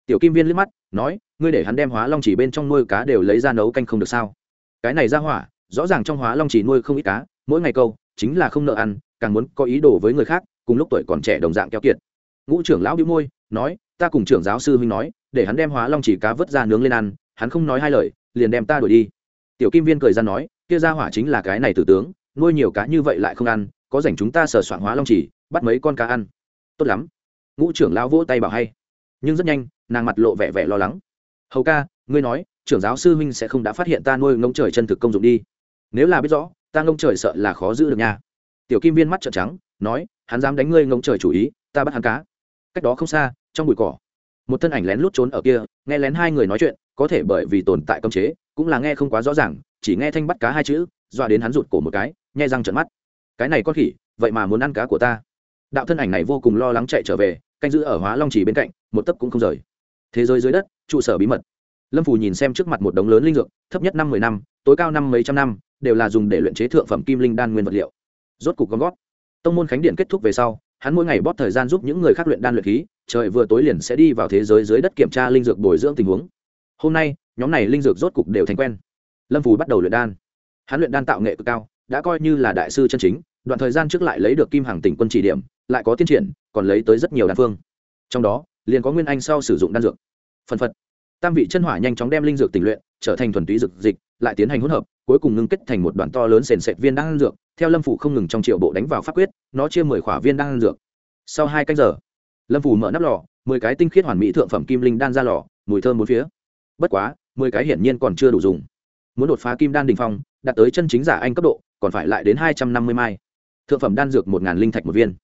tiểu kim viên liếc mắt, nói, ngươi để hắn đem hóa long chỉ bên trong nuôi cá đều lấy ra nấu canh không được sao? Cái này ra hỏa, rõ ràng trong hóa long chỉ nuôi không ít cá, mỗi ngày câu, chính là không nợ ăn, càng muốn có ý đồ với người khác, cùng lúc tuổi còn trẻ đồng dạng keo kiệt. Ngũ trưởng lão đĩu môi, nói, ta cùng trưởng giáo sư huynh nói, để hắn đem hóa long chỉ cá vớt ra nướng lên ăn, hắn không nói hai lời, liền đem ta đuổi đi. Tiểu kim viên cười ra nói, kia ra hỏa chính là cái này tử tướng, nuôi nhiều cá như vậy lại không ăn, có rảnh chúng ta sờ soạn hóa long chỉ, bắt mấy con cá ăn. Tốt lắm. Ngũ trưởng lão vỗ tay bảo hay. Nhưng rất nhanh nàng mặt lộ vẻ vẻ lo lắng. Hầu ca, ngươi nói, trưởng giáo sư huynh sẽ không đã phát hiện ta nuôi ngông trời chân thực công dụng đi. Nếu là biết rõ, ta ngông trời sợ là khó giữ được nha. Tiểu kim viên mắt trợn trắng, nói, hắn dám đánh ngươi ngông trời chủ ý, ta bắt hắn cá. Cách đó không xa, trong bụi cỏ, một thân ảnh lén lút trốn ở kia, nghe lén hai người nói chuyện, có thể bởi vì tồn tại cơm chế, cũng là nghe không quá rõ ràng, chỉ nghe thanh bắt cá hai chữ, dọa đến hắn rụt cổ một cái nhai răng trợn mắt. Cái này con khỉ, vậy mà muốn ăn cá của ta. Đạo thân ảnh này vô cùng lo lắng chạy trở về, canh giữ ở hóa long trì bên cạnh, một tấc cũng không rời thế giới dưới đất, trụ sở bí mật. Lâm phù nhìn xem trước mặt một đống lớn linh dược, thấp nhất năm mười năm, tối cao năm mấy trăm năm, đều là dùng để luyện chế thượng phẩm kim linh đan nguyên vật liệu. Rốt cục gom gót tông môn khánh điện kết thúc về sau, hắn mỗi ngày bóp thời gian giúp những người khác luyện đan luyện khí, trời vừa tối liền sẽ đi vào thế giới dưới đất kiểm tra linh dược bồi dưỡng tình huống. Hôm nay, nhóm này linh dược rốt cục đều thành quen. Lâm phù bắt đầu luyện đan. Hắn luyện đan tạo nghệ cực cao, đã coi như là đại sư chân chính, đoạn thời gian trước lại lấy được kim hàng tỉnh quân chỉ điểm, lại có tiến triển, còn lấy tới rất nhiều đan phương. Trong đó liền có nguyên anh sau sử dụng đan dược. Phần phật, tam vị chân hỏa nhanh chóng đem linh dược tình luyện, trở thành thuần túy dược dịch, lại tiến hành hỗn hợp, cuối cùng ngưng kết thành một đoàn to lớn sền sệt viên đan dược, theo lâm phủ không ngừng trong triệu bộ đánh vào pháp quyết, nó chia mười khỏa viên đan dược. Sau hai canh giờ, lâm phủ mở nắp lò, mười cái tinh khiết hoàn mỹ thượng phẩm kim linh đan ra lò, mùi thơm bốn phía. Bất quá, mười cái hiển nhiên còn chưa đủ dùng. Muốn đột phá kim đan đình phong, đạt tới chân chính giả anh cấp độ, còn phải lại đến hai trăm năm mươi mai. Thượng phẩm đan dược một ngàn linh thạch một viên.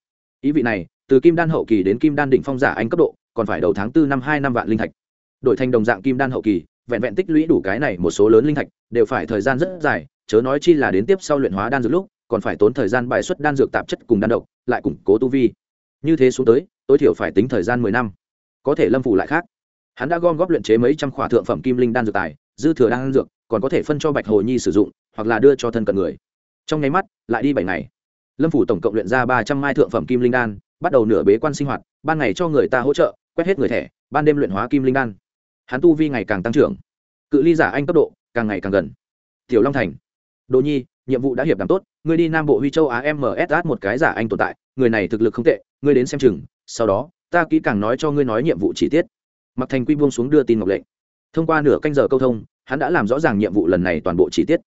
Ý vị này, từ kim đan hậu kỳ đến kim đan đỉnh phong giả anh cấp độ còn phải đầu tháng tư năm hai năm vạn linh thạch. Đổi thành đồng dạng kim đan hậu kỳ, vẹn vẹn tích lũy đủ cái này một số lớn linh thạch, đều phải thời gian rất dài, chớ nói chi là đến tiếp sau luyện hóa đan dược lúc, còn phải tốn thời gian bài xuất đan dược tạp chất cùng đan độc, lại củng cố tu vi. Như thế xuống tới, tối thiểu phải tính thời gian mười năm. Có thể lâm phủ lại khác. Hắn đã gom góp luyện chế mấy trăm khỏa thượng phẩm kim linh đan dược tài, dư thừa đan dược, còn có thể phân cho bạch hồ nhi sử dụng, hoặc là đưa cho thân cận người. Trong nháy mắt, lại đi bảy ngày. Lâm phủ tổng cộng luyện ra ba trăm mai thượng phẩm kim linh đan, bắt đầu nửa bế quan sinh hoạt, ban ngày cho người ta hỗ trợ quét hết người thẻ, ban đêm luyện hóa kim linh đan. Hắn tu vi ngày càng tăng trưởng. Cự ly giả anh cấp độ, càng ngày càng gần. Tiểu long thành. Đỗ nhi, nhiệm vụ đã hiệp đảm tốt, ngươi đi nam bộ huy châu á mss một cái giả anh tồn tại, người này thực lực không tệ, ngươi đến xem chừng, sau đó, ta kỹ càng nói cho ngươi nói nhiệm vụ chi tiết. Mặc thành quy buông xuống đưa tin ngọc lệnh. Thông qua nửa canh giờ câu thông, hắn đã làm rõ ràng nhiệm vụ lần này toàn bộ chi tiết.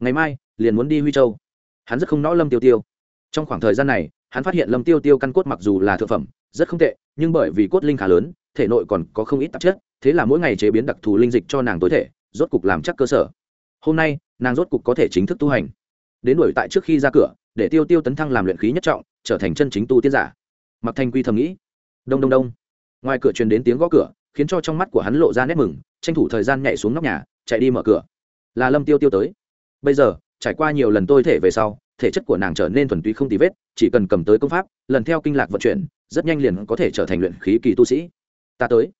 Ngày mai, liền muốn đi huy châu. Hắn rất không rõ lâm tiêu tiêu. Trong khoảng thời gian này, hắn phát hiện lâm tiêu tiêu căn cốt mặc dù là thượng phẩm rất không tệ, nhưng bởi vì cốt linh khá lớn, thể nội còn có không ít tạp chất, thế là mỗi ngày chế biến đặc thù linh dịch cho nàng tối thể, rốt cục làm chắc cơ sở. Hôm nay, nàng rốt cục có thể chính thức tu hành. Đến đuổi tại trước khi ra cửa, để tiêu tiêu tấn thăng làm luyện khí nhất trọng, trở thành chân chính tu tiên giả. Mặc thanh quy thầm nghĩ. Đông đông đông. Ngoài cửa truyền đến tiếng gõ cửa, khiến cho trong mắt của hắn lộ ra nét mừng, tranh thủ thời gian nhảy xuống nóc nhà, chạy đi mở cửa. Là lâm tiêu tiêu tới. Bây giờ, trải qua nhiều lần tôi thể về sau, thể chất của nàng trở nên thuần túy không tì vết, chỉ cần cầm tới công pháp, lần theo kinh lạc vận chuyển rất nhanh liền có thể trở thành luyện khí kỳ tu sĩ. Ta tới.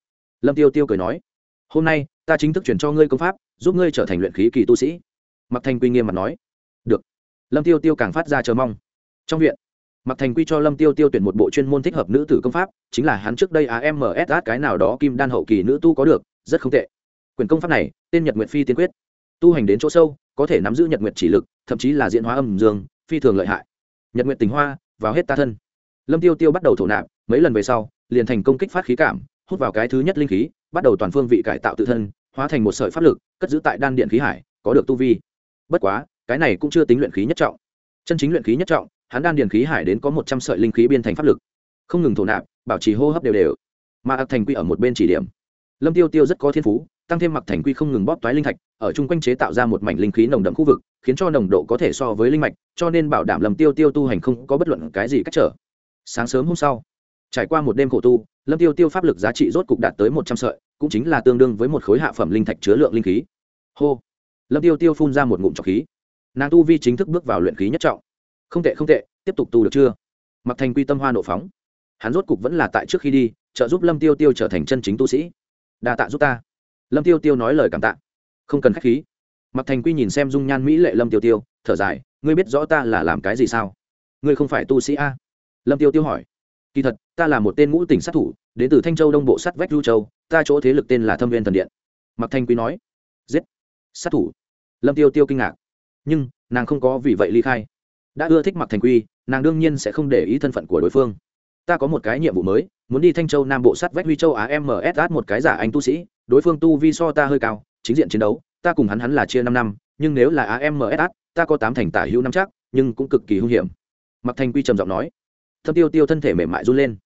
Lâm tiêu tiêu cười nói, hôm nay, ta chính thức chuyển cho ngươi công pháp, giúp ngươi trở thành luyện khí kỳ tu sĩ. Mặc thành quy nghiêm mặt nói, được. Lâm tiêu tiêu càng phát ra chờ mong. Trong viện mặc thành quy cho lâm tiêu tiêu tuyển một bộ chuyên môn thích hợp nữ tử công pháp, chính là hắn trước đây ams cái nào đó kim đan hậu kỳ nữ tu có được, rất không tệ. Quyền công pháp này, tên nhật nguyệt phi tiên quyết. Tu hành đến chỗ sâu, có thể nắm giữ nhật nguyệt chỉ lực, thậm chí là diễn hóa âm dương, phi thường lợi hại. Nhật nguyệt tình hoa, vào hết ta thân lâm tiêu tiêu bắt đầu thổ nạp, mấy lần về sau, liền thành công kích phát khí cảm, hút vào cái thứ nhất linh khí, bắt đầu toàn phương vị cải tạo tự thân, hóa thành một sợi pháp lực, cất giữ tại đan điện khí hải, có được tu vi. Bất quá, cái này cũng chưa tính luyện khí nhất trọng. Chân chính luyện khí nhất trọng, hắn đan điện khí hải đến có một trăm sợi linh khí biên thành pháp lực. Không ngừng thổ nạp, bảo trì hô hấp đều đều. Mà ạc thành quy ở một bên chỉ điểm. Lâm tiêu tiêu rất có thiên phú, tăng thêm mặc thành quy không ngừng bóp toái linh thạch, ở chung quanh chế tạo ra một mảnh linh khí nồng đậm khu vực, khiến cho nồng độ có thể so với linh mạch, cho nên bảo đảm lâm tiêu tiêu tu hành không có bất luận cái gì cách trở sáng sớm hôm sau, trải qua một đêm khổ tu, lâm tiêu tiêu pháp lực giá trị rốt cục đạt tới một trăm sợi, cũng chính là tương đương với một khối hạ phẩm linh thạch chứa lượng linh khí. Hô! Lâm tiêu tiêu phun ra một ngụm trọc khí. Nàng tu vi chính thức bước vào luyện khí nhất trọng. Không tệ không tệ, tiếp tục tu được chưa? Mặc thành quy tâm hoa nộ phóng. Hắn rốt cục vẫn là tại trước khi đi, trợ giúp lâm tiêu tiêu trở thành chân chính tu sĩ. Đa tạ giúp ta. Lâm tiêu tiêu nói lời cảm tạ. Không cần khách khí. Mặc thành quy nhìn xem dung nhan mỹ lệ lâm tiêu tiêu, thở dài, ngươi biết rõ ta là làm cái gì sao? Ngươi không phải tu sĩ a? Lâm tiêu tiêu hỏi. Kỳ thật, ta là một tên ngũ tỉnh sát thủ, đến từ thanh châu đông bộ sắt vách du châu, ta chỗ thế lực tên là thâm viên thần điện. Mặc thanh quý nói. Giết. Sát thủ. Lâm tiêu tiêu kinh ngạc. Nhưng, nàng không có vì vậy ly khai. Đã ưa thích mặc thành quy nàng đương nhiên sẽ không để ý thân phận của đối phương. Ta có một cái nhiệm vụ mới, muốn đi thanh châu nam bộ sát vách huy châu á mss một cái giả anh tu sĩ, đối phương tu vi so ta hơi cao, chính diện chiến đấu, ta cùng hắn hắn là chia năm năm, nhưng nếu là amss ta có tám thành tả hữu năm chắc, nhưng cũng cực kỳ hung hiểm. Mặc thành quy trầm giọng nói thâm tiêu tiêu thân thể mềm mại run lên.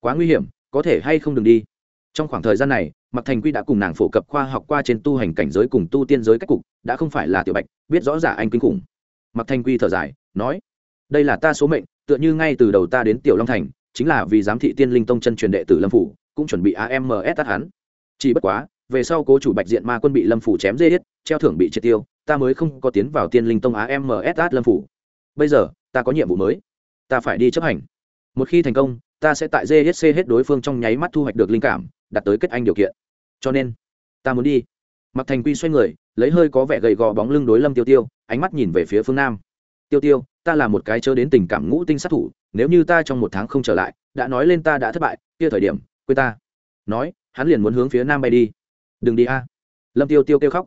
Quá nguy hiểm, có thể hay không đừng đi. Trong khoảng thời gian này mặc thành quy đã cùng nàng phổ cập khoa học qua trên tu hành cảnh giới cùng tu tiên giới cách cục, đã không phải là tiểu bạch, biết rõ giả anh kinh khủng. Mặc thành quy thở dài, nói, đây là ta số mệnh, tựa như ngay từ đầu ta đến tiểu long thành, chính là vì giám thị tiên linh tông chân truyền đệ tử lâm phủ, cũng chuẩn bị ams tắt hắn. Chỉ bất quá, về sau cố chủ bạch diện ma quân bị lâm phủ chém dê hết treo thưởng bị triệt tiêu, ta mới không có tiến vào tiên linh tông ams tắt lâm phủ. Bây giờ, ta có nhiệm vụ mới. Ta phải đi chấp hành một khi thành công, ta sẽ tại gsc hết đối phương trong nháy mắt thu hoạch được linh cảm, đạt tới kết anh điều kiện. Cho nên, ta muốn đi. Mặc thành quy xoay người, lấy hơi có vẻ gầy gò bóng lưng đối lâm tiêu tiêu, ánh mắt nhìn về phía phương nam. Tiêu tiêu, ta là một cái chớ đến tình cảm ngũ tinh sát thủ, nếu như ta trong một tháng không trở lại, đã nói lên ta đã thất bại, kia thời điểm quê ta. Nói, hắn liền muốn hướng phía nam bay đi. Đừng đi a. Lâm tiêu tiêu kêu khóc.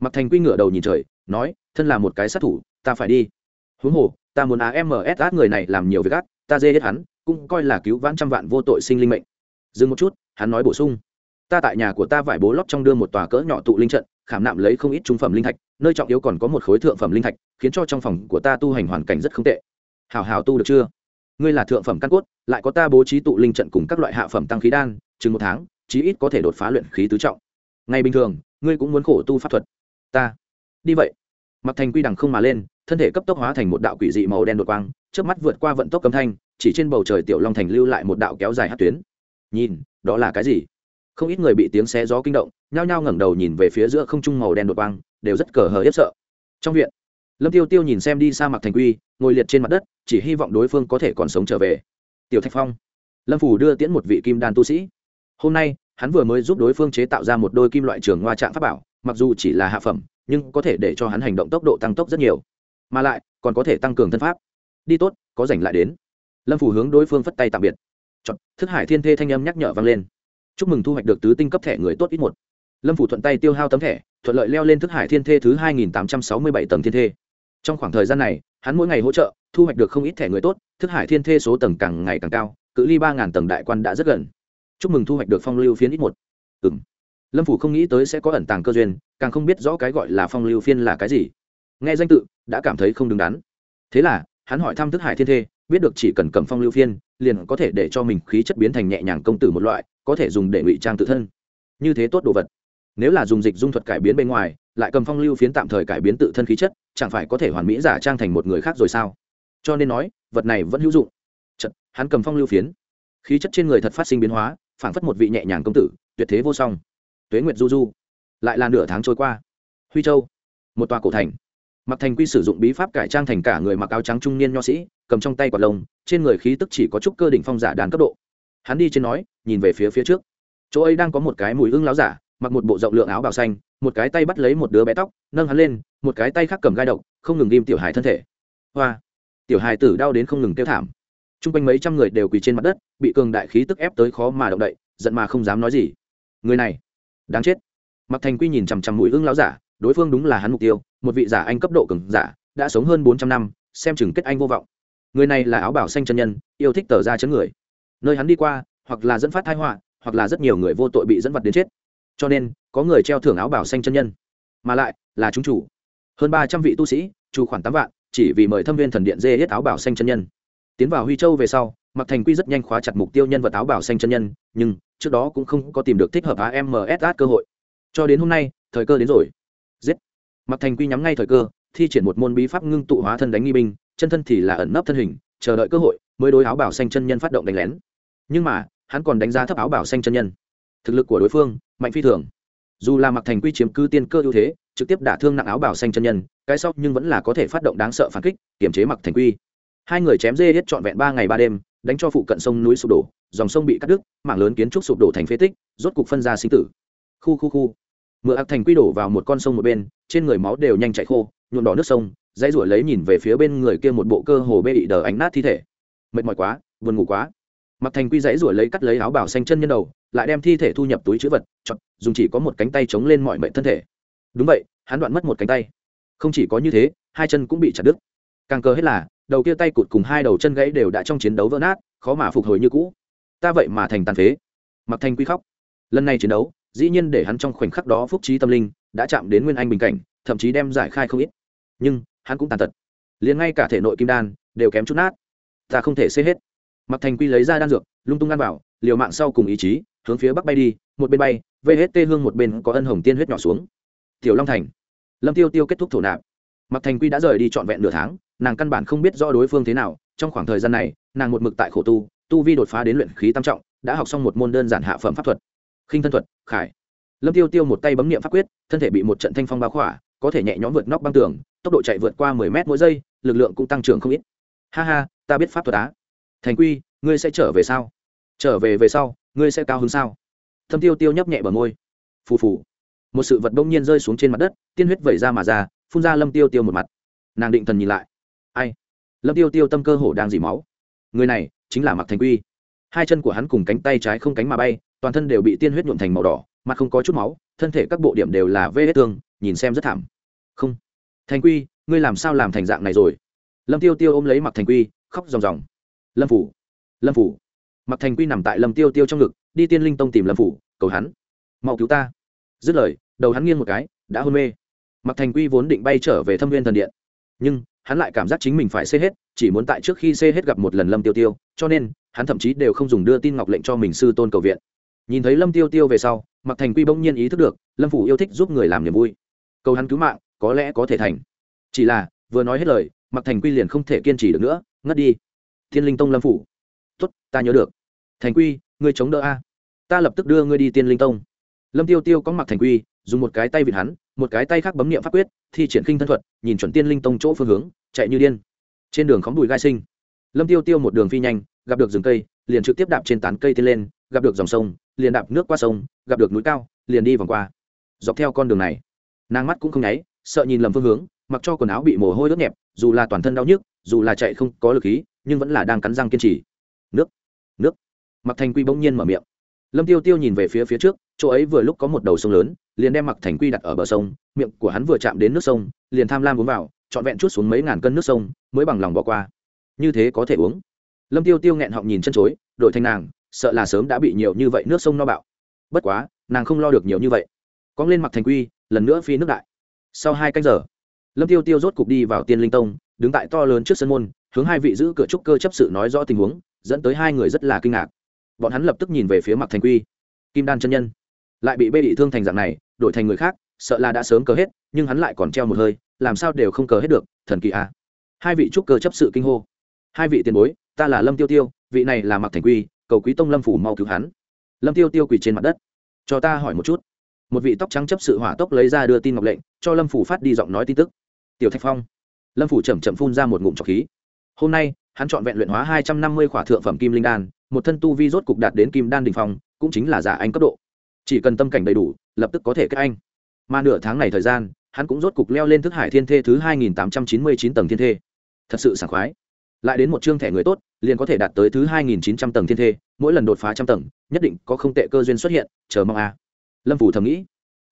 Mặc thành quy ngửa đầu nhìn trời, nói, thân là một cái sát thủ, ta phải đi. Huống hồ, ta muốn ams át người này làm nhiều việc ác ta dê hết hắn, cũng coi là cứu vãn trăm vạn vô tội sinh linh mệnh. Dừng một chút, hắn nói bổ sung. Ta tại nhà của ta vải bố lót trong đưa một tòa cỡ nhỏ tụ linh trận, khảm nạm lấy không ít trung phẩm linh thạch, nơi trọng yếu còn có một khối thượng phẩm linh thạch, khiến cho trong phòng của ta tu hành hoàn cảnh rất không tệ. Hào hào tu được chưa? Ngươi là thượng phẩm căn cốt, lại có ta bố trí tụ linh trận cùng các loại hạ phẩm tăng khí đan, chừng một tháng, chí ít có thể đột phá luyện khí tứ trọng. Ngày bình thường, ngươi cũng muốn khổ tu pháp thuật. Ta. Đi vậy. Mặc thành quy đằng không mà lên, thân thể cấp tốc hóa thành một đạo quỷ dị màu đen đột quang trước mắt vượt qua vận tốc cấm thanh, chỉ trên bầu trời tiểu long thành lưu lại một đạo kéo dài hát tuyến. Nhìn, đó là cái gì? Không ít người bị tiếng xé gió kinh động, nhao nhao ngẩng đầu nhìn về phía giữa không trung màu đen đột quang, đều rất cờ hờ hiếp sợ. Trong viện, lâm tiêu tiêu nhìn xem đi xa mặc thành quy, ngồi liệt trên mặt đất, chỉ hy vọng đối phương có thể còn sống trở về. Tiểu thạch phong, lâm phủ đưa tiễn một vị kim đan tu sĩ. Hôm nay, hắn vừa mới giúp đối phương chế tạo ra một đôi kim loại trường ngoa trạng pháp bảo, mặc dù chỉ là hạ phẩm, nhưng có thể để cho hắn hành động tốc độ tăng tốc rất nhiều. Mà lại, còn có thể tăng cường thân pháp đi tốt có rảnh lại đến. Lâm phủ hướng đối phương phất tay tạm biệt. Chọn, thức hải thiên thê thanh âm nhắc nhở vang lên. Chúc mừng thu hoạch được tứ tinh cấp thẻ người tốt ít một. Lâm phủ thuận tay tiêu hao tấm thẻ thuận lợi leo lên thức hải thiên thê thứ hai nghìn tám trăm sáu mươi bảy tầng thiên thê. Trong khoảng thời gian này hắn mỗi ngày hỗ trợ thu hoạch được không ít thẻ người tốt thức hải thiên thê số tầng càng ngày càng cao cự ly ba ngàn tầng đại quan đã rất gần. Chúc mừng thu hoạch được phong lưu phiến ít một. Ừ m lâm phủ không nghĩ tới sẽ có ẩn tàng cơ duyên càng không biết rõ cái gọi là phong lưu phiên là cái gì. Nghe danh tự đã cảm thấy không đứng đắn. Thế là hắn hỏi thăm thức hải thiên thê biết được chỉ cần cầm phong lưu phiên liền có thể để cho mình khí chất biến thành nhẹ nhàng công tử một loại có thể dùng để ngụy trang tự thân. Như thế tốt đồ vật. Nếu là dùng dịch dung thuật cải biến bên ngoài lại cầm phong lưu phiến tạm thời cải biến tự thân khí chất chẳng phải có thể hoàn mỹ giả trang thành một người khác rồi sao? Cho nên nói vật này vẫn hữu dụng. Chật, hắn cầm phong lưu phiến. Khí chất trên người thật phát sinh biến hóa phảng phất một vị nhẹ nhàng công tử tuyệt thế vô song. Tuế nguyệt du du. Lại là nửa tháng trôi qua. Huy châu. Một tòa cổ thành mặc thành quy sử dụng bí pháp cải trang thành cả người mặc áo trắng trung niên nho sĩ, cầm trong tay quạt lông, trên người khí tức chỉ có chút cơ đỉnh phong giả đàn cấp độ. Hắn đi trên nói, nhìn về phía phía trước. Chỗ ấy đang có một cái mùi hương láo giả, mặc một bộ rộng lượng áo bào xanh, một cái tay bắt lấy một đứa bé tóc, nâng hắn lên, một cái tay khác cầm gai độc, không ngừng ghim tiểu hài thân thể. Hoa! Tiểu hài tử đau đến không ngừng kêu thảm. T r u n g quanh mấy trăm người đều quỳ trên mặt đất, bị cường đại khí tức ép tới khó mà động đậy, giận mà không dám nói gì. Người này, đáng chết. Mặc thành quy nhìn chằm chằm mũi hương láo giả, đối phương đúng là hắn mục tiêu một vị giả anh cấp độ cường giả, đã sống hơn bốn trăm năm, xem chừng kết anh vô vọng. Người này là áo bảo xanh chân nhân, yêu thích tờ ra chấn người. Nơi hắn đi qua, hoặc là dẫn phát thái họa, hoặc là rất nhiều người vô tội bị dẫn vật đến chết. Cho nên, có người treo thưởng áo bảo xanh chân nhân. Mà lại, là chúng chủ. Hơn ba trăm vị tu sĩ chủ khoảng tám vạn, chỉ vì mời thâm viên thần điện dê hết áo bảo xanh chân nhân. Tiến vào huy châu về sau mặc thành quy rất nhanh khóa chặt mục tiêu nhân vật áo bảo xanh chân nhân, nhưng trước đó cũng không có tìm được thích hợp AMSAT cơ hội. Cho đến hôm nay, thời cơ đến rồi. Giết mặc thành quy nhắm ngay thời cơ, thi triển một môn bí pháp ngưng tụ hóa thân đánh nghi binh, chân thân thì là ẩn nấp thân hình, chờ đợi cơ hội, mới đối áo bảo xanh chân nhân phát động đánh lén. Nhưng mà, hắn còn đánh giá thấp áo bảo xanh chân nhân. Thực lực của đối phương, mạnh phi thường. Dù là mặc thành quy chiếm cư tiên cơ ưu thế, trực tiếp đả thương nặng áo bảo xanh chân nhân, cái sau nhưng vẫn là có thể phát động đáng sợ phản kích kiểm chế mặc thành quy. Hai người chém dê hết trọn vẹn ba ngày ba đêm, đánh cho phụ cận sông núi sụp đổ, dòng sông bị cắt đứt, mảng lớn kiến trúc sụp đổ thành phế tích, rốt cục phân ra sinh tử. Khu khu khu mượn ác thành quy đổ vào một con sông một bên, trên người máu đều nhanh chạy khô, nhuộm đỏ nước sông, dãy ruổi lấy nhìn về phía bên người kia một bộ cơ hồ bê bị đờ ánh nát thi thể. Mệt mỏi quá, buồn ngủ quá. Mặc thành quy dãy ruổi lấy cắt lấy áo bảo xanh chân nhân đầu, lại đem thi thể thu nhập túi chữ vật, chọn, dùng chỉ có một cánh tay chống lên mọi mệnh thân thể. Đúng vậy, hắn đoạn mất một cánh tay. Không chỉ có như thế, hai chân cũng bị chặt đứt. Càng cờ hết là, đầu kia tay cụt cùng hai đầu chân gãy đều đã trong chiến đấu vỡ nát, khó mà phục hồi như cũ. Ta vậy mà thành tàn phế. Mặc thành quy khóc. Lần này chiến đấu dĩ nhiên để hắn trong khoảnh khắc đó phúc trí tâm linh đã chạm đến nguyên anh bình cảnh, thậm chí đem giải khai không ít. Nhưng, hắn cũng tàn tật. Liền ngay cả thể nội kim đan đều kém chút nát. Ta không thể xê hết. Mặc thành quy lấy ra đan dược, lung tung ăn vào, liều mạng sau cùng ý chí, hướng phía bắc bay đi, một bên bay vê hết tê hương một bên có ân hồng tiên huyết nhỏ xuống. Tiểu long thành. Lâm tiêu tiêu kết thúc thổ nạp. Mặc thành quy đã rời đi trọn vẹn nửa tháng, nàng căn bản không biết rõ đối phương thế nào, trong khoảng thời gian này, nàng một mực tại khổ tu tu vi đột phá đến luyện khí tam trọng, đã học xong một môn đơn giản hạ phẩm pháp thuật khinh thân thuật, khải. Lâm tiêu tiêu một tay bấm niệm pháp quyết, thân thể bị một trận thanh phong bao khỏa, có thể nhẹ nhõm vượt nóc băng tường, tốc độ chạy vượt qua mười mét mỗi giây, lực lượng cũng tăng trưởng không ít. Ha ha, ta biết pháp thuật á. Thành quy, ngươi sẽ trở về sao? Trở về về sau, ngươi sẽ cao hơn sao? Thâm tiêu tiêu nhấp nhẹ bờ môi. Phù phù. Một sự vật đông nhiên rơi xuống trên mặt đất, tiên huyết vẩy ra mà ra, phun ra lâm tiêu tiêu một mặt. Nàng định thần nhìn lại. Ai? Lâm tiêu tiêu tâm cơ hổ đang dỉ máu. Người này chính là mặc thành quy. Hai chân của hắn cùng cánh tay trái không cánh mà bay toàn thân đều bị tiên huyết nhuộm thành màu đỏ, mặt không có chút máu, thân thể các bộ điểm đều là vết thương, nhìn xem rất thảm. Không. Thành quy, ngươi làm sao làm thành dạng này rồi? Lâm tiêu tiêu ôm lấy mặc thành quy, khóc ròng ròng. Lâm phủ. Lâm phủ. Mặc thành quy nằm tại lâm tiêu tiêu trong ngực, đi tiên linh tông tìm lâm phủ, cầu hắn. Mau cứu ta. Dứt lời, đầu hắn nghiêng một cái, đã hôn mê. Mặc thành quy vốn định bay trở về thâm viên thần điện, nhưng hắn lại cảm giác chính mình phải xê hết, chỉ muốn tại trước khi xê hết gặp một lần lâm tiêu tiêu, cho nên hắn thậm chí đều không dùng đưa tin ngọc lệnh cho mình sư tôn cầu viện nhìn thấy lâm tiêu tiêu về sau mặc thành quy bỗng nhiên ý thức được, lâm phủ yêu thích giúp người làm niềm vui. Cầu hắn cứu mạng, có lẽ có thể thành. Chỉ là, vừa nói hết lời mặc thành quy liền không thể kiên trì được nữa, ngất đi. Thiên linh tông lâm phủ. Tuất ta nhớ được. Thành quy, ngươi chống đỡ a. Ta lập tức đưa ngươi đi tiên linh tông. Lâm tiêu tiêu có mặc thành quy, dùng một cái tay vịt hắn, một cái tay khác bấm niệm pháp quyết, thi triển khinh thân thuật, nhìn chuẩn tiên linh tông chỗ phương hướng, chạy như điên. Trên đường khóm bùi gai sinh. Lâm tiêu tiêu một đường phi nhanh, gặp được rừng cây, liền trực tiếp đạp trên tán cây tiên lên gặp được dòng sông, liền đạp nước qua sông, gặp được núi cao, liền đi vòng qua. Dọc theo con đường này, nàng mắt cũng không nháy, sợ nhìn lầm phương hướng, mặc cho quần áo bị mồ hôi đốt nhẹp, dù là toàn thân đau nhức, dù là chạy không có lực khí, nhưng vẫn là đang cắn răng kiên trì. Nước nước. Mặc thành quy bỗng nhiên mở miệng. Lâm tiêu tiêu nhìn về phía phía trước, chỗ ấy vừa lúc có một đầu sông lớn, liền đem mặc thành quy đặt ở bờ sông, miệng của hắn vừa chạm đến nước sông, liền tham lam uống vào, trọn vẹn chút xuống mấy ngàn cân nước sông, mới bằng lòng bỏ qua. Như thế có thể uống. Lâm tiêu tiêu nghẹn họng nhìn chân chối đội thanh nàng sợ là sớm đã bị nhiều như vậy nước sông no bạo. Bất quá, nàng không lo được nhiều như vậy. Cóng lên mặc thành quy, lần nữa phi nước đại. Sau hai canh giờ, lâm tiêu tiêu rốt cục đi vào tiên linh tông, đứng tại to lớn trước sân môn, hướng hai vị giữ cửa trúc cơ chấp sự nói rõ tình huống, dẫn tới hai người rất là kinh ngạc. Bọn hắn lập tức nhìn về phía mặc thành quy. Kim đan chân nhân. Lại bị bê bị thương thành dạng này, đổi thành người khác, sợ là đã sớm cờ hết, nhưng hắn lại còn treo một hơi, làm sao đều không cờ hết được, thần kỳ à. hai vị trúc cơ chấp sự kinh hô. Hai vị tiền bối, ta là lâm tiêu tiêu, vị này là mặc thành quy cầu quý tông lâm phủ mau cứu hắn. Lâm tiêu tiêu quỳ trên mặt đất. Cho ta hỏi một chút. Một vị tóc trắng chấp sự hỏa tốc lấy ra đưa tin ngọc lệnh, cho lâm phủ phát đi giọng nói tin tức. Tiểu thạch phong. Lâm phủ chậm chậm phun ra một ngụm trọc khí. Hôm nay, hắn chọn vẹn luyện hóa hai trăm năm mươi khỏa thượng phẩm kim linh đan, một thân tu vi rốt cục đạt đến kim đan đình phong, cũng chính là giả anh cấp độ. Chỉ cần tâm cảnh đầy đủ, lập tức có thể kết anh. Mà nửa tháng này thời gian, hắn cũng rốt cục leo lên thức hải thiên thê thứ hai nghìn tám trăm chín mươi chín tầng thiên thê. Thật sự sảng khoái. Lại đến một chương thẻ người tốt liền có thể đạt tới thứ hai nghìn chín trăm tầng thiên thê mỗi lần đột phá trăm tầng nhất định có không tệ cơ duyên xuất hiện chờ mong a. Lâm phủ thầm nghĩ.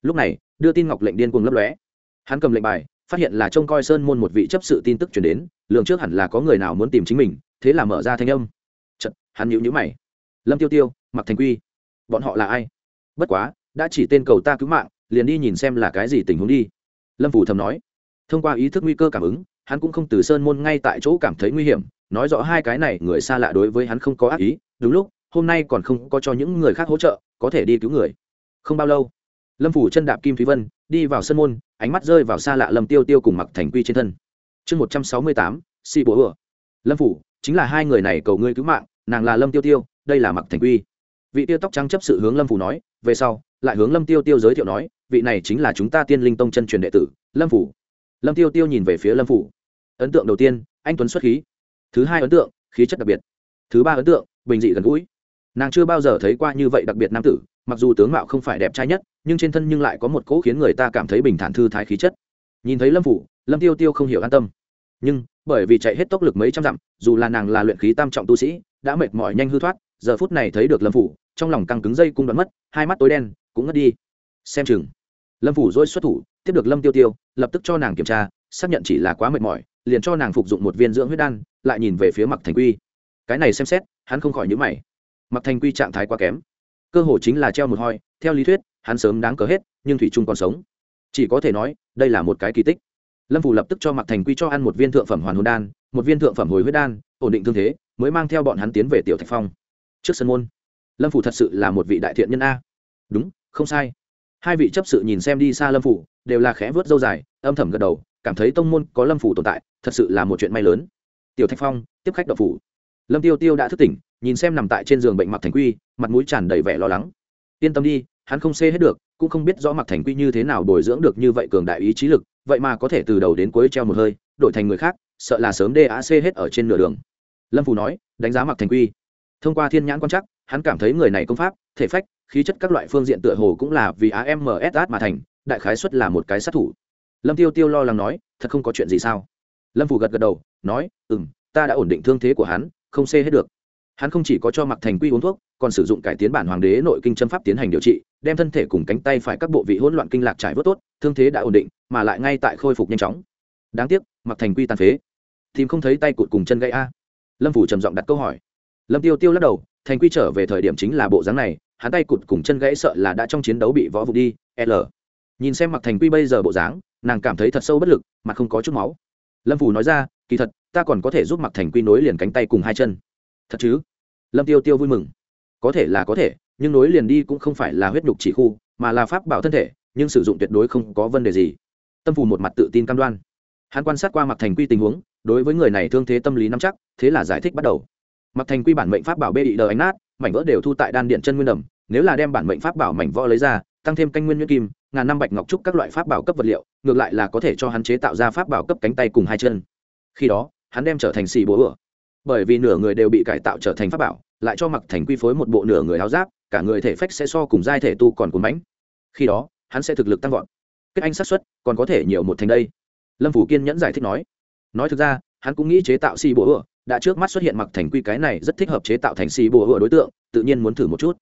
Lúc này đưa tin ngọc lệnh điên cuồng lấp lóe. Hắn cầm lệnh bài phát hiện là trông coi sơn môn một vị chấp sự tin tức chuyển đến lượng trước hẳn là có người nào muốn tìm chính mình thế là mở ra thanh âm. Chật, hắn nhíu nhíu mày. Lâm tiêu tiêu mặc thành quy bọn họ là ai? Bất quá đã chỉ tên cầu ta cứu mạng liền đi nhìn xem là cái gì tình huống đi. Lâm phủ thầm nói. Thông qua ý thức nguy cơ cảm ứng hắn cũng không từ sơn môn ngay tại chỗ cảm thấy nguy hiểm nói rõ hai cái này người xa lạ đối với hắn không có ác ý, đúng lúc, hôm nay còn không có cho những người khác hỗ trợ, có thể đi cứu người. Không bao lâu, lâm phủ chân đạp kim thúy vân, đi vào sân môn, ánh mắt rơi vào xa lạ lâm tiêu tiêu cùng mặc thành quy trên thân. Chương một trăm sáu mươi tám xị bố ửa lâm phủ, chính là hai người này cầu ngươi cứu mạng, nàng là lâm tiêu tiêu, đây là mặc thành quy. Vị tiêu tóc trắng chấp sự hướng lâm phủ nói, về sau, lại hướng lâm tiêu tiêu giới thiệu nói, vị này chính là chúng ta tiên linh tông chân truyền đệ tử, lâm phủ. Lâm tiêu tiêu nhìn về phía lâm phủ. Ấn tượng đầu tiên, anh tuấn xuất khí thứ hai ấn tượng, khí chất đặc biệt. Thứ ba ấn tượng, bình dị gần gũi. Nàng chưa bao giờ thấy qua như vậy đặc biệt nam tử, mặc dù tướng mạo không phải đẹp trai nhất, nhưng trên thân nhưng lại có một cỗ khiến người ta cảm thấy bình thản thư thái khí chất. Nhìn thấy lâm phủ, lâm tiêu tiêu không hiểu an tâm. Nhưng, bởi vì chạy hết tốc lực mấy trăm dặm, dù là nàng là luyện khí tam trọng tu sĩ, đã mệt mỏi nhanh hư thoát, giờ phút này thấy được lâm phủ, trong lòng căng cứng dây cung đoán mất, hai mắt tối đen, cũng ngất đi. Xem chừng. Lâm phủ dôi xuất thủ, tiếp được lâm tiêu tiêu, lập tức cho nàng kiểm tra, xác nhận chỉ là quá mệt mỏi liền cho nàng phục dụng một viên dưỡng huyết đan, lại nhìn về phía mặc thành quy. Cái này xem xét, hắn không khỏi nhữ mày. Mặc thành quy trạng thái quá kém. Cơ hồ chính là treo một hoi, theo lý thuyết, hắn sớm đáng cớ hết, nhưng thủy trung còn sống. Chỉ có thể nói, đây là một cái kỳ tích. Lâm phủ lập tức cho mặc thành quy cho ăn một viên thượng phẩm hoàn hồn đan, một viên thượng phẩm hồi huyết đan, ổn định thương thế, mới mang theo bọn hắn tiến về tiểu thạch phong. Trước sân môn, lâm phủ thật sự là một vị đại thiện nhân a. Đúng, không sai. Hai vị chấp sự nhìn xem đi xa lâm phủ đều là khẽ vớt dâu dài, âm thầm gật đầu cảm thấy tông môn có lâm phủ tồn tại, thật sự là một chuyện may lớn. Tiểu thạch phong, tiếp khách đậu phủ. Lâm tiêu tiêu đã thức tỉnh, nhìn xem nằm tại trên giường bệnh mặc thành quy, mặt mũi tràn đầy vẻ lo lắng. Yên tâm đi, hắn không xê hết được, cũng không biết rõ mặc thành quy như thế nào bồi dưỡng được như vậy cường đại ý trí lực, vậy mà có thể từ đầu đến cuối treo một hơi, đổi thành người khác, sợ là sớm dac hết ở trên nửa đường. Lâm phù nói, đánh giá mặc thành quy. Thông qua thiên nhãn quan chắc hắn cảm thấy người này công pháp, thể phách, khí chất các loại phương diện tựa hồ cũng là vì amsat mà thành, đại khái xuất là một cái sát thủ lâm tiêu tiêu lo lắng nói, thật không có chuyện gì sao? Lâm phủ gật gật đầu, nói ừ m ta đã ổn định thương thế của hắn, không xê hết được. Hắn không chỉ có cho mặc thành quy uống thuốc, còn sử dụng cải tiến bản hoàng đế nội kinh châm pháp tiến hành điều trị, đem thân thể cùng cánh tay phải các bộ vị hỗn loạn kinh lạc trải vớt tốt, thương thế đã ổn định, mà lại ngay tại khôi phục nhanh chóng. Đáng tiếc mặc thành quy tàn phế. Tìm không thấy tay cụt cùng chân gãy a. Lâm phủ trầm giọng đặt câu hỏi. Lâm tiêu tiêu lắc đầu, thành quy trở về thời điểm chính là bộ dáng này, hắn tay cụt cùng chân gãy sợ là đã trong chiến đấu bị võ vụ đi, l. Nhìn xem mặc thành quy bây giờ bộ dáng nàng cảm thấy thật sâu bất lực mà không có chút máu. Lâm phủ nói ra, kỳ thật, ta còn có thể giúp mặc thành quy nối liền cánh tay cùng hai chân. Thật chứ? Lâm tiêu tiêu vui mừng. Có thể là có thể, nhưng nối liền đi cũng không phải là huyết nhục chỉ khu, mà là pháp bảo thân thể, nhưng sử dụng tuyệt đối không có vấn đề gì. Tâm phù một mặt tự tin cam đoan. Hắn quan sát qua mặc thành quy tình huống, đối với người này thương thế tâm lý nắm chắc, thế là giải thích bắt đầu. Mặc thành quy bản mệnh pháp bảo bê bị đờ ánh nát, mảnh vỡ đều thu tại đan điện chân nguyên đầm, nếu là đem bản mệnh pháp bảo mảnh vỡ lấy ra, tăng thêm canh nguyên nhuyễn kim ngàn năm bạch ngọc trúc các loại pháp bảo cấp vật liệu, ngược lại là có thể cho hắn chế tạo ra pháp bảo cấp cánh tay cùng hai chân. Khi đó, hắn đem trở thành xì bố ửa bởi vì nửa người đều bị cải tạo trở thành pháp bảo, lại cho mặc thành quy phối một bộ nửa người áo giáp, cả người thể phách sẽ so cùng giai thể tu còn cuốn bánh khi đó, hắn sẽ thực lực tăng vọt. Kết anh sát xuất, còn có thể nhiều một thành đây. Lâm phủ kiên nhẫn giải thích nói. Nói thực ra, hắn cũng nghĩ chế tạo xì bố ựa, đã trước mắt xuất hiện mặc thành quy cái này rất thích hợp chế tạo thành xì bố ựa đối tượng, tự nhiên muốn thử một chút.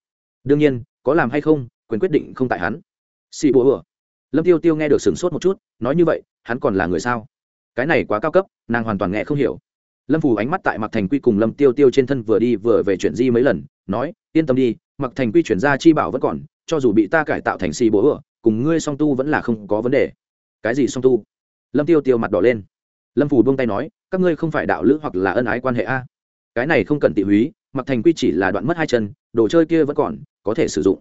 Đương nhiên, có làm hay không, quyền quyết định không tại hắn xì bộ ựa lâm tiêu tiêu nghe được sửng sốt một chút, nói như vậy, hắn còn là người sao? Cái này quá cao cấp, nàng hoàn toàn nghe không hiểu. Lâm phù ánh mắt tại mặc thành quy cùng lâm tiêu tiêu trên thân vừa đi vừa về chuyện di mấy lần, nói, yên tâm đi mặc thành quy chuyển ra chi bảo vẫn còn, cho dù bị ta cải tạo thành xì bộ ửa cùng ngươi song tu vẫn là không có vấn đề. Cái gì song tu? Lâm tiêu tiêu mặt đỏ lên. Lâm phù buông tay nói, các ngươi không phải đạo lữ hoặc là ân ái quan hệ a? Cái này không cần tị húy mặc thành quy chỉ là đoạn mất hai chân, đồ chơi kia vẫn còn, có thể sử dụng.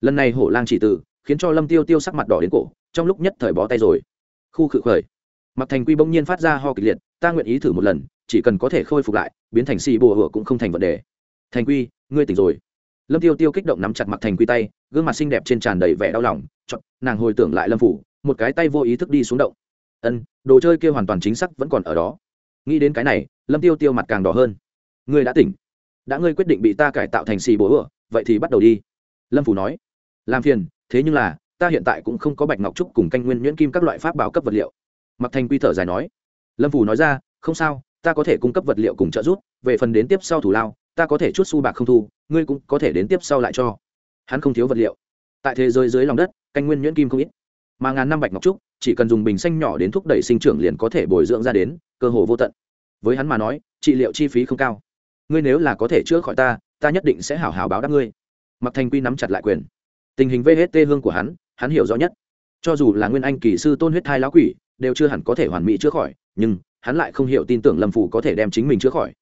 Lần này hổ lang chỉ tử khiến cho lâm tiêu tiêu sắc mặt đỏ đến cổ, trong lúc nhất thời bó tay rồi. Khu khự khởi. Mặc thành quy bỗng nhiên phát ra ho kịch liệt, ta nguyện ý thử một lần, chỉ cần có thể khôi phục lại, biến thành xì bùa hựa cũng không thành vấn đề. Thành quy, ngươi tỉnh rồi. Lâm tiêu tiêu kích động nắm chặt mặc thành quy tay, gương mặt xinh đẹp trên tràn đầy vẻ đau lòng chọn nàng hồi tưởng lại lâm phủ, một cái tay vô ý thức đi xuống động. Ân, đồ chơi kia hoàn toàn chính xác vẫn còn ở đó. Nghĩ đến cái này, lâm tiêu tiêu mặt càng đỏ hơn. Ngươi đã tỉnh. Đã ngươi quyết định bị ta cải tạo thành xì bố ửa vậy thì bắt đầu đi. Lâm phủ nói. Làm phiền thế nhưng là, ta hiện tại cũng không có bạch ngọc trúc cùng canh nguyên nhuyễn kim các loại pháp bảo cấp vật liệu. Mặc thành quy thở dài nói, lâm phủ nói ra, không sao, ta có thể cung cấp vật liệu cùng trợ giúp, về phần đến tiếp sau thủ lao, ta có thể chút su bạc không thu, ngươi cũng có thể đến tiếp sau lại cho. Hắn không thiếu vật liệu. Tại thế giới dưới lòng đất, canh nguyên nhuyễn kim không ít. Mà ngàn năm bạch ngọc trúc, chỉ cần dùng bình xanh nhỏ đến thúc đẩy sinh trưởng liền có thể bồi dưỡng ra đến, cơ hồ vô tận. Với hắn mà nói, trị liệu chi phí không cao. Ngươi nếu là có thể chữa khỏi ta ta nhất định sẽ hảo hảo báo đáp ngươi. Mặc thành quy nắm chặt lại quyền tình hình vht hương của hắn hắn hiểu rõ nhất. Cho dù là nguyên anh kỳ sư tôn huyết thai lão quỷ, đều chưa hẳn có thể hoàn mỹ chữa khỏi, nhưng hắn lại không hiểu tin tưởng lâm phủ có thể đem chính mình chữa khỏi.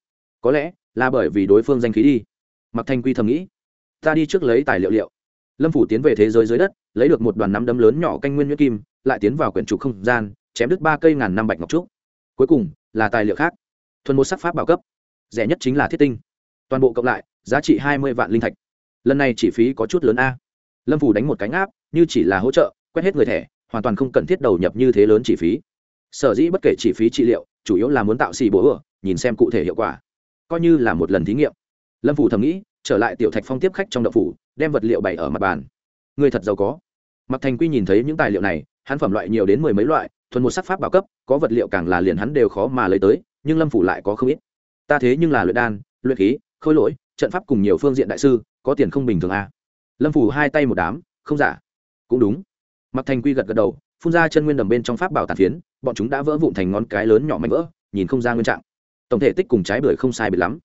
Có lẽ là bởi vì đối phương danh khí đi. Mặc thanh quy thầm nghĩ, ta đi trước lấy tài liệu liệu. Lâm phủ tiến về thế giới dưới đất, lấy được một đoàn nắm đấm lớn nhỏ canh nguyên nhuyễn kim, lại tiến vào quyển trục không gian, chém đứt ba cây ngàn năm bạch ngọc trúc. Cuối cùng là tài liệu khác. Thuần một sắc pháp bảo cấp. Rẻ nhất chính là thiết tinh. Toàn bộ cộng lại, giá trị hai mươi vạn linh thạch. Lần này chi phí có chút lớn a lâm phủ đánh một cánh áp như chỉ là hỗ trợ, quét hết người thẻ, hoàn toàn không cần thiết đầu nhập như thế lớn chi phí. Sở dĩ bất kể chi phí trị liệu, chủ yếu là muốn tạo xì bố ửa nhìn xem cụ thể hiệu quả. Coi như là một lần thí nghiệm. Lâm phủ thầm nghĩ, trở lại tiểu thạch phong tiếp khách trong đậu phủ, đem vật liệu bày ở mặt bàn. Người thật giàu có. Mặc thành quy nhìn thấy những tài liệu này, hắn phẩm loại nhiều đến mười mấy loại, thuần một sắc pháp bảo cấp, có vật liệu càng là liền hắn đều khó mà lấy tới, nhưng lâm phủ lại có không ít. Ta thế nhưng là luyện đan, luyện khí, khôi lỗi, trận pháp cùng nhiều phương diện đại sư, có tiền không bình thường à lâm phủ hai tay một đám, không giả. Cũng đúng. Mặc thành quy gật gật đầu, phun ra chân nguyên đầm bên trong pháp bảo tàn phiến, bọn chúng đã vỡ vụn thành ngón cái lớn nhỏ mảnh vỡ, nhìn không ra nguyên trạng. Tổng thể tích cùng trái bưởi không sai biệt lắm.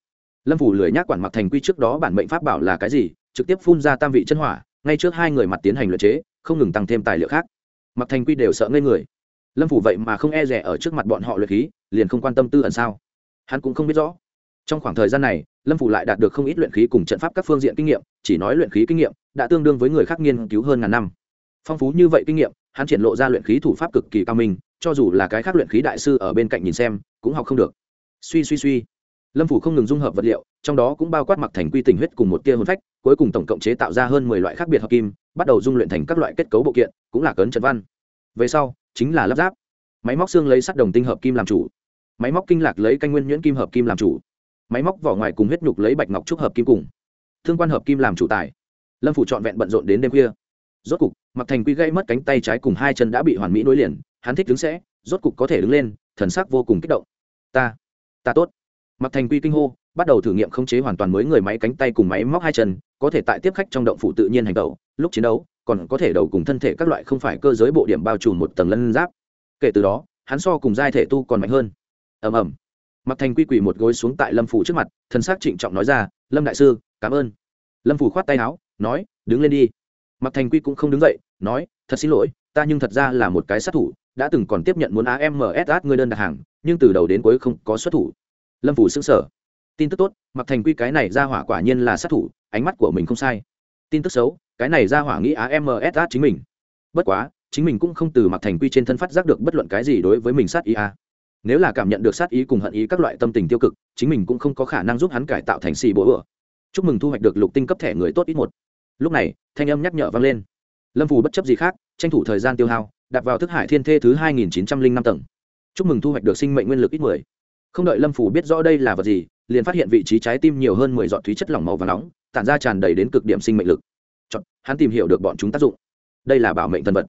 Lâm phủ lười nhác quản mặc thành quy trước đó bản mệnh pháp bảo là cái gì, trực tiếp phun ra tam vị chân hỏa, ngay trước hai người mặt tiến hành luyện chế, không ngừng tăng thêm tài liệu khác. Mặc thành quy đều sợ ngây người. Lâm phủ vậy mà không e rẻ ở trước mặt bọn họ luyện khí, liền không quan tâm tư ẩn sao? Hắn cũng không biết rõ trong khoảng thời gian này, lâm phủ lại đạt được không ít luyện khí cùng trận pháp các phương diện kinh nghiệm, chỉ nói luyện khí kinh nghiệm đã tương đương với người khác nghiên cứu hơn ngàn năm. Phong phú như vậy kinh nghiệm, hắn triển lộ ra luyện khí thủ pháp cực kỳ cao minh, cho dù là cái khác luyện khí đại sư ở bên cạnh nhìn xem, cũng học không được. Suy suy suy. Lâm phủ không ngừng dung hợp vật liệu, trong đó cũng bao quát mặc thành quy tình huyết cùng một tia hồn phách, cuối cùng tổng cộng chế tạo ra hơn mười loại khác biệt hợp kim, bắt đầu dung luyện thành các loại kết cấu bộ kiện, cũng là cấn trận văn. Về sau, chính là lắp ráp. Máy móc xương lấy sắt đồng tinh hợp kim làm chủ. Máy móc kinh lạc lấy canh nguyên nhuyễn kim hợp kim làm chủ máy móc vỏ ngoài cùng huyết nhục lấy bạch ngọc trúc hợp kim cùng. Thương quan hợp kim làm chủ tài. Lâm phủ trọn vẹn bận rộn đến đêm khuya. Rốt cục mặc thành quy gây mất cánh tay trái cùng hai chân đã bị hoàn mỹ nối liền, hắn thích đứng sẽ, rốt cục có thể đứng lên, thần sắc vô cùng kích động. Ta ta tốt. Mặc thành quy kinh hô, bắt đầu thử nghiệm khống chế hoàn toàn mới người máy cánh tay cùng máy móc hai chân, có thể tại tiếp khách trong động phủ tự nhiên hành động lúc chiến đấu, còn có thể đầu cùng thân thể các loại không phải cơ giới bộ điểm bao trùm một tầng lân giáp. Kể từ đó, hắn so cùng giai thể tu còn mạnh hơn. Ầm ầm mặc thành quy quỳ một gối xuống tại lâm phủ trước mặt, thần s c trịnh trọng nói ra, lâm đại sư, cảm ơn. Lâm phủ khoát tay áo, nói, đứng lên đi. Mặc thành quy cũng không đứng dậy, nói, thật xin lỗi, ta nhưng thật ra là một cái sát thủ, đã từng còn tiếp nhận muốn amss ngươi đơn đặt hàng, nhưng từ đầu đến cuối không có xuất thủ. Lâm phủ xứng sở tin tức tốt, mặc thành quy cái này ra hỏa quả nhiên là sát thủ, ánh mắt của mình không sai. Tin tức xấu, cái này ra hỏa nghĩ amss chính mình. Bất quá, chính mình cũng không từ mặc thành quy trên thân phát giác được bất luận cái gì đối với mình sát ý a nếu là cảm nhận được sát ý cùng hận ý các loại tâm tình tiêu cực chính mình cũng không có khả năng giúp hắn cải tạo thành xì bố ửa chúc mừng thu hoạch được lục tinh cấp thẻ người tốt ít một. Lúc này thanh âm nhắc nhở vang lên. Lâm phù bất chấp gì khác tranh thủ thời gian tiêu hao đặt vào thức hải thiên thê thứ hai nghìn chín trăm linh năm tầng. Chúc mừng thu hoạch được sinh mệnh nguyên lực ít mười. Không đợi lâm phủ biết rõ đây là vật gì liền phát hiện vị trí trái tim nhiều hơn mười giọt thúy chất lỏng màu và nóng tản ra tràn đầy đến cực điểm sinh mệnh lực. Chọn, hắn tìm hiểu được bọn chúng tác dụng. Đây là bảo mệnh thần vật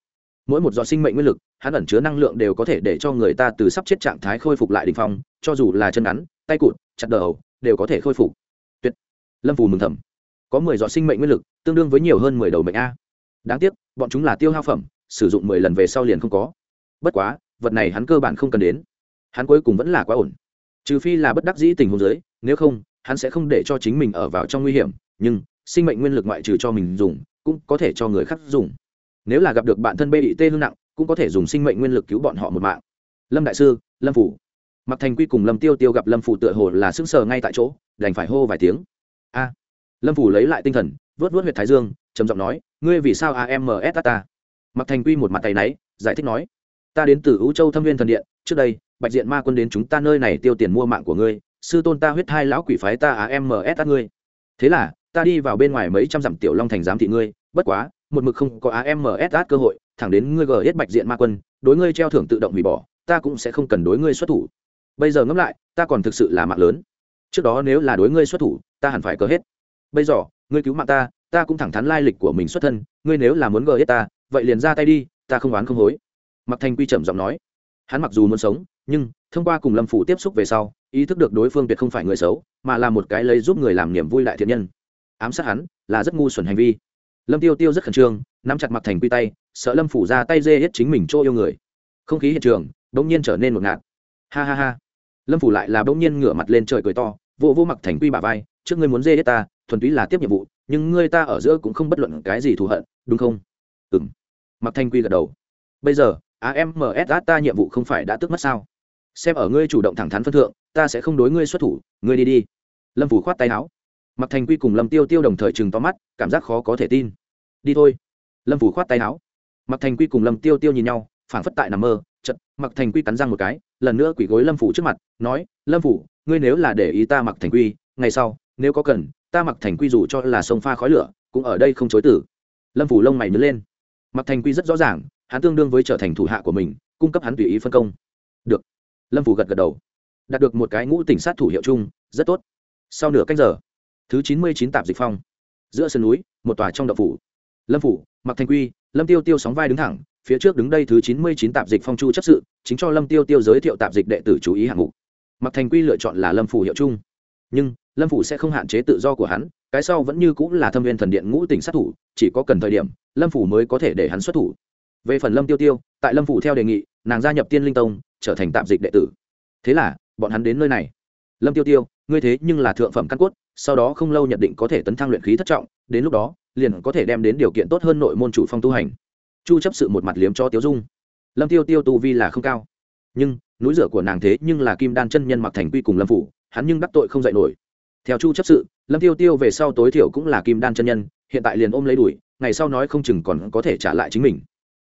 mỗi một giọt sinh mệnh nguyên lực, hắn ẩn chứa năng lượng đều có thể để cho người ta từ sắp chết trạng thái khôi phục lại đ ỉ n h phong, cho dù là chân ngắn, tay cụt, chặt đờ ẩu đều có thể khôi phục. Tuyệt. Lâm phù mừng thầm. Có mười giọt sinh mệnh nguyên lực, tương đương với nhiều hơn mười đầu mệnh a. Đáng tiếc, bọn chúng là tiêu hao phẩm, sử dụng mười lần về sau liền không có. Bất quá, vật này hắn cơ bản không cần đến. Hắn cuối cùng vẫn là quá ổn. Trừ phi là bất đắc dĩ tình huống giới nếu không, hắn sẽ không để cho chính mình ở vào trong nguy hiểm, nhưng, sinh mệnh nguyên lực ngoại trừ cho mình dùng, cũng có thể cho người khác dùng nếu là gặp được bạn thân bê bị tê hương nặng, cũng có thể dùng sinh mệnh nguyên lực cứu bọn họ một mạng. Lâm đại sư, lâm phủ. Mặc thành quy cùng lâm tiêu tiêu gặp lâm phủ tựa hồ là sững sờ ngay tại chỗ, đành phải hô vài tiếng. A. Lâm phủ lấy lại tinh thần, vớt vớt huyệt thái dương, trầm giọng nói, ngươi vì sao ams ta? Mặc thành quy một mặt tay náy, giải thích nói, ta đến từ ưu châu thâm viên thần điện, trước đây, bạch diện ma quân đến chúng ta nơi này tiêu tiền mua mạng của ngươi, sư tôn ta huyết hai lão quỷ phái ta ams ngươi. Thế là, ta đi vào bên ngoài mấy trăm dặm tiểu long thành giám thị ngươi, bất quá một mực không có ams cơ hội, thẳng đến ngươi gờ hết bạch diện ma quân, đối ngươi treo thưởng tự động hủy bỏ, ta cũng sẽ không cần đối ngươi xuất thủ. Bây giờ ngẫm lại, ta còn thực sự là mạng lớn. Trước đó nếu là đối ngươi xuất thủ, ta hẳn phải cờ hết. Bây giờ, ngươi cứu mạng ta ta cũng thẳng thắn lai lịch của mình xuất thân, ngươi nếu là muốn gờ ta, vậy liền ra tay đi, ta không oán không hối. Mặc thành quy trầm giọng nói. Hắn mặc dù muốn sống, nhưng thông qua cùng lâm phủ tiếp xúc về sau, ý thức được đối phương tuyệt không phải người xấu, mà là một cái lấy giúp người làm niềm vui đại thiện nhân. Ám sát hắn là rất ngu xuẩn hành vi lâm tiêu tiêu rất khẩn trương, nắm chặt mặt thành quy tay, sợ lâm phủ ra tay dê hết chính mình chỗ yêu người. Không khí hiện trường bỗng nhiên trở nên một ngạt. Ha ha ha. Lâm phủ lại là bỗng nhiên ngửa mặt lên trời cười to vô vô mặc thành quy bà vai, trước ngươi muốn dê hết ta, thuần túy là tiếp nhiệm vụ, nhưng ngươi ta ở giữa cũng không bất luận cái gì thù hận, đúng không? Ừ m mặc thành quy gật đầu. Bây giờ ams ta nhiệm vụ không phải đã tức mất sao? Xem ở ngươi chủ động thẳng thắn phân thượng, ta sẽ không đối ngươi xuất thủ, ngươi đi đi. Lâm phủ khoát tay áo mặc thành quy cùng lâm tiêu tiêu đồng thời chừng to mắt, cảm giác khó có thể tin. Đi thôi. Lâm phủ khoát tay áo. Mặc thành quy cùng lâm tiêu tiêu nhìn nhau, phảng phất tại nằm mơ chật mặc thành quy cắn răng một cái, lần nữa quỷ gối lâm phủ trước mặt, nói, lâm phủ, ngươi nếu là để ý ta mặc thành quy, ngày sau, nếu có cần, ta mặc thành quy dù cho là sông pha khói lửa, cũng ở đây không chối tử. Lâm phủ lông mày nhớ lên. Mặc thành quy rất rõ ràng, hắn tương đương với trở thành thủ hạ của mình, cung cấp hắn tùy ý phân công. Được. Lâm phủ gật gật đầu. Đạt được một cái ngũ tỉnh sát thủ hiệu chung, rất tốt. Sau nửa canh giờ thứ chín mươi chín tạp dịch phong. Giữa sườn núi, một tòa trong đậu phủ. Lâm phủ mặc thành quy, lâm tiêu tiêu sóng vai đứng thẳng, phía trước đứng đây thứ chín mươi chín tạp dịch phong chu chấp sự, chính cho lâm tiêu tiêu giới thiệu tạp dịch đệ tử chú ý hạng mục. Mặc thành quy lựa chọn là lâm phủ hiệu chung. Nhưng, lâm phủ sẽ không hạn chế tự do của hắn, cái sau vẫn như cũng là thâm viên thần điện ngũ tỉnh sát thủ, chỉ có cần thời điểm, lâm phủ mới có thể để hắn xuất thủ. Về phần lâm tiêu tiêu, tại lâm phủ theo đề nghị, nàng gia nhập tiên linh tông, trở thành tạm dịch đệ tử. Thế là, bọn hắn đến nơi này. Lâm tiêu tiêu, ngươi thế nhưng là thượng phẩm căn cốt sau đó không lâu nhận định có thể tấn thăng luyện khí thất trọng, đến lúc đó, liền có thể đem đến điều kiện tốt hơn nội môn chủ phong tu hành. Chu chấp sự một mặt liếm cho tiếu dung. Lâm tiêu tiêu tu vi là không cao, nhưng núi rửa của nàng thế nhưng là kim đan chân nhân mặc thành quy cùng lâm phủ, hắn nhưng đắc tội không dạy nổi. Theo chu chấp sự, lâm tiêu tiêu về sau tối thiểu cũng là kim đan chân nhân, hiện tại liền ôm lấy đuổi, ngày sau nói không chừng còn có thể trả lại chính mình.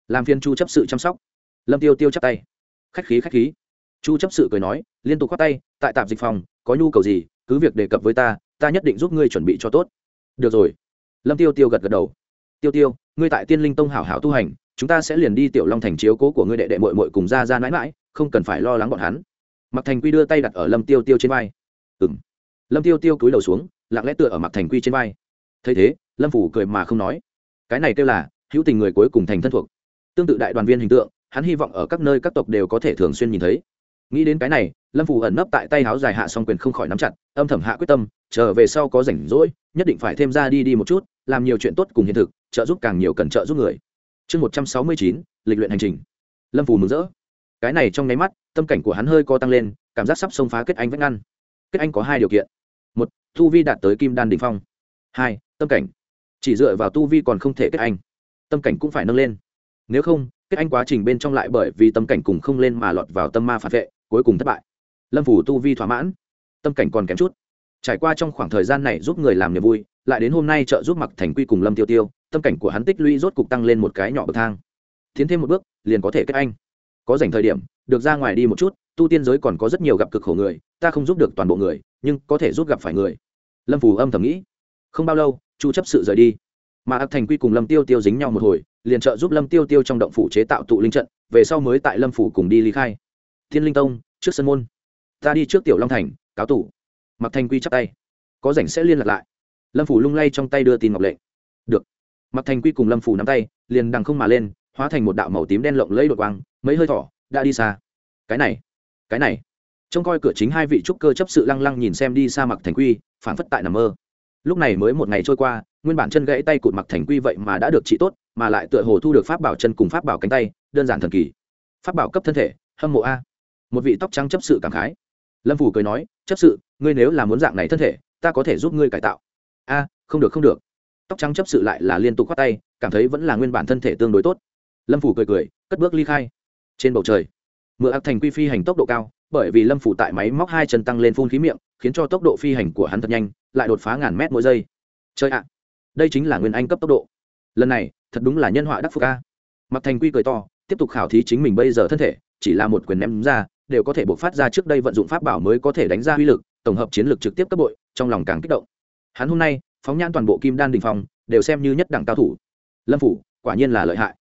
Làm phiên chu chấp sự chăm sóc. Lâm tiêu tiêu chắp tay. Khách khí khách khí. Chu chấp sự cười nói, liên tục khoát tay, tại tạp dịch phòng, có nhu cầu gì, cứ việc đề cập với ta ta nhất định giúp ngươi chuẩn bị cho tốt. Được rồi. Lâm tiêu tiêu gật gật đầu. Tiêu tiêu, ngươi tại tiên linh tông hảo hảo tu hành, chúng ta sẽ liền đi tiểu long thành chiếu cố của ngươi đệ đệ muội muội cùng ra ra mãi mãi, không cần phải lo lắng bọn hắn. Mặc thành quy đưa tay đặt ở lâm tiêu tiêu trên vai. Ừm. Lâm tiêu tiêu cúi đầu xuống, lặng lẽ tựa ở mặc thành quy trên vai. Thấy thế, lâm phủ cười mà không nói. Cái này kêu là hữu tình người cuối cùng thành thân thuộc. Tương tự đại đoàn viên hình tượng, hắn hy vọng ở các nơi các tộc đều có thể thường xuyên nhìn thấy. Nghĩ đến cái này lâm Phù ẩn nấp tại tay háo dài hạ song quyền không khỏi nắm chặt, âm thầm hạ quyết tâm, chờ về sau có rảnh rỗi, nhất định phải thêm ra đi đi một chút, làm nhiều chuyện tốt cùng hiện thực, trợ giúp càng nhiều cần trợ giúp người. Chương một trăm sáu mươi chín, lịch luyện hành trình. Lâm Phù mừng rỡ. Cái này trong nháy mắt, tâm cảnh của hắn hơi co tăng lên, cảm giác sắp xông phá kết anh vách ngăn. Kết anh có hai điều kiện. Một, tu vi đạt tới kim đan đ ỉ n h phong. Hai, tâm cảnh. Chỉ dựa vào tu vi còn không thể kết anh. Tâm cảnh cũng phải nâng lên. Nếu không, kết anh quá trình bên trong lại bởi vì tâm cảnh cùng không lên mà lọt vào tâm ma phản vệ, cuối cùng thất bại lâm phủ tu vi thỏa mãn, tâm cảnh còn kém chút. Trải qua trong khoảng thời gian này giúp người làm niềm vui, lại đến hôm nay trợ giúp mặc thành quy cùng lâm tiêu tiêu, tâm cảnh của hắn tích lũy rốt cục tăng lên một cái nhỏ bậc thang. Tiến thêm một bước, liền có thể kết anh. Có dành thời điểm, được ra ngoài đi một chút, tu tiên giới còn có rất nhiều gặp cực khổ người, ta không giúp được toàn bộ người, nhưng có thể giúp gặp phải người. Lâm phù âm thầm nghĩ. Không bao lâu, chu chấp sự rời đi. Mà ác thành quy cùng lâm tiêu tiêu dính nhau một hồi, liền trợ giúp lâm tiêu tiêu trong động phủ chế tạo tụ linh trận, về sau mới tại lâm phủ cùng đi ly khai. Thiên linh tông, trước sân môn ta đi trước tiểu long thành, cáo tủ. Mặc thành quy chắp tay. Có rảnh sẽ liên lạc lại. Lâm phủ lung lay trong tay đưa tin ngọc lệnh được. Mặc thành quy cùng lâm phủ nắm tay, liền đằng không mà lên, hóa thành một đạo màu tím đen lộng lẫy đột quang, mấy hơi thỏ đã đi xa. Cái này cái này. Trông coi cửa chính hai vị trúc cơ chấp sự lăng lăng nhìn xem đi xa mặc thành quy phản phất tại nằm mơ. Lúc này mới một ngày trôi qua, nguyên bản chân gãy tay cụt mặc thành quy vậy mà đã được trị tốt, mà lại tựa hồ thu được pháp bảo chân cùng pháp bảo cánh tay, đơn giản thần kỳ. Pháp bảo cấp thân thể, hâm mộ a. Một vị tóc trắng chấp sự cảm khái lâm phủ cười nói, chấp sự, ngươi nếu là muốn dạng này thân thể, ta có thể giúp ngươi cải tạo. A, không được không được. Tóc trắng chấp sự lại là liên tục khoát tay, cảm thấy vẫn là nguyên bản thân thể tương đối tốt. Lâm phủ cười cười, cất bước ly khai. Trên bầu trời mượn ác thành quy phi hành tốc độ cao, bởi vì lâm phủ tại máy móc hai chân tăng lên phun khí miệng, khiến cho tốc độ phi hành của hắn thật nhanh, lại đột phá ngàn mét mỗi giây. Chơi ạ, đây chính là nguyên anh cấp tốc độ. Lần này, thật đúng là nhân họa đắc phu ca mặc thành quy cười to, tiếp tục khảo thí chính mình bây giờ thân thể, chỉ là một quyền ném ra đều có thể buộc phát ra trước đây vận dụng pháp bảo mới có thể đánh ra uy lực, tổng hợp chiến lược trực tiếp cấp bội, trong lòng càng kích động. Hắn hôm nay, phóng nhãn toàn bộ kim đan đình phòng đều xem như nhất đẳng cao thủ. Lâm phủ, quả nhiên là lợi hại.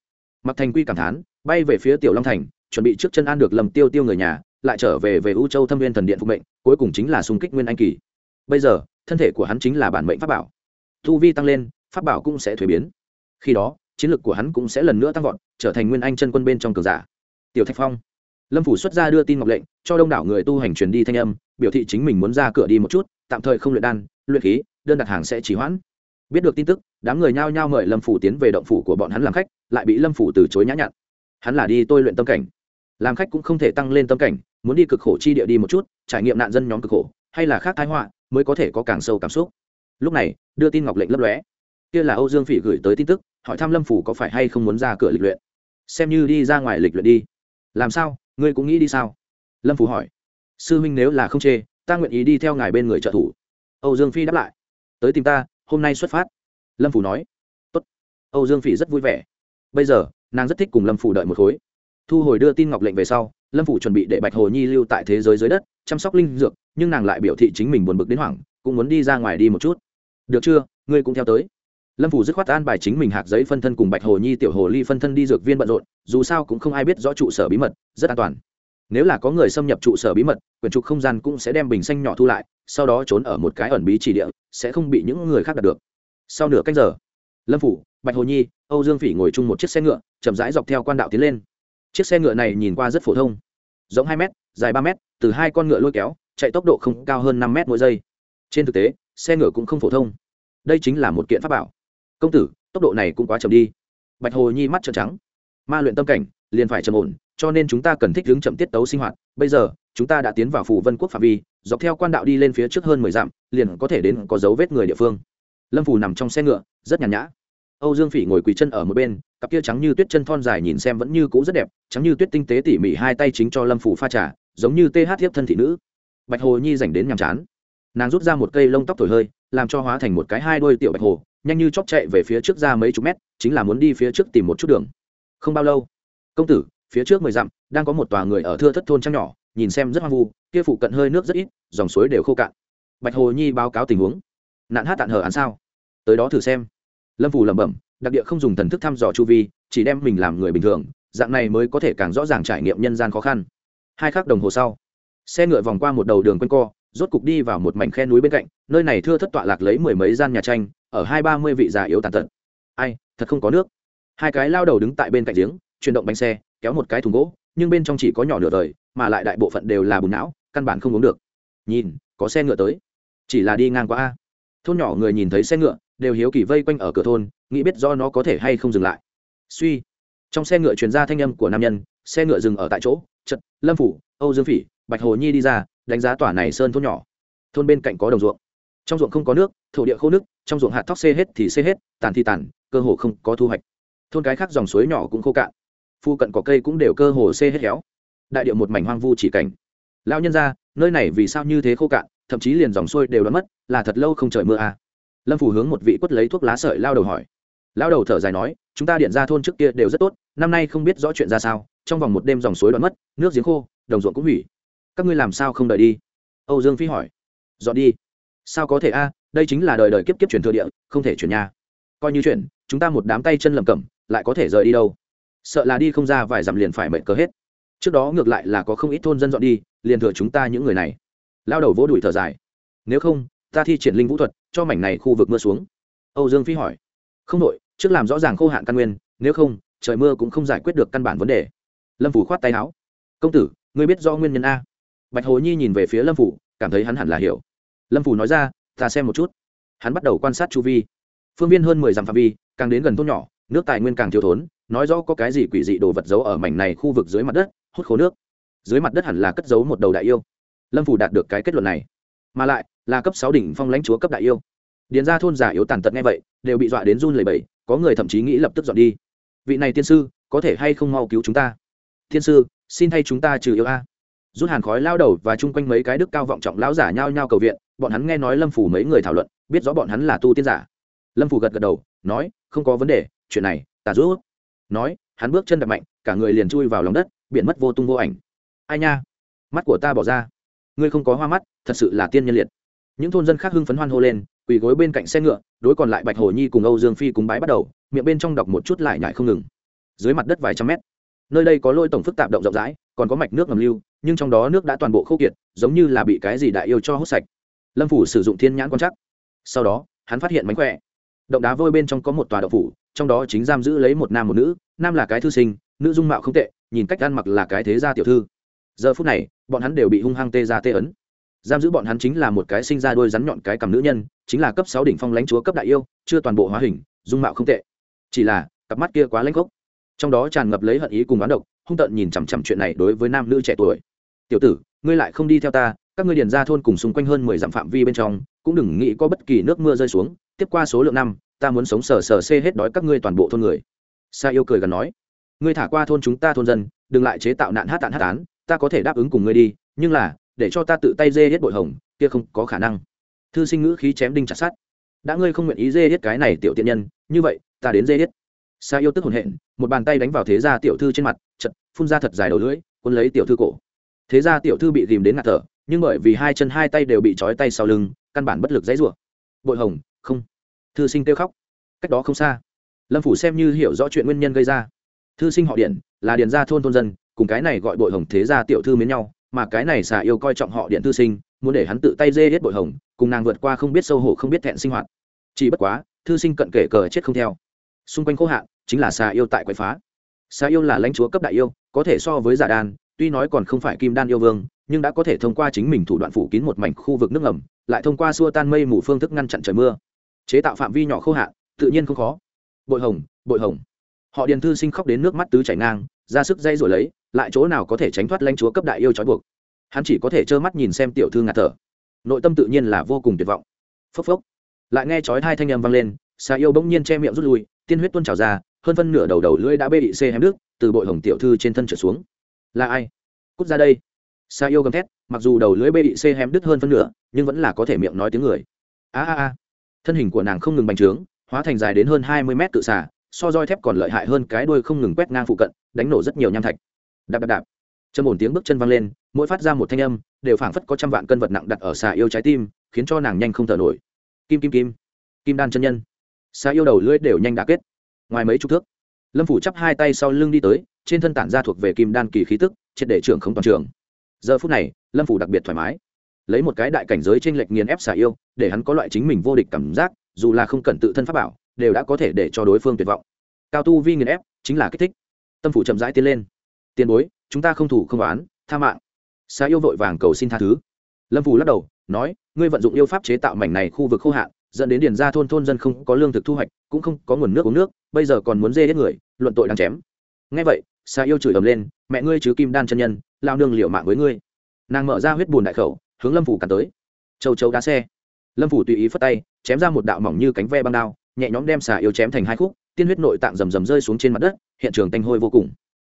Mặc thành quy cảm thán, bay về phía tiểu long thành, chuẩn bị trước chân an được lầm tiêu tiêu người nhà, lại trở về về u châu thâm viên thần điện phục mệnh, cuối cùng chính là xung kích nguyên anh kỳ. Bây giờ, thân thể của hắn chính là bản mệnh pháp bảo. Thu vi tăng lên, pháp bảo cũng sẽ thuế biến. Khi đó, chiến lược của hắn cũng sẽ lần nữa tăng vọt, trở thành nguyên anh chân quân bên trong cường giả. Tiểu thạch phong lâm phủ xuất ra đưa tin ngọc lệnh, cho đông đảo người tu hành truyền đi thanh âm, biểu thị chính mình muốn ra cửa đi một chút, tạm thời không luyện đan, luyện khí, đơn đặt hàng sẽ chỉ hoãn. Biết được tin tức, đám người nhao nhao mời lâm phủ tiến về động phủ của bọn hắn làm khách, lại bị lâm phủ từ chối nhã nhặn. Hắn là đi tôi luyện tâm cảnh. Làm khách cũng không thể tăng lên tâm cảnh, muốn đi cực khổ chi địa đi một chút, trải nghiệm nạn dân nhóm cực khổ, hay là khác thái họa, mới có thể có càng sâu cảm xúc. Lúc này, đưa tin ngọc lệnh lấp lóe. Kia là âu dương phỉ gửi tới tin tức, hỏi thăm lâm phủ có phải hay không muốn ra cửa lịch luyện. Xem như đi ra ngoài lịch luyện đi. Làm sao? Ngươi cũng nghĩ đi sao? Lâm phủ hỏi. Sư huynh nếu là không chê, ta nguyện ý đi theo ngài bên người trợ thủ. Âu dương phi đáp lại. Tới tìm ta, hôm nay xuất phát. Lâm phủ nói. Tốt. âu dương Phi rất vui vẻ. Bây giờ, nàng rất thích cùng lâm phủ đợi một khối. Thu hồi đưa tin ngọc lệnh về sau, lâm phủ chuẩn bị để bạch hồ nhi lưu tại thế giới dưới đất, chăm sóc linh dược, nhưng nàng lại biểu thị chính mình buồn bực đến hoảng, cũng muốn đi ra ngoài đi một chút. Được chưa? Ngươi cũng theo tới lâm phủ dứt khoát an bài chính mình hạc giấy phân thân cùng bạch hồ nhi, tiểu hồ ly phân thân đi dược viên bận rộn, dù sao cũng không ai biết rõ trụ sở bí mật, rất an toàn. Nếu là có người xâm nhập trụ sở bí mật, quyển trục không gian cũng sẽ đem bình xanh nhỏ thu lại, sau đó trốn ở một cái ẩn bí chỉ địa, sẽ không bị những người khác đạt được. Sau nửa cách giờ, lâm phủ bạch hồ nhi, âu dương phỉ ngồi chung một chiếc xe ngựa, chậm rãi dọc theo quan đạo tiến lên. Chiếc xe ngựa này nhìn qua rất phổ thông, rộng hai m dài ba m từ hai con ngựa lôi kéo, chạy tốc độ không cao hơn năm m mỗi giây. Trên thực tế, xe ngựa cũng không phổ thông. Đây chính là một kiện pháp bảo công tử, tốc độ này cũng quá chậm đi. Bạch hồ nhi mắt trợn trắng. Ma luyện tâm cảnh, liền phải trầm ổn, cho nên chúng ta cần thích hướng chậm tiết tấu sinh hoạt. Bây giờ, chúng ta đã tiến vào phủ vân quốc phạm vi, dọc theo quan đạo đi lên phía trước hơn mười dặm, liền có thể đến có dấu vết người địa phương. Lâm phủ nằm trong xe ngựa, rất nhàn nhã. Âu dương phỉ ngồi quỳ chân ở một bên, cặp kia trắng như tuyết chân thon dài nhìn xem vẫn như cũ rất đẹp, trắng như tuyết tinh tế tỉ mỉ hai tay chính cho lâm phủ pha trà, giống như th thiếp thân thị nữ. Bạch hồ nhi dành đến nhàm chán. Nàng rút ra một cây lông tóc thổi hơi, làm cho hóa thành một cái hai đôi tiểu bạch hồ nhanh như chóp chạy về phía trước ra mấy chục mét, chính là muốn đi phía trước tìm một chút đường. Không bao lâu, công tử, phía trước mười dặm, đang có một tòa người ở thưa thất thôn trăng nhỏ, nhìn xem rất hoang vu, kia phụ cận hơi nước rất ít, dòng suối đều khô cạn. Bạch hồ nhi báo cáo tình huống. Nạn hát tạn hở án sao? Tới đó thử xem. Lâm phủ lẩm bẩm, đặc địa không dùng thần thức thăm dò chu vi, chỉ đem mình làm người bình thường, dạng này mới có thể càng rõ ràng trải nghiệm nhân gian khó khăn. Hai khắc đồng hồ sau, xe ngựa vòng qua một đầu đường quanh co, rốt cục đi vào một mảnh khe núi bên cạnh, nơi này thưa thất tọa lạc lấy mười mấy gian nhà tranh ở hai ba mươi vị già yếu tàn tật. Ai, thật không có nước. Hai cái lao đầu đứng tại bên cạnh giếng, chuyển động bánh xe, kéo một cái thùng gỗ, nhưng bên trong chỉ có nhỏ nửa đời mà lại đại bộ phận đều là bùn não, căn bản không uống được. Nhìn, có xe ngựa tới. Chỉ là đi ngang qua a. Thôn nhỏ người nhìn thấy xe ngựa, đều hiếu kỳ vây quanh ở cửa thôn, nghĩ biết do nó có thể hay không dừng lại. Suy. Trong xe ngựa truyền ra thanh âm của nam nhân, xe ngựa dừng ở tại chỗ, chật, lâm phủ, âu dương phỉ, bạch hồ nhi đi ra, đánh giá tòa này sơn thôn nhỏ. Thôn bên cạnh có đồng ruộng trong ruộng không có nước, thổ địa khô nước, trong ruộng hạt thóc xê hết thì xê hết, tàn thì tàn, cơ hồ không có thu hoạch. Thôn cái khác dòng suối nhỏ cũng khô cạn. Phu cận có cây cũng đều cơ hồ xê hết héo. Đại điệu một mảnh hoang vu chỉ cảnh. Lao nhân ra, nơi này vì sao như thế khô cạn, thậm chí liền dòng xuôi đều đã mất, là thật lâu không trời mưa à. lâm phủ hướng một vị quất lấy thuốc lá sợi lao đầu hỏi. Lao đầu thở dài nói, chúng ta điện ra thôn trước kia đều rất tốt, năm nay không biết rõ chuyện ra sao, trong vòng một đêm dòng suối đoạn mất, nước giếng khô, đồng ruộng cũng hủy. Các ngươi làm sao không đợi đi? Âu dương phi hỏi. Dọn đi sao có thể a, đây chính là đời đời kiếp kiếp chuyển thừa địa, không thể chuyển nhà coi như chuyển, chúng ta một đám tay chân lầm cẩm, lại có thể rời đi đâu? Sợ là đi không ra vài dặm liền phải mệnh cờ hết. Trước đó ngược lại là có không ít thôn dân dọn đi, liền thừa chúng ta những người này. Lao đầu vỗ đùi thở dài. Nếu không, ta thi triển linh vũ thuật, cho mảnh này khu vực mưa xuống. Âu dương phi hỏi. Không đội trước làm rõ ràng khô hạn căn nguyên, nếu không, trời mưa cũng không giải quyết được căn bản vấn đề. Lâm phủ khoát tay áo. Công tử, ngươi biết do nguyên nhân a? Bạch hồ nhi nhìn về phía lâm phủ, cảm thấy hắn hẳn là hiểu lâm phủ nói ra ta xem một chút hắn bắt đầu quan sát chu vi phương viên hơn mười dặm phạm vi càng đến gần thôn nhỏ nước tài nguyên càng thiếu thốn nói rõ có cái gì quỷ dị đồ vật giấu ở mảnh này khu vực dưới mặt đất hút khô nước dưới mặt đất hẳn là cất giấu một đầu đại yêu lâm phủ đạt được cái kết luận này mà lại là cấp sáu đỉnh phong lãnh chúa cấp đại yêu điền ra thôn giả yếu tàn tật nghe vậy đều bị dọa đến run lầy bẫy có người thậm chí nghĩ lập tức dọn đi. Vị này tiên sư, có thể hay không mau cứu chúng ta? Tiên sư, xin thay chúng ta trừ yêu a. Rút hàn khói lao đầu và chung quanh mấy cái đức cao vọng trọng lão giả nhao nhao cầu viện bọn hắn nghe nói lâm phủ mấy người thảo luận, biết rõ bọn hắn là tu tiên giả. Lâm phủ gật gật đầu, nói, không có vấn đề, chuyện này, ta rút nói, hắn bước chân đập mạnh, cả người liền chui vào lòng đất, biển mất vô tung vô ảnh. Ai nha, mắt của ta bỏ ra. Ngươi không có hoa mắt, thật sự là tiên nhân liệt. Những thôn dân khác hưng phấn hoan hô lên, quỳ gối bên cạnh xe ngựa, đối còn lại bạch hồ nhi cùng âu dương phi cùng bái bắt đầu, miệng bên trong đọc một chút lại nhải không ngừng. Dưới mặt đất vài trăm mét, nơi đây có lôi tổng phức tạp động rộng rãi, còn có mạch nước ngầm lưu, nhưng trong đó nước đã toàn bộ khô kiệt, giống như là bị cái gì đại yêu cho hút sạch lâm phủ sử dụng thiên nhãn quan chắc sau đó, hắn phát hiện mánh khỏe. Động đá vôi bên trong có một tòa động phủ, trong đó chính giam giữ lấy một nam một nữ, nam là cái thư sinh, nữ dung mạo không tệ, nhìn cách ăn mặc là cái thế gia tiểu thư. Giờ phút này, bọn hắn đều bị hung hăng tê ra tê ấn. Giam giữ bọn hắn chính là một cái sinh ra đôi rắn nhọn cái cầm nữ nhân, chính là cấp sáu đỉnh phong lãnh chúa cấp đại yêu, chưa toàn bộ hóa hình, dung mạo không tệ. Chỉ là, cặp mắt kia quá lãnh gốc. Trong đó tràn ngập lấy hận ý cùng oán độc, hung tợn nhìn chằm chằm chuyện này đối với nam nữ trẻ tuổi. Tiểu tử, ngươi lại không đi theo ta các ngươi điền ra thôn cùng xung quanh hơn mười dặm phạm vi bên trong, cũng đừng nghĩ có bất kỳ nước mưa rơi xuống, tiếp qua số lượng năm, ta muốn sống sờ sờ xê hết đói các ngươi toàn bộ thôn người. Sa yêu cười gần nói, ngươi thả qua thôn chúng ta thôn dân, đừng lại chế tạo nạn hát tạn hát án ta có thể đáp ứng cùng ngươi đi, nhưng là, để cho ta tự tay dê hết bội hồng, kia không có khả năng. Thư sinh ngữ khí chém đinh chặt sát đã ngươi không nguyện ý dê hết cái này tiểu tiện nhân, như vậy, ta đến dê hết. Sa yêu tức hồn hện, một bàn tay đánh vào thế gia tiểu thư trên mặt, chật, phun ra thật dài đầu lưỡi quân lấy tiểu thư cổ. Thế gia tiểu thư bị dìm đến ngạt thở nhưng bởi vì hai chân hai tay đều bị trói tay sau lưng, căn bản bất lực dãy rủa. Bội hồng, không. Thư sinh kêu khóc. Cách đó không xa, lâm phủ xem như hiểu rõ chuyện nguyên nhân gây ra. Thư sinh họ điện là điện gia thôn thôn dân, cùng cái này gọi bội hồng thế gia tiểu thư mến nhau, mà cái này xà yêu coi trọng họ điện thư sinh, muốn để hắn tự tay dê hết bội hồng, cùng nàng vượt qua không biết sâu hổ không biết thẹn sinh hoạt. Chỉ bất quá, thư sinh cận kể cờ chết không theo. Xung quanh khô hạn, chính là xà yêu tại quậy phá. Xà yêu là lãnh chúa cấp đại yêu, có thể so với giả đan tuy nói còn không phải kim đan yêu vương nhưng đã có thể thông qua chính mình thủ đoạn phủ kín một mảnh khu vực nước ngầm, lại thông qua xua tan mây mù phương thức ngăn chặn trời mưa. Chế tạo phạm vi nhỏ khô hạn, tự nhiên không khó. Bội hồng bội hồng. Họ điền thư sinh khóc đến nước mắt tứ chảy ngang, ra sức dây rồi lấy, lại chỗ nào có thể tránh thoát lãnh chúa cấp đại yêu trói buộc. Hắn chỉ có thể trơ mắt nhìn xem tiểu thư ngạt thở. Nội tâm tự nhiên là vô cùng tuyệt vọng. Phốc phốc. Lại nghe chói hai thanh âm vang lên xà yêu bỗng nhiên che miệng rút lui, tiên huyết tuôn trào ra, hơn phân nửa đầu đầu lưỡi đã bê bị xê hém nước từ bội hồng tiểu thư trên thân trở xuống. Là ai? Cút ra đây sa yêu gầm thét, mặc dù đầu lưỡi bê bị xê hém đứt hơn phân nửa, nhưng vẫn là có thể miệng nói tiếng người. A a a. Thân hình của nàng không ngừng bành trướng, hóa thành dài đến hơn hai mươi mét tự xả so roi thép còn lợi hại hơn cái đuôi không ngừng quét ngang phụ cận, đánh nổ rất nhiều nham thạch. Đạp đạp đạp. Chân ổn tiếng bước chân văng lên, mỗi phát ra một thanh âm, đều phảng phất có trăm vạn cân vật nặng đặt ở xà yêu trái tim, khiến cho nàng nhanh không thở nổi. Kim kim kim. Kim đan chân nhân. Xà yêu đầu lưỡi đều nhanh đã kết. Ngoài mấy chục thước, lâm phủ chắp hai tay sau lưng đi tới, trên thân tản ra thuộc về kim đan kỳ khí tức, triệt để trưởng không toàn trường giờ phút này, lâm phủ đặc biệt thoải mái. Lấy một cái đại cảnh giới trên lệch nghiền ép xả yêu, để hắn có loại chính mình vô địch cảm giác, dù là không cần tự thân pháp bảo, đều đã có thể để cho đối phương tuyệt vọng. Cao tu vi nghiền ép, chính là kích thích. Tâm phủ chậm rãi tiến lên. Tiền bối, chúng ta không thủ không đoán tha mạng. Xả yêu vội vàng cầu xin tha thứ. Lâm phủ lắc đầu, nói, ngươi vận dụng yêu pháp chế tạo mảnh này khu vực khô hạn, dẫn đến điền ra thôn thôn dân không có lương thực thu hoạch, cũng không có nguồn nước uống nước, bây giờ còn muốn dê hết người, luận tội đang chém. Ngay vậy xà yêu chửi ầm lên, mẹ ngươi chứ kim đan chân nhân, lao nương liệu mạng với ngươi. Nàng mở ra huyết bùn đại khẩu, hướng lâm phủ cắn tới. Châu châu đá xe. Lâm phủ tùy ý phất tay, chém ra một đạo mỏng như cánh ve băng đao, nhẹ nhõm đem xà yêu chém thành hai khúc, tiên huyết nội tạng rầm rầm rơi xuống trên mặt đất, hiện trường tanh hôi vô cùng.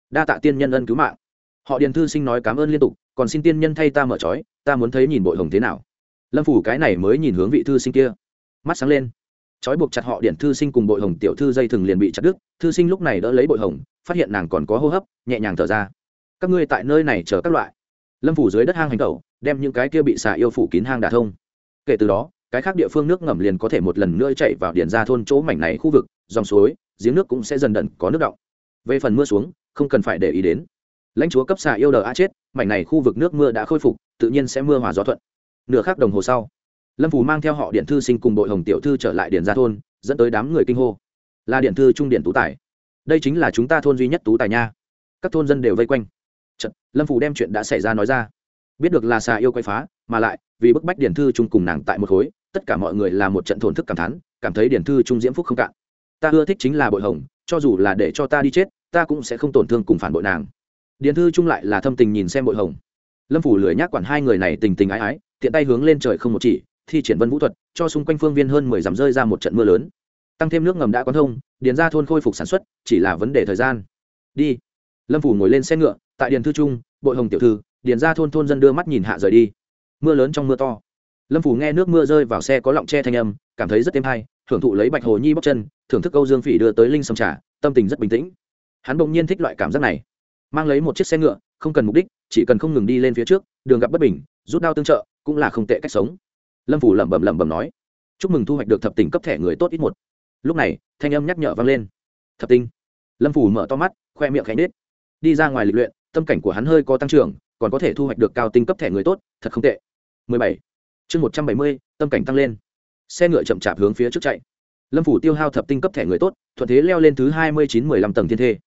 Đa tạ tiên nhân ân cứu mạng. Họ điền thư sinh nói cảm ơn liên tục, còn xin tiên nhân thay ta mở trói, ta muốn thấy nhìn bội hồng thế nào. Lâm phủ cái này mới nhìn hướng vị thư sinh kia. Mắt sáng lên. Trói buộc chặt họ điện thư sinh cùng bội hồng tiểu thư dây thừng liền bị chặt đứt, thư sinh lúc này đỡ lấy bội hồng phát hiện nàng còn có hô hấp, nhẹ nhàng thở ra. Các ngươi tại nơi này chờ các loại. Lâm phủ dưới đất hang hành tẩu, đem những cái kia bị xà yêu phủ kín hang đà thông. Kể từ đó, cái khác địa phương nước ngầm liền có thể một lần nữa chạy vào điền ra thôn chỗ mảnh này khu vực, dòng suối, giếng nước cũng sẽ dần đần có nước động. Về phần mưa xuống, không cần phải để ý đến. Lãnh chúa cấp xà yêu đờ a chết, mảnh này khu vực nước mưa đã khôi phục, tự nhiên sẽ mưa hòa gió thuận. Nửa khắc đồng hồ sau, lâm phủ mang theo họ điện thư sinh cùng đội hồng tiểu thư trở lại điện gia thôn, dẫn tới đám người kinh hô. Là điện thư trung điện tú tài đây chính là chúng ta thôn duy nhất tú tài nha. Các thôn dân đều vây quanh. Chật, lâm phủ đem chuyện đã xảy ra nói ra. Biết được là xà yêu quay phá mà lại vì bức bách điển thư trung cùng nàng tại một khối tất cả mọi người là một trận thổn thức cảm thán cảm thấy điển thư trung diễm phúc không cạn. Ta ưa thích chính là bội hồng cho dù là để cho ta đi chết ta cũng sẽ không tổn thương cùng phản bội nàng. Điển thư trung lại là thâm tình nhìn xem bội hồng. Lâm phủ lười nhác quản hai người này tình tình ái ái tiện tay hướng lên trời không một chỉ thi triển vân vũ thuật cho xung quanh phương viên hơn mười dặm rơi ra một trận mưa lớn tăng thêm nước ngầm đã quán thông, điền ra thôn khôi phục sản xuất, chỉ là vấn đề thời gian. Đi. Lâm phủ ngồi lên xe ngựa, tại điền thư trung, bội hồng tiểu thư, điền ra thôn thôn dân đưa mắt nhìn hạ rời đi. Mưa lớn trong mưa to. Lâm phủ nghe nước mưa rơi vào xe có lọng tre thanh âm, cảm thấy rất êm hay, thưởng thụ lấy bạch hồ nhi bóc chân, thưởng thức câu dương phỉ đưa tới linh sông trà, tâm tình rất bình tĩnh. Hắn bỗng nhiên thích loại cảm giác này. Mang lấy một chiếc xe ngựa, không cần mục đích, chỉ cần không ngừng đi lên phía trước, đường gặp bất bình, rút đao tương trợ, cũng là không tệ cách sống. Lâm phủ lẩm bẩm lẩm bẩm nói. Chúc mừng thu hoạch được thập tình cấp thẻ người tốt ít một lúc này thanh âm nhắc nhở vang lên. Thập tinh. Lâm phủ mở to mắt khoe miệng khẽ nết đi ra ngoài lịch luyện tâm cảnh của hắn hơi có tăng trưởng còn có thể thu hoạch được cao tinh cấp thẻ người tốt thật không tệ. 17. chương 170, tâm cảnh tăng lên. Xe ngựa chậm chạp hướng phía trước chạy. Lâm phủ tiêu hao thập tinh cấp thẻ người tốt thuận thế leo lên thứ hai mươi chín mười lăm tầng thiên thê.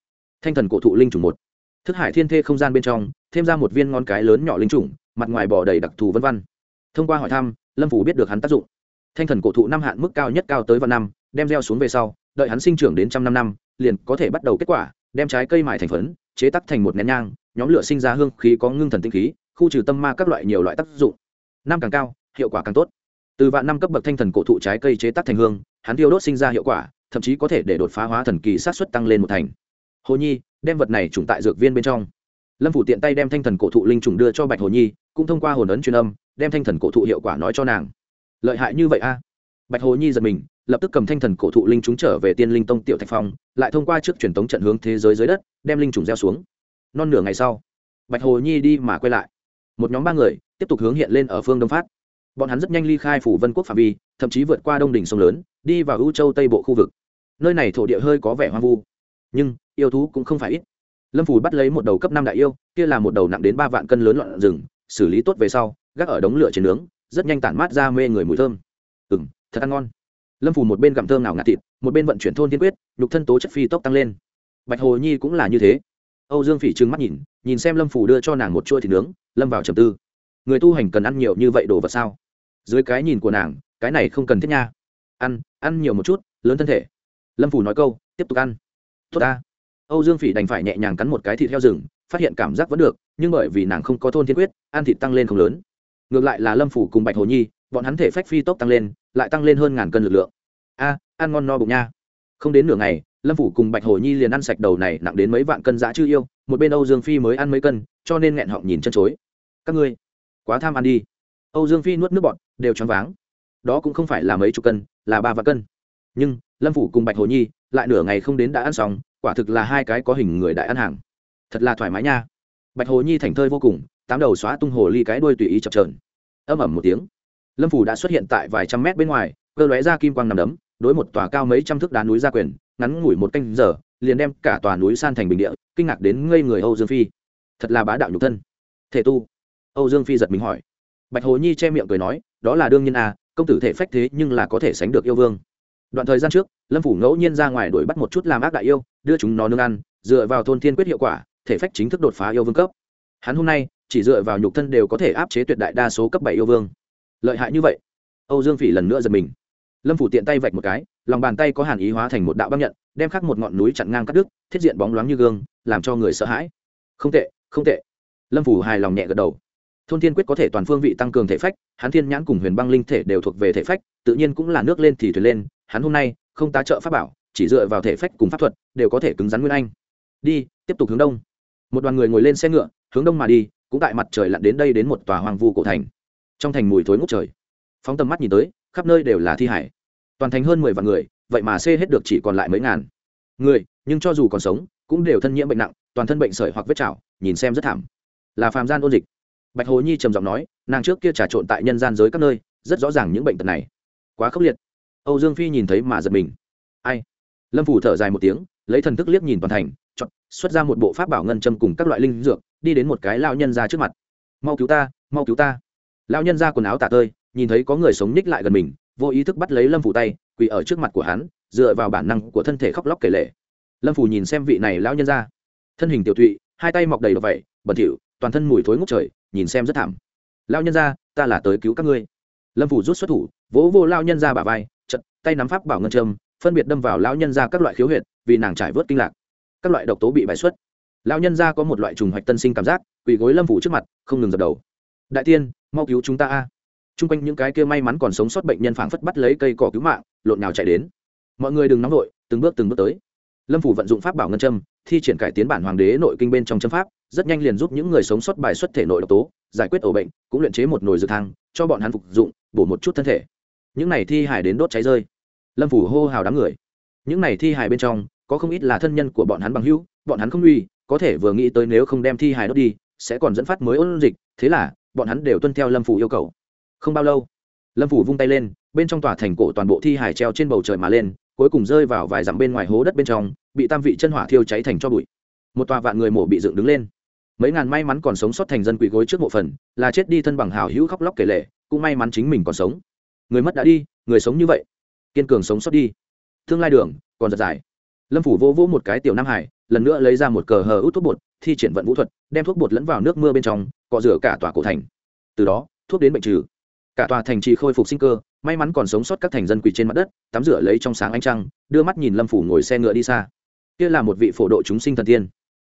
Thanh thần cổ thụ linh trùng một. Thức hải thiên thê không gian bên trong thêm ra một viên ngón cái lớn nhỏ linh trùng mặt ngoài bỏ đầy đặc thù vân văn. Thông qua hỏi thăm lâm phủ biết được hắn tác dụng. Thanh thần cổ thụ năm hạn mức cao nhất cao tới vạn năm đem gieo xuống về sau, đợi hắn sinh trưởng đến trăm năm năm, liền có thể bắt đầu kết quả, đem trái cây mài thành phấn, chế tắc thành một nén nhang, nhóm lửa sinh ra hương khí có ngưng thần tinh khí, khu trừ tâm ma các loại nhiều loại tác dụng. Năm càng cao, hiệu quả càng tốt. Từ vạn năm cấp bậc thanh thần cổ thụ trái cây chế tác thành hương, hắn tiêu đốt sinh ra hiệu quả, thậm chí có thể để đột phá hóa thần kỳ sát xuất tăng lên một thành. Hồ nhi, đem vật này trùng tại dược viên bên trong. Lâm phủ tiện tay đem thanh thần cổ thụ linh trùng đưa cho bạch hồ nhi, cũng thông qua hồn ấn truyền âm, đem thanh thần cổ thụ hiệu quả nói cho nàng. Lợi hại như vậy a? Bạch hồ nhi giật mình lập tức cầm thanh thần cổ thụ linh chúng trở về tiên linh tông tiểu thạch phong, lại thông qua trước truyền tống trận hướng thế giới dưới đất, đem linh trùng gieo xuống. Non nửa ngày sau, bạch hồ nhi đi mà quay lại. Một nhóm ba người tiếp tục hướng hiện lên ở phương đông phát. Bọn hắn rất nhanh ly khai phủ vân quốc phạm vi, thậm chí vượt qua đông đỉnh sông lớn, đi vào ưu châu tây bộ khu vực. Nơi này thổ địa hơi có vẻ hoang vu, nhưng yêu thú cũng không phải ít. Lâm phủ bắt lấy một đầu cấp năm đại yêu, kia là một đầu nặng đến ba vạn cân lớn loạn rừng, xử lý tốt về sau, gác ở đống lửa trên nướng, rất nhanh tản mát ra mê người mùi thơm. Ừ m thật ăn ngon lâm phủ một bên gặm thơm nào ngạt thịt, một bên vận chuyển thôn tiên quyết, nhục thân tố chất phi tốc tăng lên. Bạch hồ nhi cũng là như thế. Âu dương phỉ trừng mắt nhìn nhìn xem lâm phủ đưa cho nàng một chuỗi thịt nướng, lâm vào trầm tư. Người tu hành cần ăn nhiều như vậy đồ vật sao? Dưới cái nhìn của nàng, cái này không cần thiết nha. Ăn ăn nhiều một chút, lớn thân thể. Lâm phủ nói câu, tiếp tục ăn. Tốt ta. Âu dương phỉ đành phải nhẹ nhàng cắn một cái thịt heo rừng, phát hiện cảm giác vẫn được, nhưng bởi vì nàng không có thôn thiên quyết, ăn thịt tăng lên không lớn. Ngược lại là lâm phủ cùng bạch hồ nhi bọn hắn thể phách phi tốc tăng lên, lại tăng lên hơn ngàn cân lực lượng. A, ăn ngon no bụng nha. Không đến nửa ngày, lâm phủ cùng bạch hồ nhi liền ăn sạch đầu này nặng đến mấy vạn cân dã chưa yêu, một bên âu dương phi mới ăn mấy cân, cho nên nghẹn họng nhìn chân chối. Các ngươi, quá tham ăn đi. Âu dương phi nuốt nước bọt, đều choáng váng. Đó cũng không phải là mấy chục cân, là ba vạn cân. Nhưng, lâm phủ cùng bạch hồ nhi lại nửa ngày không đến đã ăn xong, quả thực là hai cái có hình người đại ăn hàng. Thật là thoải mái nha. Bạch hồ nhi thành thơi vô cùng, tám đầu xóa tung hồ ly cái đuôi tùy ý chập trờn âm ẩm một tiếng lâm phủ đã xuất hiện tại vài trăm mét bên ngoài, cơ lóe ra kim quang nằm đấm, đối một tòa cao mấy trăm thước đá núi ra quyền, ngắn ngủi một canh giờ, liền đem cả tòa núi san thành bình địa, kinh ngạc đến ngây người âu dương phi. Thật là bá đạo nhục thân. Thể tu. Âu dương phi giật mình hỏi. Bạch hồ nhi che miệng cười nói, đó là đương nhiên à công tử thể phách thế nhưng là có thể sánh được yêu vương. Đoạn thời gian trước, lâm phủ ngẫu nhiên ra ngoài đuổi bắt một chút làm ác đại yêu, đưa chúng nó nương ăn, dựa vào thôn thiên quyết hiệu quả, thể phách chính thức đột phá yêu vương cấp. Hắn hôm nay, chỉ dựa vào nhục thân đều có thể áp chế tuyệt đại đa số cấp bảy yêu vương lợi hại như vậy. Âu dương phỉ lần nữa giật mình. Lâm phủ tiện tay vạch một cái, lòng bàn tay có hàn ý hóa thành một đạo băng nhận, đem khắc một ngọn núi chặn ngang cắt đứt, thiết diện bóng loáng như gương, làm cho người sợ hãi. Không tệ không tệ. Lâm phủ hài lòng nhẹ gật đầu. Thôn thiên quyết có thể toàn phương vị tăng cường thể phách, hắn thiên nhãn cùng huyền băng linh thể đều thuộc về thể phách, tự nhiên cũng là nước lên thì thuyền lên, hắn hôm nay không tá trợ pháp bảo, chỉ dựa vào thể phách cùng pháp thuật, đều có thể cứng rắn nguyên anh. Đi, tiếp tục hướng đông. Một đoàn người ngồi lên xe ngựa, hướng đông mà đi, cũng tại mặt trời lặn đến đây đến một tòa hoàng vu cổ thành trong thành mùi thối ngút trời. Phóng tầm mắt nhìn tới, khắp nơi đều là thi hải. Toàn thành hơn mười vạn người, vậy mà xê hết được chỉ còn lại mấy ngàn. Người, nhưng cho dù còn sống, cũng đều thân nhiễm bệnh nặng, toàn thân bệnh sởi hoặc vết chảo, nhìn xem rất thảm. Là phàm gian ôn dịch. Bạch hồ nhi trầm giọng nói, nàng trước kia trà trộn tại nhân gian giới các nơi, rất rõ ràng những bệnh tật này. Quá khốc liệt. Âu dương phi nhìn thấy mà giật mình. Ai? Lâm phủ thở dài một tiếng, lấy thần thức liếc nhìn toàn thành, chọn, xuất ra một bộ pháp bảo ngân châm cùng các loại linh dược, đi đến một cái lao nhân ra trước mặt. Mau cứu ta, mau cứu ta lao nhân ra quần áo tả tơi nhìn thấy có người sống ních lại gần mình vô ý thức bắt lấy lâm phủ tay quỳ ở trước mặt của hắn dựa vào bản năng của thân thể khóc lóc kể lệ lâm phủ nhìn xem vị này lão nhân ra. Thân hình tiểu thụy hai tay mọc đầy độc vậy bẩn thỉu toàn thân mùi thối ngốc trời nhìn xem rất thảm. Lao nhân ra ta là tới cứu các ngươi. Lâm phủ rút xuất thủ vỗ vô lao nhân ra bả vai chật tay nắm pháp bảo ngân trâm, phân biệt đâm vào lao nhân ra các loại khiếu huyệt vì nàng trải vớt kinh lạc. Các loại độc tố bị bài xuất. Lao nhân ra có một loại trùng hoạch tân sinh cảm giác quỳ gối lâm phủ trước mặt không ngừng dập đầu đại tiên, mau cứu chúng ta a. T r u n g quanh những cái kia may mắn còn sống sót bệnh nhân phảng phất bắt lấy cây cỏ cứu mạng, lộn nào chạy đến. Mọi người đừng nóng vội, từng bước từng bước tới. Lâm phủ vận dụng pháp bảo ngân châm, thi triển cải tiến bản hoàng đế nội kinh bên trong châm pháp, rất nhanh liền giúp những người sống sót bài xuất thể nội độc tố, giải quyết ổ bệnh, cũng luyện chế một nồi dược thang, cho bọn hắn phục dụng, bổ một chút thân thể. Những này thi hải đến đốt cháy rơi. Lâm phủ hô hào đám người. Những này thi hải bên trong, có không ít là thân nhân của bọn hắn bằng hữu, bọn hắn không uy có thể vừa nghĩ tới nếu không đem thi hài đốt đi, sẽ còn dẫn phát mới ôn dịch, thế là bọn hắn đều tuân theo lâm phủ yêu cầu. Không bao lâu, lâm phủ vung tay lên, bên trong tòa thành cổ toàn bộ thi hải treo trên bầu trời mà lên, cuối cùng rơi vào vài dặm bên ngoài hố đất bên trong, bị tam vị chân hỏa thiêu cháy thành cho bụi. Một tòa vạn người mổ bị dựng đứng lên. Mấy ngàn may mắn còn sống sót thành dân quỷ gối trước mộ phần, là chết đi thân bằng hào hữu khóc lóc kể lệ, cũng may mắn chính mình còn sống. Người mất đã đi, người sống như vậy. Kiên cường sống sót đi. Tương lai đường, còn giật dài. Lâm phủ vô vô một cái tiểu nam hải, lần nữa lấy ra một cờ hờ út thuốc bột, thi triển vận vũ thuật, đem thuốc bột lẫn vào nước mưa bên trong cọ rửa cả tòa cổ thành. Từ đó, thuốc đến bệnh trừ. Cả tòa thành trì khôi phục sinh cơ, may mắn còn sống sót các thành dân quỳ trên mặt đất, tắm rửa lấy trong sáng ánh trăng, đưa mắt nhìn lâm phủ ngồi xe ngựa đi xa. Kia là một vị phổ độ chúng sinh thần tiên.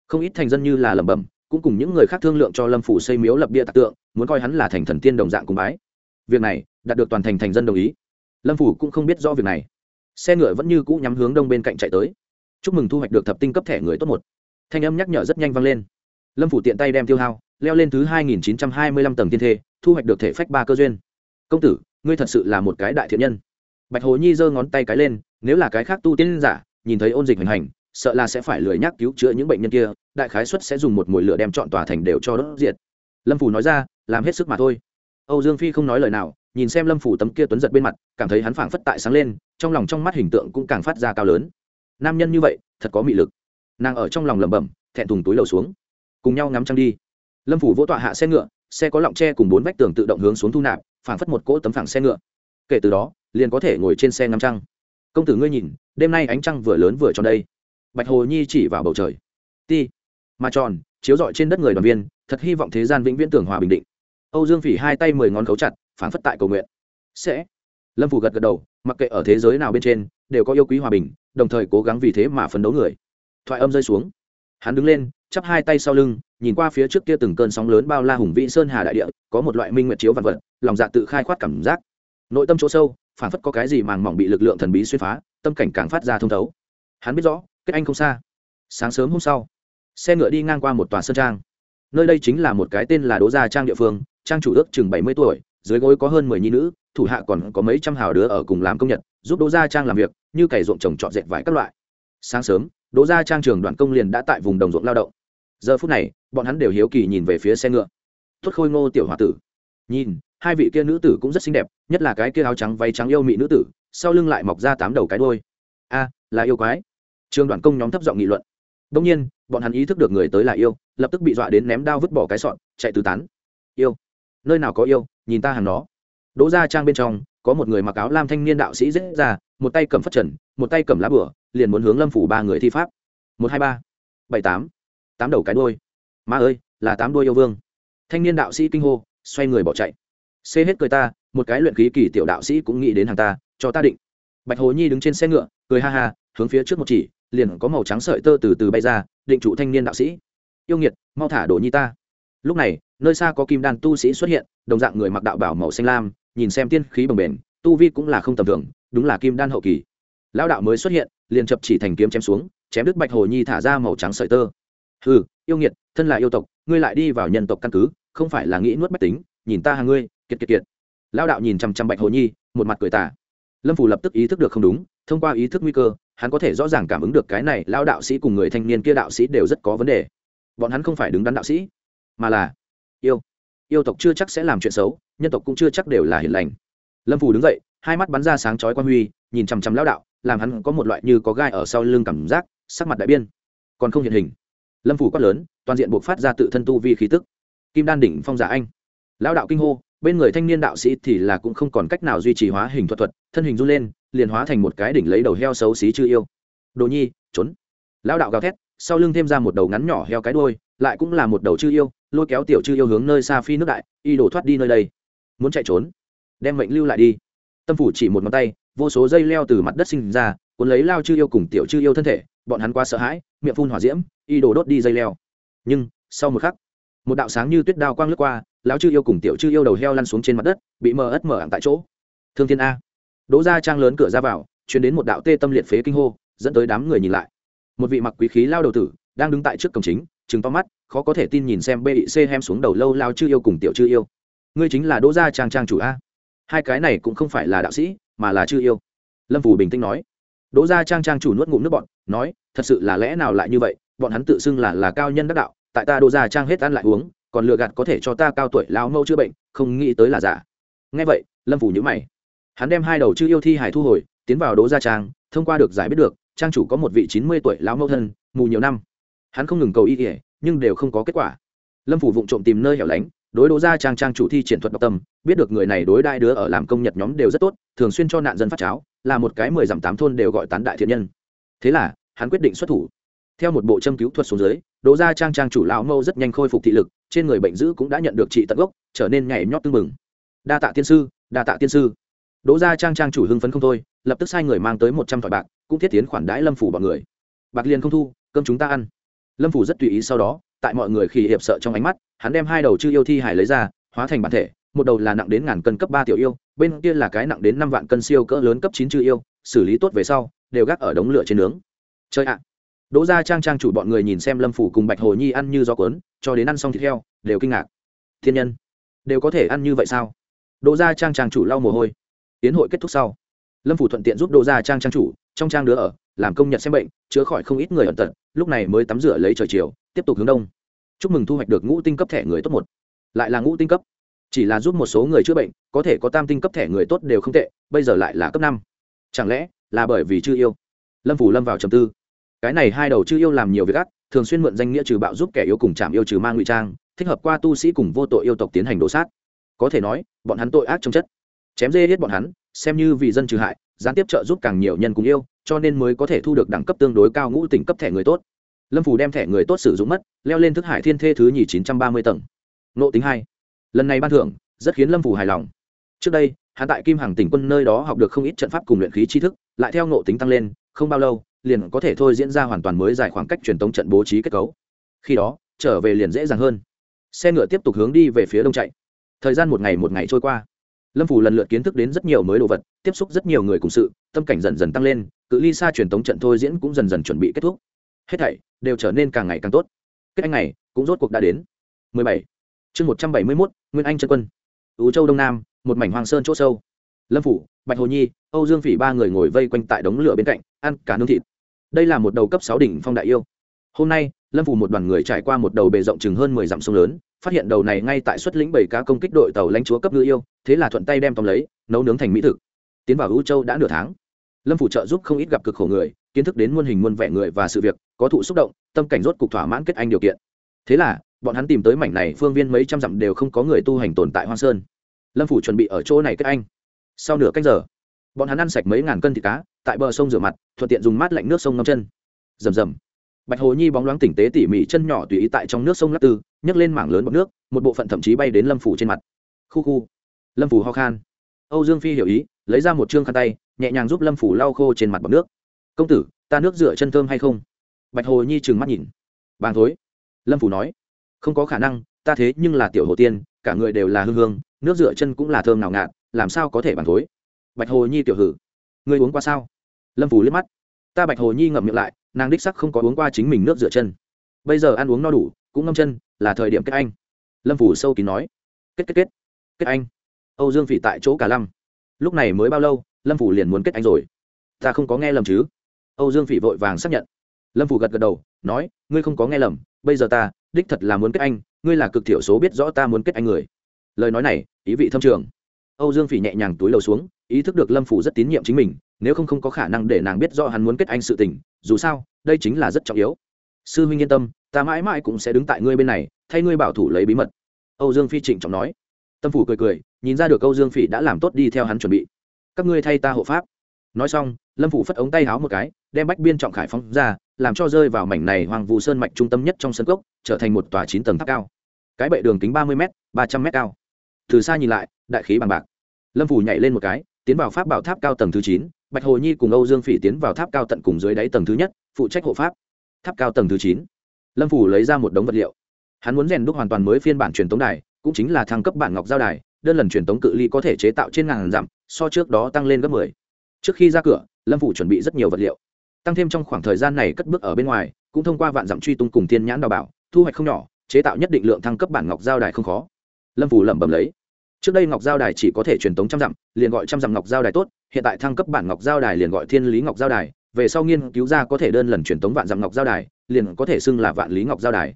Không ít thành dân như là lẩm bẩm, cũng cùng những người khác thương lượng cho lâm phủ xây miếu lập bia tạc tượng, muốn coi hắn là thành thần tiên đồng dạng cùng bái. Việc này, đạt được toàn thành thành dân đồng ý. Lâm phủ cũng không biết rõ việc này. Xe ngựa vẫn như cũ nhắm hướng đông bên cạnh chạy tới. Chúc mừng thu hoạch được thập tinh cấp thẻ người tốt một. Thanh âm nhắc nhở rất nhanh vang lên. Lâm phủ tiện tay đem tiêu hao leo lên thứ hai nghìn chín trăm hai mươi lăm tầng tiên thê, thu hoạch được thể phách ba cơ duyên. Công tử, ngươi thật sự là một cái đại thiện nhân. Bạch hồ nhi giơ ngón tay cái lên, nếu là cái khác tu tiên giả, nhìn thấy ôn dịch hành hành, sợ là sẽ phải lười nhắc cứu chữa những bệnh nhân kia, đại khái suất sẽ dùng một mùi lửa đem chọn tòa thành đều cho đốt diệt. Lâm phủ nói ra, làm hết sức mà thôi. Âu dương phi không nói lời nào, nhìn xem lâm phủ tấm kia tuấn giật bên mặt, cảm thấy hắn phảng phất tại sáng lên, trong lòng trong mắt hình tượng cũng càng phát ra cao lớn. Nam nhân như vậy, thật có mị lực. Nàng ở trong lòng lẩm bẩm, thẹn thùng túi lầu xuống. Cùng nhau ngắm trăng đi lâm phủ vỗ tọa hạ xe ngựa, xe có lọng tre cùng bốn vách tường tự động hướng xuống thu nạp, phảng phất một cỗ tấm phẳng xe ngựa. Kể từ đó, liền có thể ngồi trên xe ngắm trăng. Công tử ngươi nhìn, đêm nay ánh trăng vừa lớn vừa tròn đây. Bạch hồ nhi chỉ vào bầu trời. Ti mà tròn, chiếu rọi trên đất người đoàn viên, thật hy vọng thế gian vĩnh viễn tưởng hòa bình định. Âu dương phỉ hai tay mười ngón cấu chặt, phảng phất tại cầu nguyện. Sẽ. Lâm phủ gật gật đầu, mặc kệ ở thế giới nào bên trên, đều có yêu quý hòa bình, đồng thời cố gắng vì thế mà phấn đấu người. Thoại âm rơi xuống. Hắn đứng lên chắp hai tay sau lưng, nhìn qua phía trước kia từng cơn sóng lớn bao la hùng vĩ sơn hà đại địa, có một loại minh nguyệt chiếu vạn vật, lòng dạ tự khai khoát cảm giác. Nội tâm chỗ sâu phản phất có cái gì màng mỏng bị lực lượng thần bí xuyên phá, tâm cảnh càng phát ra thông thấu. Hắn biết rõ kết anh không xa. Sáng sớm hôm sau, xe ngựa đi ngang qua một tòa sơn trang. Nơi đây chính là một cái tên là đỗ gia trang địa phương, trang chủ ước chừng bảy mươi tuổi, dưới gối có hơn mười nhi nữ, thủ hạ còn có mấy trăm hào đứa ở cùng làm công nhật, giúp đỗ gia trang làm việc, như cày ruộng trồng trọt dệt vải các loại. Sáng sớm, đỗ gia trang trường đoàn công liền đã tại vùng đồng ruộng lao động giờ phút này, bọn hắn đều hiếu kỳ nhìn về phía xe ngựa. Tuất khôi ngô tiểu h o a tử. Nhìn, hai vị kia nữ tử cũng rất xinh đẹp, nhất là cái kia áo trắng váy trắng yêu mị nữ tử, sau lưng lại mọc ra tám đầu cái đôi a, là yêu quái. Trường đoàn công nhóm thấp giọng nghị luận. Đông nhiên, bọn hắn ý thức được người tới là yêu, lập tức bị dọa đến ném đao vứt bỏ cái sọn, chạy tứ tán. Yêu. Nơi nào có yêu, nhìn ta hàng nó. Đỗ ra trang bên trong, có một người mặc áo lam thanh niên đạo sĩ dễ ra, một tay cầm phất trần, một tay cầm lá bửa, liền muốn hướng lâm phủ ba người thi pháp. Một hai ba, bảy tám tám đầu cái đôi ma ơi, là tám đôi yêu vương. Thanh niên đạo sĩ kinh hô, xoay người bỏ chạy. Xê hết cười ta, một cái luyện khí kỳ tiểu đạo sĩ cũng nghĩ đến hàng ta, cho ta định. Bạch hồ nhi đứng trên xe ngựa, cười ha ha, hướng phía trước một chỉ, liền có màu trắng sợi tơ từ từ bay ra, định trụ thanh niên đạo sĩ. Yêu nghiệt, mau thả đồ nhi ta. Lúc này, nơi xa có kim đan tu sĩ xuất hiện, đồng dạng người mặc đạo bảo màu xanh lam, nhìn xem tiên khí bồng bềnh, tu vi cũng là không tầm thường, đúng là kim đan hậu kỳ. Lão đạo mới xuất hiện, liền chập chỉ thành kiếm chém xuống, chém đứt bạch hồ nhi thả ra màu trắng sợi tơ ừ yêu nghiệt, thân là yêu tộc, ngươi lại đi vào nhân tộc căn cứ, không phải là nghĩ nuốt bách tính, nhìn ta hàng ngươi, kiệt kiệt kiệt. Lão đạo nhìn chằm chằm bạch hồ nhi, một mặt cười tả lâm phủ lập tức ý thức được không đúng, thông qua ý thức nguy cơ, hắn có thể rõ ràng cảm ứng được cái này lão đạo sĩ cùng người thanh niên kia đạo sĩ đều rất có vấn đề. Bọn hắn không phải đứng đắn đạo sĩ, mà là yêu. Yêu tộc chưa chắc sẽ làm chuyện xấu, nhân tộc cũng chưa chắc đều là hiền lành. Lâm phủ đứng dậy, hai mắt bắn ra sáng chói quan huy, nhìn chằm chằm lão đạo, làm hắn có một loại như có gai ở sau lưng cảm giác, sắc mặt đại biên còn không hiện hình lâm phủ quát lớn, toàn diện buộc phát ra tự thân tu vi khí tức. Kim đan đỉnh phong giả anh. Lão đạo kinh hô, bên người thanh niên đạo sĩ thì là cũng không còn cách nào duy trì hóa hình thuật thuật, thân hình run lên, liền hóa thành một cái đỉnh lấy đầu heo xấu xí chư yêu. Đồ nhi, trốn. Lão đạo gào thét, sau lưng thêm ra một đầu ngắn nhỏ heo cái đôi lại cũng là một đầu chư yêu, lôi kéo tiểu chư yêu hướng nơi xa phi nước đại, y đổ thoát đi nơi đây. Muốn chạy trốn, đem mệnh lưu lại đi. Tâm phủ chỉ một ngón tay, vô số dây leo từ mặt đất sinh ra, cuốn lấy lao chư yêu cùng tiểu chư yêu thân thể bọn hắn quá sợ hãi, miệng phun hỏa diễm, y đổ đốt đi dây leo. Nhưng, sau một khắc, một đạo sáng như tuyết đao quang lướt qua, lão chư yêu cùng tiểu chư yêu đầu heo lăn xuống trên mặt đất, bị mờ ất mở ảng tại chỗ. Thương thiên a. Đỗ ra trang lớn cửa ra vào chuyển đến một đạo tê tâm liệt phế kinh hô, dẫn tới đám người nhìn lại. Một vị mặc quý khí lao đầu tử, đang đứng tại trước cổng chính chừng to mắt, khó có thể tin nhìn xem bic hem xuống đầu lâu lao chư yêu cùng tiểu chư yêu. Ngươi chính là đỗ gia trang trang chủ a. Hai cái này cũng không phải là đạo sĩ, mà là chư yêu. Lâm phù bình tĩnh nói đỗ gia trang trang chủ nuốt ngụm nước bọn nói, thật sự là lẽ nào lại như vậy? Bọn hắn tự xưng là là cao nhân đắc đạo, tại ta đỗ gia trang hết ăn lại uống, còn lừa gạt có thể cho ta cao tuổi lao mâu chữa bệnh, không nghĩ tới là giả. Nghe vậy, lâm phủ nhữ mày. Hắn đem hai đầu chư yêu thi hải thu hồi, tiến vào đỗ gia trang, thông qua được giải biết được, trang chủ có một vị chín mươi tuổi lão mâu thân, mù nhiều năm. Hắn không ngừng cầu y ỉa nhưng đều không có kết quả. Lâm phủ vụng trộm tìm nơi hẻo lánh đối đỗ gia trang trang chủ thi triển thuật độc tâm, biết được người này đối đai đứa ở làm công nhật nhóm đều rất tốt, thường xuyên cho nạn dân phát cháo, là một cái mười dặm tám thôn đều gọi tán đại thiện nhân. Thế là, hắn quyết định xuất thủ. Theo một bộ châm cứu thuật xuống dưới, đỗ gia trang trang chủ lão mâu rất nhanh khôi phục thị lực, trên người bệnh dữ cũng đã nhận được trị tận gốc, trở nên nhảy nhót tưng mừng đa tạ tiên sư, đa tạ tiên sư. Đỗ gia trang trang chủ hưng phấn không thôi, lập tức sai người mang tới một trăm thỏi bạc, cũng thiết tiến khoản đãi lâm phủ bọn người. Bạc liền không thu, cơm chúng ta ăn. Lâm phủ rất tùy ý sau đó, tại mọi người khi hiệp sợ trong ánh mắt hắn đem hai đầu chư yêu thi hải lấy ra, hóa thành bản thể, một đầu là nặng đến ngàn cân cấp ba tiểu yêu, bên kia là cái nặng đến năm vạn cân siêu cỡ lớn cấp chín chư yêu, xử lý tốt về sau, đều gác ở đống lửa trên nướng. Chơi ạ! Đỗ gia trang trang chủ bọn người nhìn xem lâm phủ cùng bạch hồ nhi ăn như gió cuốn, cho đến ăn xong thịt heo, đều kinh ngạc. Thiên nhân, đều có thể ăn như vậy sao? Đỗ gia trang trang chủ lau mồ hôi. Tiến hội kết thúc sau, lâm phủ thuận tiện giúp đỗ gia trang trang chủ, trong trang đứa ở, làm công nhật xem bệnh, chữa khỏi không ít người ẩn tật, lúc này mới tắm rửa lấy trời chiều, tiếp tục hướng đông chúc mừng thu hoạch được ngũ tinh cấp thẻ người tốt một. Lại là ngũ tinh cấp. Chỉ là giúp một số người chữa bệnh, có thể có tam tinh cấp thẻ người tốt đều không tệ, bây giờ lại là cấp năm. Chẳng lẽ là bởi vì chưa yêu? Lâm phủ lâm vào trầm tư. Cái này hai đầu chưa yêu làm nhiều việc ác, thường xuyên mượn danh nghĩa trừ bạo giúp kẻ yêu cùng chạm yêu trừ ma ngụy trang, thích hợp qua tu sĩ cùng vô tội yêu tộc tiến hành đổ sát. Có thể nói, bọn hắn tội ác trong chất. Chém dê hết bọn hắn, xem như vì dân trừ hại, gián tiếp trợ giúp càng nhiều nhân cùng yêu, cho nên mới có thể thu được đẳng cấp tương đối cao ngũ tỉnh cấp thẻ người tốt lâm phủ đem thẻ người tốt sử dụng mất, leo lên thức hải thiên thê thứ nhì chín trăm ba mươi tầng. Nộ tính hai. Lần này ban thưởng, rất khiến lâm phủ hài lòng. Trước đây, hắn tại kim hàng tỉnh quân nơi đó học được không ít trận pháp cùng luyện khí tri thức, lại theo nộ tính tăng lên, không bao lâu, liền có thể thôi diễn ra hoàn toàn mới dài khoảng cách truyền tống trận bố trí kết cấu. Khi đó, trở về liền dễ dàng hơn. Xe ngựa tiếp tục hướng đi về phía đông chạy. Thời gian một ngày một ngày trôi qua. Lâm phủ lần lượt kiến thức đến rất nhiều mới đồ vật, tiếp xúc rất nhiều người cùng sự, tâm cảnh dần dần tăng lên, cự ly xa truyền tống trận thôi diễn cũng dần dần chuẩn bị kết thúc hết thảy đều trở nên càng ngày càng tốt. Kết anh này cũng rốt cuộc đã đến. 17. chương 171, nguyên anh chân quân. Ú châu đông nam một mảnh hoàng sơn chỗ sâu. Lâm phủ bạch hồ nhi âu dương phỉ ba người ngồi vây quanh tại đống lửa bên cạnh ăn cả nương thịt. Đây là một đầu cấp sáu đỉnh phong đại yêu. Hôm nay lâm phủ một đoàn người trải qua một đầu bề rộng chừng hơn mười dặm sông lớn phát hiện đầu này ngay tại xuất lĩnh bảy cá công kích đội tàu lãnh chúa cấp ngư yêu thế là thuận tay đem tóm lấy nấu nướng thành mỹ thực. Tiến vào ưu châu đã nửa tháng. Lâm phủ trợ giúp không ít gặp cực khổ người kiến thức đến muôn hình muôn vẻ người và sự việc, có thụ xúc động, tâm cảnh rốt cục thỏa mãn kết anh điều kiện. Thế là, bọn hắn tìm tới mảnh này phương viên mấy trăm dặm đều không có người tu hành tồn tại hoang sơn. Lâm phủ chuẩn bị ở chỗ này kết anh. Sau nửa canh giờ, bọn hắn ăn sạch mấy ngàn cân thịt cá, tại bờ sông rửa mặt, thuận tiện dùng mát lạnh nước sông ngâm chân. Rầm rầm. Bạch hồ nhi bóng loáng tỉnh tế tỉ mỉ chân nhỏ tùy ý tại trong nước sông lắc tư, nhấc lên mảng lớn bọc nước, một bộ phận thậm chí bay đến lâm phủ trên mặt. Khu khu. Lâm phủ ho khan. Âu dương phi hiểu ý, lấy ra một chương khăn tay, nhẹ nhàng giúp lâm phủ lau khô trên mặt bọc nước công tử, ta nước rửa chân thơm hay không? Bạch hồ nhi trừng mắt nhìn. Bàn thối. Lâm phủ nói. Không có khả năng, ta thế nhưng là tiểu hồ tiên, cả người đều là hương hương, nước rửa chân cũng là thơm nào ngạt, làm sao có thể bàn thối? Bạch hồ nhi tiểu hử. Ngươi uống qua sao? Lâm phủ liếc mắt. Ta bạch hồ nhi ngậm miệng lại, nàng đích sắc không có uống qua chính mình nước rửa chân. Bây giờ ăn uống no đủ, cũng ngâm chân, là thời điểm kết anh. Lâm phủ sâu kín nói. Kết kết kết kết anh. Âu dương phỉ tại chỗ cả lăng. Lúc này mới bao lâu, lâm phủ liền muốn kết anh rồi. Ta không có nghe lầm chứ? Âu dương phỉ vội vàng xác nhận. Lâm phủ gật gật đầu, nói, ngươi không có nghe lầm, bây giờ ta, đích thật là muốn kết anh, ngươi là cực thiểu số biết rõ ta muốn kết anh người. Lời nói này, ý vị thâm trường. Âu dương phỉ nhẹ nhàng túi lầu xuống, ý thức được lâm phủ rất tín nhiệm chính mình, nếu không không có khả năng để nàng biết rõ hắn muốn kết anh sự tình, dù sao, đây chính là rất trọng yếu. Sư huynh yên tâm, ta mãi mãi cũng sẽ đứng tại ngươi bên này, thay ngươi bảo thủ lấy bí mật. Âu dương phi trịnh trọng nói. Tâm phủ cười cười, nhìn ra được âu dương phỉ đã làm tốt đi theo hắn chuẩn bị. Các ngươi thay ta hộ pháp. Nói xong, lâm phủ phất ống tay háo một cái đem bách biên trọng khải phóng ra, làm cho rơi vào mảnh này hoàng vụ sơn mạch trung tâm nhất trong sân cốc, trở thành một tòa chín tầng tháp cao. Cái bệ đường kính ba mươi m ba trăm m cao. Từ xa nhìn lại, đại khí bằng bạc. Lâm phủ nhảy lên một cái, tiến vào pháp bảo tháp cao tầng thứ chín, bạch hồ nhi cùng âu dương phỉ tiến vào tháp cao tận cùng dưới đáy tầng thứ nhất, phụ trách hộ pháp. Tháp cao tầng thứ chín. Lâm phủ lấy ra một đống vật liệu. Hắn muốn rèn đúc hoàn toàn mới phiên bản truyền tống đài, cũng chính là thăng cấp bản ngọc giao đài, đơn lần truyền tống cự ly có thể chế tạo trên ngàn dặm, so trước đó tăng lên gấp mười. Trước khi ra cửa, lâm phủ chuẩn bị rất nhiều vật liệu tăng thêm trong khoảng thời gian này cất bước ở bên ngoài, cũng thông qua vạn dặm truy tung cùng thiên nhãn đào bảo, thu hoạch không nhỏ, chế tạo nhất định lượng thăng cấp bản ngọc giao đài không khó. Lâm phủ lẩm bẩm lấy. Trước đây ngọc giao đài chỉ có thể truyền tống trăm dặm, liền gọi trăm dặm ngọc giao đài tốt, hiện tại thăng cấp bản ngọc giao đài liền gọi thiên lý ngọc giao đài, về sau nghiên cứu ra có thể đơn lần truyền tống vạn dặm ngọc giao đài, liền có thể xưng là vạn lý ngọc giao đài.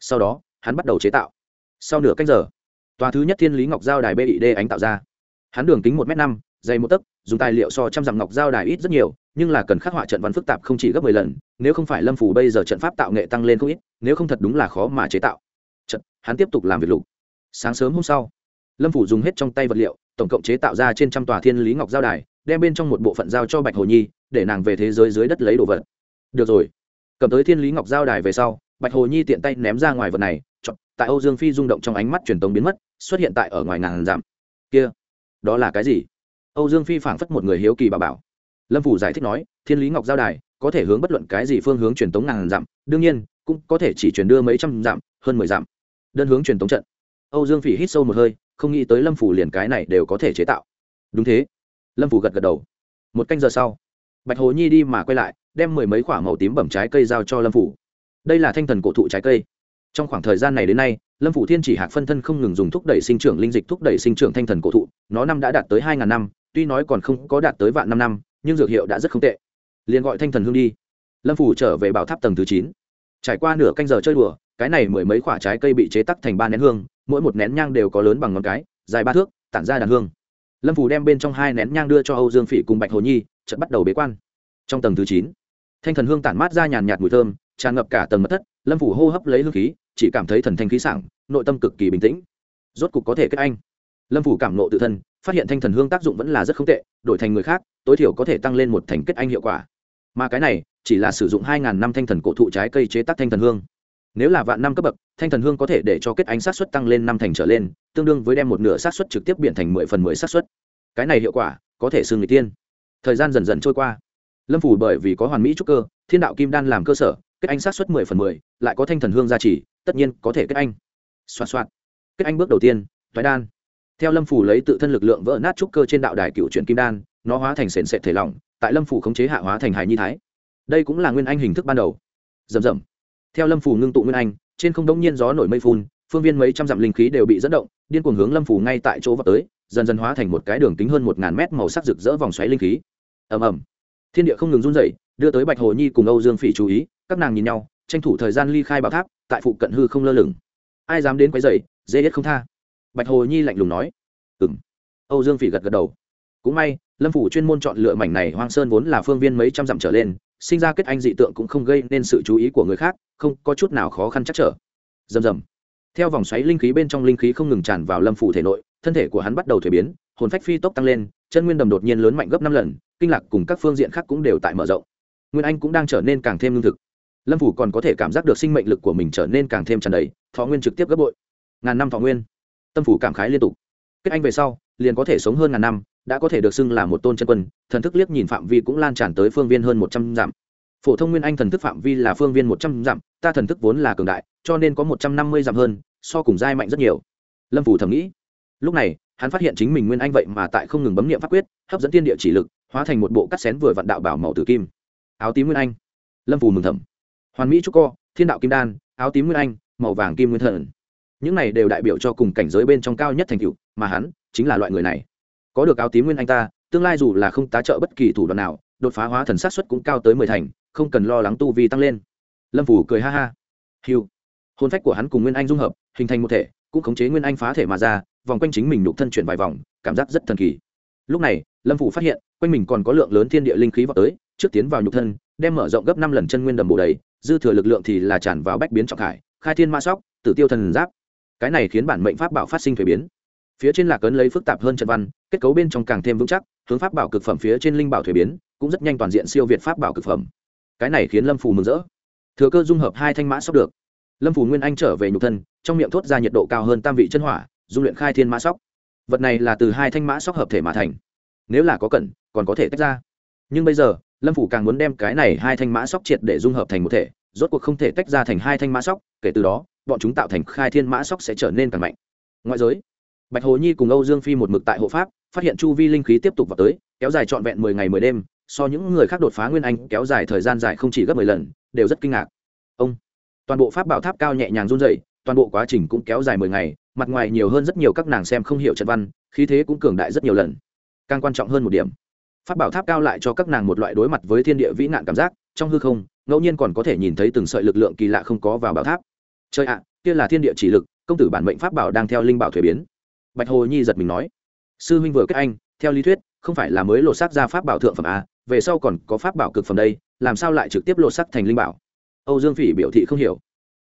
Sau đó, hắn bắt đầu chế tạo. Sau nửa cách giờ, tòa thứ nhất thiên lý ngọc giao đài bid ánh tạo ra. Hắn đường kính một m năm dày một tấc, dùng tài liệu so trăm dặm ngọc giao đài ít rất nhiều, nhưng là cần khắc họa trận văn phức tạp không chỉ gấp mười lần, nếu không phải lâm phủ bây giờ trận pháp tạo nghệ tăng lên không ít, nếu không thật đúng là khó mà chế tạo. Trận, hắn tiếp tục làm việc lục. Sáng sớm hôm sau, lâm phủ dùng hết trong tay vật liệu, tổng cộng chế tạo ra trên trăm tòa thiên lý ngọc giao đài, đem bên trong một bộ phận giao cho bạch hồ nhi, để nàng về thế giới dưới đất lấy đồ vật. Được rồi, cầm tới thiên lý ngọc giao đài về sau, bạch hồ nhi tiện tay ném ra ngoài vật này, chọn, tại âu dương phi rung động trong ánh mắt truyền tống biến mất, xuất hiện tại ở ngoài ngàn dặm. Kia, đó là cái gì? Âu dương phi phảng phất một người hiếu kỳ bà bảo. Lâm phủ giải thích nói, thiên lý ngọc giao đài, có thể hướng bất luận cái gì phương hướng truyền tống ngàn dặm, đương nhiên, cũng có thể chỉ truyền đưa mấy trăm dặm, hơn mười dặm. Đơn hướng truyền tống trận. Âu dương phỉ hít sâu một hơi, không nghĩ tới lâm phủ liền cái này đều có thể chế tạo. Đúng thế. Lâm phủ gật gật đầu. Một canh giờ sau, bạch hồ nhi đi mà quay lại, đem mười mấy k h ỏ a màu tím bẩm trái cây giao cho lâm phủ. Đây là thanh thần cổ thụ trái cây. Trong khoảng thời gian này đến nay, lâm phủ thiên chỉ hạc phân thân không ngừng dùng thúc đẩy sinh trưởng linh dịch thúc đẩy sinh trưởng thanh thần cổ thụ, nó năm đã đạt tới hai ngàn năm tuy nói còn không có đạt tới vạn năm năm, nhưng dược hiệu đã rất không tệ. Liền gọi thanh thần hương đi. Lâm phủ trở về bảo tháp tầng thứ chín. Trải qua nửa canh giờ chơi đùa, cái này mười mấy quả trái cây bị chế tắc thành ba nén hương, mỗi một nén nhang đều có lớn bằng ngón cái, dài ba thước, tản ra đàn hương. Lâm phủ đem bên trong hai nén nhang đưa cho âu dương phỉ cùng bạch hồ nhi, chợt bắt đầu bế quan. Trong tầng thứ chín, thanh thần hương tản mát ra nhàn nhạt mùi thơm, tràn ngập cả tầng mật thất, lâm phủ hô hấp lấy hương khí, chỉ cảm thấy thần thanh khí sảng, nội tâm cực kỳ bình tĩnh. Rốt cục có thể kết anh. Lâm phủ cảm nộ tự thân phát hiện thanh thần hương tác dụng vẫn là rất không tệ, đổi thành người khác, tối thiểu có thể tăng lên một thành kết anh hiệu quả. Mà cái này, chỉ là sử dụng hai ngàn năm thanh thần cổ thụ trái cây chế tác thanh thần hương. Nếu là vạn năm cấp bậc, thanh thần hương có thể để cho kết ánh sát xuất tăng lên năm thành trở lên, tương đương với đem một nửa sát xuất trực tiếp biến thành mười phần mười sát xuất cái này hiệu quả, có thể xưng người tiên. Thời gian dần dần trôi qua. Lâm phủ bởi vì có hoàn mỹ trúc cơ, thiên đạo kim đan làm cơ sở, kết anh sát xuất mười phần mười, lại có thanh thần hương gia trì, tất nhiên có thể kết anh. Xoa xoa kết anh bước đầu tiên, thoái đan theo lâm phủ lấy tự thân lực lượng vỡ nát trúc cơ trên đạo đài cựu chuyển kim đan, nó hóa thành sền sệt thể lỏng, tại lâm phủ khống chế hạ hóa thành hài nhi thái. Đây cũng là nguyên anh hình thức ban đầu. Rầm rầm. Theo lâm phủ ngưng tụ nguyên anh, trên không đông nhiên gió nổi mây phun, phương viên mấy trăm dặm linh khí đều bị dẫn động, điên cuồng hướng lâm phủ ngay tại chỗ vào tới, dần dần hóa thành một cái đường kính hơn một ngàn mét màu sắc rực rỡ vòng xoáy linh khí. Ầm ầm. Thiên địa không ngừng run rẩy, đưa tới bạch hồ nhi cùng âu dương phỉ chú ý, các nàng nhìn nhau, tranh thủ thời gian ly khai bảo tháp, tại phụ cận hư không lơ lửng. Ai dám đến quấy rầy, dễ hết không tha bạch hồ nhi lạnh lùng nói. Ừ m âu dương phỉ gật gật đầu. Cũng may, lâm phủ chuyên môn chọn lựa mảnh này hoang sơn vốn là phương viên mấy trăm dặm trở lên, sinh ra kết anh dị tượng cũng không gây nên sự chú ý của người khác, không có chút nào khó khăn chắc trở. Rầm rầm. Theo vòng xoáy linh khí bên trong linh khí không ngừng tràn vào lâm phủ thể nội, thân thể của hắn bắt đầu thuế biến, hồn phách phi tốc tăng lên, chân nguyên đầm đột nhiên lớn mạnh gấp năm lần, kinh lạc cùng các phương diện khác cũng đều tại mở rộng. Nguyên anh cũng đang trở nên càng thêm lương thực. Lâm phủ còn có thể cảm giác được sinh mệnh lực của mình trở nên càng thêm tràn đầy, thọ nguyên trực tiếp gấp bội. Ngàn năm thọ nguyên tâm phủ cảm khái liên tục. Kết anh về sau, liền có thể sống hơn ngàn năm, đã có thể được xưng là một tôn chân quân, thần thức liếc nhìn phạm vi cũng lan tràn tới phương viên hơn một trăm dặm. Phổ thông nguyên anh thần thức phạm vi là phương viên một trăm dặm, ta thần thức vốn là cường đại, cho nên có một trăm năm mươi dặm hơn, so cùng giai mạnh rất nhiều. Lâm phủ thầm nghĩ. Lúc này, hắn phát hiện chính mình nguyên anh vậy mà tại không ngừng bấm nghiệm pháp quyết, hấp dẫn tiên địa chỉ lực, hóa thành một bộ cắt xén vừa vặn đạo bảo màu tử kim. Áo tím nguyên anh. Lâm phủ mừng thầm. Hoàn mỹ trúc co, thiên đạo kim đan, áo tím nguyên anh, màu vàng kim nguyên thần những này đều đại biểu cho cùng cảnh giới bên trong cao nhất thành tựu, mà hắn chính là loại người này. Có được áo tím nguyên anh ta, tương lai dù là không tá trợ bất kỳ thủ đoạn nào, đột phá hóa thần sát xuất cũng cao tới mười thành, không cần lo lắng tu vi tăng lên. Lâm phủ cười ha ha. Hiu hôn phách của hắn cùng nguyên anh dung hợp, hình thành một thể, cũng khống chế nguyên anh phá thể mà ra, vòng quanh chính mình nhục thân chuyển vài vòng, cảm giác rất thần kỳ. Lúc này, lâm phủ phát hiện, quanh mình còn có lượng lớn thiên địa linh khí vào tới, trước tiến vào nhục thân, đem mở rộng gấp năm lần chân nguyên đầm bồ đầy, dư thừa lực lượng thì là tràn vào bách biến trọng khải, khai thiên ma sóc, tử tiêu thần giáp cái này khiến bản mệnh pháp bảo phát sinh thuế biến. Phía trên lạc ấn lấy phức tạp hơn trận văn, kết cấu bên trong càng thêm vững chắc, hướng pháp bảo cực phẩm phía trên linh bảo thuế biến, cũng rất nhanh toàn diện siêu việt pháp bảo cực phẩm. Cái này khiến lâm phù mừng rỡ. Thừa cơ dung hợp hai thanh mã sóc được. Lâm phù nguyên anh trở về nhục thân, trong miệng thốt ra nhiệt độ cao hơn tam vị chân hỏa, dung luyện khai thiên mã sóc. Vật này là từ hai thanh mã sóc hợp thể mà thành. Nếu là có cần, còn có thể tách ra. Nhưng bây giờ, lâm phủ càng muốn đem cái này hai thanh mã sóc triệt để dung hợp thành một thể, rốt cuộc không thể tách ra thành hai thanh mã sóc, kể từ đó bọn chúng tạo thành khai thiên mã sóc sẽ trở nên càng mạnh. Ngoại giới, bạch hồ nhi cùng âu dương phi một mực tại hộ pháp, phát hiện chu vi linh khí tiếp tục vào tới, kéo dài trọn vẹn mười ngày mười đêm, so những người khác đột phá nguyên anh kéo dài thời gian dài không chỉ gấp mười lần, đều rất kinh ngạc. Ông, toàn bộ pháp bảo tháp cao nhẹ nhàng run dậy toàn bộ quá trình cũng kéo dài mười ngày, mặt ngoài nhiều hơn rất nhiều các nàng xem không hiểu trận văn, khí thế cũng cường đại rất nhiều lần. Càng quan trọng hơn một điểm, pháp bảo tháp cao lại cho các nàng một loại đối mặt với thiên địa vĩ nạn cảm giác, trong hư không, ngẫu nhiên còn có thể nhìn thấy từng sợi lực lượng kỳ lạ không có vào bảo tháp trời ạ, kia là thiên địa chỉ lực, công tử bản mệnh pháp bảo đang theo linh bảo thuế biến. Bạch hồ nhi giật mình nói. Sư huynh vừa kết anh, theo lý thuyết, không phải là mới lột xác ra pháp bảo thượng phẩm a về sau còn có pháp bảo cực phẩm đây, làm sao lại trực tiếp lột xác thành linh bảo? Âu dương phỉ biểu thị không hiểu.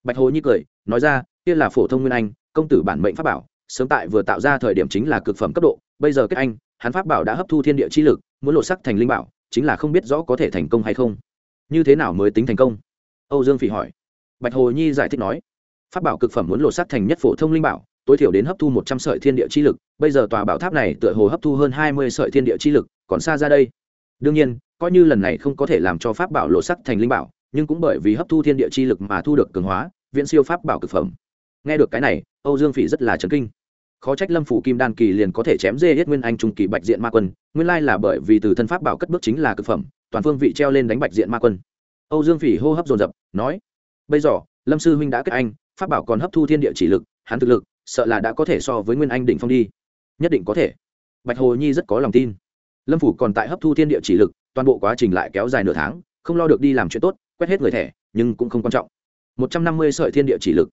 Bạch hồ nhi cười, nói ra, kia là phổ thông nguyên anh, công tử bản mệnh pháp bảo, sớm tại vừa tạo ra thời điểm chính là cực phẩm cấp độ, bây giờ kết anh, hắn pháp bảo đã hấp thu thiên địa chi lực, muốn lột sắc thành linh bảo, chính là không biết rõ có thể thành công hay không. Như thế nào mới tính thành công? Âu dương phỉ hỏi. Bạch hồ nhi giải thích nói pháp bảo cực phẩm muốn lột sắt thành nhất phổ thông linh bảo, tối thiểu đến hấp thu một trăm sợi thiên địa chi lực. Bây giờ tòa bảo tháp này tựa hồ hấp thu hơn hai mươi sợi thiên địa chi lực, còn xa ra đây. Đương nhiên, coi như lần này không có thể làm cho pháp bảo lột sắt thành linh bảo, nhưng cũng bởi vì hấp thu thiên địa chi lực mà thu được cường hóa viện siêu pháp bảo cực phẩm. Nghe được cái này, âu dương phỉ rất là chấn kinh. Khó trách lâm phủ kim đan kỳ liền có thể chém dê hết nguyên anh trung kỳ bạch diện ma quân, nguyên lai là bởi vì từ thân pháp bảo cất bước chính là cực phẩm, toàn phương vị treo lên đánh bạch diện ma quân. Âu dương phỉ hô hấp dồn dập, nói, bây giờ, lâm sư huynh đã kết anh pháp bảo còn hấp thu thiên địa chỉ lực, hắn thực lực, sợ là đã có thể so với nguyên anh đỉnh phong đi. Nhất định có thể. Bạch hồ nhi rất có lòng tin. Lâm phủ còn tại hấp thu thiên địa chỉ lực, toàn bộ quá trình lại kéo dài nửa tháng, không lo được đi làm chuyện tốt, quét hết người thẻ, nhưng cũng không quan trọng. Một trăm năm mươi sợi thiên địa chỉ lực.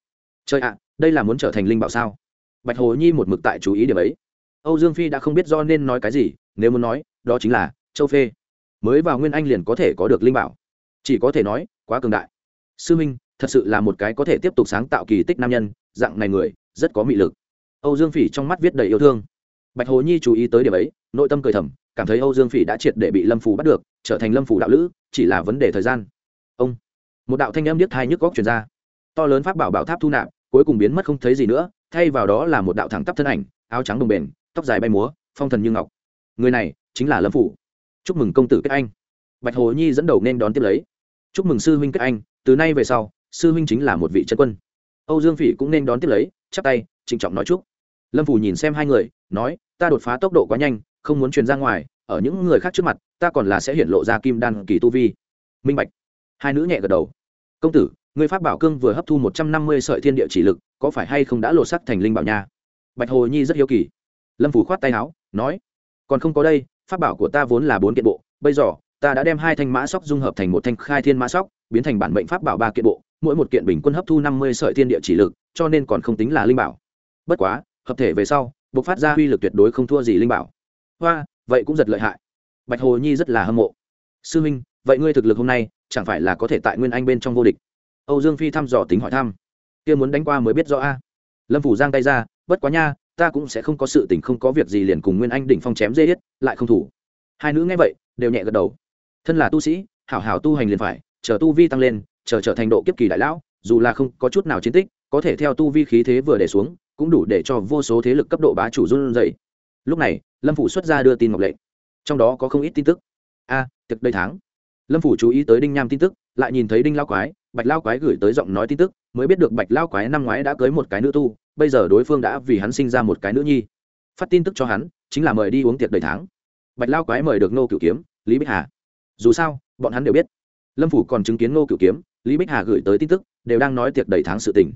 Chơi ạ, đây là muốn trở thành linh bảo sao? Bạch hồ nhi một mực tại chú ý điểm ấy. Âu dương phi đã không biết do nên nói cái gì, nếu muốn nói, đó chính là châu phê. Mới vào nguyên anh liền có thể có được linh bảo. Chỉ có thể nói, quá cường đại. Sư minh thật sự là một cái có thể tiếp tục sáng tạo kỳ tích nam nhân, dạng này người, rất có mị lực. Âu dương phỉ trong mắt viết đầy yêu thương. Bạch hồ nhi chú ý tới điểm ấy, nội tâm cười thầm, cảm thấy âu dương phỉ đã triệt để bị lâm phù bắt được, trở thành lâm phù đạo lữ, chỉ là vấn đề thời gian. Ông, một đạo thanh âm điếc thai nhức góc truyền ra. To lớn pháp bảo bảo tháp thu nạp, cuối cùng biến mất không thấy gì nữa, thay vào đó là một đạo thẳng tắp thân ảnh, áo trắng đồng bền, tóc dài bay múa, phong thần như ngọc. Người này chính là lâm phủ chúc mừng công tử kết anh. Bạch hồ nhi dẫn đầu nên đón tiếp lấy. Chúc mừng sư huynh kết anh, từ nay về sau sư huynh chính là một vị chân quân. Âu dương phỉ cũng nên đón tiếp lấy, chắp tay, trịnh trọng nói chúc. Lâm phủ nhìn xem hai người, nói, ta đột phá tốc độ quá nhanh, không muốn truyền ra ngoài, ở những người khác trước mặt, ta còn là sẽ hiện lộ ra kim đan kỳ tu vi. Minh bạch. Hai nữ nhẹ gật đầu. Công tử người pháp bảo cương vừa hấp thu một trăm năm mươi sợi thiên địa chỉ lực, có phải hay không đã lột sắc thành linh bảo nha? Bạch hồ nhi rất hiếu kỳ. Lâm phủ khoát tay áo, nói, còn không có đây, pháp bảo của ta vốn là bốn kiện bộ, bây giờ, ta đã đem hai thanh mã sóc dung hợp thành một thanh khai thiên mã sóc, biến thành bản mệnh pháp bảo ba kiện bộ mỗi một kiện bình quân hấp thu năm mươi sợi thiên địa chỉ lực, cho nên còn không tính là linh bảo. Bất quá, hợp thể về sau, bộc phát ra uy lực tuyệt đối không thua gì linh bảo. Hoa, vậy cũng giật lợi hại. Bạch hồ nhi rất là hâm mộ. Sư minh, vậy ngươi thực lực hôm nay, chẳng phải là có thể tại nguyên anh bên trong vô địch? Âu dương phi thăm dò tính hỏi thăm. Kia muốn đánh qua mới biết rõ a. Lâm phủ giang tay ra, bất quá nha, ta cũng sẽ không có sự tình không có việc gì liền cùng nguyên anh đỉnh phong chém dê hết lại không thủ. Hai nữ nghe vậy, đều nhẹ gật đầu. Thân là tu sĩ, hảo hảo tu hành liền phải, chờ tu vi tăng lên chờ trở thành độ kiếp kỳ đại lão dù là không có chút nào chiến tích có thể theo tu vi khí thế vừa để xuống cũng đủ để cho vô số thế lực cấp độ bá chủ run dậy lúc này lâm phủ xuất ra đưa tin ngọc lệnh trong đó có không ít tin tức. A à, đây tháng. Lâm phủ chú ý tới đinh nham tin tức lại nhìn thấy đinh lao quái bạch lao quái gửi tới giọng nói tin tức mới biết được bạch lao quái năm ngoái đã cưới một cái nữ tu bây giờ đối phương đã vì hắn sinh ra một cái nữ nhi. Phát tin tức cho hắn chính là mời đi uống tiệc đầy tháng. Bạch lao quái mời được nô cửu kiếm lý bích hà. Dù sao bọn hắn đều biết. Lâm phủ còn chứng kiến nô cửu kiếm lý bích hà gửi tới tin tức, đều đang nói tiệc đầy tháng sự tình.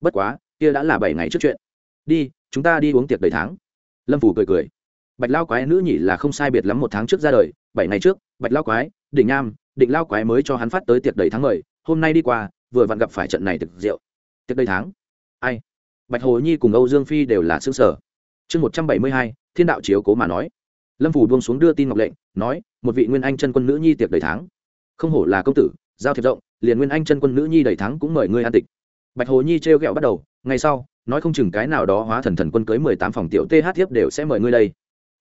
Bất quá, kia đã là bảy ngày trước chuyện. Đi, chúng ta đi uống tiệc đầy tháng. Lâm phủ cười cười. Bạch lao quái nữ nhị là không sai biệt lắm một tháng trước ra đời, bảy ngày trước, bạch lao quái, đỉnh nam, định lao quái mới cho hắn phát tới tiệc đầy tháng mười hôm nay đi qua, vừa vặn gặp phải trận này thực rượu. Tiệc đầy tháng? Ai? Bạch hồ nhi cùng âu dương phi đều là xương sở. Chương một trăm bảy mươi hai, thiên đạo chiếu cố mà nói. Lâm phủ buông xuống đưa tin ngọc lệnh, nói, một vị nguyên anh chân quân nữ nhi tiệc đầy tháng. Không hổ là công tử giao thiệp rộng, liền nguyên anh chân quân nữ nhi đầy thắng cũng mời ngươi an tịch. Bạch hồ nhi trêu ghẹo bắt đầu, ngày sau, nói không chừng cái nào đó hóa thần thần quân cưới mười tám phòng tiểu th thiếp đều sẽ mời ngươi đây.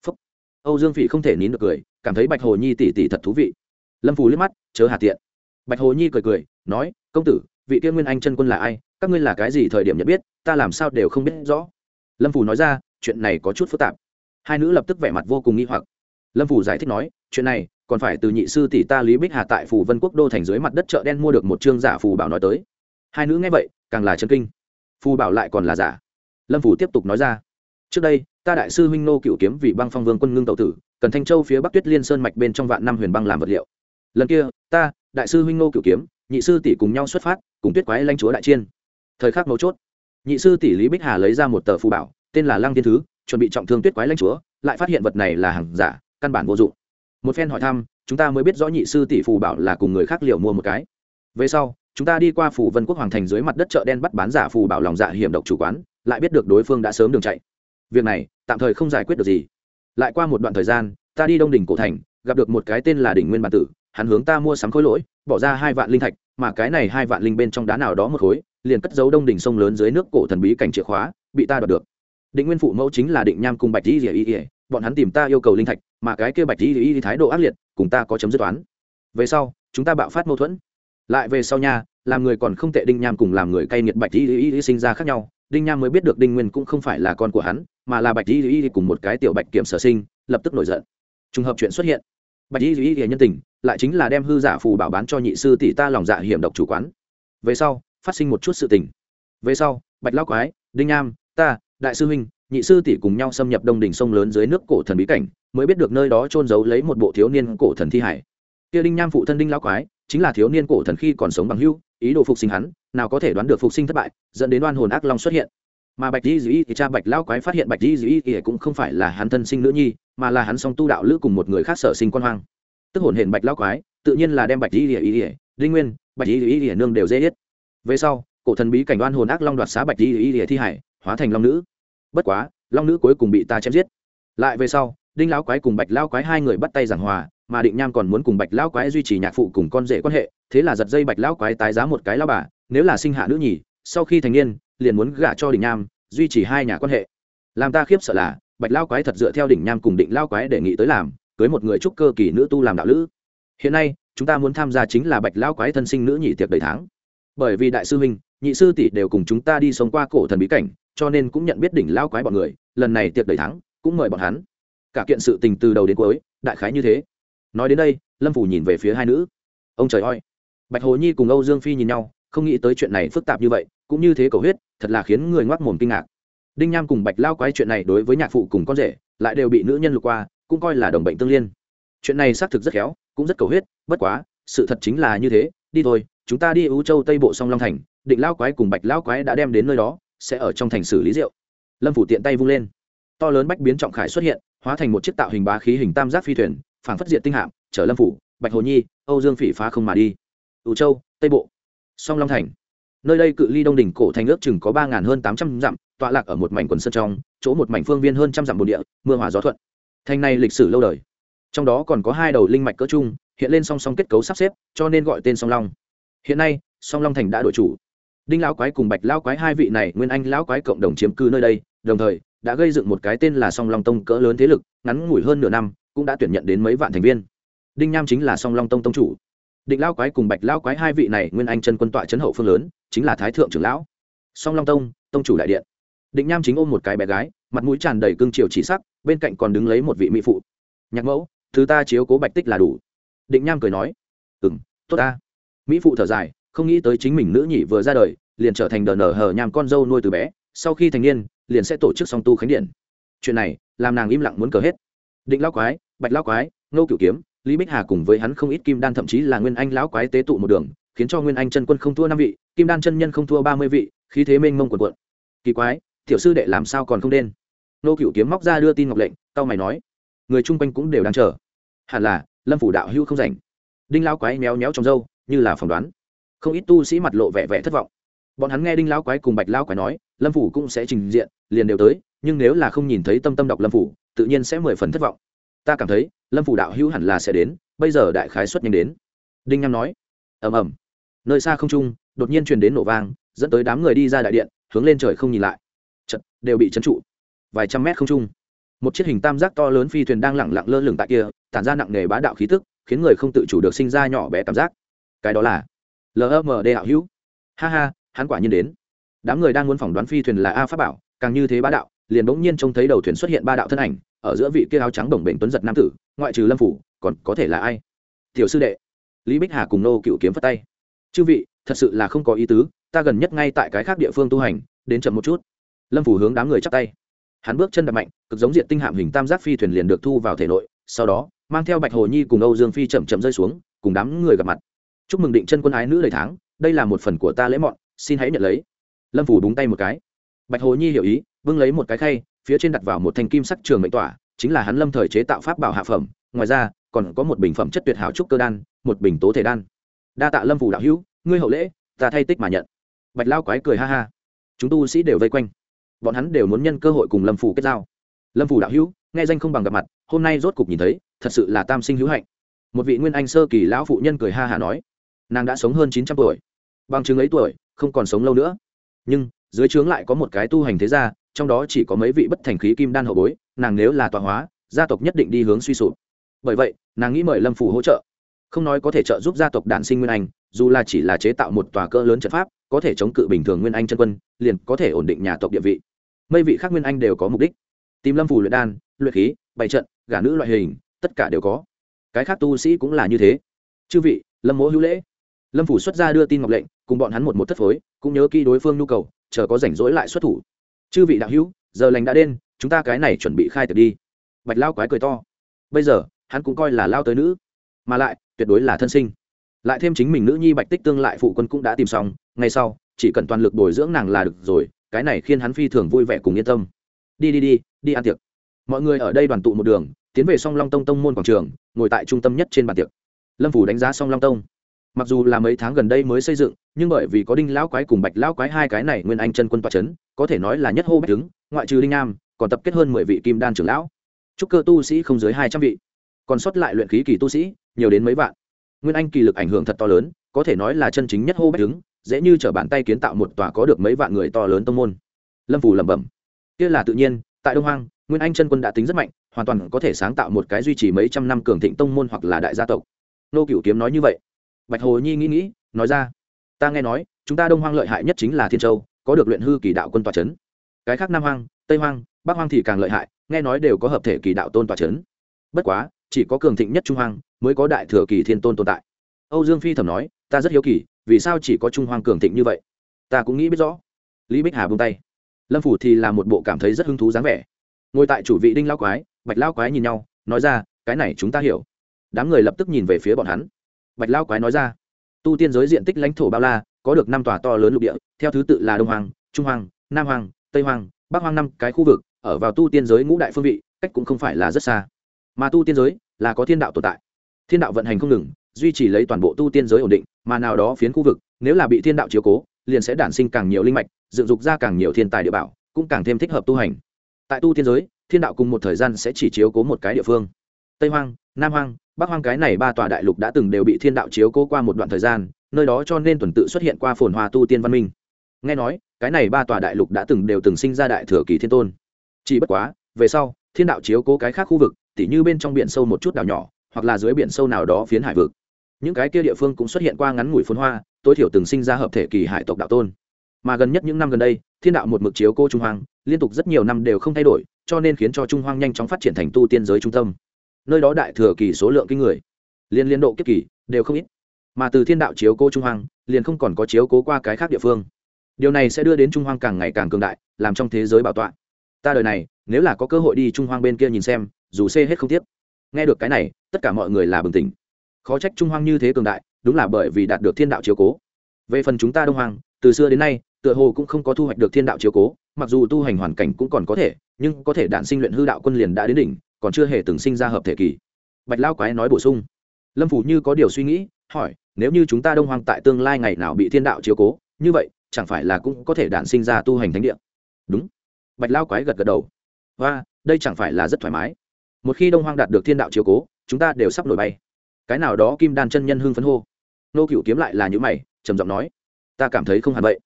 Phúc. âu dương phỉ không thể nín được cười, cảm thấy bạch hồ nhi tỉ tỉ thật thú vị. Lâm phù liếc mắt, chớ hà tiện. Bạch hồ nhi cười cười, nói, công tử, vị kia nguyên anh chân quân là ai? Các ngươi là cái gì thời điểm nhận biết? Ta làm sao đều không biết rõ. Lâm phù nói ra, chuyện này có chút phức tạp. Hai nữ lập tức vẻ mặt vô cùng nghi hoặc. Lâm phù giải thích nói, chuyện này còn phải từ nhị sư tỷ ta lý bích hà tại phủ vân quốc đô thành dưới mặt đất chợ đen mua được một chương giả phù bảo nói tới. Hai nữ nghe vậy, càng là chân kinh. Phù bảo lại còn là giả. Lâm phủ tiếp tục nói ra. Trước đây, ta đại sư huynh nô cựu kiếm vì băng phong vương quân ngưng tậu tử, cần thanh châu phía bắc tuyết liên sơn mạch bên trong vạn năm huyền băng làm vật liệu. Lần kia, ta, đại sư huynh nô cựu kiếm, nhị sư tỷ cùng nhau xuất phát, cùng tuyết quái lanh chúa đại chiên. Thời khắc mấu chốt, nhị sư tỷ lý bích hà lấy ra một tờ phù bảo, tên là lăng thiên thứ, chuẩn bị trọng thương tuyết quái lanh chúa, lại phát hiện vật này là hàng giả, căn bản vô dụng một phen hỏi thăm, chúng ta mới biết rõ nhị sư tỷ phù bảo là cùng người khác liệu mua một cái. Về sau, chúng ta đi qua phủ vân quốc hoàng thành dưới mặt đất chợ đen bắt bán giả phù bảo lòng dạ hiểm độc chủ quán, lại biết được đối phương đã sớm đường chạy. Việc này, tạm thời không giải quyết được gì. Lại qua một đoạn thời gian, ta đi đông đỉnh cổ thành, gặp được một cái tên là đỉnh nguyên bản tử, hắn hướng ta mua sắm khối lỗi, bỏ ra hai vạn linh thạch, mà cái này hai vạn linh bên trong đá nào đó một khối, liền cất giấu đông đỉnh sông lớn dưới nước cổ thần bí cảnh chìa khóa, bị ta đoạt được. Định nguyên phụ mẫu chính là định nham cùng bạch di y y bọn hắn tìm ta yêu cầu linh thạch, mà cái kia bạch di y thái độ ác liệt, cùng ta có chấm dứt toán. Về sau, chúng ta bạo phát mâu thuẫn. Lại về sau nha, làm người còn không tệ đinh nham cùng làm người cay nghiệt bạch di y sinh ra khác nhau. Đinh nham mới biết được đinh nguyên cũng không phải là con của hắn, mà là bạch di y cùng một cái tiểu bạch kiểm sở sinh, lập tức nổi giận. Trùng hợp chuyện xuất hiện, bạch di y nhân tình, lại chính là đem hư giả phù bảo bán cho nhị sư tỷ ta lòng dạ hiểm độc chủ quán. Về sau, phát sinh một chút sự tình. Về sau, bạch lao quái, đinh nham, ta, đại sư huynh nhị sư tỷ cùng nhau xâm nhập đông đỉnh sông lớn dưới nước cổ thần bí cảnh, mới biết được nơi đó trôn giấu lấy một bộ thiếu niên cổ thần thi hải. Kia đinh nham phụ thân đinh lão quái, chính là thiếu niên cổ thần khi còn sống bằng hưu, ý đồ phục sinh hắn, nào có thể đoán được phục sinh thất bại, dẫn đến oan hồn ác long xuất hiện. Mà bạch di dĩ thì cha bạch lão quái phát hiện bạch di dĩ thì cũng không phải là hắn thân sinh nữ nhi, mà là hắn song tu đạo lữ cùng một người khác sở sinh quan hoang. Tức hồn hển bạch lão quái, tự nhiên là đem bạch di dĩ thì nguyên, bạch di dĩ nương đều dễ hết về sau, cổ thần bí cảnh oan hồn ác long đoạt xá bạch di dĩ thi hải, hóa thành long nữ bất quá, long nữ cuối cùng bị ta chém giết. Lại về sau, đinh lão quái cùng bạch lao quái hai người bắt tay giảng hòa, mà định nham còn muốn cùng bạch lão quái duy trì nhạc phụ cùng con rể quan hệ, thế là giật dây bạch lão quái tái giá một cái lao bà, nếu là sinh hạ nữ nhì, sau khi thành niên, liền muốn gả cho định nham, duy trì hai nhà quan hệ. Làm ta khiếp sợ là, bạch lao quái thật dựa theo đỉnh nham cùng định lao quái đề nghị tới làm, cưới một người trúc cơ kỳ nữ tu làm đạo lữ. Hiện nay, chúng ta muốn tham gia chính là bạch lao quái thân sinh nữ nhị tiệc đầy tháng. Bởi vì đại sư huynh, nhị sư tỷ đều cùng chúng ta đi sống qua cổ thần bí cảnh cho nên cũng nhận biết đỉnh lao quái bọn người lần này tiệc đầy thắng, cũng mời bọn hắn. Cả kiện sự tình từ đầu đến cuối đại khái như thế. Nói đến đây lâm phủ nhìn về phía hai nữ. Ông trời ơi! Bạch hồ nhi cùng âu dương phi nhìn nhau không nghĩ tới chuyện này phức tạp như vậy cũng như thế cầu huyết thật là khiến người ngoác mồm kinh ngạc. Đinh nham cùng bạch lao quái chuyện này đối với nhạc phụ cùng con rể lại đều bị nữ nhân lục qua cũng coi là đồng bệnh tương liên. Chuyện này xác thực rất khéo cũng rất cầu huyết bất quá sự thật chính là như thế đi thôi chúng ta đi ưu châu tây bộ song long thành định lao quái cùng bạch lao quái đã đem đến nơi đó sẽ ở trong thành xử lý rượu. Lâm phủ tiện tay vung lên. To lớn bách biến trọng khải xuất hiện, hóa thành một chiếc tạo hình bá khí hình tam giác phi thuyền phản phất diện tinh hạm, chở lâm phủ, bạch hồ nhi, âu dương phỉ phá không mà đi. Ưu châu, tây bộ. Song long thành. Nơi đây cự ly đông đỉnh cổ thành ước chừng có ba hơn tám trăm dặm, tọa lạc ở một mảnh quần sơn trong, chỗ một mảnh phương viên hơn trăm dặm bồn địa, mưa hòa gió thuận. Thành này lịch sử lâu đời. Trong đó còn có hai đầu linh mạch cỡ chung hiện lên song song kết cấu sắp xếp, cho nên gọi tên song long. Hiện nay, song long thành đã đổi chủ đinh lão quái cùng bạch lão quái hai vị này, nguyên anh lão quái cộng đồng chiếm cư nơi đây, đồng thời, đã gây dựng một cái tên là song long tông cỡ lớn thế lực, ngắn ngủi hơn nửa năm, cũng đã tuyển nhận đến mấy vạn thành viên. Đinh nham chính là song long tông tông chủ. Định lão quái cùng bạch lão quái hai vị này, nguyên anh chân quân tọa chấn hậu phương lớn, chính là thái thượng trưởng lão. Song long tông tông chủ đại điện. Định nham chính ôm một cái bé gái, mặt mũi tràn đầy cương triều chỉ sắc, bên cạnh còn đứng lấy một vị mỹ phụ. Nhạc mẫu, thứ ta chiếu cố bạch tích là đủ. Định nham cười nói ừ m tốt ta. Mỹ phụ thở dài không nghĩ tới chính mình nữ nhị vừa ra đời, liền trở thành đờ nở hờ nhàm con dâu nuôi từ bé, sau khi thành niên, liền sẽ tổ chức song tu khánh điện. Chuyện này, làm nàng im lặng muốn cờ hết. Định lão quái, bạch lão quái, ngô cửu kiếm, lý bích hà cùng với hắn không ít kim đan thậm chí là nguyên anh lão quái tế tụ một đường, khiến cho nguyên anh chân quân không thua năm vị, kim đan chân nhân không thua ba mươi vị, khí thế mênh mông quần quận kỳ quái, tiểu sư đệ làm sao còn không đen? Nô cựu kiếm móc ra đưa tin ngọc lệnh tao mày nói, người chung quanh cũng đều đang chờ. Hẳn là, lâm phủ đạo hưu không rảnh. Đinh lao quái méo méo trong râu như là phỏng đoán không ít tu sĩ mặt lộ vẻ vẻ thất vọng. Bọn hắn nghe đinh lao quái cùng bạch lao quái nói lâm phủ cũng sẽ trình diện liền đều tới nhưng nếu là không nhìn thấy tâm tâm đọc lâm phủ tự nhiên sẽ mười phần thất vọng. Ta cảm thấy lâm phủ đạo hữu hẳn là sẽ đến bây giờ đại khái xuất nhanh đến. Đinh nham nói ầm ầm. Nơi xa không trung đột nhiên truyền đến nổ vang dẫn tới đám người đi ra đại điện hướng lên trời không nhìn lại. Chật, đều bị trấn trụ. Vài trăm mét không trung một chiếc hình tam giác to lớn phi thuyền đang lẳng lặng lơ lửng tại kia tản ra nặng nề bá đạo khí tức khiến người không tự chủ được sinh ra nhỏ bé cảm giác. Cái đó là lmd hạo hữu. Ha ha, hắn quả nhiên đến. Đám người đang muốn phỏng đoán phi thuyền là a pháp bảo, càng như thế bá đạo, liền bỗng nhiên trông thấy đầu thuyền xuất hiện ba đạo thân ảnh, ở giữa vị kia áo trắng đồng bệnh tuấn giật nam tử, ngoại trừ lâm phủ, còn có thể là ai? Tiểu sư đệ. Lý bích hà cùng nô cựu kiếm phất tay. Chư vị, thật sự là không có ý tứ, ta gần nhất ngay tại cái khác địa phương tu hành, đến chậm một chút. Lâm phủ hướng đám người chắp tay. Hắn bước chân đập mạnh, cực giống diện tinh hạm hình tam giác phi thuyền liền được thu vào thể nội, sau đó, mang theo bạch hồ nhi cùng âu dương phi chậm chậm rơi xuống, cùng đám người gặp mặt chúc mừng định chân quân ái nữ đầy tháng, đây là một phần của ta lễ mọn, xin hãy nhận lấy. Lâm phủ đúng tay một cái. Bạch hồ nhi hiểu ý vâng lấy một cái khay, phía trên đặt vào một thanh kim sắc trường mệnh tỏa, chính là hắn lâm thời chế tạo pháp bảo hạ phẩm. Ngoài ra, còn có một bình phẩm chất tuyệt hảo trúc cơ đan, một bình tố thể đan. Đa tạ lâm phủ đạo hữu, ngươi hậu lễ, ta thay tích mà nhận. Bạch lao quái cười ha ha. Chúng tu sĩ đều vây quanh. Bọn hắn đều muốn nhân cơ hội cùng lâm phủ kết giao. Lâm phủ đạo hữu, nghe danh không bằng gặp mặt, hôm nay rốt cục nhìn thấy, thật sự là tam sinh hữu hạnh. Một vị nguyên anh sơ kỳ lão phụ nhân cười ha hà nói nàng đã sống hơn chín trăm tuổi. Bằng chứng ấy tuổi, không còn sống lâu nữa. Nhưng, dưới trướng lại có một cái tu hành thế gia, trong đó chỉ có mấy vị bất thành khí kim đan hậu bối, nàng nếu là tọa hóa, gia tộc nhất định đi hướng suy sụp. Bởi vậy, nàng nghĩ mời lâm phủ hỗ trợ. Không nói có thể trợ giúp gia tộc đản sinh nguyên anh, dù là chỉ là chế tạo một tòa cỡ lớn trận pháp, có thể chống cự bình thường nguyên anh chân quân, liền có thể ổn định nhà tộc địa vị. Mấy vị khác nguyên anh đều có mục đích. Tìm lâm phủ luyện đan, luyện khí, bày trận, gả nữ loại hình, tất cả đều có. Cái khác tu sĩ cũng là như thế. Chư vị, lâm mỗ hữu lễ lâm phủ xuất ra đưa tin ngọc lệnh, cùng bọn hắn một một thất phối, cũng nhớ kỹ đối phương nhu cầu, chờ có rảnh rỗi lại xuất thủ. Chư vị đạo hữu, giờ lành đã đến, chúng ta cái này chuẩn bị khai tiệc đi. Bạch lao quái cười to. Bây giờ, hắn cũng coi là lao tới nữ. Mà lại, tuyệt đối là thân sinh. Lại thêm chính mình nữ nhi bạch tích tương lại phụ quân cũng đã tìm xong, ngay sau, chỉ cần toàn lực bồi dưỡng nàng là được rồi, cái này khiến hắn phi thường vui vẻ cùng yên tâm. Đi đi đi đi ăn tiệc. Mọi người ở đây đoàn tụ một đường, tiến về song long tông tông môn quảng trường, ngồi tại trung tâm nhất trên bàn tiệc. Lâm phủ đánh giá song long tông mặc dù là mấy tháng gần đây mới xây dựng, nhưng bởi vì có đinh lão quái cùng bạch lão quái hai cái này nguyên anh chân quân toa c h ấ n có thể nói là nhất hô bách đứng, ngoại trừ đinh nam còn tập kết hơn mười vị kim đan trưởng lão. Trúc cơ tu sĩ không dưới hai trăm vị, còn sót lại luyện khí kỳ tu sĩ, nhiều đến mấy vạn. Nguyên anh kỳ lực ảnh hưởng thật to lớn, có thể nói là chân chính nhất hô bách đứng, dễ như t r ở bàn tay kiến tạo một tòa có được mấy vạn người to lớn tông môn. Lâm phủ lẩm bẩm. Kia là tự nhiên, tại đông hoang, nguyên anh chân quân đã tính rất mạnh, hoàn toàn có thể sáng tạo một cái duy trì mấy trăm năm cường thịnh tông môn hoặc là đại gia tộc. Nô cựu kiếm nói như vậy bạch hồ nhi nghĩ nghĩ, nói ra. Ta nghe nói, chúng ta đông hoang lợi hại nhất chính là thiên châu, có được luyện hư kỳ đạo quân tòa c h ấ n cái khác nam hoang, tây hoang, bắc hoang thì càng lợi hại, nghe nói đều có hợp thể kỳ đạo tôn tòa c h ấ n bất quá, chỉ có cường thịnh nhất trung hoang mới có đại thừa kỳ thiên tôn tồn tại. Âu dương phi thầm nói, ta rất hiếu kỳ, vì sao chỉ có trung hoang cường thịnh như vậy? Ta cũng nghĩ biết rõ. Lý bích hà bông tay. Lâm phủ thì là một bộ cảm thấy rất hứng thú dáng vẻ. Ngồi tại chủ vị đinh lao quái, bạch lao quái nhìn nhau, nói ra, cái này chúng ta hiểu. Đám người lập tức nhìn về phía bọn hắn bạch lao quái nói ra. Tu tiên giới diện tích lãnh thổ bao la, có được năm tòa to lớn lục địa, theo thứ tự là đông hoàng trung hoàng nam hoàng tây hoàng bắc hoàng năm cái khu vực, ở vào tu tiên giới ngũ đại phương vị, cách cũng không phải là rất xa. Mà tu tiên giới là có thiên đạo tồn tại. Thiên đạo vận hành không ngừng, duy trì lấy toàn bộ tu tiên giới ổn định, mà nào đó phiến khu vực, nếu là bị thiên đạo chiếu cố, liền sẽ đản sinh càng nhiều linh mạch, dựng dục ra càng nhiều thiên tài địa bảo, cũng càng thêm thích hợp tu hành. Tại tu tiên giới, thiên đạo cùng một thời gian sẽ chỉ chiếu cố một cái địa phương. Tây hoang, nam hoang bắc hoang cái này ba tòa đại lục đã từng đều bị thiên đạo chiếu cố qua một đoạn thời gian, nơi đó cho nên tuần tự xuất hiện qua phồn hoa tu tiên văn minh. Nghe nói, cái này ba tòa đại lục đã từng đều từng sinh ra đại thừa kỳ thiên tôn. Chỉ bất quá, về sau, thiên đạo chiếu cố cái khác khu vực, tỉ như bên trong biển sâu một chút đảo nhỏ, hoặc là dưới biển sâu nào đó phiến hải vực. Những cái kia địa phương cũng xuất hiện qua ngắn ngủi phồn hoa, tối thiểu từng sinh ra hợp thể kỳ hải tộc đạo tôn. Mà gần nhất những năm gần đây, thiên đạo một mực chiếu cô trung hoàng liên tục rất nhiều năm đều không thay đổi, cho nên khiến cho trung hoang nhanh chóng phát triển thành tu tiên giới trung tâm nơi đó đại thừa kỳ số lượng kinh người, liên liên độ kiếp kỳ đều không ít, mà từ thiên đạo chiếu cố trung hoang, liền không còn có chiếu cố qua cái khác địa phương. Điều này sẽ đưa đến trung hoang càng ngày càng cường đại, làm trong thế giới bảo tọa. Ta đời này, nếu là có cơ hội đi trung hoang bên kia nhìn xem, dù xê hết không tiếp nghe được cái này, tất cả mọi người là bừng tỉnh. Khó trách trung hoang như thế cường đại, đúng là bởi vì đạt được thiên đạo chiếu cố. Về phần chúng ta đông hoang, từ xưa đến nay, tựa hồ cũng không có thu hoạch được thiên đạo chiếu cố, mặc dù tu hành hoàn cảnh cũng còn có thể, nhưng có thể đạn sinh luyện hư đạo quân liền đã đến đỉnh còn chưa hề từng sinh ra hợp thể kỳ. Bạch lao quái nói bổ sung. Lâm phủ như có điều suy nghĩ, hỏi, nếu như chúng ta đông hoang tại tương lai ngày nào bị thiên đạo chiếu cố, như vậy, chẳng phải là cũng có thể đạn sinh ra tu hành thánh địa? Đúng. Bạch lao quái gật gật đầu. Và đây chẳng phải là rất thoải mái. Một khi đông hoang đạt được thiên đạo chiếu cố, chúng ta đều sắp nổi bay. Cái nào đó kim đan chân nhân hưng phấn hô. Nô cựu kiếm lại là những mày, trầm giọng nói, ta cảm thấy không hẳn vậy.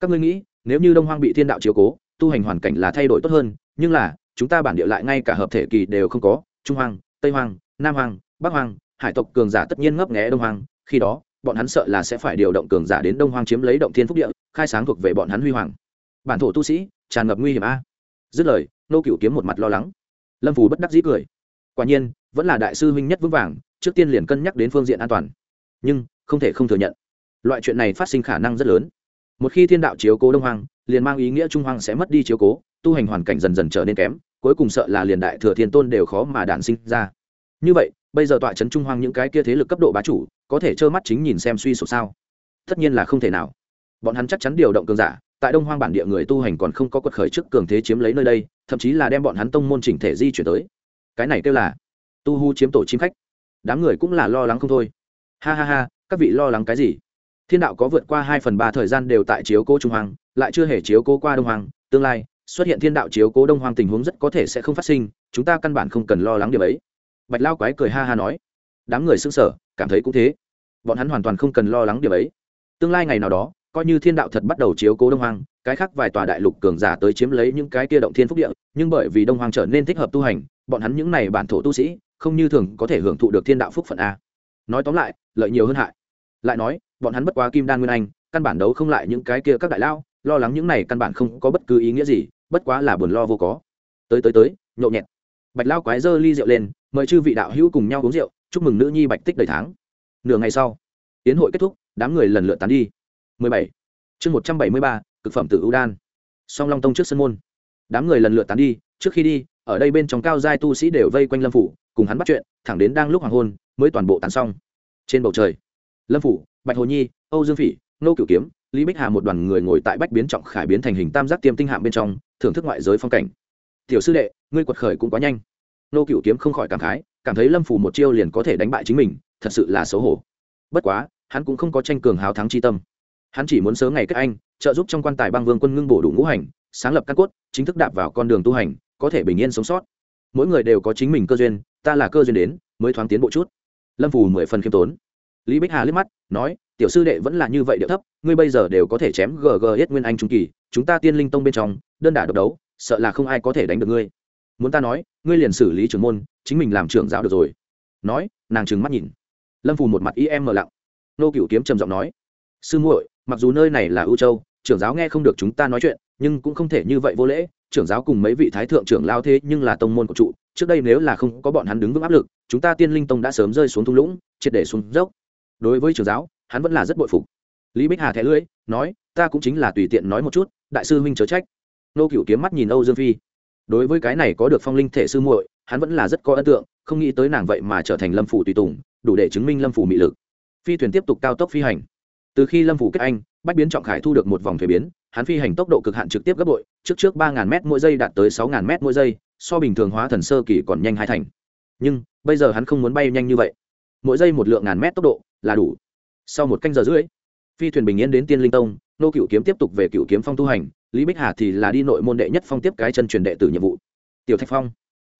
Các ngươi nghĩ, nếu như đông hoang bị thiên đạo chiếu cố, tu hành hoàn cảnh là thay đổi tốt hơn, nhưng là chúng ta bản địa lại ngay cả hợp thể kỳ đều không có trung hoàng, tây hoàng, nam hoàng, bắc hoàng, hải tộc cường giả tất nhiên ngấp nghé đông hoàng. khi đó bọn hắn sợ là sẽ phải điều động cường giả đến đông hoàng chiếm lấy động thiên phúc địa khai sáng thuộc về bọn hắn huy hoàng. Bản thổ tu sĩ tràn ngập nguy hiểm a. Dứt lời nô cựu kiếm một mặt lo lắng. Lâm phù bất đắc dĩ cười. Quả nhiên vẫn là đại sư huynh nhất vững vàng trước tiên liền cân nhắc đến phương diện an toàn. Nhưng không thể không thừa nhận loại chuyện này phát sinh khả năng rất lớn. Một khi thiên đạo chiếu cố đông hoàng liền mang ý nghĩa trung hoàng sẽ mất đi chiếu cố tu hành hoàn cảnh dần dần trở nên kém, cuối cùng sợ là liền đại thừa thiên tôn đều khó mà đản sinh ra. Như vậy, bây giờ tọa trấn trung hoang những cái kia thế lực cấp độ bá chủ, có thể trơ mắt chính nhìn xem suy sụp sao? Tất nhiên là không thể nào. Bọn hắn chắc chắn điều động cường giả, tại đông hoang bản địa người tu hành còn không có quật khởi trước cường thế chiếm lấy nơi đây, thậm chí là đem bọn hắn tông môn chỉnh thể di chuyển tới. Cái này kêu là tu hu chiếm tổ chim khách. Đám người cũng là lo lắng không thôi. Ha ha ha, các vị lo lắng cái gì? Thiên đạo có vượt qua hai phần ba thời gian đều tại chiếu cố trung hoàng lại chưa hề chiếu cố qua đông hoàng tương lai xuất hiện thiên đạo chiếu cố đông hoàng tình huống rất có thể sẽ không phát sinh, chúng ta căn bản không cần lo lắng điều ấy. Bạch lao quái cười ha ha nói. Đám người xưng sở cảm thấy cũng thế. Bọn hắn hoàn toàn không cần lo lắng điều ấy. Tương lai ngày nào đó, coi như thiên đạo thật bắt đầu chiếu cố đông hoàng cái khác vài tòa đại lục cường giả tới chiếm lấy những cái kia động thiên phúc địa, nhưng bởi vì đông hoàng trở nên thích hợp tu hành, bọn hắn những này bản thổ tu sĩ, không như thường có thể hưởng thụ được thiên đạo phúc phận a. Nói tóm lại, lợi nhiều hơn hại. Lại nói, bọn hắn bất quá kim đan nguyên anh, căn bản đấu không lại những cái kia các đại lao lo lắng những này căn bản không có bất cứ ý nghĩa gì bất quá là buồn lo vô có. Tới tới tới nhộn nhẹt. Bạch lao quái dơ ly rượu lên mời chư vị đạo hữu cùng nhau uống rượu chúc mừng nữ nhi bạch tích đầy tháng. Nửa ngày sau tiến hội kết thúc đám người lần lượt tán đi. 17. chương 173, cực phẩm tử ưu đan. Song long tông trước sân môn. Đám người lần lượt tán đi trước khi đi ở đây bên trong cao giai tu sĩ đều vây quanh lâm phủ cùng hắn bắt chuyện thẳng đến đang lúc hoàng hôn mới toàn bộ tán xong. Trên bầu trời lâm phủ bạch hồ nhi âu dương phỉ nô cửu kiếm lý bích hà một đoàn người ngồi tại bách biến trọng khải biến thành hình tam giác tiêm tinh hạm bên trong, thưởng thức ngoại giới phong cảnh. Tiểu sư đệ, ngươi quật khởi cũng quá nhanh. Nô cựu kiếm không khỏi cảm khái, cảm thấy lâm phủ một chiêu liền có thể đánh bại chính mình, thật sự là xấu hổ. Bất quá, hắn cũng không có tranh cường hào thắng chi tâm. Hắn chỉ muốn sớm ngày kết anh, trợ giúp trong quan tài băng vương quân ngưng bổ đủ ngũ hành, sáng lập căn cốt, chính thức đạp vào con đường tu hành, có thể bình yên sống sót. Mỗi người đều có chính mình cơ duyên, ta là cơ duyên đến, mới thoáng tiến bộ chút. Lâm phù mười phần khiêm tốn lý bích hà liếc mắt, nói, tiểu sư đệ vẫn là như vậy điệu thấp, ngươi bây giờ đều có thể chém gg hết nguyên anh trung kỳ, chúng ta tiên linh tông bên trong, đơn đả độc đấu, sợ là không ai có thể đánh được ngươi. Muốn ta nói, ngươi liền xử lý trưởng môn, chính mình làm trưởng giáo được rồi. Nói, nàng trừng mắt nhìn. Lâm phù một mặt y em mờ lặng. Nô cựu kiếm trầm giọng nói, sư muội, mặc dù nơi này là ưu châu, trưởng giáo nghe không được chúng ta nói chuyện, nhưng cũng không thể như vậy vô lễ. Trưởng giáo cùng mấy vị thái thượng trưởng lao thế nhưng là tông môn của trụ, trước đây nếu là không có bọn hắn đứng vững áp lực, chúng ta tiên linh tông đã sớm rơi xuống thung lũng, triệt để xuống dốc đối với trưởng giáo, hắn vẫn là rất bội phục. Lý bích hà thẻ lưỡi, nói, ta cũng chính là tùy tiện nói một chút, đại sư huynh chớ trách. Nô cựu kiếm mắt nhìn âu dương phi. Đối với cái này có được phong linh thể sư muội, hắn vẫn là rất có ấn tượng, không nghĩ tới nàng vậy mà trở thành lâm phủ tùy tùng, đủ để chứng minh lâm phủ mị lực. Phi thuyền tiếp tục cao tốc phi hành. Từ khi lâm phủ kết anh, bách biến trọng khải thu được một vòng thuế biến, hắn phi hành tốc độ cực hạn trực tiếp gấp bội, trước trước ba m mỗi giây đạt tới sáu m mỗi giây, so bình thường hóa thần sơ kỳ còn nhanh hai thành. Nhưng, bây giờ hắn không muốn bay nhanh như vậy. Mỗi giây một lượng ngàn mét tốc độ là đủ. Sau một canh giờ rưỡi, phi thuyền bình yên đến tiên linh tông, nô cựu kiếm tiếp tục về cựu kiếm phong tu hành, lý bích hà thì là đi nội môn đệ nhất phong tiếp cái chân truyền đệ tử nhiệm vụ. Tiểu thạch phong,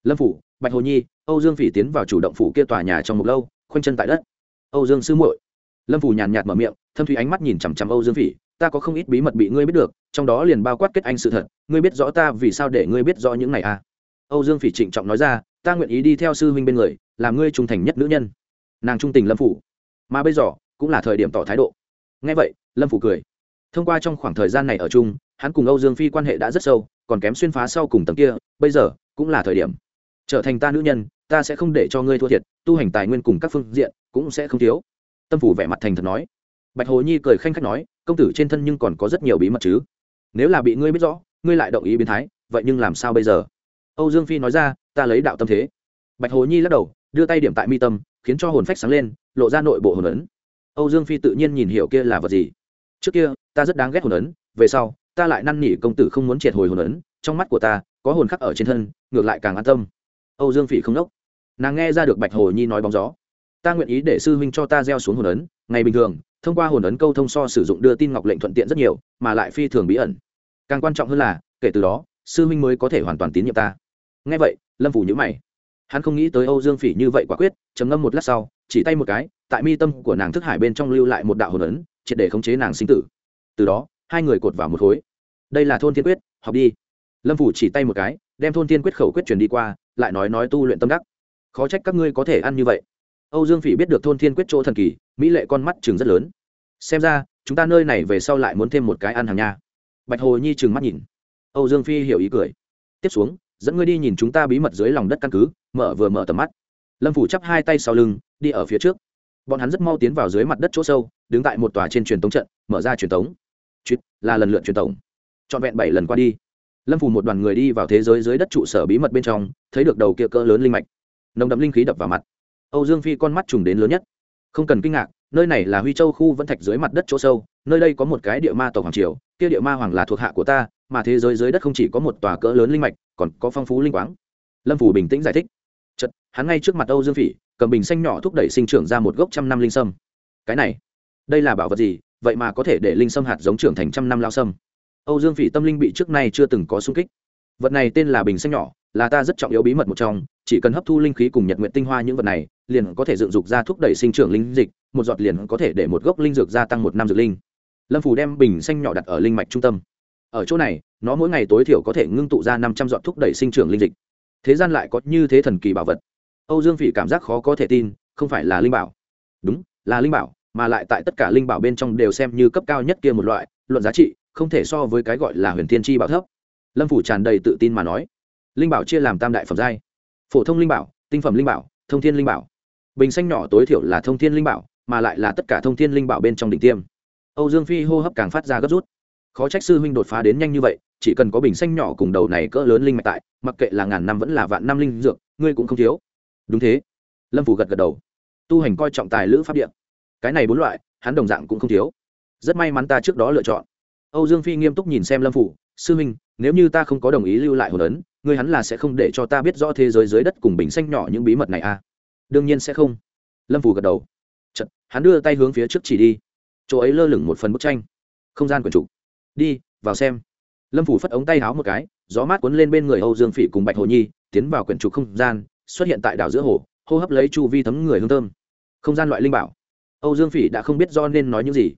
lâm phủ, bạch hồ nhi, âu dương phỉ tiến vào chủ động phủ kia tòa nhà trong một lâu, khoanh chân tại đất. Âu dương sư muội, lâm phủ nhàn nhạt mở miệng, thâm thủy ánh mắt nhìn chằm chằm âu dương phỉ, ta có không ít bí mật bị ngươi biết được, trong đó liền bao quát kết anh sự thật, ngươi biết rõ ta vì sao để ngươi biết rõ những này à? Âu dương phỉ trịnh trọng nói ra, ta nguyện ý đi theo sư huynh bên người, làm ngươi trung thành nhất nữ nhân. Nàng trung tình lâm phủ mà bây giờ cũng là thời điểm tỏ thái độ. Ngay vậy, lâm phủ cười. Thông qua trong khoảng thời gian này ở chung, hắn cùng âu dương phi quan hệ đã rất sâu, còn kém xuyên phá sau cùng tầng kia, bây giờ cũng là thời điểm. Trở thành ta nữ nhân, ta sẽ không để cho ngươi thua thiệt, tu hành tài nguyên cùng các phương diện cũng sẽ không thiếu. Tâm phủ vẻ mặt thành thật nói. Bạch hồ nhi cười khanh khách nói, công tử trên thân nhưng còn có rất nhiều bí mật chứ. Nếu là bị ngươi biết rõ, ngươi lại động ý biến thái, vậy nhưng làm sao bây giờ? Âu dương phi nói ra, ta lấy đạo tâm thế. Bạch hồ nhi lắc đầu, đưa tay điểm tại mi tâm khiến cho hồn phách sáng lên, lộ ra nội bộ hồn ấn. Âu dương phi tự nhiên nhìn hiểu kia là vật gì. Trước kia, ta rất đáng ghét hồn ấn, về sau, ta lại năn nỉ công tử không muốn triệt hồi hồn ấn, trong mắt của ta, có hồn khắc ở trên thân, ngược lại càng an tâm. Âu dương phỉ không đốc nàng nghe ra được bạch hồ nhi nói bóng gió. Ta nguyện ý để sư huynh cho ta gieo xuống hồn ấn, ngày bình thường, thông qua hồn ấn câu thông so sử dụng đưa tin ngọc lệnh thuận tiện rất nhiều, mà lại phi thường bí ẩn. Càng quan trọng hơn là, kể từ đó, sư huynh mới có thể hoàn toàn tín nhiệm ta. Nghe vậy, lâm phủ nhữ mày hắn không nghĩ tới âu dương phỉ như vậy quả quyết, trầm ngâm một lát sau, chỉ tay một cái, tại mi tâm của nàng thức hải bên trong lưu lại một đạo hồn ấn, triệt để khống chế nàng sinh tử. Từ đó, hai người cột vào một khối. Đây là thôn thiên quyết, học đi. Lâm phủ chỉ tay một cái, đem thôn thiên quyết khẩu quyết truyền đi qua, lại nói nói tu luyện tâm đắc. Khó trách các ngươi có thể ăn như vậy. Âu dương phỉ biết được thôn thiên quyết chỗ thần kỳ, mỹ lệ con mắt chừng rất lớn. Xem ra, chúng ta nơi này về sau lại muốn thêm một cái ăn hàng nha. Bạch hồ nhi chừng mắt nhìn. Âu dương phi hiểu ý cười. Tiếp xuống dẫn ngươi đi nhìn chúng ta bí mật dưới lòng đất căn cứ, mở vừa mở tầm mắt. Lâm phủ chắp hai tay sau lưng, đi ở phía trước. Bọn hắn rất mau tiến vào dưới mặt đất chỗ sâu, đứng tại một tòa trên truyền tống trận, mở ra truyền tống. Chuyện là lần lượt truyền tổng trọn vẹn bảy lần qua đi. Lâm phủ một đoàn người đi vào thế giới dưới đất trụ sở bí mật bên trong, thấy được đầu kia cỡ lớn linh mạch. Nồng đậm linh khí đập vào mặt. Âu dương phi con mắt trùng đến lớn nhất. Không cần kinh ngạc, nơi này là huy châu khu vẫn thạch dưới mặt đất chỗ sâu, nơi đây có một cái địa ma tổ hoàng triều, kia địa ma hoàng là thuộc hạ của ta mà thế giới dưới đất không chỉ có một tòa cỡ lớn linh mạch, còn có phong phú linh quáng. Lâm phủ bình tĩnh giải thích. Chật hắn ngay trước mặt âu dương phỉ, cầm bình xanh nhỏ thúc đẩy sinh trưởng ra một gốc trăm năm linh sâm. Cái này, đây là bảo vật gì? Vậy mà có thể để linh sâm hạt giống trưởng thành trăm năm lao sâm. Âu dương phỉ tâm linh bị trước nay chưa từng có sung kích. Vật này tên là bình xanh nhỏ, là ta rất trọng yếu bí mật một trong, chỉ cần hấp thu linh khí cùng nhật nguyện tinh hoa những vật này, liền có thể dựng dục ra thúc đẩy sinh trưởng linh dịch, một giọt liền có thể để một gốc linh dược gia tăng một năm dược linh. Lâm phủ đem bình xanh nhỏ đặt ở linh mạch trung tâm ở chỗ này, nó mỗi ngày tối thiểu có thể ngưng tụ ra năm trăm dọn thúc đẩy sinh trưởng linh dịch. Thế gian lại có như thế thần kỳ bảo vật. Âu dương phỉ cảm giác khó có thể tin, không phải là linh bảo. Đúng, là linh bảo, mà lại tại tất cả linh bảo bên trong đều xem như cấp cao nhất kia một loại, luận giá trị, không thể so với cái gọi là huyền thiên chi bảo thấp. Lâm phủ tràn đầy tự tin mà nói. Linh bảo chia làm tam đại phẩm giai. Phổ thông linh bảo, tinh phẩm linh bảo, thông thiên linh bảo. Bình xanh nhỏ tối thiểu là thông thiên linh bảo, mà lại là tất cả thông thiên linh bảo bên trong đỉnh tiêm. Âu dương phi hô hấp càng phát ra gấp rút khó trách sư huynh đột phá đến nhanh như vậy chỉ cần có bình xanh nhỏ cùng đầu này cỡ lớn linh mạch tại mặc kệ là ngàn năm vẫn là vạn năm linh dược ngươi cũng không thiếu. Đúng thế. Lâm phủ gật gật đầu. Tu hành coi trọng tài lữ pháp điện cái này bốn loại hắn đồng dạng cũng không thiếu. Rất may mắn ta trước đó lựa chọn. Âu dương phi nghiêm túc nhìn xem lâm phủ sư huynh nếu như ta không có đồng ý lưu lại hồn ấn ngươi hắn là sẽ không để cho ta biết rõ thế giới dưới đất cùng bình xanh nhỏ những bí mật này à? Đương nhiên sẽ không. Lâm phủ gật đầu. Chật, hắn đưa tay hướng phía trước chỉ đi. Chỗ ấy lơ lửng một phần bức tranh. Không gian quần trục đi, vào xem. Lâm phủ phất ống tay háo một cái, gió mát cuốn lên bên người âu dương phỉ cùng bạch hồ nhi, tiến vào quyển trục không gian, xuất hiện tại đảo giữa hồ, hô hấp lấy chu vi thấm người hương thơm. Không gian loại linh bảo. Âu dương phỉ đã không biết do nên nói những gì.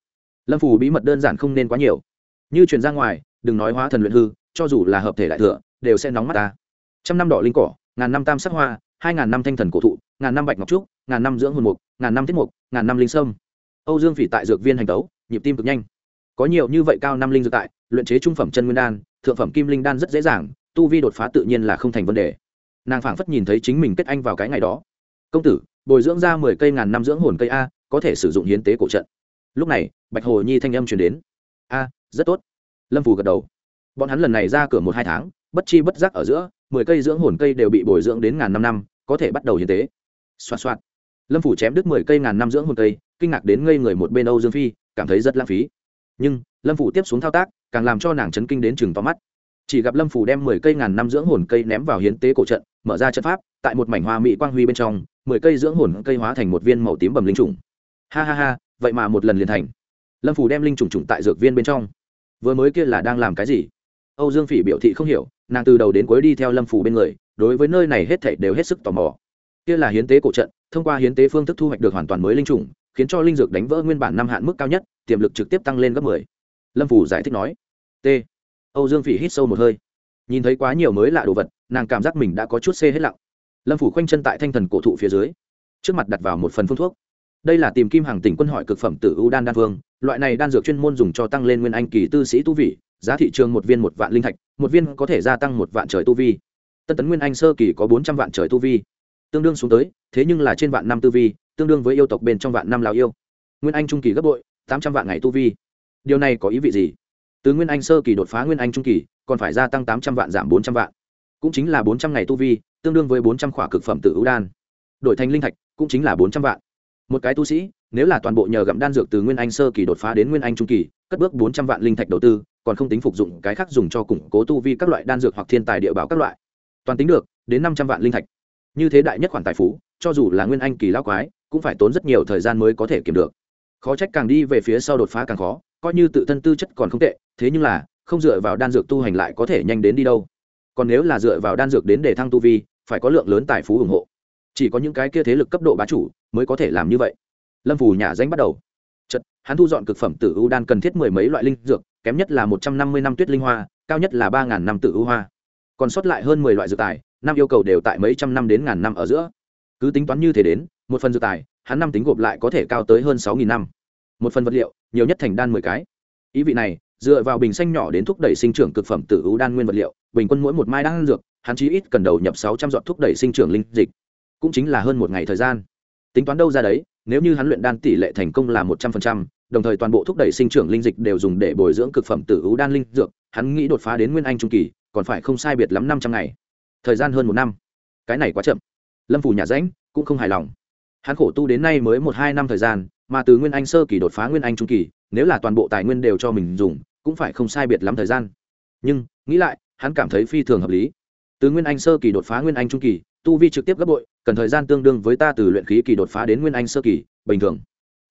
Lâm phủ bí mật đơn giản không nên quá nhiều. Như truyền ra ngoài, đừng nói hóa thần luyện hư, cho dù là hợp thể đại thừa, đều sẽ nóng mắt ta. Trăm năm đỏ linh cỏ, ngàn năm tam sắc hoa, hai ngàn năm thanh thần cổ thụ, ngàn năm bạch ngọc trúc, ngàn năm dưỡng hồn mục, ngàn năm thiết mục, ngàn năm linh sâm. Âu dương phỉ tại dược viên hành tấu, nhịp tim cực nhanh có nhiều như vậy cao năm linh dược tại, luyện chế trung phẩm chân nguyên đan, thượng phẩm kim linh đan rất dễ dàng, tu vi đột phá tự nhiên là không thành vấn đề. Nàng phảng phất nhìn thấy chính mình kết anh vào cái ngày đó. Công tử, bồi dưỡng ra mười cây ngàn năm dưỡng hồn cây a, có thể sử dụng hiến tế cổ trận. Lúc này, bạch hồ nhi thanh âm truyền đến. A, rất tốt. Lâm phù gật đầu. Bọn hắn lần này ra cửa một hai tháng, bất chi bất giác ở giữa, mười cây dưỡng hồn cây đều bị bồi dưỡng đến ngàn năm năm, có thể bắt đầu hiến tế. Xoa xoa lâm phủ chém đứt mười cây ngàn năm dưỡng hồn cây, kinh ngạc đến ngây người một bên âu dương phi, cảm thấy rất lãng phí nhưng, lâm phủ tiếp xuống thao tác, càng làm cho nàng chấn kinh đến chừng to mắt. Chỉ gặp lâm phủ đem mười cây ngàn năm dưỡng hồn cây ném vào hiến tế cổ trận, mở ra trận pháp, tại một mảnh hoa mỹ quang huy bên trong, mười cây dưỡng hồn cây hóa thành một viên màu tím bầm linh trùng. Ha ha ha, vậy mà một lần liền thành. Lâm phủ đem linh trùng trùng tại dược viên bên trong. Vừa mới kia là đang làm cái gì? Âu dương phỉ biểu thị không hiểu, nàng từ đầu đến cuối đi theo lâm phủ bên người, đối với nơi này hết thảy đều hết sức tò mò. Kia là hiến tế cổ trận, thông qua hiến tế phương thức thu hoạch được hoàn toàn mới linh trùng khiến cho linh dược đánh vỡ nguyên bản năm hạn mức cao nhất, tiềm lực trực tiếp tăng lên gấp mười. Lâm phủ giải thích nói, t. Âu dương phỉ hít sâu một hơi. Nhìn thấy quá nhiều mới lạ đồ vật, nàng cảm giác mình đã có chút xê hết lặng. Lâm phủ khoanh chân tại thanh thần cổ thụ phía dưới, trước mặt đặt vào một phần phương thuốc. Đây là tìm kim hàng tỉnh quân hỏi cực phẩm tử u đan đan vương, loại này đan dược chuyên môn dùng cho tăng lên nguyên anh kỳ tư sĩ tu vị, giá thị trường một viên một vạn linh thạch, một viên có thể gia tăng một vạn trời tu vi. Tân tấn nguyên anh sơ kỳ có bốn trăm vạn trời tu vi. Tương đương xuống tới, thế nhưng là trên vạn năm tư vi tương đương với yêu tộc bên trong vạn năm lào yêu. Nguyên anh trung kỳ gấp bội, tám trăm vạn ngày tu vi. Điều này có ý vị gì? Từ nguyên anh sơ kỳ đột phá nguyên anh trung kỳ, còn phải gia tăng tám trăm vạn giảm bốn trăm vạn. Cũng chính là bốn trăm ngày tu vi, tương đương với bốn trăm khỏa cực phẩm tự ưu đan. Đổi thành linh thạch, cũng chính là bốn trăm vạn. Một cái tu sĩ, nếu là toàn bộ nhờ gặm đan dược từ nguyên anh sơ kỳ đột phá đến nguyên anh trung kỳ, cất bước bốn trăm vạn linh thạch đầu tư, còn không tính phục dụng cái khác dùng cho củng cố tu vi các loại đan dược hoặc thiên tài địa bảo các loại. Toàn tính được, đến năm trăm vạn linh thạch. Như thế đại nhất khoản tài phú, cho dù là nguyên anh kỳ lao quái cũng phải tốn rất nhiều thời gian mới có thể kiểm được. Khó trách càng đi về phía sau đột phá càng khó, coi như tự thân tư chất còn không tệ, thế nhưng là, không dựa vào đan dược tu hành lại có thể nhanh đến đi đâu. Còn nếu là dựa vào đan dược đến để thăng tu vi, phải có lượng lớn tài phú ủng hộ. Chỉ có những cái kia thế lực cấp độ bá chủ mới có thể làm như vậy. Lâm phù nhà danh bắt đầu. Chật hắn thu dọn cực phẩm tử ưu đan cần thiết mười mấy loại linh dược, kém nhất là một trăm năm mươi năm tuyết linh hoa, cao nhất là ba ngàn năm tử ưu hoa. Còn sót lại hơn mười loại dược tài, năm yêu cầu đều tại mấy trăm năm đến ngàn năm ở giữa. Cứ tính toán như thế đến một phần dược tài, hắn năm tính gộp lại có thể cao tới hơn sáu nghìn năm. Một phần vật liệu, nhiều nhất thành đan mười cái. Ý vị này, dựa vào bình xanh nhỏ đến thúc đẩy sinh trưởng cực phẩm tử ưu đan nguyên vật liệu, bình quân mỗi một mai đan dược, hắn chí ít cần đầu nhập sáu trăm dọn thúc đẩy sinh trưởng linh dịch. Cũng chính là hơn một ngày thời gian. Tính toán đâu ra đấy, nếu như hắn luyện đan tỷ lệ thành công là một trăm phần trăm, đồng thời toàn bộ thúc đẩy sinh trưởng linh dịch đều dùng để bồi dưỡng cực phẩm tử ưu đan linh dược, hắn nghĩ đột phá đến nguyên anh trung kỳ, còn phải không sai biệt lắm năm trăm ngày. Thời gian hơn một năm. Cái này quá chậm. Lâm phủ nhà rãnh cũng không hài lòng hắn khổ tu đến nay mới một hai năm thời gian, mà từ nguyên anh sơ kỳ đột phá nguyên anh trung kỳ, nếu là toàn bộ tài nguyên đều cho mình dùng, cũng phải không sai biệt lắm thời gian. Nhưng, nghĩ lại, hắn cảm thấy phi thường hợp lý. Từ nguyên anh sơ kỳ đột phá nguyên anh trung kỳ, tu vi trực tiếp gấp bội, cần thời gian tương đương với ta từ luyện khí kỳ đột phá đến nguyên anh sơ kỳ, bình thường.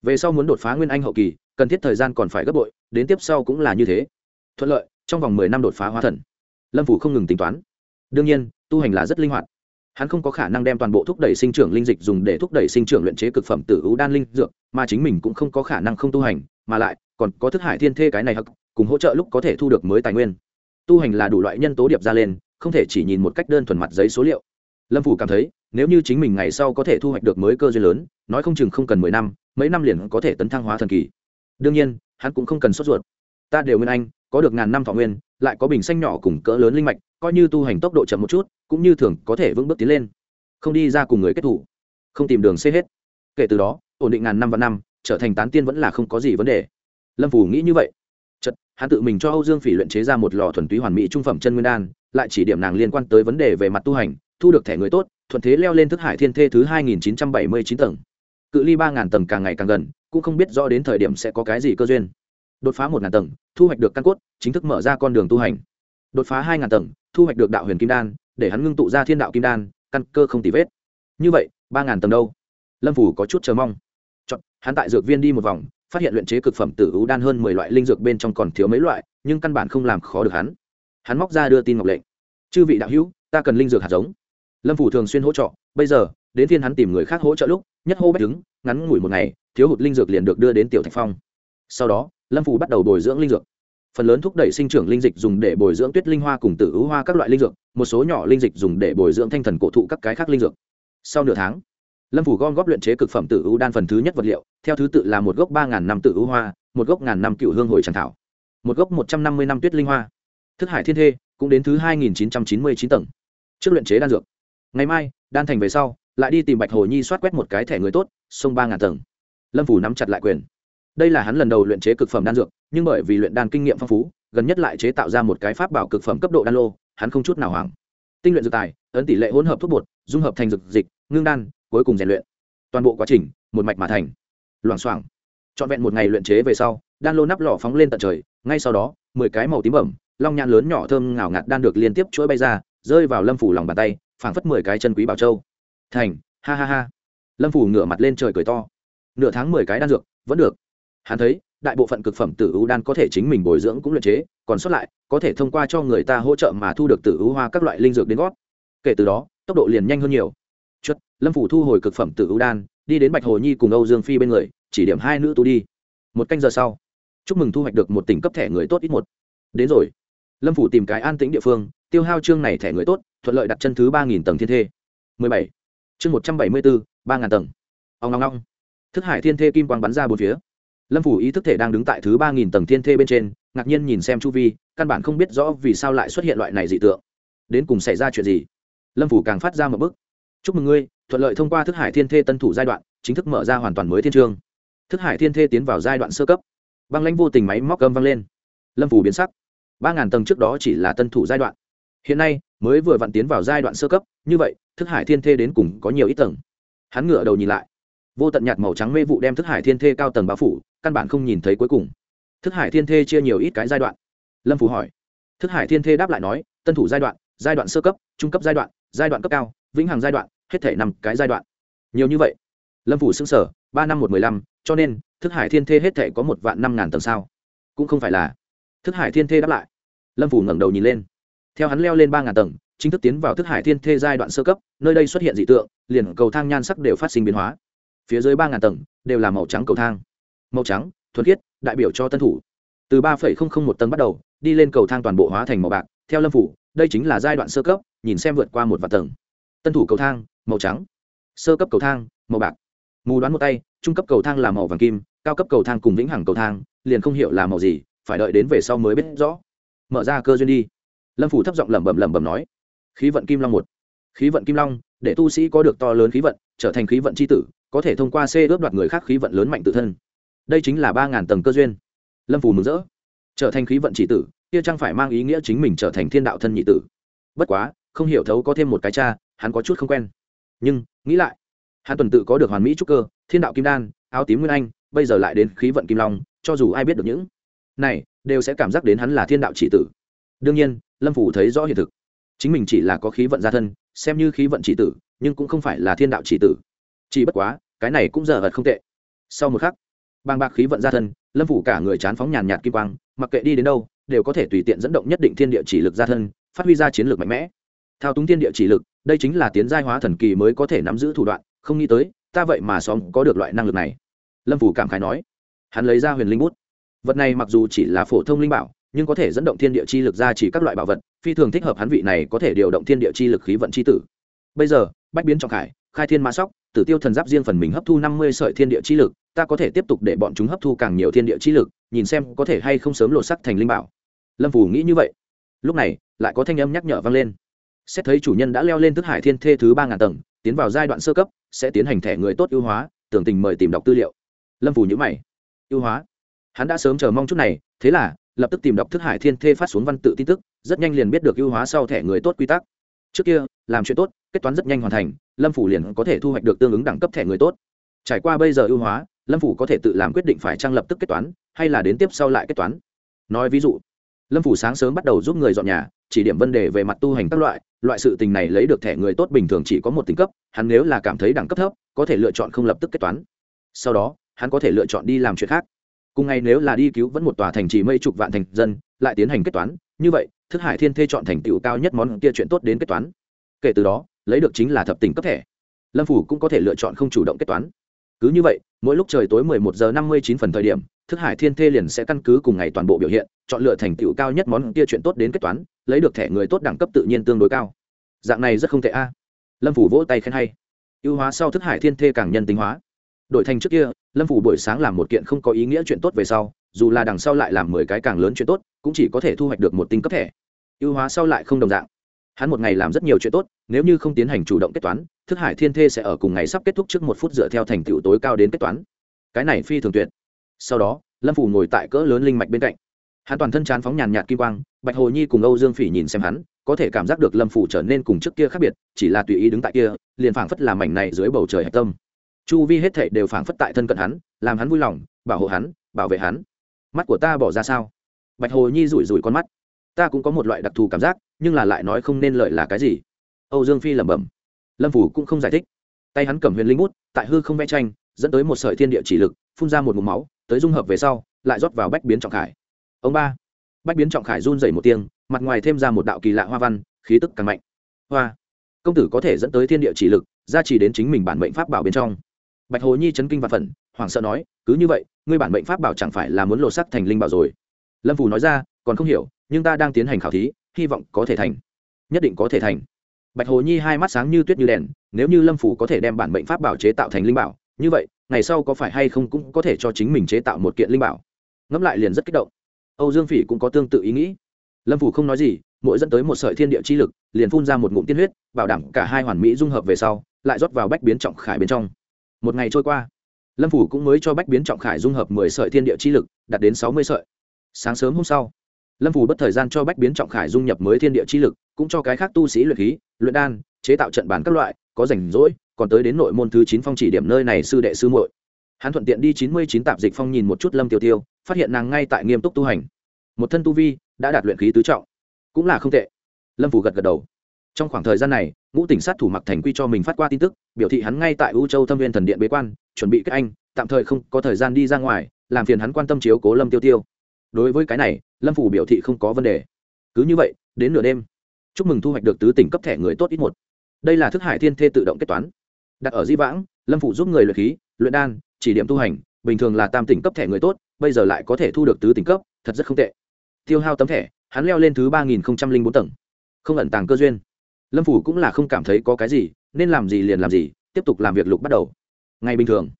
Về sau muốn đột phá nguyên anh hậu kỳ, cần thiết thời gian còn phải gấp bội, đến tiếp sau cũng là như thế. Thuận lợi, trong vòng mười năm đột phá hóa thần. Lâm phủ không ngừng tính toán. Đương nhiên, tu hành là rất linh hoạt hắn không có khả năng đem toàn bộ thúc đẩy sinh trưởng linh dịch dùng để thúc đẩy sinh trưởng luyện chế cực phẩm tử ưu đan linh dược, mà chính mình cũng không có khả năng không tu hành, mà lại còn có thức hải thiên thê cái này hắc, cùng hỗ trợ lúc có thể thu được mới tài nguyên. Tu hành là đủ loại nhân tố điệp ra lên, không thể chỉ nhìn một cách đơn thuần mặt giấy số liệu. Lâm phủ cảm thấy, nếu như chính mình ngày sau có thể thu hoạch được mới cơ duyên lớn, nói không chừng không cần mười năm, mấy năm liền có thể tấn thăng hóa thần kỳ. Đương nhiên, hắn cũng không cần sốt ruột. Ta đều nguyên anh, có được ngàn năm thọ nguyên, lại có bình xanh nhỏ cùng cỡ lớn linh mạch, coi như tu hành tốc độ chậm một chút cũng như thường có thể vững bước tiến lên. Không đi ra cùng người kết thủ. Không tìm đường xê hết. Kể từ đó, ổn định ngàn năm và năm, trở thành tán tiên vẫn là không có gì vấn đề. Lâm phủ nghĩ như vậy. Chật hắn tự mình cho âu dương phỉ luyện chế ra một lò thuần túy hoàn mỹ trung phẩm chân nguyên đan, lại chỉ điểm nàng liên quan tới vấn đề về mặt tu hành, thu được thẻ người tốt, thuận thế leo lên thức hải thiên thê thứ hai nghìn chín trăm bảy mươi chín tầng. Cự ly ba ngàn tầng càng ngày càng gần, cũng không biết rõ đến thời điểm sẽ có cái gì cơ duyên. Đột phá một ngàn tầng, thu hoạch được căn cốt, chính thức mở ra con đường tu hành. Đột phá hai ngàn tầng, thu hoạch được đạo huyền kim đan để hắn ngưng tụ ra thiên đạo kim đan căn cơ không tì vết. Như vậy ba ngàn tầng đâu? Lâm phủ có chút chờ mong. Chọn, hắn tại dược viên đi một vòng phát hiện luyện chế cực phẩm tử ú đan hơn mười loại linh dược bên trong còn thiếu mấy loại nhưng căn bản không làm khó được hắn. Hắn móc ra đưa tin ngọc lệnh. Chư vị đạo hữu ta cần linh dược hạt giống. Lâm phủ thường xuyên hỗ trợ bây giờ đến phiên hắn tìm người khác hỗ trợ lúc nhất hô bách đứng ngắn ngủi một ngày thiếu hụt linh dược liền được đưa đến tiểu thạch phong. Sau đó lâm phủ bắt đầu bồi dưỡng linh dược phần lớn thúc đẩy sinh trưởng linh dịch dùng để bồi dưỡng tuyết linh hoa cùng tử ưu hoa các loại linh dược, một số nhỏ linh dịch dùng để bồi dưỡng thanh thần cổ thụ các cái khác linh dược. Sau nửa tháng, lâm phủ gom góp luyện chế cực phẩm tử ưu đan phần thứ nhất vật liệu, theo thứ tự là một gốc ba ngàn năm tử ưu hoa, một gốc ngàn năm cựu hương hồi tràng thảo, một gốc một trăm năm mươi năm tuyết linh hoa. Thức hải thiên thê, cũng đến thứ hai nghìn chín trăm chín mươi chín tầng. Trước luyện chế đan dược, ngày mai, đan thành về sau, lại đi tìm bạch hồ nhi soát quét một cái thẻ người tốt sông ba ngàn tầng. Lâm phủ nắm chặt lại quyền đây là hắn lần đầu luyện chế cực phẩm đan dược, nhưng bởi vì luyện đan kinh nghiệm phong phú, gần nhất lại chế tạo ra một cái pháp bảo cực phẩm cấp độ đan lô, hắn không chút nào hoảng. Tinh luyện dược tài, ấn tỷ lệ hỗn hợp thuốc bột, dung hợp thành dược dịch, ngưng đan, cuối cùng rèn luyện. Toàn bộ quá trình, một mạch mà thành. Loảng xoảng. Trọn vẹn một ngày luyện chế về sau, đan lô nắp lò phóng lên tận trời, ngay sau đó, mười cái màu tím bẩm, long nhãn lớn nhỏ thơm ngào ngạt đan được liên tiếp chuỗi bay ra, rơi vào lâm phủ lòng bàn tay, phảng phất mười cái chân quý bảo châu. Thành, ha ha ha. Lâm phủ ngửa mặt lên trời cười to. Nửa tháng mười cái đan dược, vẫn được hắn thấy, đại bộ phận cực phẩm tử ưu đan có thể chính mình bồi dưỡng cũng luyện chế, còn sót lại, có thể thông qua cho người ta hỗ trợ mà thu được tử ưu hoa các loại linh dược đến gót. Kể từ đó, tốc độ liền nhanh hơn nhiều. Chất lâm phủ thu hồi cực phẩm tử ưu đan, đi đến bạch hồ nhi cùng âu dương phi bên người, chỉ điểm hai nữ tu đi. Một canh giờ sau, chúc mừng thu hoạch được một tỉnh cấp thẻ người tốt ít một. Đến rồi. Lâm phủ tìm cái an tĩnh địa phương, tiêu hao chương này thẻ người tốt, thuận lợi đặt chân thứ ba nghìn tầng thiên thê. Mười bảy. Chương một trăm bảy mươi bốn ba ngàn tầng. Ông ngong ngong thức hải thiên thê kim quang bắn ra bốn phía lâm phủ ý thức thể đang đứng tại thứ ba nghìn tầng thiên thê bên trên, ngạc nhiên nhìn xem chu vi, căn bản không biết rõ vì sao lại xuất hiện loại này dị tượng. Đến cùng xảy ra chuyện gì? Lâm phủ càng phát ra một bức. Chúc mừng ngươi, thuận lợi thông qua thức hải thiên thê tân thủ giai đoạn, chính thức mở ra hoàn toàn mới thiên trương thức hải thiên thê tiến vào giai đoạn sơ cấp. Băng lãnh vô tình máy móc gâm vang lên. Lâm phủ biến sắc. Ba ngàn tầng trước đó chỉ là tân thủ giai đoạn. Hiện nay, mới vừa vặn tiến vào giai đoạn sơ cấp, như vậy, thức hải thiên thê đến cùng có nhiều ít tầng. Hắn ngửa đầu nhìn lại vô tận nhạt màu trắng mê vụ đem thức hải thiên thê cao tầng bao phủ, căn bản không nhìn thấy cuối cùng. Thức hải thiên thê chia nhiều ít cái giai đoạn. Lâm phủ hỏi. Thức hải thiên thê đáp lại nói, tân thủ giai đoạn giai đoạn sơ cấp, trung cấp giai đoạn giai đoạn cấp cao, vĩnh hằng giai đoạn, hết thể năm cái giai đoạn. Nhiều như vậy. Lâm phủ xưng sở ba năm một mười lăm, cho nên, thức hải thiên thê hết thể có một vạn năm ngàn tầng sao? Cũng không phải là. Thức hải thiên thê đáp lại. Lâm phủ ngẩng đầu nhìn lên. Theo hắn leo lên ba ngàn tầng, chính thức tiến vào thức hải thiên thê giai đoạn sơ cấp, nơi đây xuất hiện dị tượng, liền cầu thang nhan sắc đều phát sinh biến hóa phía dưới ba ngàn tầng, đều là màu trắng cầu thang. Màu trắng, thuần khiết, đại biểu cho tân thủ. Từ ba một tầng bắt đầu, đi lên cầu thang toàn bộ hóa thành màu bạc, theo lâm phủ, đây chính là giai đoạn sơ cấp, nhìn xem vượt qua một vạn tầng. Tân thủ cầu thang, màu trắng. Sơ cấp cầu thang, màu bạc. Mù đoán một tay, trung cấp cầu thang là màu vàng kim, cao cấp cầu thang cùng vĩnh hằng cầu thang, liền không hiểu là màu gì, phải đợi đến về sau mới biết rõ. Mở ra cơ duyên đi. Lâm phủ thấp giọng lẩm bẩm lẩm bẩm nói. Khí vận kim long một. Khí vận kim long, để tu sĩ có được to lớn khí vận, trở thành khí vận c h i tử có thể thông qua c ướp đoạt người khác khí vận lớn mạnh tự thân. Đây chính là ba ngàn tầng cơ duyên. Lâm phủ mừng rỡ. Trở thành khí vận chỉ tử, kia chẳng phải mang ý nghĩa chính mình trở thành thiên đạo thân nhị tử. Bất quá, không hiểu thấu có thêm một cái cha, hắn có chút không quen. Nhưng, nghĩ lại, hắn tuần tự có được hoàn mỹ trúc cơ, thiên đạo kim đan, áo tím nguyên anh, bây giờ lại đến khí vận kim long, cho dù ai biết được những này, đều sẽ cảm giác đến hắn là thiên đạo chỉ tử. Đương nhiên, lâm phủ thấy rõ hiện thực. Chính mình chỉ là có khí vận gia thân, xem như khí vận chỉ tử, nhưng cũng không phải là thiên đạo chỉ tử. Chỉ bất quá cái này cũng giờ vật không tệ. Sau một khắc, bàng bạc khí vận gia thân, lâm phủ cả người chán phóng nhàn nhạt kim quang, mặc kệ đi đến đâu, đều có thể tùy tiện dẫn động nhất định thiên địa chỉ lực gia thân, phát huy ra chiến lược mạnh mẽ. Thao túng thiên địa chỉ lực, đây chính là tiến giai hóa thần kỳ mới có thể nắm giữ thủ đoạn, không nghĩ tới, ta vậy mà xóm có được loại năng lực này. Lâm phủ cảm khái nói. Hắn lấy ra huyền linh bút. Vật này mặc dù chỉ là phổ thông linh bảo, nhưng có thể dẫn động thiên địa chi lực ra chỉ các loại bảo vật, phi thường thích hợp hắn vị này có thể điều động thiên địa chi lực khí vận chi tử. Bây giờ, bách biến trọng khải, khai thiên mã sóc tử tiêu thần giáp riêng phần mình hấp thu năm mươi sợi thiên địa chi lực, ta có thể tiếp tục để bọn chúng hấp thu càng nhiều thiên địa chi lực, nhìn xem có thể hay không sớm lột sắc thành linh bảo. Lâm phủ nghĩ như vậy. Lúc này, lại có thanh âm nhắc nhở vang lên. Xét thấy chủ nhân đã leo lên thức hải thiên thê thứ ba ngàn tầng, tiến vào giai đoạn sơ cấp, sẽ tiến hành thẻ người tốt ưu hóa, tưởng tình mời tìm đọc tư liệu. Lâm phủ nhữ mày. Ưu hóa? Hắn đã sớm chờ mong chút này, thế là lập tức tìm đọc thức hải thiên thê phát xuống văn tự tin tức, rất nhanh liền biết được ưu hóa sau thẻ người tốt quy tắc trước kia, làm chuyện tốt, kết toán rất nhanh hoàn thành, lâm phủ liền có thể thu hoạch được tương ứng đẳng cấp thẻ người tốt. Trải qua bây giờ ưu hóa, lâm phủ có thể tự làm quyết định phải trang lập tức kết toán, hay là đến tiếp sau lại kết toán. Nói ví dụ, lâm phủ sáng sớm bắt đầu giúp người dọn nhà, chỉ điểm vấn đề về mặt tu hành các loại loại sự tình này lấy được thẻ người tốt bình thường chỉ có một tính cấp, hắn nếu là cảm thấy đẳng cấp thấp, có thể lựa chọn không lập tức kết toán. Sau đó, hắn có thể lựa chọn đi làm chuyện khác cùng ngày nếu là đi cứu vẫn một tòa thành trì mây chục vạn thành dân, lại tiến hành kết toán, như vậy, thức hải thiên thê chọn thành tựu cao nhất món kia chuyện tốt đến kết toán. Kể từ đó, lấy được chính là thập tình cấp thẻ. Lâm phủ cũng có thể lựa chọn không chủ động kết toán. Cứ như vậy, mỗi lúc trời tối 11 giờ 59 phần thời điểm, thức hải thiên thê liền sẽ căn cứ cùng ngày toàn bộ biểu hiện, chọn lựa thành tựu cao nhất món kia chuyện tốt đến kết toán, lấy được thẻ người tốt đẳng cấp tự nhiên tương đối cao. Dạng này rất không tệ a. Lâm phủ vỗ tay khen hay. Ưu hóa sau thức hải thiên thê càng nhân tính hóa đổi thành trước kia, lâm phủ buổi sáng làm một kiện không có ý nghĩa chuyện tốt về sau, dù là đằng sau lại làm mười cái càng lớn chuyện tốt, cũng chỉ có thể thu hoạch được một tinh cấp thẻ. Ưu hóa sau lại không đồng dạng. Hắn một ngày làm rất nhiều chuyện tốt, nếu như không tiến hành chủ động kết toán, thức hải thiên thê sẽ ở cùng ngày sắp kết thúc trước một phút dựa theo thành tựu tối cao đến kết toán. Cái này phi thường tuyệt. Sau đó, lâm phủ ngồi tại cỡ lớn linh mạch bên cạnh. Hắn toàn thân chán phóng nhàn nhạt kim quang, bạch hồ nhi cùng âu dương phỉ nhìn xem hắn, có thể cảm giác được lâm phủ trở nên cùng trước kia khác biệt, chỉ là tùy ý đứng tại kia, liền phảng phất làm mảnh này dưới bầu trời hạch tâm chu vi hết thảy đều phảng phất tại thân cận hắn, làm hắn vui lòng, bảo hộ hắn, bảo vệ hắn. Mắt của ta bỏ ra sao? Bạch hồ nhi rủi rủi con mắt. Ta cũng có một loại đặc thù cảm giác, nhưng là lại nói không nên lợi là cái gì. Âu dương phi lẩm bẩm. Lâm phủ cũng không giải thích. Tay hắn cầm huyền linh bút, tại hư không vẽ tranh, dẫn tới một sợi thiên địa chỉ lực, phun ra một mục máu, tới dung hợp về sau, lại rót vào bách biến trọng khải. Ông ba. Bách biến trọng khải run dày một tiếng, mặt ngoài thêm ra một đạo kỳ lạ hoa văn, khí tức càng mạnh. Hoa. Công tử có thể dẫn tới thiên địa chỉ lực ra chỉ đến chính mình bản mệnh pháp bảo bên trong bạch hồ nhi chấn kinh và phẫn hoảng sợ nói, cứ như vậy, ngươi bản mệnh pháp bảo chẳng phải là muốn lộ sắc thành linh bảo rồi? Lâm phù nói ra, còn không hiểu, nhưng ta đang tiến hành khảo thí, hy vọng có thể thành. Nhất định có thể thành. Bạch hồ nhi hai mắt sáng như tuyết như đèn, nếu như lâm phủ có thể đem bản mệnh pháp bảo chế tạo thành linh bảo, như vậy, ngày sau có phải hay không cũng có thể cho chính mình chế tạo một kiện linh bảo? Ngẫm lại liền rất kích động. Âu dương phỉ cũng có tương tự ý nghĩ. Lâm phủ không nói gì, mỗi dẫn tới một sợi thiên địa chi lực, liền phun ra một ngụm tiên huyết, bảo đảm cả hai hoàn mỹ dung hợp về sau, lại rót vào bách biến trọng khải bên trong một ngày trôi qua. Lâm phủ cũng mới cho bách biến trọng khải dung hợp mười sợi thiên địa chi lực, đạt đến sáu mươi sợi. Sáng sớm hôm sau, lâm phủ bất thời gian cho bách biến trọng khải dung nhập mới thiên địa chi lực, cũng cho cái khác tu sĩ luyện khí, luyện đan, chế tạo trận bản các loại, có rảnh rỗi, còn tới đến nội môn thứ chín phong chỉ điểm nơi này sư đệ sư muội. Hắn thuận tiện đi chín mươi chín tạp dịch phong nhìn một chút lâm tiêu tiêu, phát hiện nàng ngay tại nghiêm túc tu hành. Một thân tu vi, đã đạt luyện khí tứ trọng. Cũng là không tệ. Lâm phủ gật gật đầu trong khoảng thời gian này, ngũ tỉnh sát thủ mặc thành quy cho mình phát qua tin tức, biểu thị hắn ngay tại u châu thâm viên thần điện bế quan, chuẩn bị kết anh, tạm thời không có thời gian đi ra ngoài, làm phiền hắn quan tâm chiếu cố lâm tiêu tiêu. Đối với cái này, lâm phủ biểu thị không có vấn đề. Cứ như vậy, đến nửa đêm, chúc mừng thu hoạch được tứ tỉnh cấp thẻ người tốt ít một. Đây là thức hải thiên thê tự động kết toán. Đặt ở di vãng, lâm phủ giúp người luyện khí, luyện đan, chỉ điểm tu hành, bình thường là tam tỉnh cấp thẻ người tốt, bây giờ lại có thể thu được tứ tỉnh cấp, thật rất không tệ. Tiêu hao tấm thẻ, hắn leo lên thứ ba nghìn bốn tầng. Không ẩn tàng cơ duyên lâm phủ cũng là không cảm thấy có cái gì, nên làm gì liền làm gì, tiếp tục làm việc lục bắt đầu. Ngay bình thường,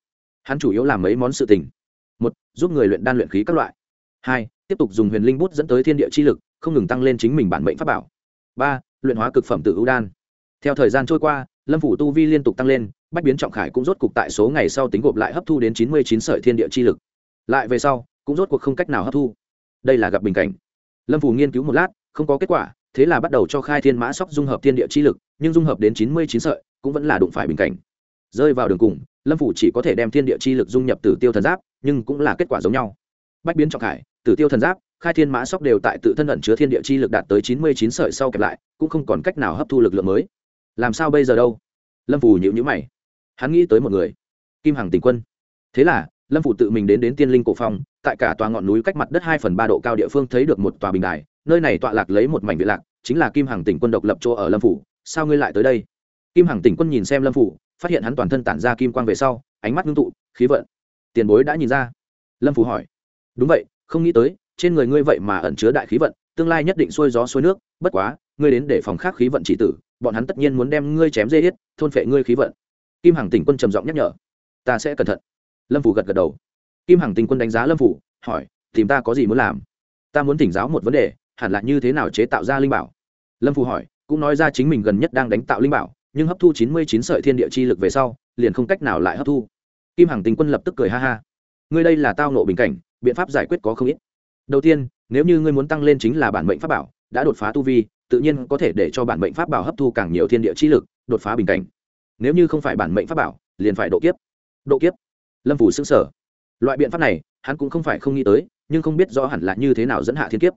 hắn chủ yếu làm mấy món sự tình. Một, giúp người luyện đan luyện khí các loại. Hai, tiếp tục dùng huyền linh bút dẫn tới thiên địa chi lực, không ngừng tăng lên chính mình bản mệnh pháp bảo. Ba, luyện hóa cực phẩm tự ưu đan. Theo thời gian trôi qua, lâm phủ tu vi liên tục tăng lên, bách biến trọng khải cũng rốt cuộc tại số ngày sau tính gộp lại hấp thu đến chín mươi chín sợi thiên địa chi lực. Lại về sau, cũng rốt cuộc không cách nào hấp thu. Đây là gặp bình cảnh. Lâm phủ nghiên cứu một lát, không có kết quả thế là bắt đầu cho khai thiên mã sóc dung hợp thiên địa chi lực, nhưng dung hợp đến chín mươi chín sợi, cũng vẫn là đụng phải bình cảnh. Rơi vào đường cùng, lâm phủ chỉ có thể đem thiên địa chi lực dung nhập từ tiêu thần giáp, nhưng cũng là kết quả giống nhau. Bách biến trọng khải, tử tiêu thần giáp, khai thiên mã sóc đều tại tự thân ẩn chứa thiên địa chi lực đạt tới chín mươi chín sợi sau kẹp lại, cũng không còn cách nào hấp thu lực lượng mới. Làm sao bây giờ đâu? Lâm phủ nhịu nhữ mày. Hắn nghĩ tới một người, kim hằng tình quân. Thế là, lâm phủ tự mình đến đến tiên linh cổ phong, tại cả tòa ngọn núi cách mặt đất hai phần ba độ cao địa phương thấy được một tòa bình đài nơi này tọa lạc lấy một mảnh viện lạc, chính là kim hằng tỉnh quân độc lập chỗ ở lâm phủ. Sao ngươi lại tới đây? Kim hằng tỉnh quân nhìn xem lâm phủ, phát hiện hắn toàn thân tản ra kim quang về sau, ánh mắt ngưng tụ, khí vận. Tiền bối đã nhìn ra. Lâm phủ hỏi. Đúng vậy, không nghĩ tới, trên người ngươi vậy mà ẩn chứa đại khí vận, tương lai nhất định xuôi gió xuôi nước, bất quá, ngươi đến để phòng khác khí vận chỉ tử, bọn hắn tất nhiên muốn đem ngươi chém dê hết thôn phệ ngươi khí vận. Kim hằng tỉnh quân trầm giọng nhắc nhở. Ta sẽ cẩn thận. Lâm phủ gật gật đầu. Kim hằng tỉnh quân đánh giá lâm phủ, hỏi, tìm ta có gì muốn làm? Ta muốn thỉnh giáo một vấn đề hẳn là như thế nào chế tạo ra linh bảo? Lâm Phù hỏi, cũng nói ra chính mình gần nhất đang đánh tạo linh bảo, nhưng hấp thu chín mươi chín sợi thiên địa chi lực về sau, liền không cách nào lại hấp thu. Kim hằng tình quân lập tức cười ha ha. Ngươi đây là tao nộ bình cảnh, biện pháp giải quyết có không ít. Đầu tiên, nếu như ngươi muốn tăng lên chính là bản mệnh pháp bảo, đã đột phá tu vi, tự nhiên có thể để cho bản mệnh pháp bảo hấp thu càng nhiều thiên địa chi lực, đột phá bình cảnh. Nếu như không phải bản mệnh pháp bảo, liền phải độ kiếp. Độ kiếp. Lâm phủ xứng sở loại biện pháp này, hắn cũng không phải không nghĩ tới, nhưng không biết rõ hẳn là như thế nào dẫn hạ thiên kiếp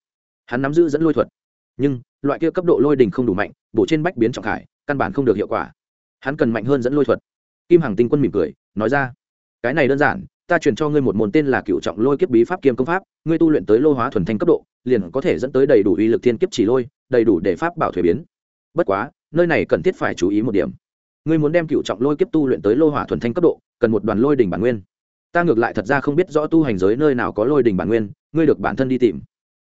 hắn nắm giữ dẫn lôi thuật. Nhưng, loại kia cấp độ lôi đình không đủ mạnh, bổ trên bách biến trọng khải, căn bản không được hiệu quả. Hắn cần mạnh hơn dẫn lôi thuật. Kim hằng tinh quân mỉm cười, nói ra, cái này đơn giản, ta truyền cho ngươi một môn tên là cựu trọng lôi kiếp bí pháp kiêm công pháp, ngươi tu luyện tới lô hóa thuần thanh cấp độ, liền có thể dẫn tới đầy đủ uy lực thiên kiếp chỉ lôi, đầy đủ để pháp bảo thuế biến. Bất quá, nơi này cần thiết phải chú ý một điểm. Ngươi muốn đem cựu trọng lôi kiếp tu luyện tới lô hỏa thuần thanh cấp độ, cần một đoàn lôi đỉnh bản nguyên. Ta ngược lại thật ra không biết rõ tu hành giới nơi nào có lôi đỉnh bản nguyên, ngươi được bản thân đi tìm.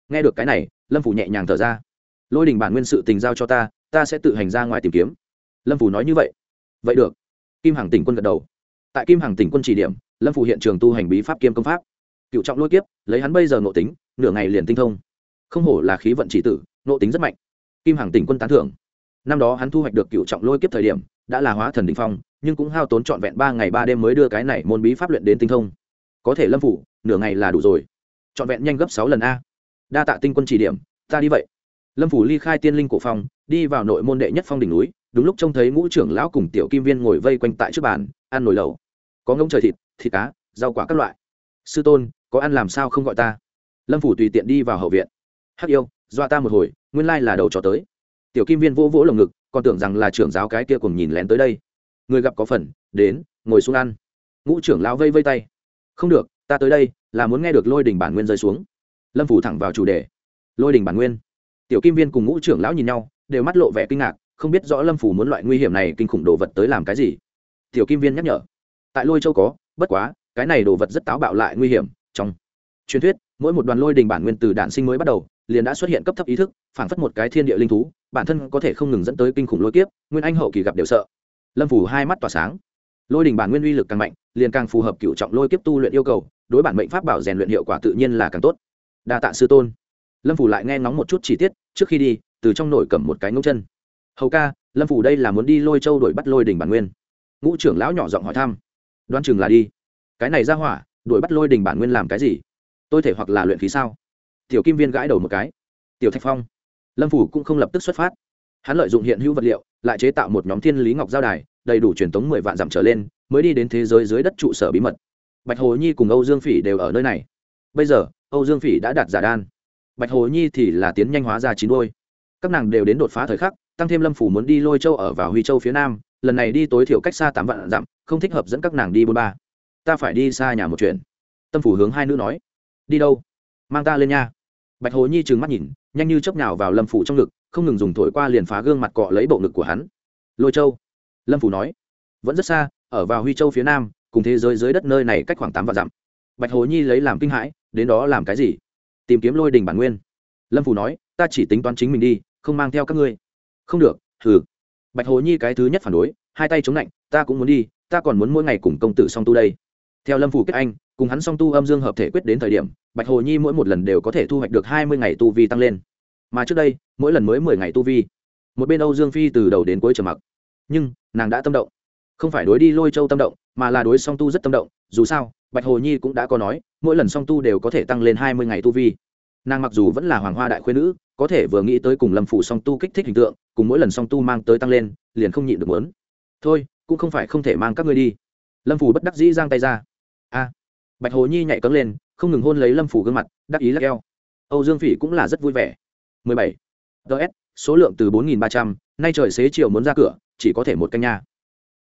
Nghe được cái này lâm phủ nhẹ nhàng thở ra. Lôi đình bản nguyên sự tình giao cho ta ta sẽ tự hành ra ngoài tìm kiếm. Lâm phủ nói như vậy. Vậy được. Kim hằng tỉnh quân gật đầu. Tại kim hằng tỉnh quân chỉ điểm, lâm phủ hiện trường tu hành bí pháp kiêm công pháp. Cựu trọng lôi kiếp, lấy hắn bây giờ nộ tính, nửa ngày liền tinh thông. Không hổ là khí vận chỉ tử nộ tính rất mạnh. Kim hằng tỉnh quân tán thưởng. Năm đó hắn thu hoạch được cựu trọng lôi kiếp thời điểm, đã là hóa thần đình phong, nhưng cũng hao tốn trọn vẹn ba ngày ba đêm mới đưa cái này môn bí pháp luyện đến tinh thông. Có thể lâm phủ, nửa ngày là đủ rồi. Trọn vẹn nhanh gấp sáu lần a đa tạ tinh quân chỉ điểm, ta đi vậy. Lâm phủ ly khai tiên linh cổ phong đi vào nội môn đệ nhất phong đỉnh núi, đúng lúc trông thấy ngũ trưởng lão cùng tiểu kim viên ngồi vây quanh tại trước bàn, ăn nồi lẩu. Có ngông trời thịt thịt cá, rau quả các loại. Sư tôn, có ăn làm sao không gọi ta? Lâm phủ tùy tiện đi vào hậu viện. Hắc yêu, dọa ta một hồi, nguyên lai là đầu trò tới. Tiểu kim viên vỗ vỗ lồng ngực, còn tưởng rằng là trưởng giáo cái kia cùng nhìn lén tới đây. Người gặp có phần, đến, ngồi xuống ăn. Ngũ trưởng lão vây vây tay. Không được, ta tới đây, là muốn nghe được lôi đình bản nguyên rơi xuống lâm phủ thẳng vào chủ đề lôi đình bản nguyên tiểu kim viên cùng ngũ trưởng lão nhìn nhau đều mắt lộ vẻ kinh ngạc không biết rõ lâm phủ muốn loại nguy hiểm này kinh khủng đồ vật tới làm cái gì tiểu kim viên nhắc nhở tại lôi châu có bất quá cái này đồ vật rất táo bạo lại nguy hiểm trong truyền thuyết mỗi một đoàn lôi đình bản nguyên từ đản sinh mới bắt đầu liền đã xuất hiện cấp thấp ý thức phảng phất một cái thiên địa linh thú bản thân có thể không ngừng dẫn tới kinh khủng lôi kiếp nguyên anh hậu kỳ gặp đều sợ lâm phủ hai mắt tỏa sáng lôi đình bản nguyên uy lực càng mạnh liền càng phù hợp cựu trọng lôi kiếp tu luyện yêu cầu đối bản mệnh pháp bảo rèn luyện hiệu quả tự nhiên là càng tốt đa tạ sư tôn. Lâm phủ lại nghe ngóng một chút chi tiết, trước khi đi, từ trong nổi cầm một cái ngẫu chân. Hầu ca, lâm phủ đây là muốn đi lôi châu đổi bắt lôi đình bản nguyên. Ngũ trưởng lão nhỏ giọng hỏi thăm. Đoan chừng là đi. Cái này ra hỏa đuổi bắt lôi đình bản nguyên làm cái gì? Tôi thể hoặc là luyện khí sao? Tiểu kim viên gãi đầu một cái. Tiểu thạch phong. Lâm phủ cũng không lập tức xuất phát. Hắn lợi dụng hiện hữu vật liệu, lại chế tạo một nhóm thiên lý ngọc giao đài, đầy đủ truyền thống mười vạn dặm trở lên, mới đi đến thế giới dưới đất trụ sở bí mật. Bạch hồ nhi cùng âu dương phỉ đều ở nơi này bây giờ, âu dương phỉ đã đạt giả đan. Bạch hồ nhi thì là tiến nhanh hóa ra chín đôi các nàng đều đến đột phá thời khắc, tăng thêm lâm phủ muốn đi lôi châu ở vào huy châu phía nam, lần này đi tối thiểu cách xa tám vạn dặm, không thích hợp dẫn các nàng đi bôn ba. Ta phải đi xa nhà một chuyện. Tâm phủ hướng hai nữ nói. Đi đâu? Mang ta lên nha. Bạch hồ nhi trừng mắt nhìn, nhanh như chốc nào vào lâm phủ trong ngực, không ngừng dùng thổi qua liền phá gương mặt cọ lấy bộ ngực của hắn. Lôi châu. Lâm phủ nói. Vẫn rất xa, ở vào huy châu phía nam, cùng thế giới dưới đất nơi này cách khoảng tám vạn dặm. Bạch hồ nhi lấy làm kinh hãi đến đó làm cái gì? Tìm kiếm lôi đình bản nguyên. Lâm phủ nói, ta chỉ tính toán chính mình đi, không mang theo các ngươi. Không được thử bạch hồ nhi cái thứ nhất phản đối, hai tay chống lạnh, ta cũng muốn đi, ta còn muốn mỗi ngày cùng công tử song tu đây. Theo lâm phủ kết anh, cùng hắn song tu âm dương hợp thể quyết đến thời điểm, bạch hồ nhi mỗi một lần đều có thể thu hoạch được hai mươi ngày tu vi tăng lên. Mà trước đây, mỗi lần mới mười ngày tu vi. Một bên âu dương phi từ đầu đến cuối trầm mặc. Nhưng, nàng đã tâm động. Không phải đối đi lôi châu tâm động, mà là đối song tu rất tâm động, dù sao bạch hồ nhi cũng đã có nói mỗi lần song tu đều có thể tăng lên hai mươi ngày tu vi. Nàng mặc dù vẫn là hoàng hoa đại khuyên nữ có thể vừa nghĩ tới cùng lâm phủ song tu kích thích hình tượng cùng mỗi lần song tu mang tới tăng lên liền không nhịn được muốn. Thôi cũng không phải không thể mang các ngươi đi. Lâm phủ bất đắc dĩ giang tay ra. A. Bạch hồ nhi nhảy cấm lên không ngừng hôn lấy lâm phủ gương mặt đắc ý lắc eo. Âu dương phỉ cũng là rất vui vẻ. 17. ts số lượng từ 4.300, nay trời xế chiều muốn ra cửa chỉ có thể một canh nha.